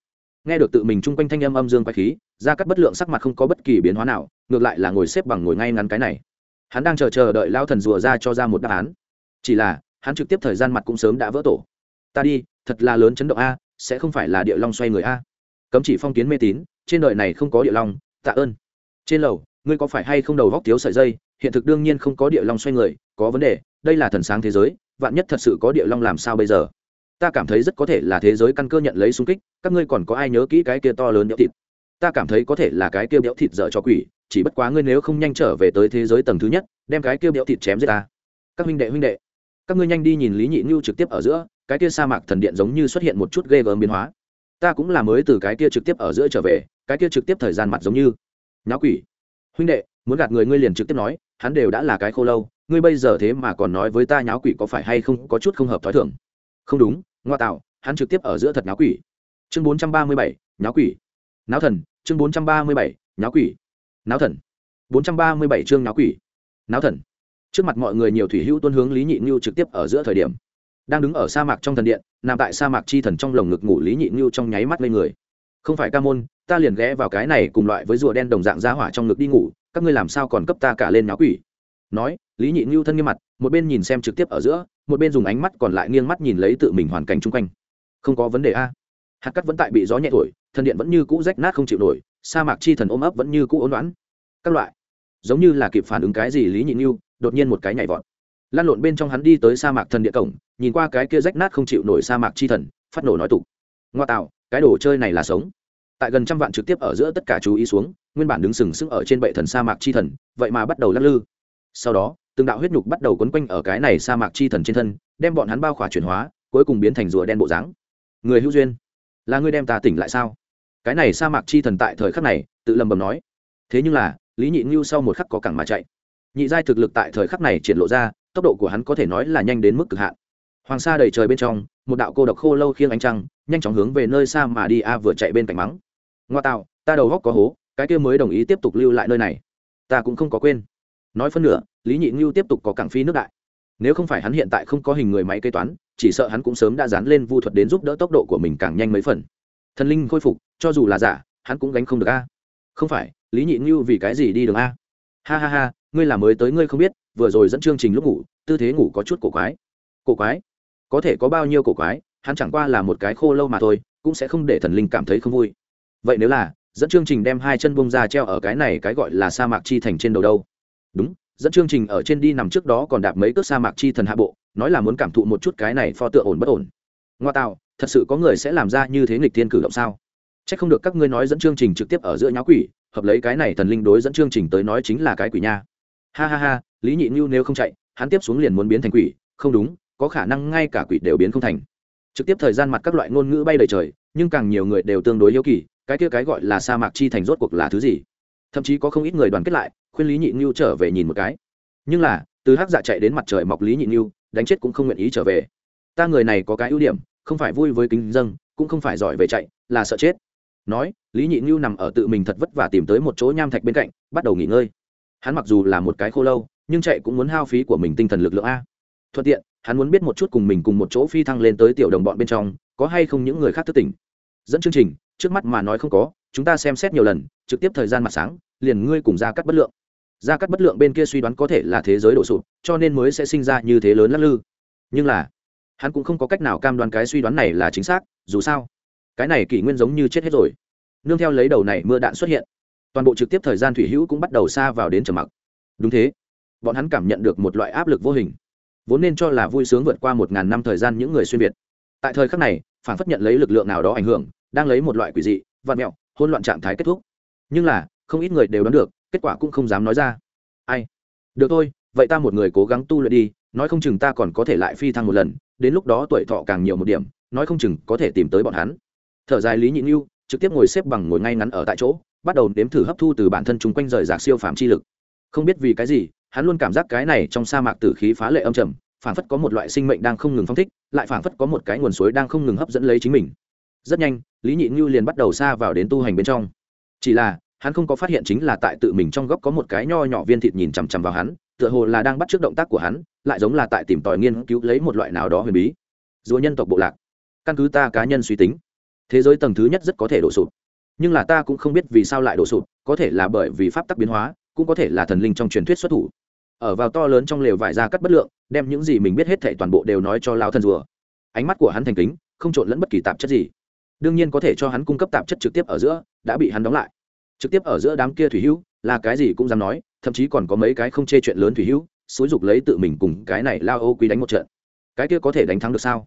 Nghe được tự mình chung quanh thanh âm âm dương quay khí ra cắt bất lượng sắc mặt không có bất kỳ biến hóa nào, ngược lại là ngồi xếp bằng ngồi ngay ngắn cái này. Hắn đang chờ chờ đợi lao thần rùa ra cho ra một đáp án. Chỉ là, hắn trực tiếp thời gian mặt cũng sớm đã vỡ tổ. Ta đi, thật là lớn chấn động a, sẽ không phải là địa long xoay người a. Cấm chỉ phong kiến mê tín, trên đời này không có địa long, tạ ơn. Trên lầu, ngươi có phải hay không đầu góc thiếu sợi dây hiện thực đương nhiên không có địa long xoay người, có vấn đề, đây là thần sáng thế giới, vạn nhất thật sự có địa long làm sao bây giờ? Ta cảm thấy rất có thể là thế giới căn cơ nhận lấy xung kích, các ngươi còn có ai nhớ kỹ cái kia to lớn béo thịt? Ta cảm thấy có thể là cái kia béo thịt dở cho quỷ, chỉ bất quá ngươi nếu không nhanh trở về tới thế giới tầng thứ nhất, đem cái kia béo thịt chém giết ta. Các huynh đệ huynh đệ, các ngươi nhanh đi nhìn lý nhị ngưu trực tiếp ở giữa, cái kia sa mạc thần điện giống như xuất hiện một chút ghê gớm biến hóa. Ta cũng là mới từ cái kia trực tiếp ở giữa trở về, cái kia trực tiếp thời gian mặt giống như. Nháo quỷ. Huynh đệ muốn gạt người ngươi liền trực tiếp nói, hắn đều đã là cái khô lâu, ngươi bây giờ thế mà còn nói với ta nháo quỷ có phải hay không có chút không hợp thói thường. Không đúng, ngoa tạo, hắn trực tiếp ở giữa thật nháo quỷ. Chương bốn trăm ba mươi bảy, nháo quỷ. Náo thần, chương bốn trăm ba mươi bảy, nháo quỷ. Náo thần. bốn trăm ba mươi bảy chương nháo quỷ. Náo thần. Trước mặt mọi người nhiều thủy hữu tuân hướng lý nhị ngưu trực tiếp ở giữa thời điểm. Đang đứng ở sa mạc trong thần điện, nằm tại sa mạc chi thần trong lồng ngực ngủ lý nhị ngưu trong nháy mắt lên người. Không phải ca môn, ta liền ghé vào cái này cùng loại với rùa đen đồng dạng giá hỏa trong ngực đi ngủ các ngươi làm sao còn cấp ta cả lên náo quỷ? Nói, lý nhị ngưu thân nghiêm mặt, một bên nhìn xem trực tiếp ở giữa, một bên dùng ánh mắt còn lại nghiêng mắt nhìn lấy tự mình hoàn cảnh chung quanh. Không có vấn đề a. Hạt cắt vẫn tại bị gió nhẹ thổi thần điện vẫn như cũ rách nát không chịu nổi, sa mạc chi thần ôm ấp vẫn như cũ ôn đoán. Các loại, giống như là kịp phản ứng cái gì lý nhị ngưu, đột nhiên một cái nhảy vọt. Lan lộn bên trong hắn đi tới sa mạc thần địa cổng, nhìn qua cái kia rách nát không chịu nổi sa mạc chi thần, phát nổ nói tục. Ngoa tạo, cái đồ chơi này là sống tại gần trăm vạn trực tiếp ở giữa tất cả chú ý xuống, nguyên bản đứng sừng sững ở trên bệ thần sa mạc chi thần, vậy mà bắt đầu lắc lư. Sau đó, từng đạo huyết nhục bắt đầu quấn quanh ở cái này sa mạc chi thần trên thân, đem bọn hắn bao khỏa chuyển hóa, cuối cùng biến thành rùa đen bộ dáng. Người hữu duyên, là ngươi đem ta tỉnh lại sao? Cái này sa mạc chi thần tại thời khắc này, tự lầm bầm nói. Thế nhưng là, lý nhị ngưu sau một khắc có cẳng mà chạy. Nhị giai thực lực tại thời khắc này triển lộ ra, tốc độ của hắn có thể nói là nhanh đến mức cực hạn. Hoàng sa đầy trời bên trong, một đạo cô độc khô lâu khiêng ánh trăng, nhanh chóng hướng về nơi xa mà đi, a vừa chạy bên cạnh mắng ngoa tạo ta đầu góc có hố, cái kia mới đồng ý tiếp tục lưu lại nơi này. Ta cũng không có quên. Nói phân nửa, lý nhị ngưu tiếp tục có cảng phi nước đại. Nếu không phải hắn hiện tại không có hình người máy kế toán, chỉ sợ hắn cũng sớm đã dán lên vu thuật đến giúp đỡ tốc độ của mình càng nhanh mấy phần. Thần linh khôi phục, cho dù là giả, hắn cũng gánh không được a. Không phải, lý nhị ngưu vì cái gì đi đường a? Ha ha ha, ngươi là mới tới ngươi không biết, vừa rồi dẫn chương trình lúc ngủ, tư thế ngủ có chút cổ quái. Cổ quái? Có thể có bao nhiêu cổ quái, hắn chẳng qua là một cái khô lâu mà thôi, cũng sẽ không để thần linh cảm thấy không vui vậy nếu là, dẫn chương trình đem hai chân bông ra treo ở cái này cái gọi là sa mạc chi thành trên đầu đâu? Đúng, dẫn chương trình ở trên đi nằm trước đó còn đạp mấy cước sa mạc chi thần hạ bộ, nói là muốn cảm thụ một chút cái này pho tượng ổn bất ổn. Ngoa tạo, thật sự có người sẽ làm ra như thế nghịch thiên cử động sao? C h ắ c không được các ngươi nói dẫn chương trình trực tiếp ở giữa nháo quỷ, hợp lấy cái này thần linh đối dẫn chương trình tới nói chính là cái quỷ nha. Ha ha ha, lý nhị như nếu không chạy, hắn tiếp xuống liền muốn biến thành quỷ, không đúng, có khả năng ngay cả quỷ đều biến không thành. Trực tiếp thời gian mặt các loại ngôn ngữ bay đầy trời, nhưng càng nhiều người đều tương đối hiếu kỳ cái kia cái gọi là sa mạc chi thành rốt cuộc là thứ gì? Thậm chí có không ít người đoàn kết lại, khuyên lý nhị Nghiêu trở về nhìn một cái. Nhưng là, từ hắc dạ chạy đến mặt trời mọc lý nhị Nghiêu đánh chết cũng không nguyện ý trở về. Ta người này có cái ưu điểm, không phải vui với kính dân, cũng không phải giỏi về chạy, là sợ chết. Nói, lý nhị Nghiêu nằm ở tự mình thật vất vả tìm tới một chỗ nham thạch bên cạnh, bắt đầu nghỉ ngơi. Hắn mặc dù là một cái khô lâu, nhưng chạy cũng muốn hao phí của mình tinh thần lực lượng a. Thuận tiện, hắn muốn biết một chút cùng mình cùng một chỗ phi thăng lên tới tiểu đồng bọn bên trong, có hay không những người khác thức tỉnh. Dẫn chương trình trước mắt mà nói không có, chúng ta xem xét nhiều lần, trực tiếp thời gian mặt sáng, liền ngươi cùng ra cắt bất lượng. Ra cắt bất lượng bên kia suy đoán có thể là thế giới đổ sụp, cho nên mới sẽ sinh ra như thế lớn lắc lư. Nhưng là, hắn cũng không có cách nào cam đoan cái suy đoán này là chính xác, dù sao, cái này kỷ nguyên giống như chết hết rồi. Nương theo lấy đầu này mưa đạn xuất hiện, toàn bộ trực tiếp thời gian thủy hữu cũng bắt đầu xa vào đến trầm mặc. Đúng thế, bọn hắn cảm nhận được một loại áp lực vô hình, vốn nên cho là vui sướng vượt qua một ngàn năm thời gian những người xuyên việt. Tại thời khắc này, phản phất nhận lấy lực lượng nào đó ảnh hưởng đang lấy một loại quỷ dị vạn mẹo hôn loạn trạng thái kết thúc. Nhưng là, không ít người đều đoán được, kết quả cũng không dám nói ra. Ai? Được thôi, vậy ta một người cố gắng tu luyện đi, nói không chừng ta còn có thể lại phi thăng một lần, đến lúc đó tuổi thọ càng nhiều một điểm, nói không chừng có thể tìm tới bọn hắn. Thở dài lý nhị lưu trực tiếp ngồi xếp bằng ngồi ngay ngắn ở tại chỗ, bắt đầu đếm thử hấp thu từ bản thân chúng quanh rời rạc siêu phàm chi lực. Không biết vì cái gì, hắn luôn cảm giác cái này trong sa mạc tử khí phá lệ âm trầm, phảng phất có một loại sinh mệnh đang không ngừng phong thích, lại phảng phất có một cái nguồn suối đang không ngừng hấp dẫn lấy chính mình rất nhanh, lý nhị ngưu liền bắt đầu xa vào đến tu hành bên trong. Chỉ là, hắn không có phát hiện chính là tại tự mình trong góc có một cái nho nhỏ viên thịt nhìn chằm chằm vào hắn, tựa hồ là đang bắt t động tác của hắn, lại giống là tại tìm tòi nghiên cứu lấy một loại nào đó huyền bí. Rùa nhân tộc bộ lạc. Căn cứ ta cá nhân suy tính, thế giới tầng thứ nhất rất có thể đổ sụp. Nhưng là ta cũng không biết vì sao lại đổ sụp, có thể là bởi vì pháp tắc biến hóa, cũng có thể là thần linh trong truyền thuyết xuất thủ. Ở vào to lớn trong lều vải ra cắt bất lượng, đem những gì mình biết hết thảy toàn bộ đều nói cho lao thần rùa. Ánh mắt của hắn thành kính, không trộn lẫn bất kỳ tạp chất gì đương nhiên có thể cho hắn cung cấp tạp chất trực tiếp ở giữa, đã bị hắn đóng lại. Trực tiếp ở giữa đám kia thủy hữu, là cái gì cũng dám nói, thậm chí còn có mấy cái không chê chuyện lớn thủy hữu, xúi dục lấy tự mình cùng cái này lao ô quý đánh một trận. Cái kia có thể đánh thắng được sao?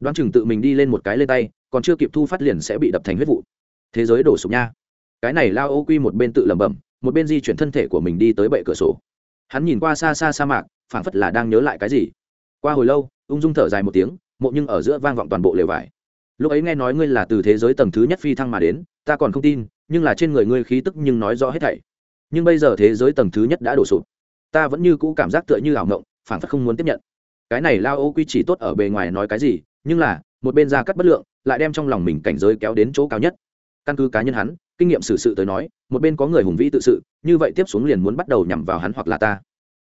Đoán chừng tự mình đi lên một cái lên tay, còn chưa kịp thu phát liền sẽ bị đập thành huyết vụ. Thế giới đổ sụp nha. Cái này lao ô quy một bên tự lẩm bẩm, một bên di chuyển thân thể của mình đi tới bệ cửa sổ. Hắn nhìn qua xa xa sa mạc, phảng phất là đang nhớ lại cái gì. Qua hồi lâu, ung dung thở dài một tiếng, mộ nhưng ở giữa vang vọng toàn bộ lều vải lúc ấy nghe nói ngươi là từ thế giới tầng thứ nhất phi thăng mà đến, ta còn không tin, nhưng là trên người ngươi khí tức nhưng nói rõ hết thảy. Nhưng bây giờ thế giới tầng thứ nhất đã đổ sụp. Ta vẫn như cũ cảm giác tựa như ảo ngộng phản phất không muốn tiếp nhận. Cái này lao ô quy chỉ tốt ở bề ngoài nói cái gì, nhưng là, một bên ra cắt bất lượng, lại đem trong lòng mình cảnh giới kéo đến chỗ cao nhất. Căn cứ cá nhân hắn, kinh nghiệm xử sự tới nói, một bên có người hùng vĩ tự sự, như vậy tiếp xuống liền muốn bắt đầu nhằm vào hắn hoặc là ta.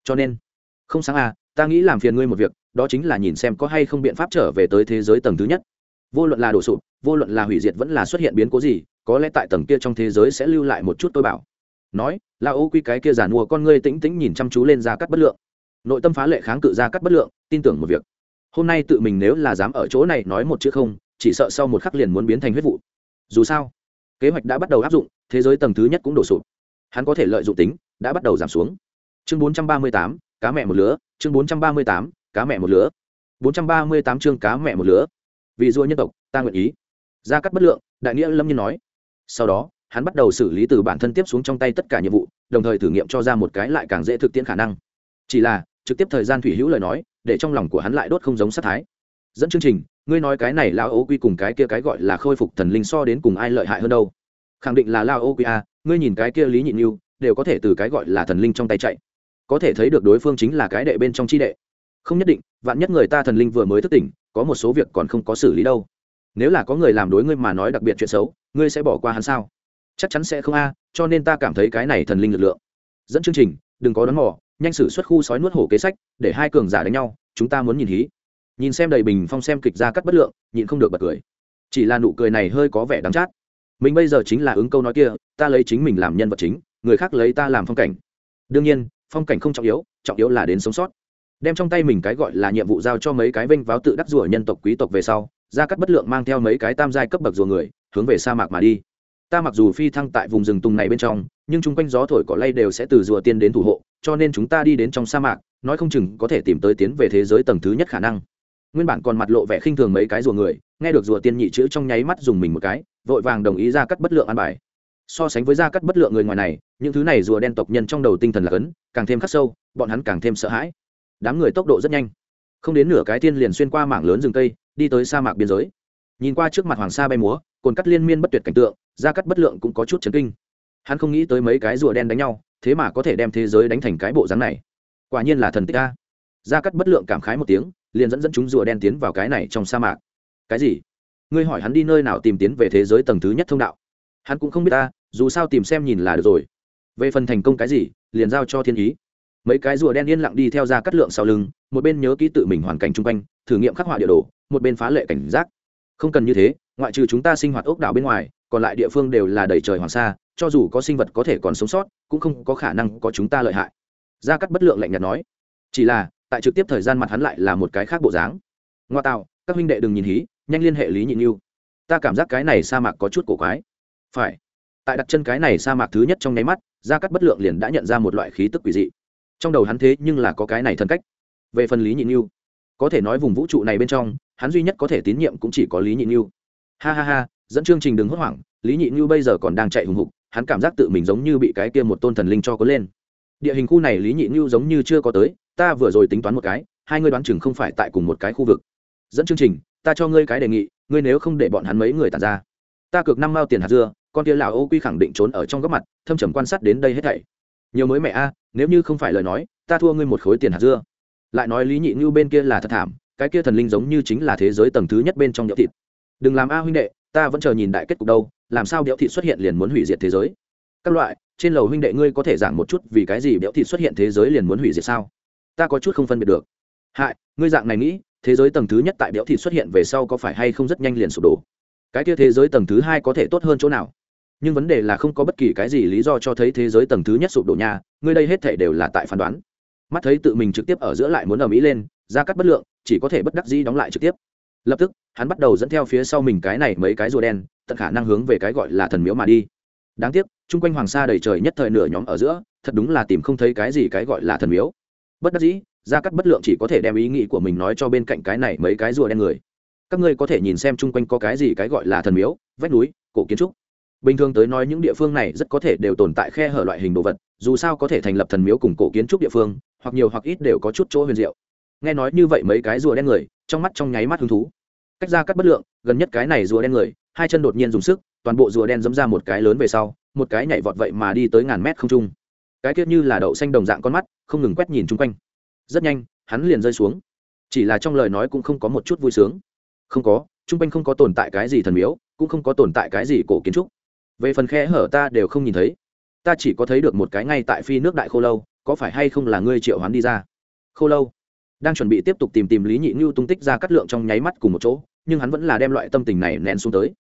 Cho nên, không sáng à ta nghĩ làm phiền ngươi một việc, đó chính là nhìn xem có hay không biện pháp trở về tới thế giới tầng thứ nhất vô luận là đổ sụp vô luận là hủy diệt vẫn là xuất hiện biến cố gì có lẽ tại tầng kia trong thế giới sẽ lưu lại một chút tôi bảo. Nói là ô quy cái kia giàn mua con ngươi tĩnh tĩnh nhìn chăm chú lên ra cắt bất lượng. Nội tâm phá lệ kháng cự ra cắt bất lượng tin tưởng một việc. Hôm nay tự mình nếu là dám ở chỗ này nói một chữ không chỉ sợ sau một khắc liền muốn biến thành huyết vụ. Dù sao kế hoạch đã bắt đầu áp dụng thế giới tầng thứ nhất cũng đổ sụp. Hắn có thể lợi dụng tính đã bắt đầu giảm xuống. Chương 438, cá mẹ một lứa. Chương 438, cá mẹ một lứa. 438 chương cá mẹ một lứa vì dua nhân tộc, ta nguyện ý. Gia cắt bất lượng, đại nghĩa lâm nhiên nói. Sau đó, hắn bắt đầu xử lý từ bản thân tiếp xuống trong tay tất cả nhiệm vụ, đồng thời thử nghiệm cho ra một cái lại càng dễ thực tiễn khả năng. Chỉ là, trực tiếp thời gian thủy hữu lời nói, để trong lòng của hắn lại đốt không giống sát thái. Dẫn chương trình, ngươi nói cái này lao ô quy cùng cái kia cái gọi là khôi phục thần linh so đến cùng ai lợi hại hơn đâu? Khẳng định là lao ô quy a ngươi nhìn cái kia lý nhịn yêu đều có thể từ cái gọi là thần linh trong tay chạy. Có thể thấy được đối phương chính là cái đệ bên trong chi đệ. Không nhất định, vạn nhất người ta thần linh vừa mới thức tỉnh có một số việc còn không có xử lý đâu. Nếu là có người làm đối ngươi mà nói đặc biệt chuyện xấu, ngươi sẽ bỏ qua hắn sao? Chắc chắn sẽ không a, cho nên ta cảm thấy cái này thần linh lực lượng. Dẫn chương trình, đừng có đón mò, nhanh xử xuất khu sói nuốt hổ kế sách, để hai cường giả đánh nhau, chúng ta muốn nhìn hí. Nhìn xem đầy bình phong xem kịch ra cắt bất lượng, nhịn không được bật cười. Chỉ là nụ cười này hơi có vẻ đắng chát. Mình bây giờ chính là ứng câu nói kia, ta lấy chính mình làm nhân vật chính, người khác lấy ta làm phong cảnh. Đương nhiên, phong cảnh không trọng yếu trọng yếu là đến sống sót đem trong tay mình cái gọi là nhiệm vụ giao cho mấy cái vênh váo tự đắc rủa nhân tộc quý tộc về sau ra cắt bất lượng mang theo mấy cái tam giai cấp bậc rùa người, hướng về sa mạc mà đi. Ta mặc dù phi thăng tại vùng rừng tùng này bên trong, nhưng chung quanh gió thổi cỏ lay đều sẽ từ rùa tiên đến thủ hộ, cho nên chúng ta đi đến trong sa mạc, nói không chừng có thể tìm tới tiến về thế giới tầng thứ nhất khả năng. Nguyên bản còn mặt lộ vẻ khinh thường mấy cái rùa người, nghe được rùa tiên nhị chữ trong nháy mắt dùng mình một cái, vội vàng đồng ý ra cắt bất lượng an bài. So sánh với ra cắt bất lượng người ngoài này, những thứ này rùa đen tộc nhân trong đầu tinh thần là cấn càng thêm khắc sâu, bọn hắn càng thêm sợ hãi đám người tốc độ rất nhanh. Không đến nửa cái tiên liền xuyên qua mảng lớn rừng tây, đi tới sa mạc biên giới. Nhìn qua trước mặt hoàng sa bay múa cồn cắt liên miên bất tuyệt cảnh tượng gia cắt bất lượng cũng có chút chấn kinh. Hắn không nghĩ tới mấy cái rùa đen đánh nhau thế mà có thể đem thế giới đánh thành cái bộ dáng này. Quả nhiên là thần tích a. Gia cắt bất lượng cảm khái một tiếng liền dẫn dẫn chúng rùa đen tiến vào cái này trong sa mạc. Cái gì? Ngươi hỏi hắn đi nơi nào tìm tiến về thế giới tầng thứ nhất thông đạo? Hắn cũng không biết ta dù sao tìm xem nhìn là được rồi. Về phần thành công cái gì liền giao cho thiên ý mấy cái rùa đen yên lặng đi theo ra cắt lượng sau lưng, một bên nhớ kỹ tự mình hoàn cảnh chung quanh, thử nghiệm khắc họa địa đồ, một bên phá lệ cảnh giác. Không cần như thế, ngoại trừ chúng ta sinh hoạt ốc đảo bên ngoài, còn lại địa phương đều là đầy trời hoàng sa, cho dù có sinh vật có thể còn sống sót, cũng không có khả năng có chúng ta lợi hại. Gia cắt bất lượng lạnh nhạt nói. Chỉ là, tại trực tiếp thời gian mặt hắn lại là một cái khác bộ dáng. Ngoa tạo, các huynh đệ đừng nhìn hí, nhanh liên hệ lý nhị yêu ta cảm giác cái này sa mạc có chút cổ quái. Phải. Tại đặt chân cái này sa mạc thứ nhất trong nháy mắt, gia cắt bất lượng liền đã nhận ra một loại khí tức quỷ dị trong đầu hắn thế nhưng là có cái này thân cách. Về phần lý nhị yêu có thể nói vùng vũ trụ này bên trong, hắn duy nhất có thể tín nhiệm cũng chỉ có lý nhị yêu ha ha ha, dẫn chương trình đừng hốt hoảng, lý nhị như bây giờ còn đang chạy hùng hục, hắn cảm giác tự mình giống như bị cái kia một tôn thần linh cho có lên. Địa hình khu này lý nhị như giống như chưa có tới, ta vừa rồi tính toán một cái, hai ngươi đoán chừng không phải tại cùng một cái khu vực. Dẫn chương trình, ta cho ngươi cái đề nghị, ngươi nếu không để bọn hắn mấy người tàn ra. Ta cược năm mao tiền hạt dưa, con kia lào ô quy khẳng định trốn ở trong góc mặt, thâm trầm quan sát đến đây hết thảy. Nhiều mới mẹ a nếu như không phải lời nói, ta thua ngươi một khối tiền hạt dưa. Lại nói lý nhị như bên kia là thật thảm, cái kia thần linh giống như chính là thế giới tầng thứ nhất bên trong nhậu thịt. Đừng làm a huynh đệ, ta vẫn chờ nhìn đại kết cục đâu, làm sao béo thịt xuất hiện liền muốn hủy diệt thế giới? Các loại, trên lầu huynh đệ ngươi có thể giảng một chút vì cái gì béo thịt xuất hiện thế giới liền muốn hủy diệt sao? Ta có chút không phân biệt được. Hại, ngươi dạng này nghĩ, thế giới tầng thứ nhất tại béo thịt xuất hiện về sau có phải hay không rất nhanh liền sụp đổ? Cái kia thế giới tầng thứ hai có thể tốt hơn chỗ nào? Nhưng vấn đề là không có bất kỳ cái gì lý do cho thấy thế giới tầng thứ nhất sụp đổ nhà ngươi đây hết thể đều là tại phán đoán. Mắt thấy tự mình trực tiếp ở giữa lại muốn ở mỹ lên, ra cắt bất lượng, chỉ có thể bất đắc dĩ đóng lại trực tiếp. Lập tức, hắn bắt đầu dẫn theo phía sau mình cái này mấy cái rùa đen, tận khả năng hướng về cái gọi là thần miếu mà đi. Đáng tiếc, chung quanh hoàng sa đầy trời nhất thời nửa nhóm ở giữa, thật đúng là tìm không thấy cái gì cái gọi là thần miếu. Bất đắc dĩ gia cắt bất lượng chỉ có thể đem ý nghĩ của mình nói cho bên cạnh cái này mấy cái rùa đen người. Các ngươi có thể nhìn xem chung quanh có cái gì cái gọi là thần miếu, vách núi, cổ kiến trúc bình thường tới nói những địa phương này rất có thể đều tồn tại khe hở loại hình đồ vật, dù sao có thể thành lập thần miếu cùng cổ kiến trúc địa phương, hoặc nhiều hoặc ít đều có chút chỗ huyền diệu. Nghe nói như vậy mấy cái rùa đen người, trong mắt trong nháy mắt hứng thú. Cách ra cắt bất lượng, gần nhất cái này rùa đen người, hai chân đột nhiên dùng sức, toàn bộ rùa đen dẫm ra một cái lớn về sau, một cái nhảy vọt vậy mà đi tới ngàn mét không trung. Cái tiết như là đậu xanh đồng dạng con mắt, không ngừng quét nhìn chung quanh. Rất nhanh, hắn liền rơi xuống. Chỉ là trong lời nói cũng không có một chút vui sướng. Không có, chung quanh không có tồn tại cái gì thần miếu, cũng không có tồn tại cái gì cổ kiến trúc về phần khe hở ta đều không nhìn thấy. Ta chỉ có thấy được một cái ngay tại phi nước đại khô lâu, có phải hay không là ngươi triệu hoán đi ra? Khô lâu. Đang chuẩn bị tiếp tục tìm tìm lý nhị ngưu tung tích ra cắt lượng trong nháy mắt cùng một chỗ, nhưng hắn vẫn là đem loại tâm tình này nén xuống tới.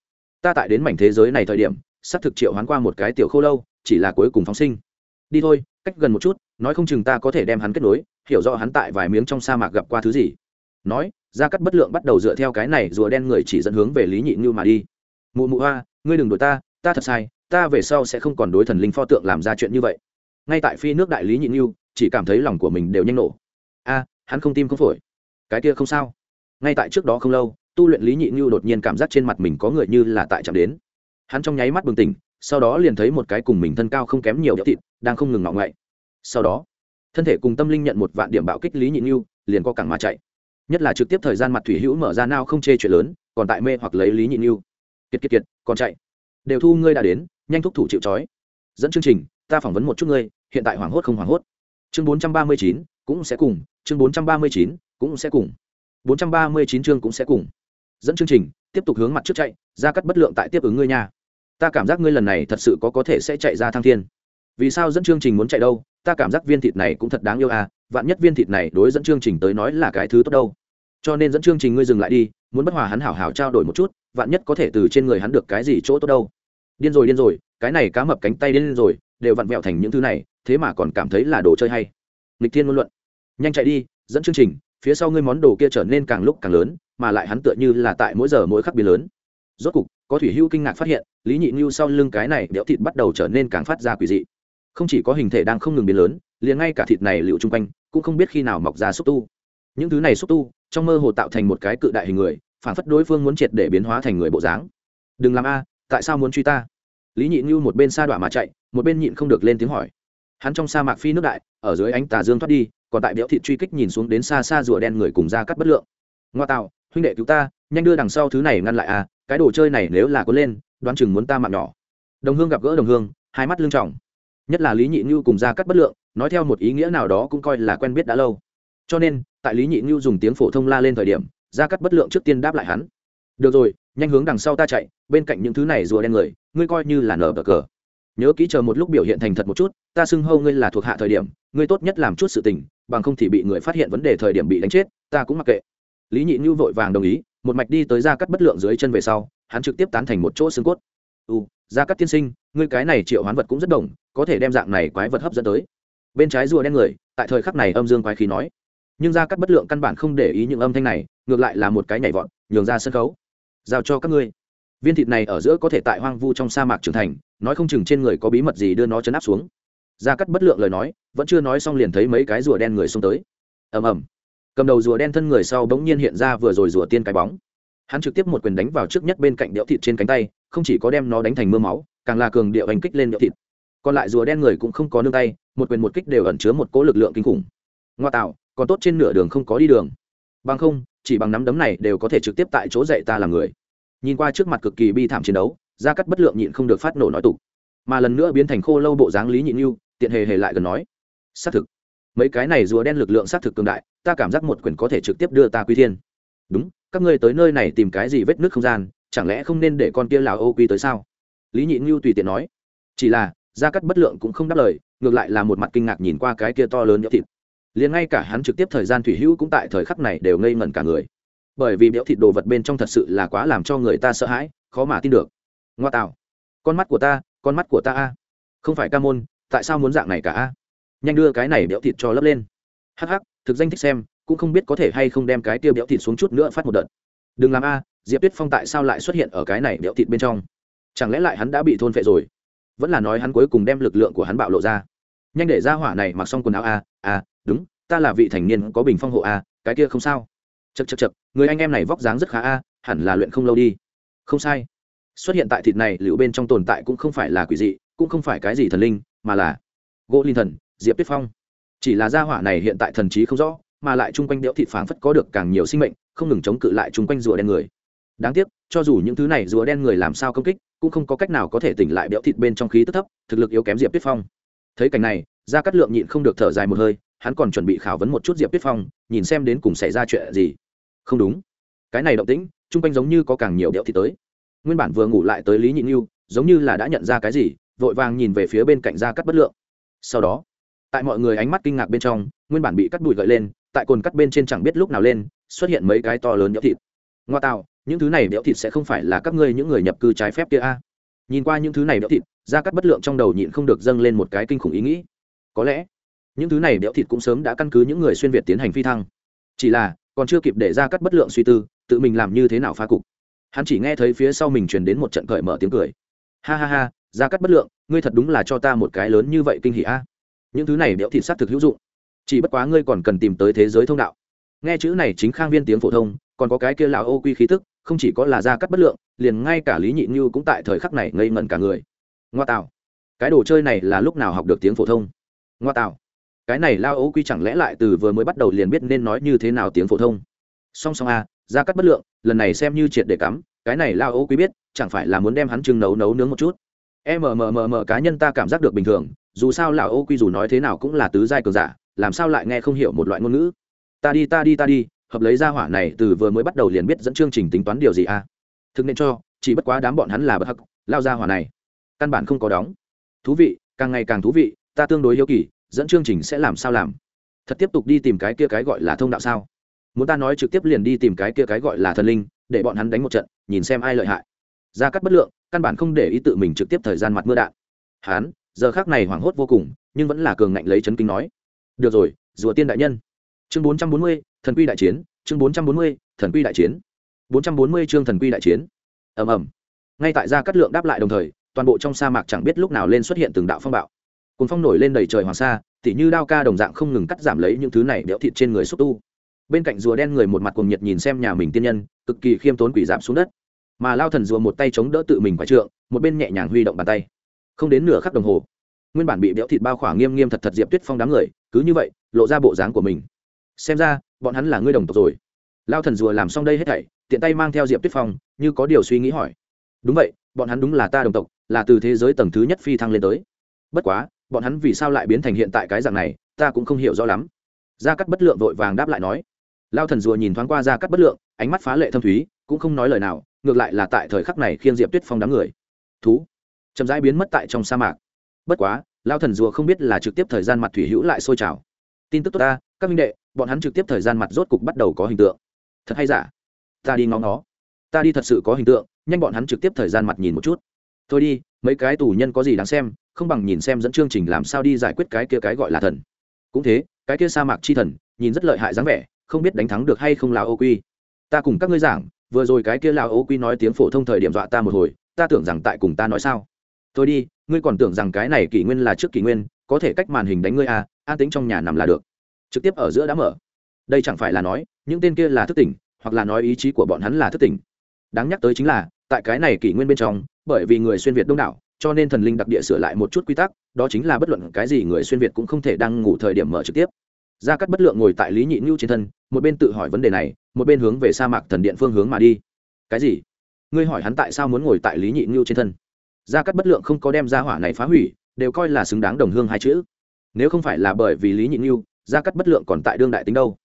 Ta tại đến mảnh thế giới này thời điểm, xác thực triệu hoán qua một cái tiểu khô lâu, chỉ là cuối cùng phóng sinh. Đi thôi, cách gần một chút, nói không chừng ta có thể đem hắn kết nối, hiểu rõ hắn tại vài miếng trong sa mạc gặp qua thứ gì. Nói, ra cắt bất lượng bắt đầu dựa theo cái này rùa đen người chỉ dẫn hướng về lý nhị ngưu mà đi. Mụ mụ hoa, ngươi đừng đuổi ta ta thật sai, ta về sau sẽ không còn đối thần linh pho tượng làm ra chuyện như vậy. Ngay tại phi nước đại lý nhịn như chỉ cảm thấy lòng của mình đều nhanh nổ. A, hắn không tim không phổi. Cái kia không sao. Ngay tại trước đó không lâu, tu luyện lý nhị như đột nhiên cảm giác trên mặt mình có người như là tại chạm đến. Hắn trong nháy mắt bừng tỉnh, sau đó liền thấy một cái cùng mình thân cao không kém nhiều đĩa thịt, đang không ngừng ngọng ngậy sau đó, thân thể cùng tâm linh nhận một vạn điểm bạo kích lý nhị như liền có cẳng mà chạy. Nhất là trực tiếp thời gian mặt thủy hữu mở ra nao không chê chuyện lớn, còn tại mê hoặc lấy lý nhị như kiệt kiệt kiệt, còn chạy đều thu ngươi đã đến, nhanh thúc thủ chịu trói. Dẫn chương trình, ta phỏng vấn một chút ngươi, hiện tại hoảng hốt không hoảng hốt. Chương bốn trăm ba mươi chín, cũng sẽ cùng, chương bốn trăm ba mươi chín, cũng sẽ cùng. bốn trăm ba mươi chín chương cũng sẽ cùng. Dẫn chương trình, tiếp tục hướng mặt trước chạy, ra cắt bất lượng tại tiếp ứng ngươi nha. Ta cảm giác ngươi lần này thật sự có có thể sẽ chạy ra thăng thiên. Vì sao dẫn chương trình muốn chạy đâu? Ta cảm giác viên thịt này cũng thật đáng yêu à vạn nhất viên thịt này đối dẫn chương trình tới nói là cái thứ tốt đâu. Cho nên dẫn chương trình ngươi dừng lại đi, muốn bất hòa hắn hảo hảo trao đổi một chút, vạn nhất có thể từ trên người hắn được cái gì chỗ tốt đâu điên rồi điên rồi, cái này cá mập cánh tay điên rồi, đều vặn vẹo thành những thứ này, thế mà còn cảm thấy là đồ chơi hay. Lịch thiên ngôn luận. Nhanh chạy đi, dẫn chương trình, phía sau ngươi món đồ kia trở nên càng lúc càng lớn, mà lại hắn tựa như là tại mỗi giờ mỗi khắc biến lớn. Rốt cục, có thủy hưu kinh ngạc phát hiện, lý nhị ngưu sau lưng cái này đẽo thịt bắt đầu trở nên càng phát ra quỷ dị. Không chỉ có hình thể đang không ngừng biến lớn, liền ngay cả thịt này liệu chung quanh, cũng không biết khi nào mọc ra xúc tu. Những thứ này xúc tu, trong mơ hồ tạo thành một cái cự đại hình người, phản phất đối phương muốn triệt để biến hóa thành người bộ dáng. Đừng làm a tại sao muốn truy ta? Lý nhị như một bên sa đọa mà chạy, một bên nhịn không được lên tiếng hỏi. Hắn trong sa mạc phi nước đại, ở dưới ánh tà dương thoát đi, còn tại đẽo thịt truy kích nhìn xuống đến xa xa rùa đen người cùng ra cắt bất lượng. Ngoa tạo, huynh đệ cứu ta, nhanh đưa đằng sau thứ này ngăn lại à cái đồ chơi này nếu là có lên, đoán chừng muốn ta mạng nhỏ. Đồng hương gặp gỡ đồng hương, hai mắt lưng trọng. Nhất là lý nhị như cùng ra cắt bất lượng, nói theo một ý nghĩa nào đó cũng coi là quen biết đã lâu. Cho nên, tại lý nhị như dùng tiếng phổ thông la lên thời điểm ra cắt bất lượng trước tiên đáp lại hắn. Được rồi nhanh hướng đằng sau ta chạy, bên cạnh những thứ này rùa đen người, ngươi coi như là nở bờ cờ. Nhớ kỹ chờ một lúc biểu hiện thành thật một chút, ta xưng hâu ngươi là thuộc hạ thời điểm, ngươi tốt nhất làm chút sự tình, bằng không thì bị người phát hiện vấn đề thời điểm bị đánh chết, ta cũng mặc kệ. Lý nhị như vội vàng đồng ý, một mạch đi tới ra cắt bất lượng dưới chân về sau, hắn trực tiếp tán thành một chỗ xương cốt. U ra cắt tiên sinh, ngươi cái này triệu hoán vật cũng rất đồng, có thể đem dạng này quái vật hấp dẫn tới. Bên trái rùa đen người, tại thời khắc này âm dương quái khí nói. Nhưng ra cắt bất lượng căn bản không để ý những âm thanh này, ngược lại là một cái nhảy vọt, nhường ra sân khấu giao cho các ngươi. Viên thịt này ở giữa có thể tại hoang vu trong sa mạc trưởng thành, nói không chừng trên người có bí mật gì đưa nó chấn áp xuống. Ra cắt bất lượng lời nói, vẫn chưa nói xong liền thấy mấy cái rùa đen người xông tới. Ầm ầm. Cầm đầu rùa đen thân người sau bỗng nhiên hiện ra vừa rồi rùa tiên cái bóng. Hắn trực tiếp một quyền đánh vào trước nhất bên cạnh đẽo thịt trên cánh tay, không chỉ có đem nó đánh thành mưa máu, càng là cường điệu hành kích lên đẽo thịt. Còn lại rùa đen người cũng không có nương tay, một quyền một kích đều ẩn chứa một cỗ lực lượng kinh khủng. Ngoa tạo, còn tốt trên nửa đường không có đi đường. Bằng không chỉ bằng nắm đấm này đều có thể trực tiếp tại chỗ dạy ta làm người. Nhìn qua trước mặt cực kỳ bi thảm chiến đấu, gia cắt bất lượng nhịn không được phát nổ nói tục. Mà lần nữa biến thành khô lâu bộ dáng lý nhịn như tiện hề hề lại gần nói, xác thực, mấy cái này rùa đen lực lượng xác thực cường đại, ta cảm giác một quyền có thể trực tiếp đưa ta quy thiên. Đúng, các ngươi tới nơi này tìm cái gì vết nước không gian, chẳng lẽ không nên để con kia lào ô quy tới sao? Lý nhịn như tùy tiện nói. Chỉ là, gia cắt bất lượng cũng không đáp lời, ngược lại là một mặt kinh ngạc nhìn qua cái kia to lớn nhỡ thịt liền ngay cả hắn trực tiếp thời gian thủy hữu cũng tại thời khắc này đều ngây ngẩn cả người. Bởi vì béo thịt đồ vật bên trong thật sự là quá làm cho người ta sợ hãi, khó mà tin được. Ngoa tạo. Con mắt của ta, con mắt của ta a. Không phải ca môn, tại sao muốn dạng này cả a? Nhanh đưa cái này béo thịt cho lấp lên. Hắc hắc, thực danh thích xem, cũng không biết có thể hay không đem cái tiêu béo thịt xuống chút nữa phát một đợt. Đừng làm a, diệp tuyết phong tại sao lại xuất hiện ở cái này béo thịt bên trong? Chẳng lẽ lại hắn đã bị thôn phệ rồi? Vẫn là nói hắn cuối cùng đem lực lượng của hắn bạo lộ ra. Nhanh để ra hỏa này mặc xong quần áo a a đúng, ta là vị thành niên có bình phong hộ a, cái kia không sao. Chật chật chật người anh em này vóc dáng rất khá a, hẳn là luyện không lâu đi. Không sai. Xuất hiện tại thịt này, liệu bên trong tồn tại cũng không phải là quỷ dị, cũng không phải cái gì thần linh, mà là gỗ linh thần, diệp tuyết phong. Chỉ là gia hỏa này hiện tại thần trí không rõ, mà lại chung quanh đẽo thịt phảng phất có được càng nhiều sinh mệnh, không ngừng chống cự lại chung quanh rùa đen người. Đáng tiếc, cho dù những thứ này rùa đen người làm sao công kích, cũng không có cách nào có thể tỉnh lại béo thịt bên trong khí tức thấp, thực lực yếu kém diệp tuyết phong. Thấy cảnh này, gia cát lượng nhịn không được thở dài một hơi hắn còn chuẩn bị khảo vấn một chút diệp tuyết phong, nhìn xem đến cùng xảy ra chuyện gì. Không đúng. Cái này động tĩnh, chung quanh giống như có càng nhiều điệu thịt tới. Nguyên bản vừa ngủ lại tới lý nhị như giống như là đã nhận ra cái gì, vội vàng nhìn về phía bên cạnh da cắt bất lượng. Sau đó, tại mọi người ánh mắt kinh ngạc bên trong, nguyên bản bị cắt đùi gợi lên, tại cồn cắt bên trên chẳng biết lúc nào lên, xuất hiện mấy cái to lớn nhỡ thịt. Ngoa tạo, những thứ này béo thịt sẽ không phải là các ngươi những người nhập cư trái phép kia a. Nhìn qua những thứ này béo thịt da cắt bất lượng trong đầu nhịn không được dâng lên một cái kinh khủng ý nghĩ. Có lẽ những thứ này béo thịt cũng sớm đã căn cứ những người xuyên việt tiến hành phi thăng. Chỉ là, còn chưa kịp để ra cắt bất lượng suy tư, tự mình làm như thế nào phá cục. Hắn chỉ nghe thấy phía sau mình truyền đến một trận cởi mở tiếng cười. Ha ha ha, ra cắt bất lượng, ngươi thật đúng là cho ta một cái lớn như vậy kinh hỉ a. Những thứ này béo thịt xác thực hữu dụng. Chỉ bất quá ngươi còn cần tìm tới thế giới thông đạo. Nghe chữ này chính khang viên tiếng phổ thông, còn có cái kia là ô quy khí tức, không chỉ có là ra cắt bất lượng, liền ngay cả lý nhị như cũng tại thời khắc này ngây ngẩn cả người. Ngoa tạo. Cái đồ chơi này là lúc nào học được tiếng phổ thông? Ngoa tạo cái này lao ố quy chẳng lẽ lại từ vừa mới bắt đầu liền biết nên nói như thế nào tiếng phổ thông? Song song a, ra cắt bất lượng, lần này xem như triệt để cắm, cái này lao ố quy biết, chẳng phải là muốn đem hắn chừng nấu nấu nướng một chút? Mmm cá nhân ta cảm giác được bình thường, dù sao lão ô quy dù nói thế nào cũng là tứ giai cường giả, làm sao lại nghe không hiểu một loại ngôn ngữ? Ta đi ta đi ta đi, hợp lấy ra hỏa này từ vừa mới bắt đầu liền biết dẫn chương trình tính toán điều gì a? Thực nên cho, chỉ bất quá đám bọn hắn là bất hắc, lao ra hỏa này, căn bản không có đóng. Thú vị, càng ngày càng thú vị, ta tương đối hiếu kỳ dẫn chương trình sẽ làm sao làm? Thật tiếp tục đi tìm cái kia cái gọi là thông đạo sao? Muốn ta nói trực tiếp liền đi tìm cái kia cái gọi là thần linh, để bọn hắn đánh một trận, nhìn xem ai lợi hại. Gia cắt bất lượng, căn bản không để ý tự mình trực tiếp thời gian mặt mưa đạn. Hắn, giờ khác này hoảng hốt vô cùng, nhưng vẫn là cường ngạnh lấy chấn kinh nói. Được rồi, rùa tiên đại nhân. Chương bốn trăm bốn mươi, thần quy đại chiến, chương bốn trăm bốn mươi, thần quy đại chiến. bốn trăm bốn mươi chương thần quy đại chiến. Ầm ầm. Ngay tại gia cắt lượng đáp lại đồng thời, toàn bộ trong sa mạc chẳng biết lúc nào lên xuất hiện từng đạo phong bạo cuốn phong nổi lên đầy trời hoàng sa, tỉ như đao ca đồng dạng không ngừng cắt giảm lấy những thứ này đẽo thịt trên người xúc tu. Bên cạnh rùa đen người một mặt cuồng nhiệt nhìn xem nhà mình tiên nhân, cực kỳ khiêm tốn quỷ giảm xuống đất. Mà lao thần rùa một tay chống đỡ tự mình phải trượng, một bên nhẹ nhàng huy động bàn tay. Không đến nửa khắc đồng hồ, nguyên bản bị béo thịt bao khỏa nghiêm nghiêm thật thật diệp tuyết phong đám người, cứ như vậy, lộ ra bộ dáng của mình. Xem ra, bọn hắn là ngươi đồng tộc rồi. Lao thần rùa làm xong đây hết thảy, tiện tay mang theo diệp tuyết phong, như có điều suy nghĩ hỏi. Đúng vậy, bọn hắn đúng là ta đồng tộc, là từ thế giới tầng thứ nhất phi thăng lên tới. Bất quá bọn hắn vì sao lại biến thành hiện tại cái dạng này, ta cũng không hiểu rõ lắm. Gia cắt bất lượng vội vàng đáp lại nói. Lao thần rùa nhìn thoáng qua gia cắt bất lượng, ánh mắt phá lệ thâm thúy, cũng không nói lời nào, ngược lại là tại thời khắc này khiên diệp tuyết phong đám người. Thú! Chậm rãi biến mất tại trong sa mạc. Bất quá, lao thần rùa không biết là trực tiếp thời gian mặt thủy hữu lại sôi trào. Tin tức tốt ta, các minh đệ, bọn hắn trực tiếp thời gian mặt rốt cục bắt đầu có hình tượng. Thật hay giả? Ta đi ngó ngó. Ta đi thật sự có hình tượng, nhanh bọn hắn trực tiếp thời gian mặt nhìn một chút thôi đi, mấy cái tù nhân có gì đáng xem, không bằng nhìn xem dẫn chương trình làm sao đi giải quyết cái kia cái gọi là thần. Cũng thế, cái kia sa mạc chi thần, nhìn rất lợi hại dáng vẻ, không biết đánh thắng được hay không là ô quy. Ta cùng các ngươi giảng, vừa rồi cái kia là ô quy nói tiếng phổ thông thời điểm dọa ta một hồi, ta tưởng rằng tại cùng ta nói sao. Thôi đi, ngươi còn tưởng rằng cái này kỷ nguyên là trước kỷ nguyên, có thể cách màn hình đánh ngươi à an tính trong nhà nằm là được. Trực tiếp ở giữa đã mở. Đây chẳng phải là nói, những tên kia là thức tỉnh, hoặc là nói ý chí của bọn hắn là thức tỉnh. Đáng nhắc tới chính là tại cái này kỷ nguyên bên trong, bởi vì người xuyên việt đông đảo, cho nên thần linh đặc địa sửa lại một chút quy tắc, đó chính là bất luận cái gì người xuyên việt cũng không thể đang ngủ thời điểm mở trực tiếp. Gia cắt bất lượng ngồi tại lý nhị ngưu trên thân, một bên tự hỏi vấn đề này, một bên hướng về sa mạc thần điện phương hướng mà đi. Cái gì? Ngươi hỏi hắn tại sao muốn ngồi tại lý nhị ngưu trên thân? Gia cắt bất lượng không có đem gia hỏa này phá hủy, đều coi là xứng đáng đồng hương hai chữ. Nếu không phải là bởi vì lý nhị ngưu gia cắt bất lượng còn tại đương đại tính đâu?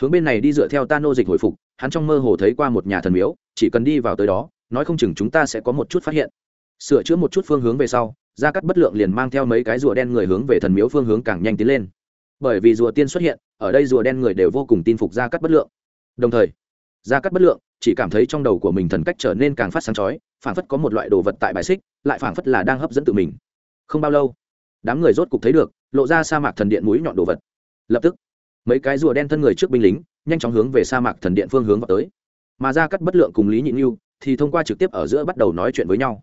Hướng bên này đi dựa theo ta nô dịch hồi phục, hắn trong mơ hồ thấy qua một nhà thần miếu, chỉ cần đi vào tới đó nói không chừng chúng ta sẽ có một chút phát hiện. Sửa chữa một chút phương hướng về sau, gia cắt bất lượng liền mang theo mấy cái rùa đen người hướng về thần miếu phương hướng càng nhanh tiến lên. Bởi vì rùa tiên xuất hiện, ở đây rùa đen người đều vô cùng tin phục gia cắt bất lượng. Đồng thời, gia cắt bất lượng chỉ cảm thấy trong đầu của mình thần cách trở nên càng phát sáng chói, phảng phất có một loại đồ vật tại bài xích, lại phảng phất là đang hấp dẫn tự mình. Không bao lâu, đám người rốt cục thấy được, lộ ra sa mạc thần điện mũi nhọn đồ vật. Lập tức, mấy cái rùa đen thân người trước binh lính, nhanh chóng hướng về sa mạc thần điện phương hướng vào tới. Mà ra cắt bất lượng cùng lý nhị như thì thông qua trực tiếp ở giữa bắt đầu nói chuyện với nhau.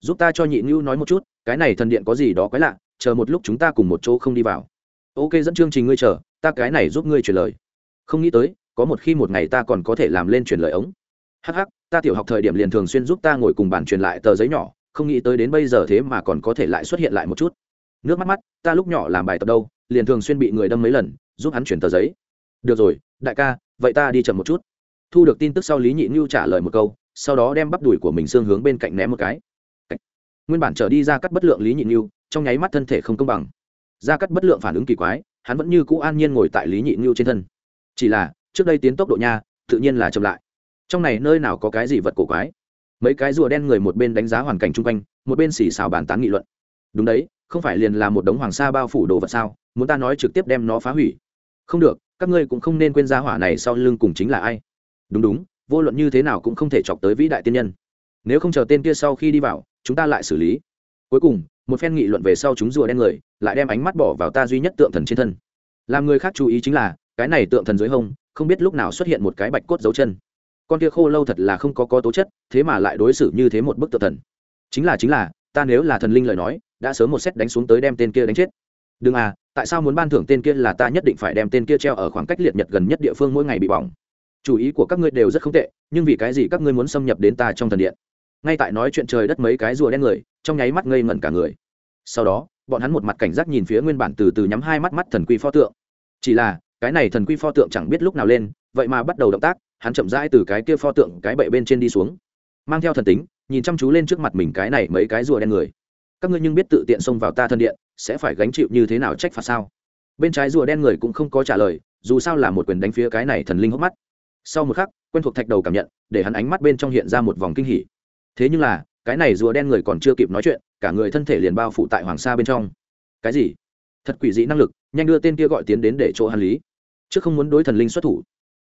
Giúp ta cho nhị ngưu nói một chút, cái này thần điện có gì đó quái lạ, chờ một lúc chúng ta cùng một chỗ không đi vào. Ok, dẫn chương trình ngươi chờ, ta cái này giúp ngươi truyền lời. Không nghĩ tới, có một khi một ngày ta còn có thể làm lên truyền lời ống. Hh ta tiểu học thời điểm liền thường xuyên giúp ta ngồi cùng bàn truyền lại tờ giấy nhỏ, không nghĩ tới đến bây giờ thế mà còn có thể lại xuất hiện lại một chút. Nước mắt mắt, ta lúc nhỏ làm bài tập đâu, liền thường xuyên bị người đâm mấy lần, giúp hắn chuyển tờ giấy. Được rồi, đại ca, vậy ta đi chậm một chút. Thu được tin tức sau lý nhị ngưu trả lời một câu sau đó đem bắp đùi của mình xương hướng bên cạnh ném một cái. Nguyên bản trở đi ra cắt bất lượng lý nhị nhu, trong nháy mắt thân thể không công bằng. Ra cắt bất lượng phản ứng kỳ quái hắn vẫn như cũ an nhiên ngồi tại lý nhị nhu trên thân. Chỉ là trước đây tiến tốc độ nha tự nhiên là chậm lại. Trong này nơi nào có cái gì vật cổ quái? Mấy cái rùa đen người một bên đánh giá hoàn cảnh chung quanh một bên xì xào bàn tán nghị luận. Đúng đấy không phải liền là một đống hoàng sa bao phủ đồ vật sao? Muốn ta nói trực tiếp đem nó phá hủy. Không được các ngươi cũng không nên quên ra hỏa này sau lưng cùng chính là ai. Đúng đúng vô luận như thế nào cũng không thể chọc tới vĩ đại tiên nhân. Nếu không chờ tên kia sau khi đi vào, chúng ta lại xử lý. Cuối cùng, một phen nghị luận về sau chúng rùa đen người, lại đem ánh mắt bỏ vào ta duy nhất tượng thần trên thân. Làm người khác chú ý chính là, cái này tượng thần dưới hông, không biết lúc nào xuất hiện một cái bạch cốt dấu chân. Con kia khô lâu thật là không có có tố chất, thế mà lại đối xử như thế một bức tượng thần. Chính là chính là, ta nếu là thần linh lời nói, đã sớm một xét đánh xuống tới đem tên kia đánh chết. Đừng à tại sao muốn ban thưởng tên kia là ta nhất định phải đem tên kia treo ở khoảng cách liệt nhật gần nhất địa phương mỗi ngày bị bỏng? Chủ ý của các ngươi đều rất không tệ, nhưng vì cái gì các ngươi muốn xâm nhập đến ta trong thần điện? Ngay tại nói chuyện trời đất mấy cái rùa đen người, trong nháy mắt ngây ngẩn cả người. Sau đó, bọn hắn một mặt cảnh giác nhìn phía nguyên bản từ từ nhắm hai mắt mắt thần quy pho tượng. Chỉ là, cái này thần quy pho tượng chẳng biết lúc nào lên, vậy mà bắt đầu động tác, hắn chậm rãi từ cái kia pho tượng, cái bậy bên trên đi xuống. Mang theo thần tính, nhìn chăm chú lên trước mặt mình cái này mấy cái rùa đen người. Các ngươi nhưng biết tự tiện xông vào ta thân điện, sẽ phải gánh chịu như thế nào trách phạt sao? Bên trái rùa đen người cũng không có trả lời, dù sao là một quyền đánh phía cái này thần linh hốc mắt sau một khắc, quen thuộc thạch đầu cảm nhận, để hắn ánh mắt bên trong hiện ra một vòng kinh hỉ. Thế nhưng là, cái này rùa đen người còn chưa kịp nói chuyện, cả người thân thể liền bao phủ tại hoàng sa bên trong. Cái gì? Thật quỷ dị năng lực, nhanh đưa tên kia gọi tiến đến để chỗ hàn lý. Chứ không muốn đối thần linh xuất thủ.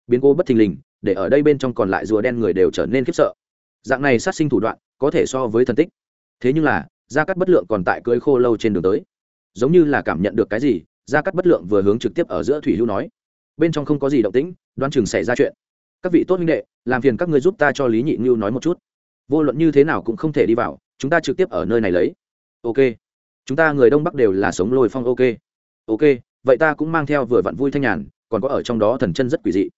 Biến cố bất thình lình, để ở đây bên trong còn lại rùa đen người đều trở nên khiếp sợ. Dạng này sát sinh thủ đoạn, có thể so với thần tích. Thế nhưng là, gia cắt bất lượng còn tại cưới khô lâu trên đường tới. Giống như là cảm nhận được cái gì, gia cắt bất lượng vừa hướng trực tiếp ở giữa thủy lưu nói. Bên trong không có gì động tĩnh đoan chừng xảy ra chuyện các vị tốt minh đệ, làm phiền các người giúp ta cho lý nhị ngưu nói một chút. Vô luận như thế nào cũng không thể đi vào, chúng ta trực tiếp ở nơi này lấy. Ok. Chúng ta người đông bắc đều là sống lôi phong ok. Ok, vậy ta cũng mang theo vừa vặn vui thanh nhàn, còn có ở trong đó thần chân rất quỷ dị.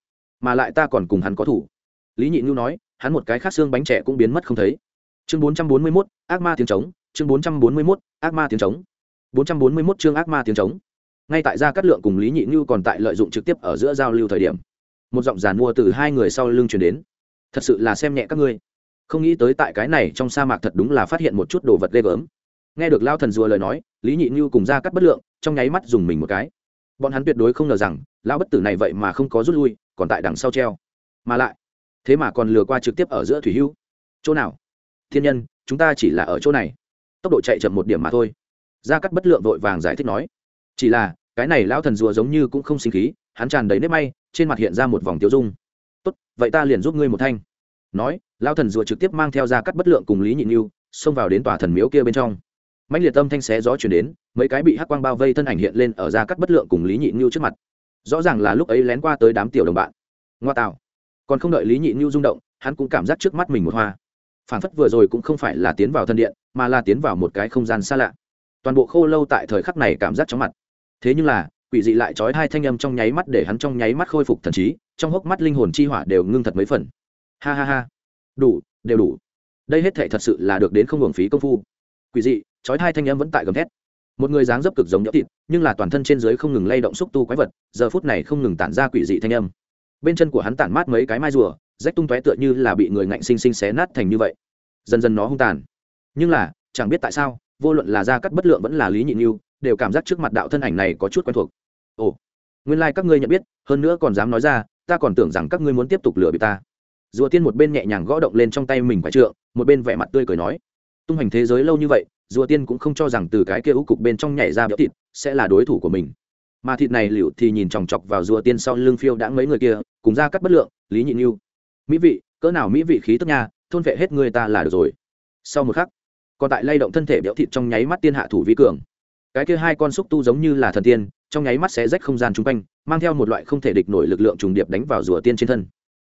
Mà lại ta còn cùng hắn có thủ. Lý nhị ngưu nói, hắn một cái khác xương bánh trẻ cũng biến mất không thấy. Chương bốn trăm bốn mươi mốt, ác ma tiếng trống. Chương bốn trăm bốn mươi mốt, ác ma tiếng trống. bốn trăm bốn mươi mốt chương ác ma tiếng trống. Ngay tại gia cát lượng cùng lý nhị ngưu còn tại lợi dụng trực tiếp ở giữa giao lưu thời điểm một giọng giàn mua từ hai người sau lưng truyền đến. Thật sự là xem nhẹ các ngươi. Không nghĩ tới tại cái này trong sa mạc thật đúng là phát hiện một chút đồ vật ghê gớm. Nghe được lao thần rùa lời nói, lý nhị như cùng gia cát bất lượng trong nháy mắt dùng mình một cái. Bọn hắn tuyệt đối không ngờ rằng, lão bất tử này vậy mà không có rút lui, còn tại đằng sau treo. Mà lại, thế mà còn lừa qua trực tiếp ở giữa thủy hưu. Chỗ nào? Thiên nhân, chúng ta chỉ là ở chỗ này. Tốc độ chạy chậm một điểm mà thôi. Gia cắt bất lượng vội vàng giải thích nói. Chỉ là, cái này lão thần rùa giống như cũng không sinh khí, hắn tràn đầy nếp may trên mặt hiện ra một vòng tiêu dung. Tốt, vậy ta liền giúp ngươi một thanh. Nói lão thần rùa trực tiếp mang theo gia cắt bất lượng cùng lý nhị như xông vào đến tòa thần miếu kia bên trong. Mạnh liệt tâm thanh xé gió chuyển đến, mấy cái bị hắc quang bao vây thân ảnh hiện lên ở gia cắt bất lượng cùng lý nhị như trước mặt. Rõ ràng là lúc ấy lén qua tới đám tiểu đồng bạn. Ngoa tạo. Còn không đợi lý nhị như rung động, hắn cũng cảm giác trước mắt mình một hoa. Phản phất vừa rồi cũng không phải là tiến vào thân điện, mà là tiến vào một cái không gian xa lạ. Toàn bộ khô lâu tại thời khắc này cảm giác chóng mặt. Thế nhưng là quỷ dị lại trói hai thanh âm trong nháy mắt để hắn trong nháy mắt khôi phục thần trí, trong hốc mắt linh hồn chi hỏa đều ngưng thật mấy phần. Ha ha ha. Đủ, đều đủ. Đây hết thể thật sự là được đến không hưởng phí công phu. Quỷ dị, trói hai thanh âm vẫn tại gầm thét. Một người dáng dấp cực giống nhỡ thịt, nhưng là toàn thân trên dưới không ngừng lay động xúc tu quái vật, giờ phút này không ngừng tản ra quỷ dị thanh âm. Bên chân của hắn tản mát mấy cái mai rùa, rách tung tóe tựa như là bị người ngạnh sinh sinh xé nát thành như vậy. Dần dần nó hung tàn. Nhưng là, chẳng biết tại sao, vô luận là gia cắt bất lượng vẫn là lý nhị nhưu đều cảm giác trước mặt đạo thân ảnh này có chút quen thuộc. Ồ, nguyên lai các ngươi nhận biết, hơn nữa còn dám nói ra, ta còn tưởng rằng các ngươi muốn tiếp tục lừa bị ta. Rùa tiên một bên nhẹ nhàng gõ động lên trong tay mình quả trượng, một bên vẻ mặt tươi cười nói, tung hành thế giới lâu như vậy rùa tiên cũng không cho rằng từ cái kia ú cục bên trong nhảy ra béo thịt sẽ là đối thủ của mình. Mà thịt này liệu thì nhìn chòng chọc vào rùa tiên sau lưng phiêu đã mấy người kia, cùng ra cắt bất lượng, lý nhị yêu mỹ vị, cỡ nào mỹ vị khí tức nha, thôn vệ hết người ta là được rồi. Sau một khắc, còn tại lay động thân thể béo thịt trong nháy mắt tiên hạ thủ vi cường cái kia hai con xúc tu giống như là thần tiên, trong nháy mắt sẽ rách không gian chung quanh, mang theo một loại không thể địch nổi lực lượng trùng điệp đánh vào rùa tiên trên thân.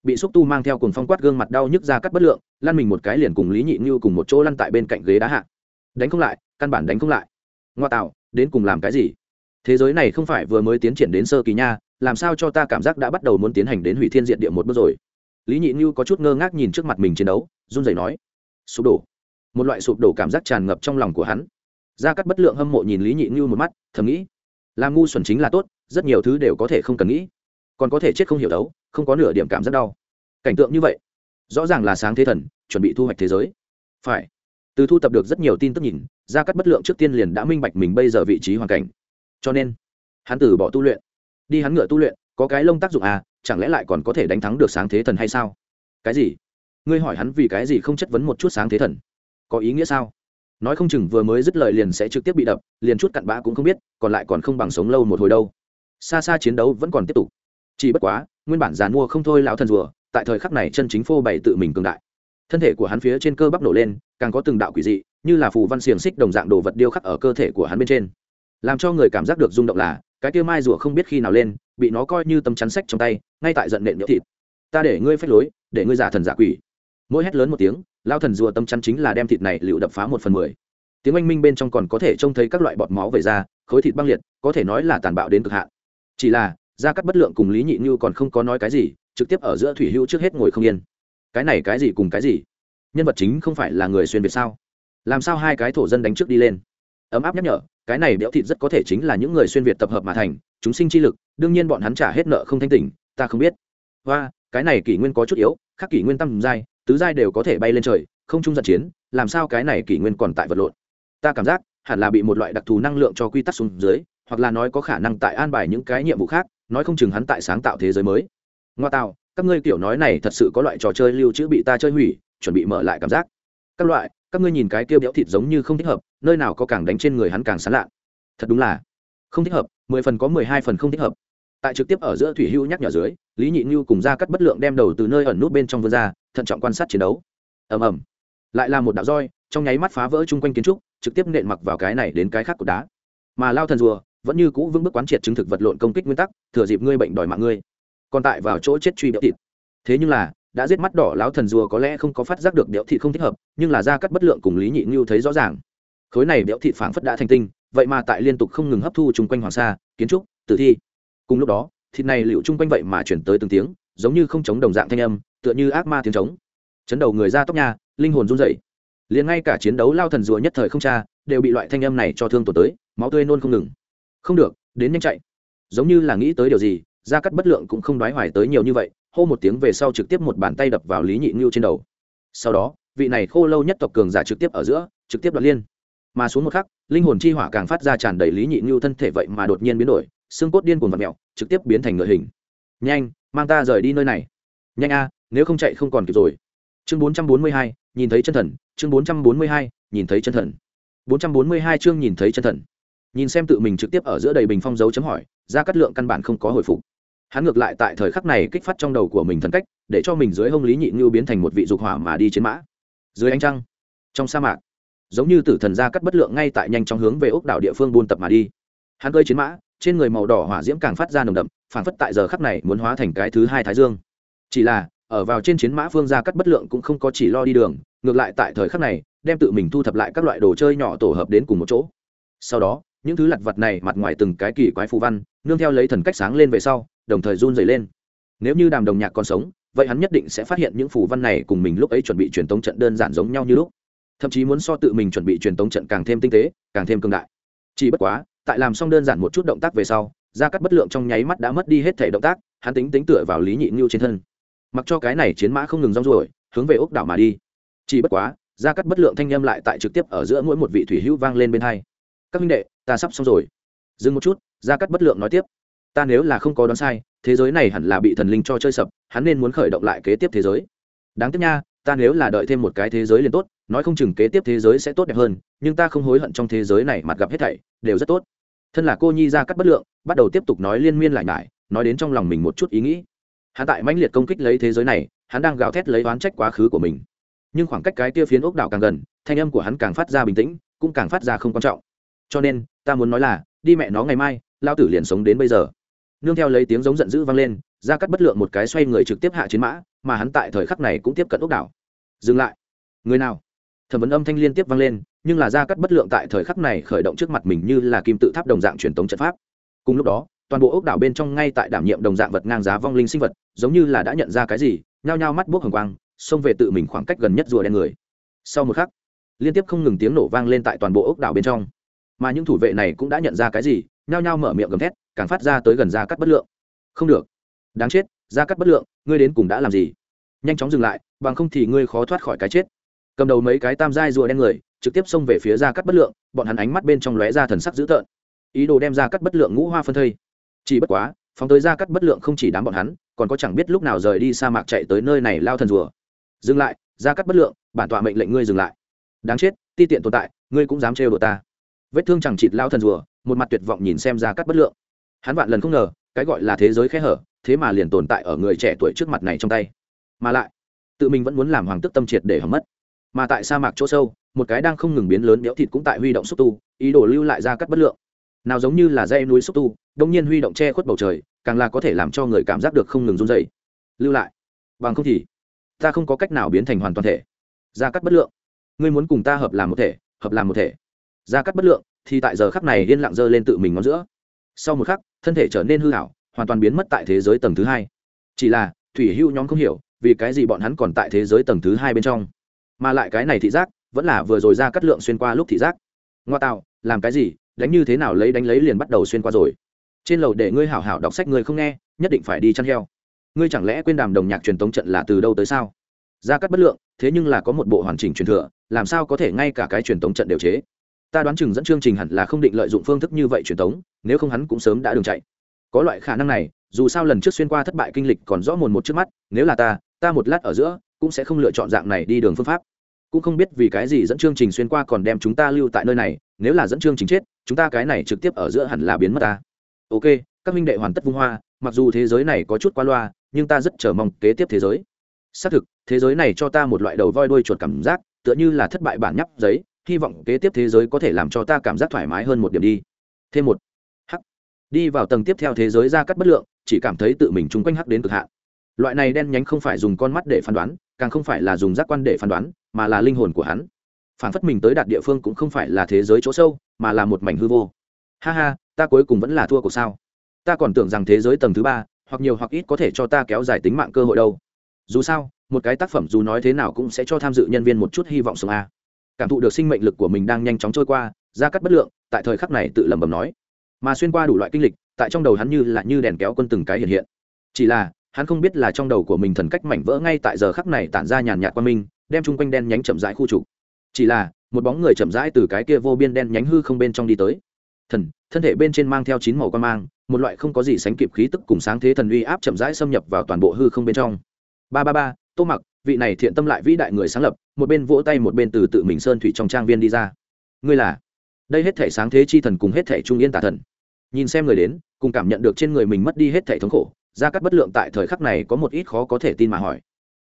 Bị xúc tu mang theo cùng phong quát gương mặt đau nhức ra cắt bất lượng, lăn mình một cái liền cùng lý nhị như cùng một chỗ lăn tại bên cạnh ghế đá hạ. Đánh không lại, căn bản đánh không lại. Ngoa tạo, đến cùng làm cái gì? Thế giới này không phải vừa mới tiến triển đến sơ kỳ nha, làm sao cho ta cảm giác đã bắt đầu muốn tiến hành đến hủy thiên diện địa một bước rồi? Lý nhị như có chút ngơ ngác nhìn trước mặt mình chiến đấu, run rẩy nói, sụp đổ. Một loại sụp đổ cảm giác tràn ngập trong lòng của hắn gia cắt bất lượng hâm mộ nhìn lý nhị như một mắt, thầm nghĩ làm ngu xuẩn chính là tốt, rất nhiều thứ đều có thể không cần nghĩ. Còn có thể chết không hiểu đấu, không có nửa điểm cảm giác đau. Cảnh tượng như vậy, rõ ràng là sáng thế thần, chuẩn bị thu hoạch thế giới. Phải, từ thu tập được rất nhiều tin tức nhìn, gia cắt bất lượng trước tiên liền đã minh bạch mình bây giờ vị trí hoàn cảnh. Cho nên, hắn từ bỏ tu luyện. Đi hắn ngựa tu luyện, có cái lông tác dụng à chẳng lẽ lại còn có thể đánh thắng được sáng thế thần hay sao? Cái gì? Ngươi hỏi hắn vì cái gì không chất vấn một chút sáng thế thần? Có ý nghĩa sao? Nói không chừng vừa mới dứt lời liền sẽ trực tiếp bị đập, liền chút cặn bã cũng không biết, còn lại còn không bằng sống lâu một hồi đâu. Xa xa chiến đấu vẫn còn tiếp tục. Chỉ bất quá, nguyên bản giàn mua không thôi lão thần rùa, tại thời khắc này chân chính phô bày tự mình cường đại. Thân thể của hắn phía trên cơ bắp nổ lên, càng có từng đạo quỷ dị, như là phù văn xiềng xích đồng dạng đồ vật điêu khắc ở cơ thể của hắn bên trên. Làm cho người cảm giác được rung động là, cái kia mai rùa không biết khi nào lên, bị nó coi như tấm chắn sách trong tay, ngay tại giận nện nhỡ thịt. Ta để ngươi phép lối, để ngươi giả thần giả quỷ. Mỗi hét lớn một tiếng lao thần rùa tâm chắn chính là đem thịt này liệu đập phá một phần mười. Tiếng oanh minh bên trong còn có thể trông thấy các loại bọt máu về ra khối thịt băng liệt, có thể nói là tàn bạo đến cực hạn. Chỉ là gia cắt bất lượng cùng lý nhị như còn không có nói cái gì, trực tiếp ở giữa thủy hữu trước hết ngồi không yên. Cái này cái gì cùng cái gì? Nhân vật chính không phải là người xuyên việt sao? Làm sao hai cái thổ dân đánh trước đi lên? Ấm áp nhắc nhở, cái này béo thịt rất có thể chính là những người xuyên việt tập hợp mà thành, chúng sinh chi lực, đương nhiên bọn hắn trả hết nợ không thanh tỉnh, ta không biết. Và cái này kỷ nguyên có chút yếu khác kỷ nguyên tâm giai tứ giai đều có thể bay lên trời, không chung giận chiến, làm sao cái này kỷ nguyên còn tại vật lộn? Ta cảm giác, hẳn là bị một loại đặc thù năng lượng cho quy tắc xuống dưới, hoặc là nói có khả năng tại an bài những cái nhiệm vụ khác, nói không chừng hắn tại sáng tạo thế giới mới. Ngoa tạo, các ngươi kiểu nói này thật sự có loại trò chơi lưu trữ bị ta chơi hủy, chuẩn bị mở lại cảm giác. Các loại, các ngươi nhìn cái kia béo thịt giống như không thích hợp, nơi nào có càng đánh trên người hắn càng sán lạ. Thật đúng là không thích hợp, mười phần có mười hai phần không thích hợp. Tại trực tiếp ở giữa thủy hưu nhắc nhở dưới, lý nhị như cùng ra cắt bất lượng đem đầu từ nơi ẩn nút bên trong vươn ra thận trọng quan sát chiến đấu. Ầm ầm. Lại là một đạo roi, trong nháy mắt phá vỡ chung quanh kiến trúc, trực tiếp nện mặc vào cái này đến cái khác của đá. Mà lao thần rùa vẫn như cũ vững bước quán triệt chứng thực vật lộn công kích nguyên tắc, thừa dịp ngươi bệnh đòi mạng ngươi. Còn tại vào chỗ chết truy béo thịt. Thế nhưng là, đã giết mắt đỏ lão thần rùa có lẽ không có phát giác được béo thịt không thích hợp, nhưng là ra cắt bất lượng cùng lý nhị ngưu thấy rõ ràng. Khối này béo thịt phảng phất đã thành tinh, vậy mà tại liên tục không ngừng hấp thu chung quanh hoàng sa, kiến trúc, tử thi. Cùng lúc đó, thịt này liệu chung quanh vậy mà chuyển tới từng tiếng giống như không chống đồng dạng thanh âm, tựa như ác ma tiếng trống. Chấn đầu người ra tóc nha, linh hồn run rẩy. Liền ngay cả chiến đấu lao thần rùa nhất thời không cha đều bị loại thanh âm này cho thương tổn tới, máu tươi nôn không ngừng. Không được, đến nhanh chạy. Giống như là nghĩ tới điều gì, gia cắt bất lượng cũng không đoái hoài tới nhiều như vậy, hô một tiếng về sau trực tiếp một bàn tay đập vào lý nhị ngưu trên đầu. Sau đó, vị này khô lâu nhất tộc cường giả trực tiếp ở giữa, trực tiếp đoạt liên. Mà xuống một khắc, linh hồn chi hỏa càng phát ra tràn đầy lý nhị ngưu thân thể vậy mà đột nhiên biến đổi, xương cốt điên cuồng vật mẹo trực tiếp biến thành ngựa hình. Nhanh mang ta rời đi nơi này. Nhanh a, nếu không chạy không còn kịp rồi. Chương bốn trăm bốn mươi hai, nhìn thấy chân thần. Chương bốn trăm bốn mươi hai, nhìn thấy chân thần. bốn trăm bốn mươi hai chương nhìn thấy chân thần. Nhìn xem tự mình trực tiếp ở giữa đầy bình phong dấu chấm hỏi ra cắt lượng căn bản không có hồi phục. Hắn ngược lại tại thời khắc này kích phát trong đầu của mình thần cách, để cho mình dưới hông lý nhị ngưu biến thành một vị dục hỏa mà đi chiến mã. Dưới ánh trăng, trong sa mạc, giống như tử thần gia cắt bất lượng ngay tại nhanh trong hướng về ốc đảo địa phương buôn tập mà đi. Hắn cơi chiến mã trên người màu đỏ hỏa diễm càng phát ra nồng đậm phản phất tại giờ khắc này muốn hóa thành cái thứ hai thái dương. Chỉ là, ở vào trên chiến mã phương gia cắt bất lượng cũng không có chỉ lo đi đường, ngược lại tại thời khắc này, đem tự mình thu thập lại các loại đồ chơi nhỏ tổ hợp đến cùng một chỗ. Sau đó, những thứ lặt vặt này mặt ngoài từng cái kỳ quái phù văn, nương theo lấy thần cách sáng lên về sau, đồng thời run dày lên. Nếu như đàm đồng nhạc còn sống, vậy hắn nhất định sẽ phát hiện những phù văn này cùng mình lúc ấy chuẩn bị truyền tống trận đơn giản giống nhau như lúc. Thậm chí muốn so tự mình chuẩn bị truyền tống trận càng thêm tinh tế, càng thêm cương đại. Chỉ bất quá tại làm xong đơn giản một chút động tác về sau, gia cắt bất lượng trong nháy mắt đã mất đi hết thể động tác, hắn tính tính tựa vào lý nhị ngưu trên thân. Mặc cho cái này chiến mã không ngừng rong ruổi, hướng về ốc đảo mà đi. Chỉ bất quá, gia cắt bất lượng thanh â lại tại trực tiếp ở giữa mỗi một vị thủy hữu vang lên bên hai. Các minh đệ, ta sắp xong rồi. Dừng một chút, gia cắt bất lượng nói tiếp. Ta nếu là không có đoán sai, thế giới này hẳn là bị thần linh cho chơi sập, hắn nên muốn khởi động lại kế tiếp thế giới. Đáng tiếc nha, ta nếu là đợi thêm một cái thế giới liền tốt, nói không chừng kế tiếp thế giới sẽ tốt đẹp hơn nhưng ta không hối hận trong thế giới này mặt gặp hết thảy, đều rất tốt. Thân là cô nhi ra cắt bất lượng, bắt đầu tiếp tục nói liên miên lại nhải, nói đến trong lòng mình một chút ý nghĩ. Hắn tại mãnh liệt công kích lấy thế giới này, hắn đang gào thét lấy oán trách quá khứ của mình. Nhưng khoảng cách cái tia phiến ốc đảo càng gần, thanh âm của hắn càng phát ra bình tĩnh, cũng càng phát ra không quan trọng. Cho nên, ta muốn nói là, đi mẹ nó ngày mai lao tử liền sống đến bây giờ. Nương theo lấy tiếng giống giận dữ vang lên, ra cắt bất lượng một cái xoay người trực tiếp hạ chiến mã, mà hắn tại thời khắc này cũng tiếp cận ốc đảo. Dừng lại. Người nào? Thẩm vấn âm thanh liên tiếp vang lên nhưng là gia cắt bất lượng tại thời khắc này khởi động trước mặt mình như là kim tự tháp đồng dạng truyền tống trận pháp. Cùng lúc đó, toàn bộ ốc đảo bên trong ngay tại đảm nhiệm đồng dạng vật ngang giá vong linh sinh vật, giống như là đã nhận ra cái gì, nhao nhao mắt buốc hồng quang, xông về tự mình khoảng cách gần nhất rùa đen người. Sau một khắc, liên tiếp không ngừng tiếng nổ vang lên tại toàn bộ ốc đảo bên trong. Mà những thủ vệ này cũng đã nhận ra cái gì, nhao nhao mở miệng gầm thét, càng phát ra tới gần gia cắt bất lượng. Không được. Đáng chết gia cắt bất lượng, ngươi đến cùng đã làm gì? Nhanh chóng dừng lại, bằng không thì ngươi khó thoát khỏi cái chết. Cầm đầu mấy cái tam giai rùa đen người trực tiếp xông về phía ra cắt bất lượng, bọn hắn ánh mắt bên trong lóe ra thần sắc dữ tợn. Ý đồ đem ra cắt bất lượng ngũ hoa phân thây. Chỉ bất quá, phóng tới ra cắt bất lượng không chỉ đám bọn hắn, còn có chẳng biết lúc nào rời đi sa mạc chạy tới nơi này lao thần rùa. Dừng lại ra cắt bất lượng, bản tọa mệnh lệnh ngươi dừng lại. Đáng chết, ti tiện tồn tại, ngươi cũng dám trêu đồ ta. Vết thương chẳng chịt lao thần rùa, một mặt tuyệt vọng nhìn xem ra cắt bất lượng. Hắn vạn lần không ngờ, cái gọi là thế giới khẽ hở, thế mà liền tồn tại ở người trẻ tuổi trước mặt này trong tay. Mà lại, tự mình vẫn muốn làm hoàng tức tâm triệt để hỏng mất. Mà tại sa mạc chỗ sâu một cái đang không ngừng biến lớn béo thịt cũng tại huy động xúc tu, ý đồ lưu lại ra cắt bất lượng. Nào giống như là dây núi xúc tu đông nhiên huy động che khuất bầu trời, càng là có thể làm cho người cảm giác được không ngừng run dày lưu lại. Bằng không thì, ta không có cách nào biến thành hoàn toàn thể. Ra cắt bất lượng. Ngươi muốn cùng ta hợp làm một thể, hợp làm một thể. Ra cắt bất lượng, thì tại giờ khắc này yên lặng dơ lên tự mình ngón giữa. Sau một khắc, thân thể trở nên hư hảo hoàn toàn biến mất tại thế giới tầng thứ hai. Chỉ là, thủy hưu nhóm không hiểu vì cái gì bọn hắn còn tại thế giới tầng thứ hai bên trong. Mà lại cái này thị giác vẫn là vừa rồi ra cắt lượng xuyên qua lúc thị giác. Ngoa tạo, làm cái gì, đánh như thế nào lấy đánh lấy liền bắt đầu xuyên qua rồi. Trên lầu để ngươi hảo hảo đọc sách ngươi không nghe, nhất định phải đi chăn heo. Ngươi chẳng lẽ quên đàm đồng nhạc truyền tống trận là từ đâu tới sao? Gia cắt bất lượng, thế nhưng là có một bộ hoàn chỉnh truyền thừa, làm sao có thể ngay cả cái truyền tống trận đều chế? Ta đoán chừng dẫn chương trình hẳn là không định lợi dụng phương thức như vậy truyền tống, nếu không hắn cũng sớm đã đường chạy. Có loại khả năng này, dù sao lần trước xuyên qua thất bại kinh lịch còn rõ mồn một trước mắt, nếu là ta ta một lát ở giữa, cũng sẽ không lựa chọn dạng này đi đường phương pháp cũng không biết vì cái gì dẫn chương trình xuyên qua còn đem chúng ta lưu tại nơi này, nếu là dẫn chương trình chết, chúng ta cái này trực tiếp ở giữa hẳn là biến mất ta. Ok, các minh đệ hoàn tất vung hoa, mặc dù thế giới này có chút qua loa, nhưng ta rất chờ mong kế tiếp thế giới. Xác thực, thế giới này cho ta một loại đầu voi đuôi chuột cảm giác, tựa như là thất bại bản nhắp giấy, hy vọng kế tiếp thế giới có thể làm cho ta cảm giác thoải mái hơn một điểm đi. Thêm một, hắc, đi vào tầng tiếp theo thế giới ra cắt bất lượng, chỉ cảm thấy tự mình chung quanh hắc đến cực hạn. Loại này đen nhánh không phải dùng con mắt để phán đoán, càng không phải là dùng giác quan để phán đoán mà là linh hồn của hắn. Phản phất mình tới đạt địa phương cũng không phải là thế giới chỗ sâu, mà là một mảnh hư vô. Ha ha, ta cuối cùng vẫn là thua của sao? Ta còn tưởng rằng thế giới tầng thứ ba, hoặc nhiều hoặc ít có thể cho ta kéo dài tính mạng cơ hội đâu. Dù sao, một cái tác phẩm dù nói thế nào cũng sẽ cho tham dự nhân viên một chút hy vọng sống a. Cảm thụ được sinh mệnh lực của mình đang nhanh chóng trôi qua ra cắt bất lượng, tại thời khắc này tự lẩm bẩm nói. Mà xuyên qua đủ loại kinh lịch, tại trong đầu hắn như là như đèn kéo quân từng cái hiện hiện. Chỉ là, hắn không biết là trong đầu của mình thần cách mảnh vỡ ngay tại giờ khắc này tản ra nhàn nhạt qua mình đem chung quanh đen nhánh chậm rãi khu trục. Chỉ là, một bóng người chậm rãi từ cái kia vô biên đen nhánh hư không bên trong đi tới. Thần, thân thể bên trên mang theo chín màu quan mang, một loại không có gì sánh kịp khí tức cùng sáng thế thần uy áp chậm rãi xâm nhập vào toàn bộ hư không bên trong. Ba ba ba, tô mặc, vị này thiện tâm lại vĩ đại người sáng lập, một bên vỗ tay một bên từ tự mình sơn thủy trong trang viên đi ra. Ngươi là? Đây hết thể sáng thế chi thần cùng hết thể trung yên tả thần. Nhìn xem người đến, cùng cảm nhận được trên người mình mất đi hết thể thống khổ, gia cắt bất lượng tại thời khắc này có một ít khó có thể tin mà hỏi.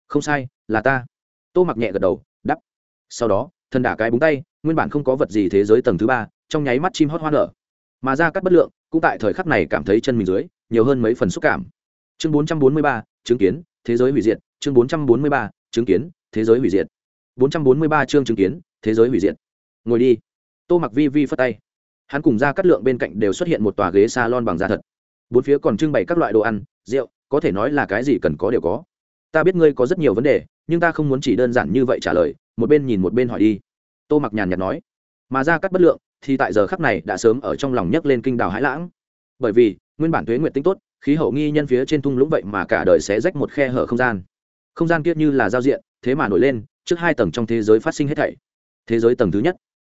Không sai, là ta tô mặc nhẹ gật đầu đắp sau đó, thần đả cái búng tay, nguyên bản không có vật gì thế giới tầng thứ ba, trong nháy mắt chim hót hoa nở. Mà ra cắt bất lượng, cũng tại thời khắc này cảm thấy chân mình dưới, nhiều hơn mấy phần xúc cảm. Chương bốn trăm bốn mươi ba, chứng kiến, thế giới hủy diệt. Chương bốn trăm bốn mươi ba, chứng kiến, thế giới hủy diệt. bốn trăm bốn mươi ba chương chứng kiến, thế giới hủy diệt. Ngồi đi. Tô mặc vi vi phất tay. Hắn cùng ra cắt lượng bên cạnh đều xuất hiện một tòa ghế salon bằng da thật. Bốn phía còn trưng bày các loại đồ ăn, rượu, có thể nói là cái gì cần có đều có. Ta biết ngươi có rất nhiều vấn đề nhưng ta không muốn chỉ đơn giản như vậy trả lời, một bên nhìn một bên hỏi đi. Tô mặc nhàn nhạt nói, mà ra cắt bất lượng, thì tại giờ khắc này đã sớm ở trong lòng nhấc lên kinh đào hãi lãng. Bởi vì, nguyên bản thuế nguyện tinh tốt, khí hậu nghi nhân phía trên thung lũng vậy mà cả đời sẽ rách một khe hở không gian. Không gian kiết như là giao diện, thế mà nổi lên, trước hai tầng trong thế giới phát sinh hết thảy. Thế giới tầng thứ nhất.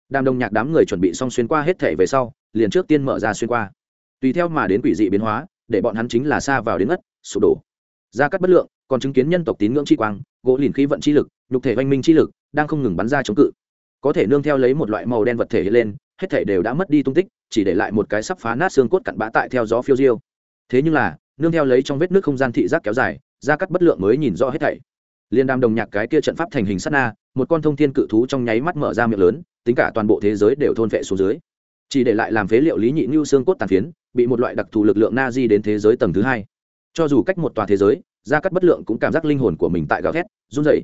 Đàm đông nhạc đám người chuẩn bị xong xuyên qua hết thảy về sau, liền trước tiên mở ra xuyên qua. Tùy theo mà đến quỷ dị biến hóa, để bọn hắn chính là xa vào đến ngất, sụp đổ. Ra cắt bất lượng còn chứng kiến nhân tộc tín ngưỡng chi quang, gỗ lìn khí vận chi lực, nhục thể oanh minh chi lực, đang không ngừng bắn ra chống cự. Có thể nương theo lấy một loại màu đen vật thể hiện lên, hết thể đều đã mất đi tung tích, chỉ để lại một cái sắp phá nát xương cốt cặn bã tại theo gió phiêu diêu. Thế nhưng là, nương theo lấy trong vết nước không gian thị giác kéo dài ra cắt bất lượng mới nhìn rõ hết thảy. Liên đam đồng nhạc cái kia trận pháp thành hình sát na, một con thông thiên cự thú trong nháy mắt mở ra miệng lớn, tính cả toàn bộ thế giới đều thôn vệ xuống dưới. Chỉ để lại làm phế liệu lý nhị như xương cốt tàn phiến, bị một loại đặc thù lực lượng na di đến thế giới tầng thứ hai. Cho dù cách một tòa thế giới gia cắt bất lượng cũng cảm giác linh hồn của mình tại gào thét, run rẩy.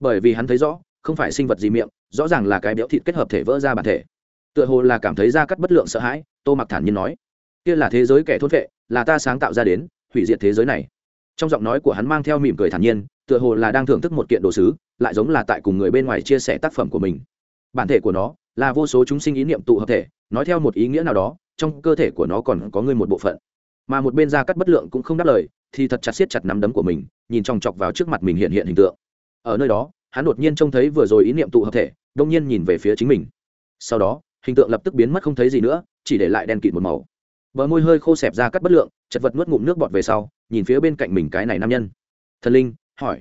Bởi vì hắn thấy rõ, không phải sinh vật gì miệng, rõ ràng là cái béo thịt kết hợp thể vỡ ra bản thể. Tựa hồ là cảm thấy gia cắt bất lượng sợ hãi, tô mặc thản nhiên nói, kia là thế giới kẻ thốt vệ, là ta sáng tạo ra đến, hủy diệt thế giới này. Trong giọng nói của hắn mang theo mỉm cười thản nhiên, tựa hồ là đang thưởng thức một kiện đồ sứ, lại giống là tại cùng người bên ngoài chia sẻ tác phẩm của mình. Bản thể của nó là vô số chúng sinh ý niệm tụ hợp thể, nói theo một ý nghĩa nào đó, trong cơ thể của nó còn có ngươi một bộ phận. Mà một bên gia cắt bất lượng cũng không đáp lời thì thật chặt siết chặt nắm đấm của mình, nhìn chòng chọc vào trước mặt mình hiện hiện hình tượng. Ở nơi đó, hắn đột nhiên trông thấy vừa rồi ý niệm tụ hợp thể, đông nhiên nhìn về phía chính mình. Sau đó, hình tượng lập tức biến mất không thấy gì nữa, chỉ để lại đen kịt một màu. Bờ môi hơi khô xẹp ra cắt bất lượng, chật vật nuốt ngụm nước bọt về sau, nhìn phía bên cạnh mình cái này nam nhân. Thần linh, hỏi,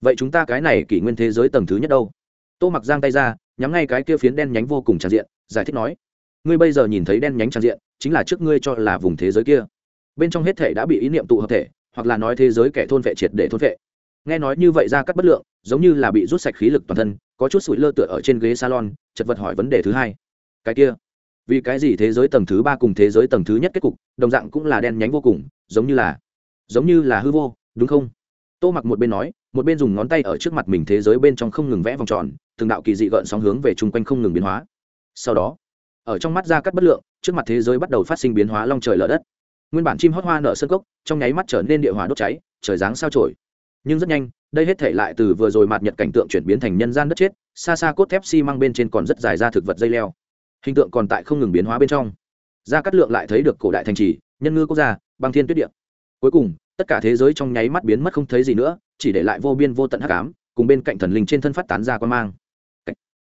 vậy chúng ta cái này kỷ nguyên thế giới tầng thứ nhất đâu? Tô mặc giang tay ra, nhắm ngay cái kia phiến đen nhánh vô cùng tràn diện, giải thích nói, ngươi bây giờ nhìn thấy đen nhánh tràn diện, chính là trước ngươi cho là vùng thế giới kia. Bên trong hết thể đã bị ý niệm tụ hợp thể hoặc là nói thế giới kẻ thôn vệ triệt để thôn vệ. Nghe nói như vậy ra cắt bất lượng, giống như là bị rút sạch khí lực toàn thân, có chút sụi lơ tựa ở trên ghế salon, chật vật hỏi vấn đề thứ hai. Cái kia, vì cái gì thế giới tầng thứ ba cùng thế giới tầng thứ nhất kết cục, đồng dạng cũng là đen nhánh vô cùng, giống như là, giống như là hư vô, đúng không? Tô mặc một bên nói, một bên dùng ngón tay ở trước mặt mình thế giới bên trong không ngừng vẽ vòng tròn, từng đạo kỳ dị gợn sóng hướng về chung quanh không ngừng biến hóa. Sau đó, ở trong mắt ra cắt bất lượng, trước mặt thế giới bắt đầu phát sinh biến hóa long trời lở đất nguyên bản chim hót hoa nở sân cốc, trong nháy mắt trở nên địa hỏa đốt cháy, trời dáng sao trổi. Nhưng rất nhanh, đây hết thể lại từ vừa rồi mạt nhật cảnh tượng chuyển biến thành nhân gian đất chết, xa xa cốt thép xi măng bên trên còn rất dài ra thực vật dây leo. Hình tượng còn tại không ngừng biến hóa bên trong. Gia cát lượng lại thấy được cổ đại thành trì, nhân ngư quốc gia, băng thiên tuyết địa. Cuối cùng, tất cả thế giới trong nháy mắt biến mất không thấy gì nữa, chỉ để lại vô biên vô tận hắc ám, cùng bên cạnh thần linh trên thân phát tán ra quan mang.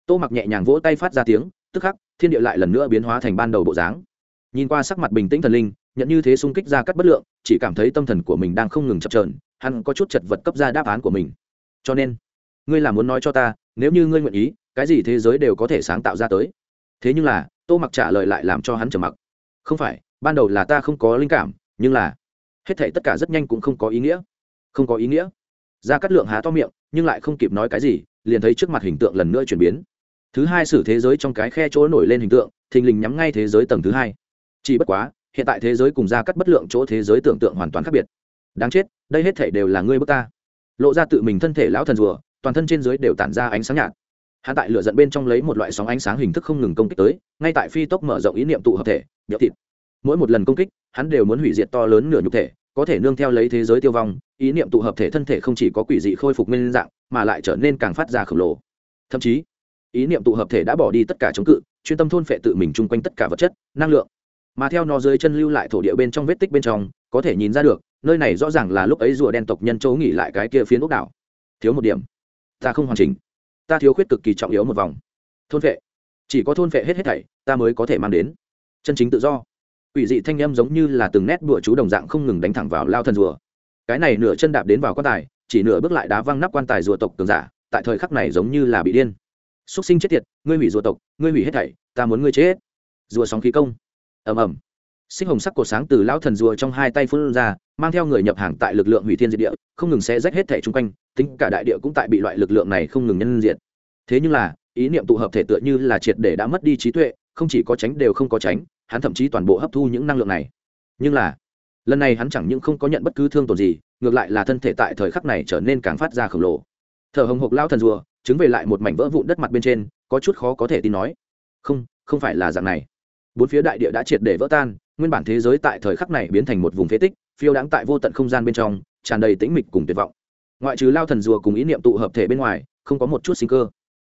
Tô mặc nhẹ nhàng vỗ tay phát ra tiếng, tức khắc, thiên địa lại lần nữa biến hóa thành ban đầu bộ dáng. Nhìn qua sắc mặt bình tĩnh thần linh nhận như thế xung kích ra cắt bất lượng, chỉ cảm thấy tâm thần của mình đang không ngừng chập trờn hắn có chút chật vật cấp ra đáp án của mình. Cho nên, ngươi là muốn nói cho ta, nếu như ngươi nguyện ý, cái gì thế giới đều có thể sáng tạo ra tới. Thế nhưng là, tô mặc trả lời lại làm cho hắn trầm mặc. Không phải, ban đầu là ta không có linh cảm, nhưng là, hết thảy tất cả rất nhanh cũng không có ý nghĩa. Không có ý nghĩa. Ra cắt lượng há to miệng, nhưng lại không kịp nói cái gì, liền thấy trước mặt hình tượng lần nữa chuyển biến. Thứ hai sử thế giới trong cái khe chỗ nổi lên hình tượng, thình lình nhắm ngay thế giới tầng thứ hai. Chỉ bất quá hiện tại thế giới cùng ra cắt bất lượng chỗ thế giới tưởng tượng hoàn toàn khác biệt. Đáng chết, đây hết thể đều là ngươi bước ta. Lộ ra tự mình thân thể lão thần rùa, toàn thân trên dưới đều tản ra ánh sáng nhạt. Hạ tại lửa dẫn bên trong lấy một loại sóng ánh sáng hình thức không ngừng công kích tới, ngay tại phi tốc mở rộng ý niệm tụ hợp thể biểu thịt. Mỗi một lần công kích, hắn đều muốn hủy diệt to lớn nửa nhục thể, có thể nương theo lấy thế giới tiêu vong, ý niệm tụ hợp thể thân thể không chỉ có quỷ dị khôi phục nguyên dạng, mà lại trở nên càng phát ra khổng lồ. Thậm chí, ý niệm tụ hợp thể đã bỏ đi tất cả chống cự, chuyên tâm thôn phệ tự mình chung quanh tất cả vật chất, năng lượng mà theo nó dưới chân lưu lại thổ địa bên trong vết tích bên trong, có thể nhìn ra được, nơi này rõ ràng là lúc ấy rùa đen tộc nhân chỗ nghỉ lại cái kia phiến ốc đảo. Thiếu một điểm. Ta không hoàn chỉnh. Ta thiếu khuyết cực kỳ trọng yếu một vòng. Thôn vệ. Chỉ có thôn vệ hết hết thảy, ta mới có thể mang đến. Chân chính tự do. Ủy dị thanh â giống như là từng nét bụa chú đồng dạng không ngừng đánh thẳng vào lao thần rùa. Cái này nửa chân đạp đến vào quan tài, chỉ nửa bước lại đá văng nắp quan tài rùa tộc cường giả, tại thời khắc này giống như là bị điên. Xúc sinh chết tiệt, ngươi hủy rùa tộc, ngươi hủy hết thảy, ta muốn ngươi chết. Rùa sóng khí công ầm ầm. Sinh hồng sắc cổ sáng từ lão thần rùa trong hai tay phun ra, mang theo người nhập hàng tại lực lượng hủy thiên diệt địa, không ngừng xé rách hết thể chung quanh, tính cả đại địa cũng tại bị loại lực lượng này không ngừng nhân diện thế nhưng là, ý niệm tụ hợp thể tựa như là triệt để đã mất đi trí tuệ, không chỉ có tránh đều không có tránh, hắn thậm chí toàn bộ hấp thu những năng lượng này. Nhưng là, lần này hắn chẳng những không có nhận bất cứ thương tổn gì, ngược lại là thân thể tại thời khắc này trở nên càng phát ra khổng lồ. Thở hồng hộc lao thần rùa chứng về lại một mảnh vỡ vụn đất mặt bên trên, có chút khó có thể tin nói. Không không phải là dạng này bốn phía đại địa đã triệt để vỡ tan, nguyên bản thế giới tại thời khắc này biến thành một vùng phế tích, phiêu đáng tại vô tận không gian bên trong, tràn đầy tĩnh mịch cùng tuyệt vọng. Ngoại trừ lao thần rùa cùng ý niệm tụ hợp thể bên ngoài, không có một chút sinh cơ.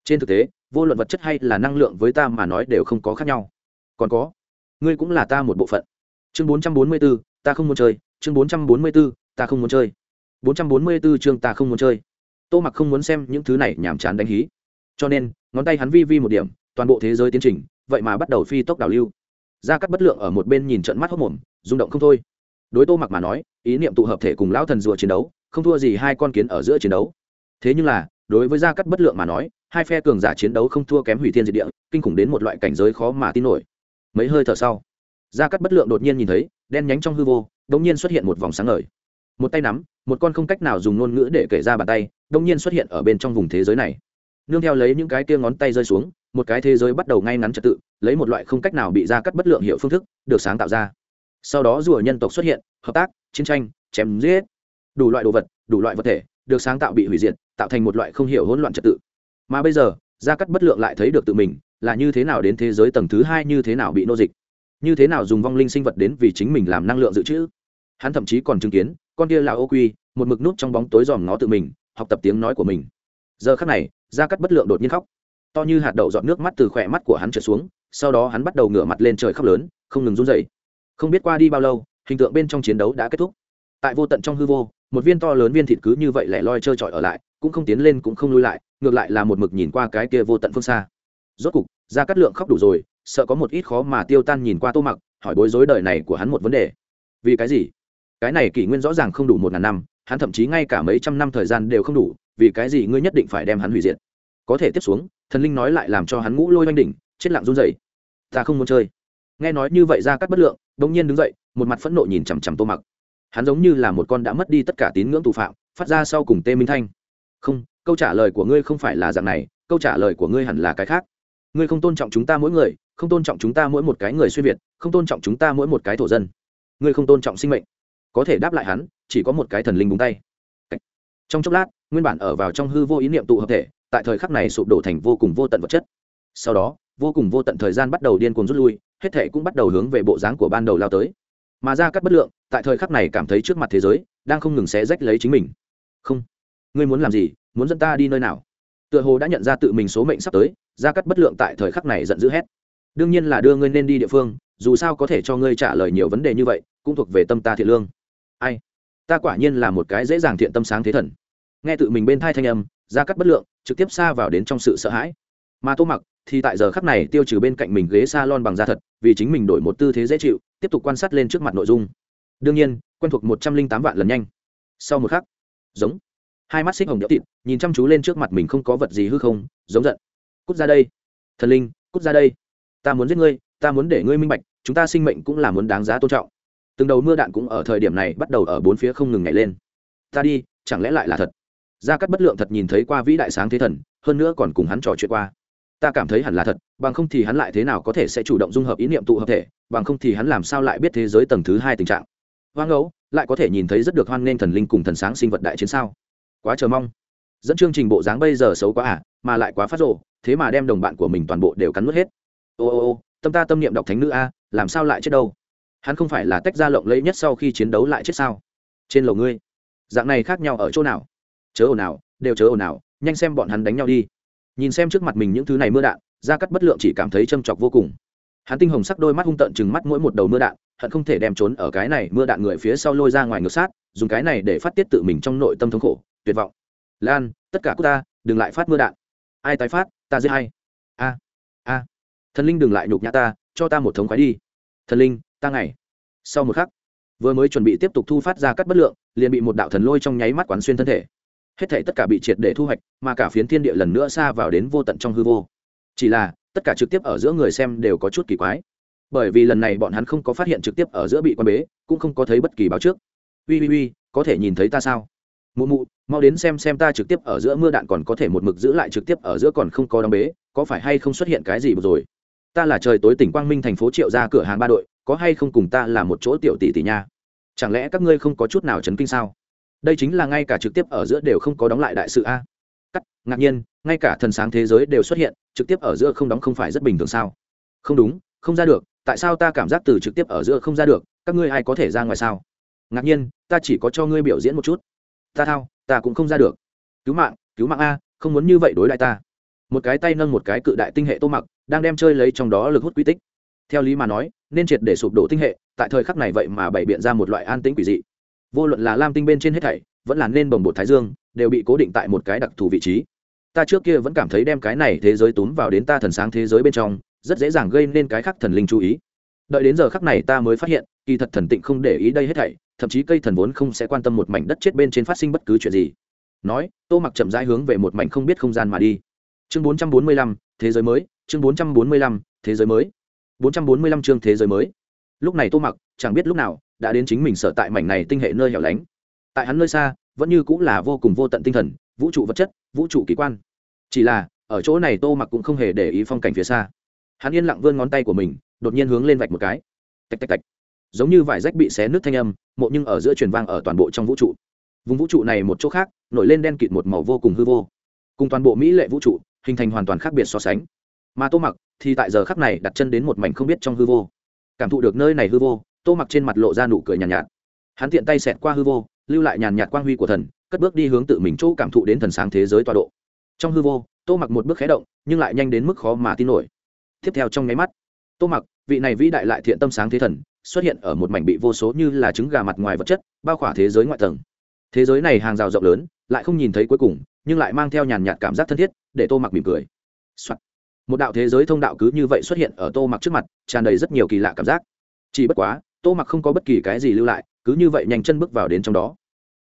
Trên thực tế, vô luận vật chất hay là năng lượng với ta mà nói đều không có khác nhau. Còn có, ngươi cũng là ta một bộ phận. Chương bốn trăm bốn mươi b ố ta không muốn chơi. Chương bốn trăm bốn mươi b ố ta không muốn chơi. Bốn trăm bốn mươi b ố chương ta không muốn chơi. Tô mặc không muốn xem những thứ này nhàm chán đánh hí. Cho nên, ngón tay hắn vi vi một điểm, toàn bộ thế giới tiến trình vậy mà bắt đầu phi tốc đảo lưu. Gia cắt bất lượng ở một bên nhìn trận mắt hốc mồm, rung động không thôi. Đối tô mặc mà nói, ý niệm tụ hợp thể cùng lão thần rùa chiến đấu, không thua gì hai con kiến ở giữa chiến đấu. Thế nhưng là, đối với gia cắt bất lượng mà nói, hai phe cường giả chiến đấu không thua kém hủy thiên diệt địa, kinh khủng đến một loại cảnh giới khó mà tin nổi. Mấy hơi thở sau, gia cắt bất lượng đột nhiên nhìn thấy, đen nhánh trong hư vô, đột nhiên xuất hiện một vòng sáng ngời. Một tay nắm, một con không cách nào dùng ngôn ngữ để kể ra bàn tay đông nhiên xuất hiện ở bên trong vùng thế giới này. Nương theo lấy những cái kia ngón tay rơi xuống một cái thế giới bắt đầu ngay ngắn trật tự, lấy một loại không cách nào bị ra cắt bất lượng hiệu phương thức, được sáng tạo ra. Sau đó rùa nhân tộc xuất hiện, hợp tác, chiến tranh, chém giết, đủ loại đồ vật, đủ loại vật thể, được sáng tạo bị hủy diệt, tạo thành một loại không hiểu hỗn loạn trật tự. Mà bây giờ gia cắt bất lượng lại thấy được tự mình, là như thế nào đến thế giới tầng thứ hai, như thế nào bị nô dịch? Như thế nào dùng vong linh sinh vật đến vì chính mình làm năng lượng dự trữ? Hắn thậm chí còn chứng kiến, con kia là ô quy, một mực nút trong bóng tối dòm ngó tự mình, học tập tiếng nói của mình. Giờ khắc này gia cắt bất lượng đột nhiên khóc to như hạt đậu giọt nước mắt từ khỏe mắt của hắn trở xuống, sau đó hắn bắt đầu ngửa mặt lên trời khóc lớn, không ngừng run dậy không biết qua đi bao lâu, hình tượng bên trong chiến đấu đã kết thúc. Tại vô tận trong hư vô, một viên to lớn viên thịt cứ như vậy lẻ loi trơ trọi ở lại, cũng không tiến lên cũng không lui lại, ngược lại là một mực nhìn qua cái kia vô tận phương xa. Rốt cục ra cắt lượng khóc đủ rồi, sợ có một ít khó mà tiêu tan nhìn qua tô mặc, hỏi bối rối đời này của hắn một vấn đề. Vì cái gì? Cái này kỷ nguyên rõ ràng không đủ một ngàn năm, hắn thậm chí ngay cả mấy trăm năm thời gian đều không đủ, vì cái gì ngươi nhất định phải đem hắn hủy diệt? Có thể tiếp xuống thần linh nói lại làm cho hắn ngũ lôi oanh đỉnh, chết lặng run dậy ta không muốn chơi. Nghe nói như vậy ra cắt bất lượng, bỗng nhiên đứng dậy, một mặt phẫn nộ nhìn chằm chằm tô mặc. Hắn giống như là một con đã mất đi tất cả tín ngưỡng tù phạm, phát ra sau cùng tê minh thanh. Không, câu trả lời của ngươi không phải là dạng này, câu trả lời của ngươi hẳn là cái khác. Ngươi không tôn trọng chúng ta mỗi người, không tôn trọng chúng ta mỗi một cái người xuyên việt, không tôn trọng chúng ta mỗi một cái thổ dân. Ngươi không tôn trọng sinh mệnh. Có thể đáp lại hắn, chỉ có một cái thần linh búng tay. Trong chốc lát, nguyên bản ở vào trong hư vô ý niệm tụ hợp thể tại thời khắc này sụp đổ thành vô cùng vô tận vật chất. Sau đó, vô cùng vô tận thời gian bắt đầu điên cuồng rút lui, hết thể cũng bắt đầu hướng về bộ dáng của ban đầu lao tới. Mà ra cắt bất lượng, tại thời khắc này cảm thấy trước mặt thế giới đang không ngừng xé rách lấy chính mình. Không, ngươi muốn làm gì, muốn dẫn ta đi nơi nào? Tựa hồ đã nhận ra tự mình số mệnh sắp tới, ra cắt bất lượng tại thời khắc này giận dữ hét. Đương nhiên là đưa ngươi nên đi địa phương, dù sao có thể cho ngươi trả lời nhiều vấn đề như vậy, cũng thuộc về tâm ta thiện lương. Ai? Ta quả nhiên là một cái dễ dàng thiện tâm sáng thế thần. Nghe tự mình bên thai thanh âm ra cắt bất lượng, trực tiếp xa vào đến trong sự sợ hãi. Mà tô mặc thì tại giờ khắc này tiêu trừ bên cạnh mình ghế s a lon bằng da thật, vì chính mình đổi một tư thế dễ chịu, tiếp tục quan sát lên trước mặt nội dung. Đương nhiên, quen thuộc một trăm linh tám vạn lần nhanh. Sau một khắc, giống. Hai mắt xích hồng nhỡ thịt nhìn chăm chú lên trước mặt mình không có vật gì hư không, giống giận. Cút ra đây. Thần linh, cút ra đây. Ta muốn giết ngươi, ta muốn để ngươi minh bạch, chúng ta sinh mệnh cũng là muốn đáng giá tôn trọng. Từng đầu mưa đạn cũng ở thời điểm này bắt đầu ở bốn phía không ngừng nhảy lên. Ta đi, chẳng lẽ lại là thật? Gia cắt bất lượng thật nhìn thấy qua vĩ đại sáng thế thần, hơn nữa còn cùng hắn trò chuyện qua. Ta cảm thấy hẳn là thật, bằng không thì hắn lại thế nào có thể sẽ chủ động dung hợp ý niệm tụ hợp thể, bằng không thì hắn làm sao lại biết thế giới tầng thứ hai tình trạng. Hoang ấu lại có thể nhìn thấy rất được hoan nghênh thần linh cùng thần sáng sinh vật đại chiến sao? Quá chờ mong. Dẫn chương trình bộ dáng bây giờ xấu quá à mà lại quá phát rộ thế mà đem đồng bạn của mình toàn bộ đều cắn nuốt hết. Ô ô ô, tâm ta tâm niệm đọc thánh nữ a, làm sao lại chết đâu? Hắn không phải là tách ra lộng lẫy nhất sau khi chiến đấu lại chết sao? Trên lầu ngươi, dạng này khác nhau ở chỗ nào? Chớ ồn nào đều chớ ồn nào nhanh xem bọn hắn đánh nhau đi. Nhìn xem trước mặt mình những thứ này mưa đạn, gia cắt bất lượng chỉ cảm thấy châm chọc vô cùng. Hắn tinh hồng sắc đôi mắt hung tợn chừng mắt mỗi một đầu mưa đạn, hận không thể đem trốn ở cái này mưa đạn người phía sau lôi ra ngoài ngược sát, dùng cái này để phát tiết tự mình trong nội tâm thống khổ, tuyệt vọng. Lan, tất cả của ta, đừng lại phát mưa đạn. Ai tái phát, ta giết hay a a, thần linh đừng lại nhục nhã ta, cho ta một thống khoái đi. Thần linh, ta ngày. Sau một khắc, vừa mới chuẩn bị tiếp tục thu phát ra cắt bất lượng, liền bị một đạo thần lôi trong nháy mắt quán xuyên thân thể hết thể tất cả bị triệt để thu hoạch, mà cả phiến thiên địa lần nữa xa vào đến vô tận trong hư vô. Chỉ là, tất cả trực tiếp ở giữa người xem đều có chút kỳ quái. Bởi vì lần này bọn hắn không có phát hiện trực tiếp ở giữa bị quan bế, cũng không có thấy bất kỳ báo trước. Ui ui ui, có thể nhìn thấy ta sao? Mụ mụ, mau đến xem xem ta trực tiếp ở giữa mưa đạn còn có thể một mực giữ lại trực tiếp ở giữa còn không có đóng bế, có phải hay không xuất hiện cái gì rồi? Ta là trời tối tỉnh quang minh thành phố triệu ra cửa hàng ba đội, có hay không cùng ta là một chỗ tiểu tỷ tỷ nha? Chẳng lẽ các ngươi không có chút nào chấn kinh sao? Đây chính là ngay cả trực tiếp ở giữa đều không có đóng lại đại sự a. Cắt, ngạc nhiên, ngay cả thần sáng thế giới đều xuất hiện, trực tiếp ở giữa không đóng không phải rất bình thường sao? Không đúng, không ra được, tại sao ta cảm giác từ trực tiếp ở giữa không ra được, các ngươi ai có thể ra ngoài sao? Ngạc nhiên, ta chỉ có cho ngươi biểu diễn một chút. Ta thao, ta cũng không ra được. Cứu mạng cứu mạng a, không muốn như vậy đối lại ta. Một cái tay nâng một cái cự đại tinh hệ tô mặc, đang đem chơi lấy trong đó lực hút quy tích. Theo lý mà nói, nên triệt để sụp đổ tinh hệ, tại thời khắc này vậy mà bày biện ra một loại an tĩnh quỷ dị vô luận là lam tinh bên trên hết thảy vẫn là nên bồng bột thái dương đều bị cố định tại một cái đặc thù vị trí. Ta trước kia vẫn cảm thấy đem cái này thế giới túm vào đến ta thần sáng thế giới bên trong rất dễ dàng gây nên cái khắc thần linh chú ý. Đợi đến giờ khắc này ta mới phát hiện kỳ thật thần tịnh không để ý đây hết thảy thậm chí cây thần vốn không sẽ quan tâm một mảnh đất chết bên trên phát sinh bất cứ chuyện gì. Nói tô mặc chậm rãi hướng về một mảnh không biết không gian mà đi. Chương 445, thế giới mới chương 445, thế giới mới. 445 chương thế giới mới. Lúc này tô mặc chẳng biết lúc nào đã đến chính mình sở tại mảnh này tinh hệ nơi hẻo lánh. Tại hắn nơi xa, vẫn như cũng là vô cùng vô tận tinh thần, vũ trụ vật chất, vũ trụ kỳ quan. Chỉ là, ở chỗ này tô mặc cũng không hề để ý phong cảnh phía xa. Hắn yên lặng vươn ngón tay của mình, đột nhiên hướng lên vạch một cái. Tạch tạch tạch. Giống như vải rách bị xé nước thanh âm, mộ nhưng ở giữa truyền vang ở toàn bộ trong vũ trụ. Vùng vũ trụ này một chỗ khác, nổi lên đen kịt một màu vô cùng hư vô. Cùng toàn bộ mỹ lệ vũ trụ, hình thành hoàn toàn khác biệt so sánh. Mà tô mặc thì tại giờ khắc này đặt chân đến một mảnh không biết trong hư vô. Cảm thụ được nơi này hư vô tô mặc trên mặt lộ ra nụ cười nhàn nhạt, nhạt. Hắn tiện tay xẹt qua hư vô lưu lại nhàn nhạt quang huy của thần cất bước đi hướng tự mình chỗ cảm thụ đến thần sáng thế giới tọa độ. Trong hư vô tô mặc một bước khé động nhưng lại nhanh đến mức khó mà tin nổi. Tiếp theo trong nháy mắt tô mặc vị này vĩ đại lại thiện tâm sáng thế thần xuất hiện ở một mảnh bị vô số như là trứng gà mặt ngoài vật chất bao khỏa thế giới ngoại tầng. Thế giới này hàng rào rộng lớn lại không nhìn thấy cuối cùng nhưng lại mang theo nhàn nhạt cảm giác thân thiết để tô mặc mỉm cười、Soạn. một đạo thế giới thông đạo cứ như vậy xuất hiện ở tô mặc trước mặt tràn đầy rất nhiều kỳ lạ cảm giác. Chỉ bất quá tô mặc không có bất kỳ cái gì lưu lại, cứ như vậy nhanh chân bước vào đến trong đó.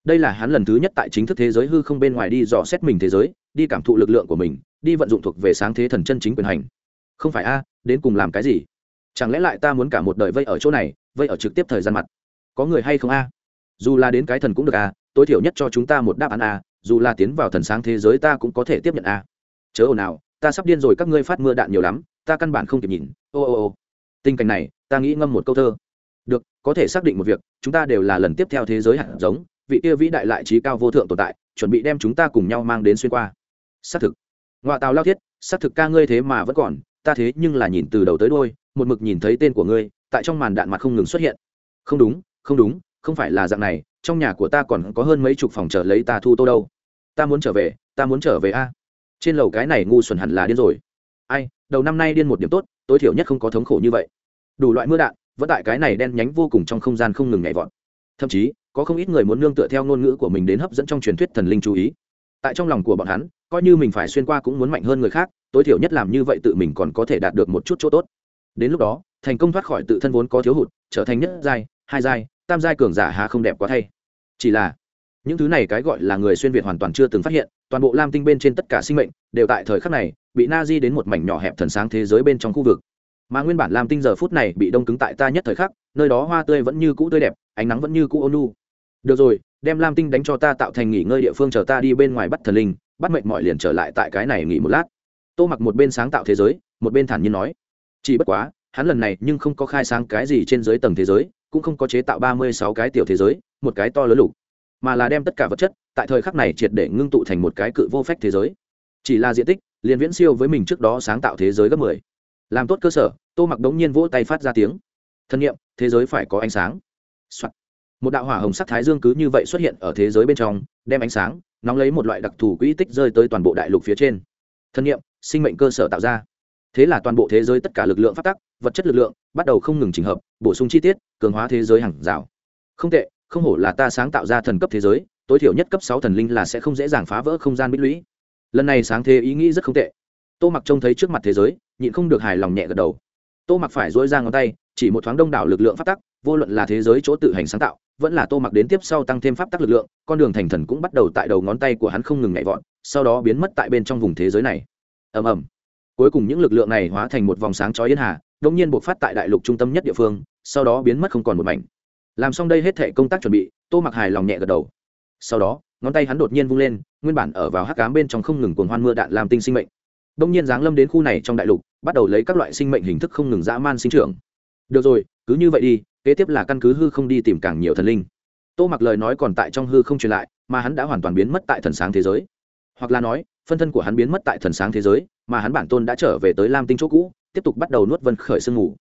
Đây là hắn lần thứ nhất tại chính thức thế giới hư không bên ngoài đi dò xét mình thế giới, đi cảm thụ lực lượng của mình, đi vận dụng thuộc về sáng thế thần chân chính quyền hành. Không phải a, đến cùng làm cái gì? Chẳng lẽ lại ta muốn cả một đời vây ở chỗ này, vây ở trực tiếp thời gian mặt? Có người hay không a? Dù là đến cái thần cũng được a, tối thiểu nhất cho chúng ta một đáp án a, dù là tiến vào thần sáng thế giới ta cũng có thể tiếp nhận a. Chớ ồn nào ta sắp điên rồi, các ngươi phát mưa đạn nhiều lắm, ta căn bản không kịp nhìn. Ô ô ô. Tình cảnh này, ta nghĩ ngâm một câu thơ được, có thể xác định một việc, chúng ta đều là lần tiếp theo thế giới hạt giống, vị kia vĩ đại lại trí cao vô thượng tồn tại, chuẩn bị đem chúng ta cùng nhau mang đến xuyên qua. Xác thực. Ngoại tàu lao thiết, xác thực ca ngươi thế mà vẫn còn, ta thế nhưng là nhìn từ đầu tới đôi một mực nhìn thấy tên của ngươi, tại trong màn đạn mặt không ngừng xuất hiện. Không đúng không đúng, không phải là dạng này, trong nhà của ta còn có hơn mấy chục phòng chờ lấy ta thu tô đâu. Ta muốn trở về, ta muốn trở về a. Trên lầu cái này ngu xuẩn hẳn là điên rồi. Ai, đầu năm nay điên một điểm tốt, tối thiểu nhất không có thống khổ như vậy. Đủ loại mưa đạn vẫn tại cái này đen nhánh vô cùng trong không gian không ngừng nhảy vọt. Thậm chí, có không ít người muốn nương tựa theo ngôn ngữ của mình đến hấp dẫn trong truyền thuyết thần linh chú ý. Tại trong lòng của bọn hắn, coi như mình phải xuyên qua cũng muốn mạnh hơn người khác, tối thiểu nhất làm như vậy tự mình còn có thể đạt được một chút chỗ tốt. Đến lúc đó, thành công thoát khỏi tự thân vốn có thiếu hụt, trở thành nhất giai, hai giai, tam giai cường giả hà không đẹp quá thay. Chỉ là, những thứ này cái gọi là người xuyên việt hoàn toàn chưa từng phát hiện, toàn bộ lam tinh bên trên tất cả sinh mệnh đều tại thời khắc này bị na di đến một mảnh nhỏ hẹp thần sáng thế giới bên trong khu vực mà nguyên bản lam tinh giờ phút này bị đông cứng tại ta nhất thời khắc, nơi đó hoa tươi vẫn như cũ tươi đẹp, ánh nắng vẫn như cũ ôn lu được rồi, đem lam tinh đánh cho ta tạo thành nghỉ ngơi địa phương chờ ta đi bên ngoài bắt thần linh, bắt mệnh mọi liền trở lại tại cái này nghỉ một lát. Tô mặc một bên sáng tạo thế giới, một bên thản nhiên nói. Chỉ bất quá, hắn lần này nhưng không có khai sáng cái gì trên dưới tầng thế giới, cũng không có chế tạo ba mươi sáu cái tiểu thế giới, một cái to lớn lục, mà là đem tất cả vật chất tại thời khắc này triệt để ngưng tụ thành một cái cự vô phách thế giới. Chỉ là diện tích, liền viễn siêu với mình trước đó sáng tạo thế giới gấp mười làm tốt cơ sở, tô mặc đống nhiên vỗ tay phát ra tiếng. Thân nhiệm, thế giới phải có ánh sáng、Soạn. một đạo hỏa hồng sắc thái dương cứ như vậy xuất hiện ở thế giới bên trong, đem ánh sáng, nóng lấy một loại đặc thù quỹ tích rơi tới toàn bộ đại lục phía trên. Thân nhiệm, sinh mệnh cơ sở tạo ra. Thế là toàn bộ thế giới tất cả lực lượng phát tắc, vật chất lực lượng, bắt đầu không ngừng trình hợp, bổ sung chi tiết, cường hóa thế giới hàng rào. Không tệ, không hổ là ta sáng tạo ra thần cấp thế giới, tối thiểu nhất cấp sáu thần linh là sẽ không dễ dàng phá vỡ không gian bích lũy. Lần này sáng thế ý nghĩ rất không tệ tô mặc trông thấy trước mặt thế giới, nhịn không được hài lòng nhẹ gật đầu. Tô mặc phải dối ra ngón tay, chỉ một thoáng đông đảo lực lượng phát tắc, vô luận là thế giới chỗ tự hành sáng tạo, vẫn là tô mặc đến tiếp sau tăng thêm pháp tắc lực lượng, con đường thành thần cũng bắt đầu tại đầu ngón tay của hắn không ngừng nhảy vọt, sau đó biến mất tại bên trong vùng thế giới này. Ầm ầm. Cuối cùng những lực lượng này hóa thành một vòng sáng chói yên hà đông nhiên buộc phát tại đại lục trung tâm nhất địa phương, sau đó biến mất không còn một mảnh. Làm xong đây hết thể công tác chuẩn bị, tô mặc hài lòng nhẹ gật đầu. Sau đó, ngón tay hắn đột nhiên vung lên, nguyên bản ở vào hắc cám bên trong không ngừng cuồng hoan mưa đạn làm tinh sinh mệnh đông nhiên giáng lâm đến khu này trong đại lục, bắt đầu lấy các loại sinh mệnh hình thức không ngừng dã man sinh trưởng. Được rồi, cứ như vậy đi, kế tiếp là căn cứ hư không đi tìm càng nhiều thần linh. Tô mặc lời nói còn tại trong hư không truyền lại, mà hắn đã hoàn toàn biến mất tại thần sáng thế giới. Hoặc là nói, phân thân của hắn biến mất tại thần sáng thế giới, mà hắn bản tôn đã trở về tới lam tinh chỗ cũ, tiếp tục bắt đầu nuốt vân khởi sương ngủ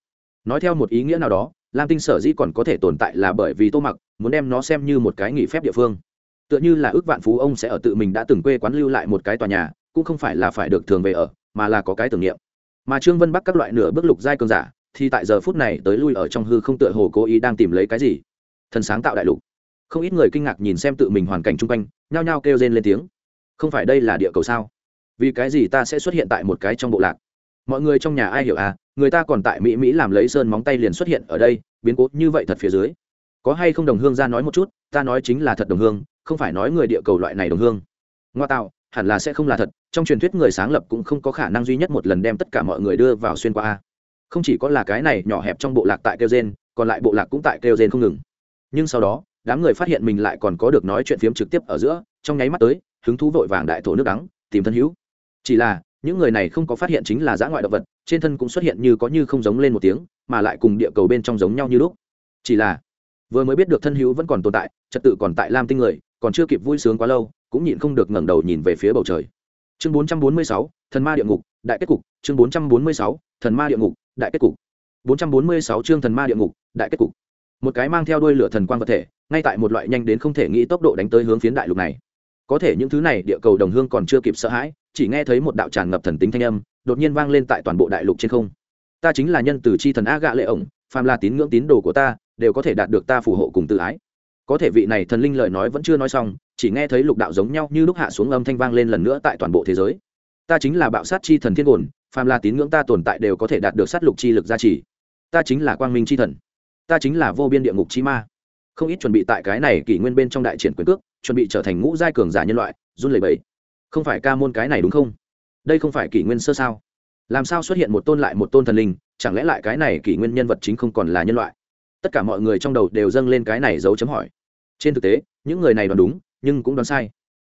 nói theo một ý nghĩa nào đó, lam tinh sở dĩ còn có thể tồn tại là bởi vì tô mặc muốn đem nó xem như một cái nghỉ phép địa phương. Tựa như là ước vạn phú ông sẽ ở tự mình đã từng quê quán lưu lại một cái tòa nhà cũng không phải là phải được thường về ở, mà là có cái tưởng niệm. Mà trương vân bắc các loại nửa bước lục giai cường giả, thì tại giờ phút này tới lui ở trong hư không tựa hồ cố ý đang tìm lấy cái gì. Thần sáng tạo đại lục. Không ít người kinh ngạc nhìn xem tự mình hoàn cảnh chung quanh, nhao nhao kêu rên lên tiếng. Không phải đây là địa cầu sao? Vì cái gì ta sẽ xuất hiện tại một cái trong bộ lạc? Mọi người trong nhà ai hiểu à? Người ta còn tại mỹ mỹ làm lấy sơn móng tay liền xuất hiện ở đây, biến cố như vậy thật phía dưới. Có hay không đồng hương ra nói một chút, ta nói chính là thật đồng hương, không phải nói người địa cầu loại này đồng hương. Ngoa tạo hẳn là sẽ không là thật, trong truyền thuyết người sáng lập cũng không có khả năng duy nhất một lần đem tất cả mọi người đưa vào xuyên qua a. Không chỉ có là cái này nhỏ hẹp trong bộ lạc tại kêu gen còn lại bộ lạc cũng tại kêu gen không ngừng. Nhưng sau đó, đám người phát hiện mình lại còn có được nói chuyện phiếm trực tiếp ở giữa, trong nháy mắt tới, hứng thú vội vàng đại thổ nước đắng, tìm thân hữu. Chỉ là, những người này không có phát hiện chính là dã ngoại động vật, trên thân cũng xuất hiện như có như không giống lên một tiếng, mà lại cùng địa cầu bên trong giống nhau như lúc. Chỉ là, vừa mới biết được thân hữu vẫn còn tồn tại, trật tự còn tại lam tinh người, còn chưa kịp vui sướng quá lâu cũng nhịn không được ngẩng đầu nhìn về phía bầu trời. Chương 446, thần ma địa ngục đại kết cục. Chương 446, thần ma địa ngục đại kết cục. 446 chương thần ma địa ngục đại kết cục. Một cái mang theo đuôi lửa thần quang vật thể ngay tại một loại nhanh đến không thể nghĩ tốc độ đánh tới hướng phiến đại lục này. Có thể những thứ này địa cầu đồng hương còn chưa kịp sợ hãi chỉ nghe thấy một đạo tràn ngập thần tính thanh âm đột nhiên vang lên tại toàn bộ đại lục trên không. Ta chính là nhân từ chi thần a gạ lệ ổng phàm là tín ngưỡng tín đồ của ta đều có thể đạt được ta phù hộ cùng tự ái. Có thể vị này thần linh lời nói vẫn chưa nói xong chỉ nghe thấy lục đạo giống nhau như lúc hạ xuống âm thanh vang lên lần nữa tại toàn bộ thế giới. Ta chính là bạo sát chi thần thiên ổn phàm là tín ngưỡng ta tồn tại đều có thể đạt được sát lục chi lực gia trì. Ta chính là quang minh chi thần. Ta chính là vô biên địa ngục chi ma. Không ít chuẩn bị tại cái này kỷ nguyên bên trong đại triển quyền cước, chuẩn bị trở thành ngũ giai cường giả nhân loại, run lẩy bẩy. Không phải ca môn cái này đúng không? Đây không phải kỷ nguyên sơ sao? Làm sao xuất hiện một tôn lại một tôn thần linh, chẳng lẽ lại cái này kỷ nguyên nhân vật chính không còn là nhân loại? Tất cả mọi người trong đầu đều dâng lên cái này dấu chấm hỏi. Trên thực tế, những người này đoán đúng nhưng cũng đoán sai.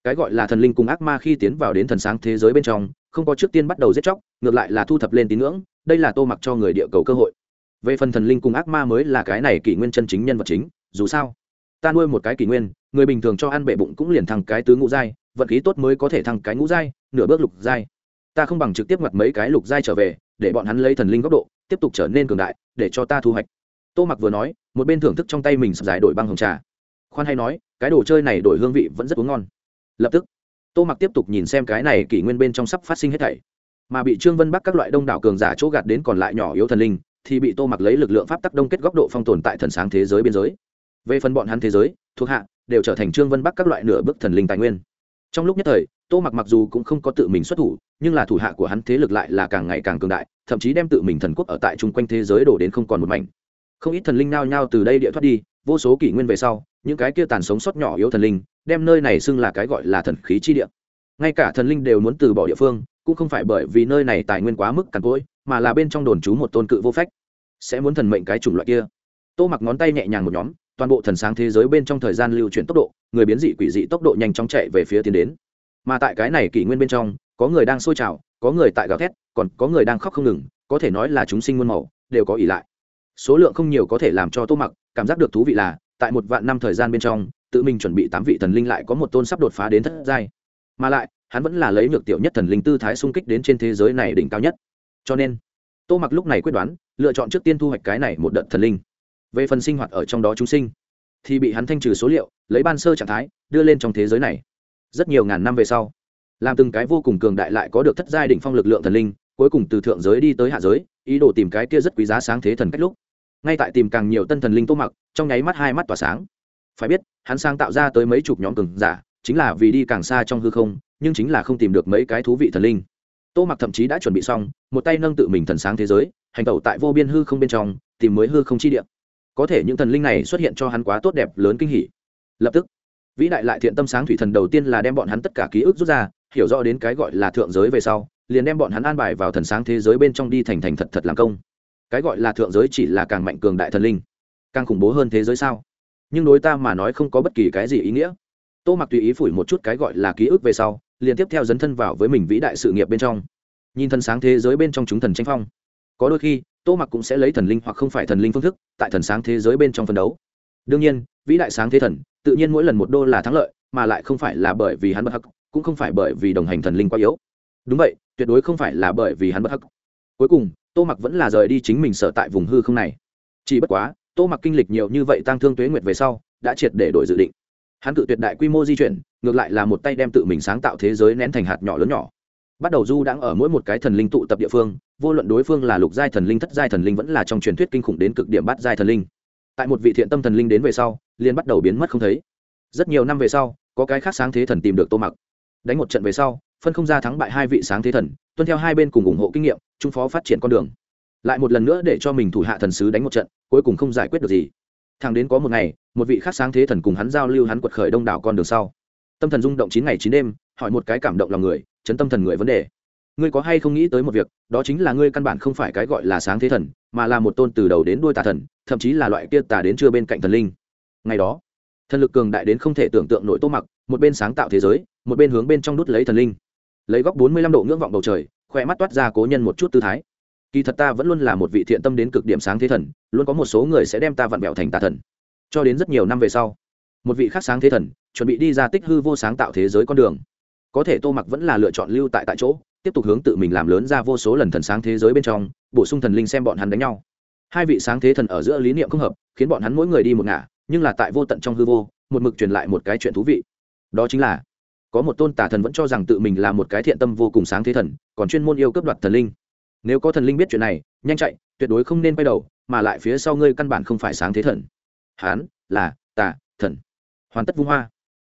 Cái gọi là thần linh cùng ác ma khi tiến vào đến thần sáng thế giới bên trong, không có trước tiên bắt đầu giết chóc, ngược lại là thu thập lên tín ngưỡng, đây là tô mặc cho người địa cầu cơ hội. Về phần thần linh cùng ác ma mới là cái này kỷ nguyên chân chính nhân vật chính, dù sao, ta nuôi một cái kỷ nguyên, người bình thường cho ăn bệ bụng cũng liền thăng cái tứ ngũ giai, vận khí tốt mới có thể thăng cái ngũ giai, nửa bước lục giai. Ta không bằng trực tiếp mặt mấy cái lục giai trở về, để bọn hắn lấy thần linh góc độ, tiếp tục trở nên cường đại, để cho ta thu hoạch. Tô mặc vừa nói, một bên thưởng thức trong tay mình sập giải đổi băng hồng trà. Khoan hay nói cái đồ chơi này đổi hương vị vẫn rất uống ngon. Lập tức, tô mặc tiếp tục nhìn xem cái này kỷ nguyên bên trong sắp phát sinh hết thảy. Mà bị trương vân bắc các loại đông đảo cường giả chỗ gạt đến còn lại nhỏ yếu thần linh, thì bị tô mặc lấy lực lượng pháp tắc đông kết góc độ phong tồn tại thần sáng thế giới biên giới. Về phần bọn hắn thế giới, thuộc hạ, đều trở thành trương vân bắc các loại nửa bước thần linh tài nguyên. Trong lúc nhất thời, tô mặc mặc dù cũng không có tự mình xuất thủ, nhưng là thủ hạ của hắn thế lực lại là càng ngày càng cường đại, thậm chí đem tự mình thần quốc ở tại chung quanh thế giới đổ đến không còn một mảnh. Không ít thần linh nao nhao từ đây địa thoát đi vô số kỷ nguyên về sau, những cái kia tàn sống sót nhỏ yếu thần linh, đem nơi này xưng là cái gọi là thần khí chi địa. Ngay cả thần linh đều muốn từ bỏ địa phương, cũng không phải bởi vì nơi này tài nguyên quá mức cằn cỗi, mà là bên trong đồn trú một tôn cự vô phách, sẽ muốn thần mệnh cái chủng loại kia. Tô mặc ngón tay nhẹ nhàng một nhóm, toàn bộ thần sáng thế giới bên trong thời gian lưu chuyển tốc độ, người biến dị quỷ dị tốc độ nhanh chóng chạy về phía tiến đến. Mà tại cái này kỷ nguyên bên trong, có người đang sôi trào, có người tại gào thét, còn có người đang khóc không ngừng, có thể nói là chúng sinh muôn màu, đều có ỷ lại. Số lượng không nhiều có thể làm cho tô mặc cảm giác được thú vị là, tại một vạn năm thời gian bên trong, tự mình chuẩn bị tám vị thần linh lại có một tôn sắp đột phá đến thất giai. Mà lại, hắn vẫn là lấy nhược tiểu nhất thần linh tư thái xung kích đến trên thế giới này đỉnh cao nhất. Cho nên, tô mặc lúc này quyết đoán, lựa chọn trước tiên thu hoạch cái này một đợt thần linh. Về phần sinh hoạt ở trong đó chúng sinh, thì bị hắn thanh trừ số liệu, lấy ban sơ trạng thái, đưa lên trong thế giới này. Rất nhiều ngàn năm về sau, làm từng cái vô cùng cường đại lại có được thất giai đỉnh phong lực lượng thần linh, cuối cùng từ thượng giới đi tới hạ giới, ý đồ tìm cái kia rất quý giá sáng thế thần cách lúc ngay tại tìm càng nhiều tân thần linh tô mặc, trong nháy mắt hai mắt tỏa sáng. Phải biết, hắn sang tạo ra tới mấy chục nhóm cường giả, chính là vì đi càng xa trong hư không, nhưng chính là không tìm được mấy cái thú vị thần linh. Tô mặc thậm chí đã chuẩn bị xong, một tay nâng tự mình thần sáng thế giới, hành tẩu tại vô biên hư không bên trong, tìm mới hư không chi địa. Có thể những thần linh này xuất hiện cho hắn quá tốt đẹp lớn kinh hỉ. Lập tức, vĩ đại lại thiện tâm sáng thủy thần đầu tiên là đem bọn hắn tất cả ký ức rút ra, hiểu rõ đến cái gọi là thượng giới về sau, liền đem bọn hắn an bài vào thần sáng thế giới bên trong đi thành thành thật thật làm công cái gọi là thượng giới chỉ là càng mạnh cường đại thần linh, càng khủng bố hơn thế giới sao? Nhưng đối ta mà nói không có bất kỳ cái gì ý nghĩa. Tô mặc tùy ý phủi một chút cái gọi là ký ức về sau, liền tiếp theo dấn thân vào với mình vĩ đại sự nghiệp bên trong. Nhìn thần sáng thế giới bên trong chúng thần tranh phong, có đôi khi, tô mặc cũng sẽ lấy thần linh hoặc không phải thần linh phương thức, tại thần sáng thế giới bên trong phân đấu. Đương nhiên, vĩ đại sáng thế thần, tự nhiên mỗi lần một đô là thắng lợi, mà lại không phải là bởi vì hắn bất hắc, cũng không phải bởi vì đồng hành thần linh quá yếu. Đúng vậy, tuyệt đối không phải là bởi vì hắn bất hắc. Cuối cùng tô mặc vẫn là rời đi chính mình sở tại vùng hư không này. Chỉ bất quá, tô mặc kinh lịch nhiều như vậy tăng thương tuế nguyệt về sau, đã triệt để đổi dự định. Hắn cự tuyệt đại quy mô di chuyển, ngược lại là một tay đem tự mình sáng tạo thế giới nén thành hạt nhỏ lớn nhỏ. Bắt đầu du đang ở mỗi một cái thần linh tụ tập địa phương, vô luận đối phương là lục giai thần linh, thất giai thần linh vẫn là trong truyền thuyết kinh khủng đến cực điểm bắt giai thần linh. Tại một vị thiện tâm thần linh đến về sau, liền bắt đầu biến mất không thấy. Rất nhiều năm về sau, có cái khác sáng thế thần tìm được tô mặc. Đánh một trận về sau, phân không ra thắng bại hai vị sáng thế thần tuân theo hai bên cùng ủng hộ kinh nghiệm, trung phó phát triển con đường. Lại một lần nữa để cho mình thủ hạ thần sứ đánh một trận, cuối cùng không giải quyết được gì. Thằng đến có một ngày, một vị khác sáng thế thần cùng hắn giao lưu hắn quật khởi đông đảo con đường sau. Tâm thần rung động chín ngày chín đêm, hỏi một cái cảm động lòng người, chấn tâm thần người vấn đề. Ngươi có hay không nghĩ tới một việc, đó chính là ngươi căn bản không phải cái gọi là sáng thế thần, mà là một tôn từ đầu đến đuôi tà thần, thậm chí là loại kia tà đến chưa bên cạnh thần linh. Ngày đó, thần lực cường đại đến không thể tưởng tượng nội tô mặc, một bên sáng tạo thế giới, một bên hướng bên trong đút lấy thần linh lấy góc bốn mươi lăm độ ngưỡng vọng bầu trời, khoe mắt toát ra cố nhân một chút tư thái. Kỳ thật ta vẫn luôn là một vị thiện tâm đến cực điểm sáng thế thần, luôn có một số người sẽ đem ta vặn vẹo thành tà thần. Cho đến rất nhiều năm về sau, một vị khác sáng thế thần chuẩn bị đi ra tích hư vô sáng tạo thế giới con đường. Có thể tô mặc vẫn là lựa chọn lưu tại tại chỗ, tiếp tục hướng tự mình làm lớn ra vô số lần thần sáng thế giới bên trong, bổ sung thần linh xem bọn hắn đánh nhau. Hai vị sáng thế thần ở giữa lý niệm không hợp, khiến bọn hắn mỗi người đi một ngả, nhưng là tại vô tận trong hư vô, một mực truyền lại một cái chuyện thú vị. Đó chính là có một tôn tả thần vẫn cho rằng tự mình là một cái thiện tâm vô cùng sáng thế thần, còn chuyên môn yêu cấp đoạt thần linh. Nếu có thần linh biết chuyện này, nhanh chạy, tuyệt đối không nên quay đầu, mà lại phía sau ngươi căn bản không phải sáng thế thần. Hán, là, tà, thần. Hoàn tất vung hoa.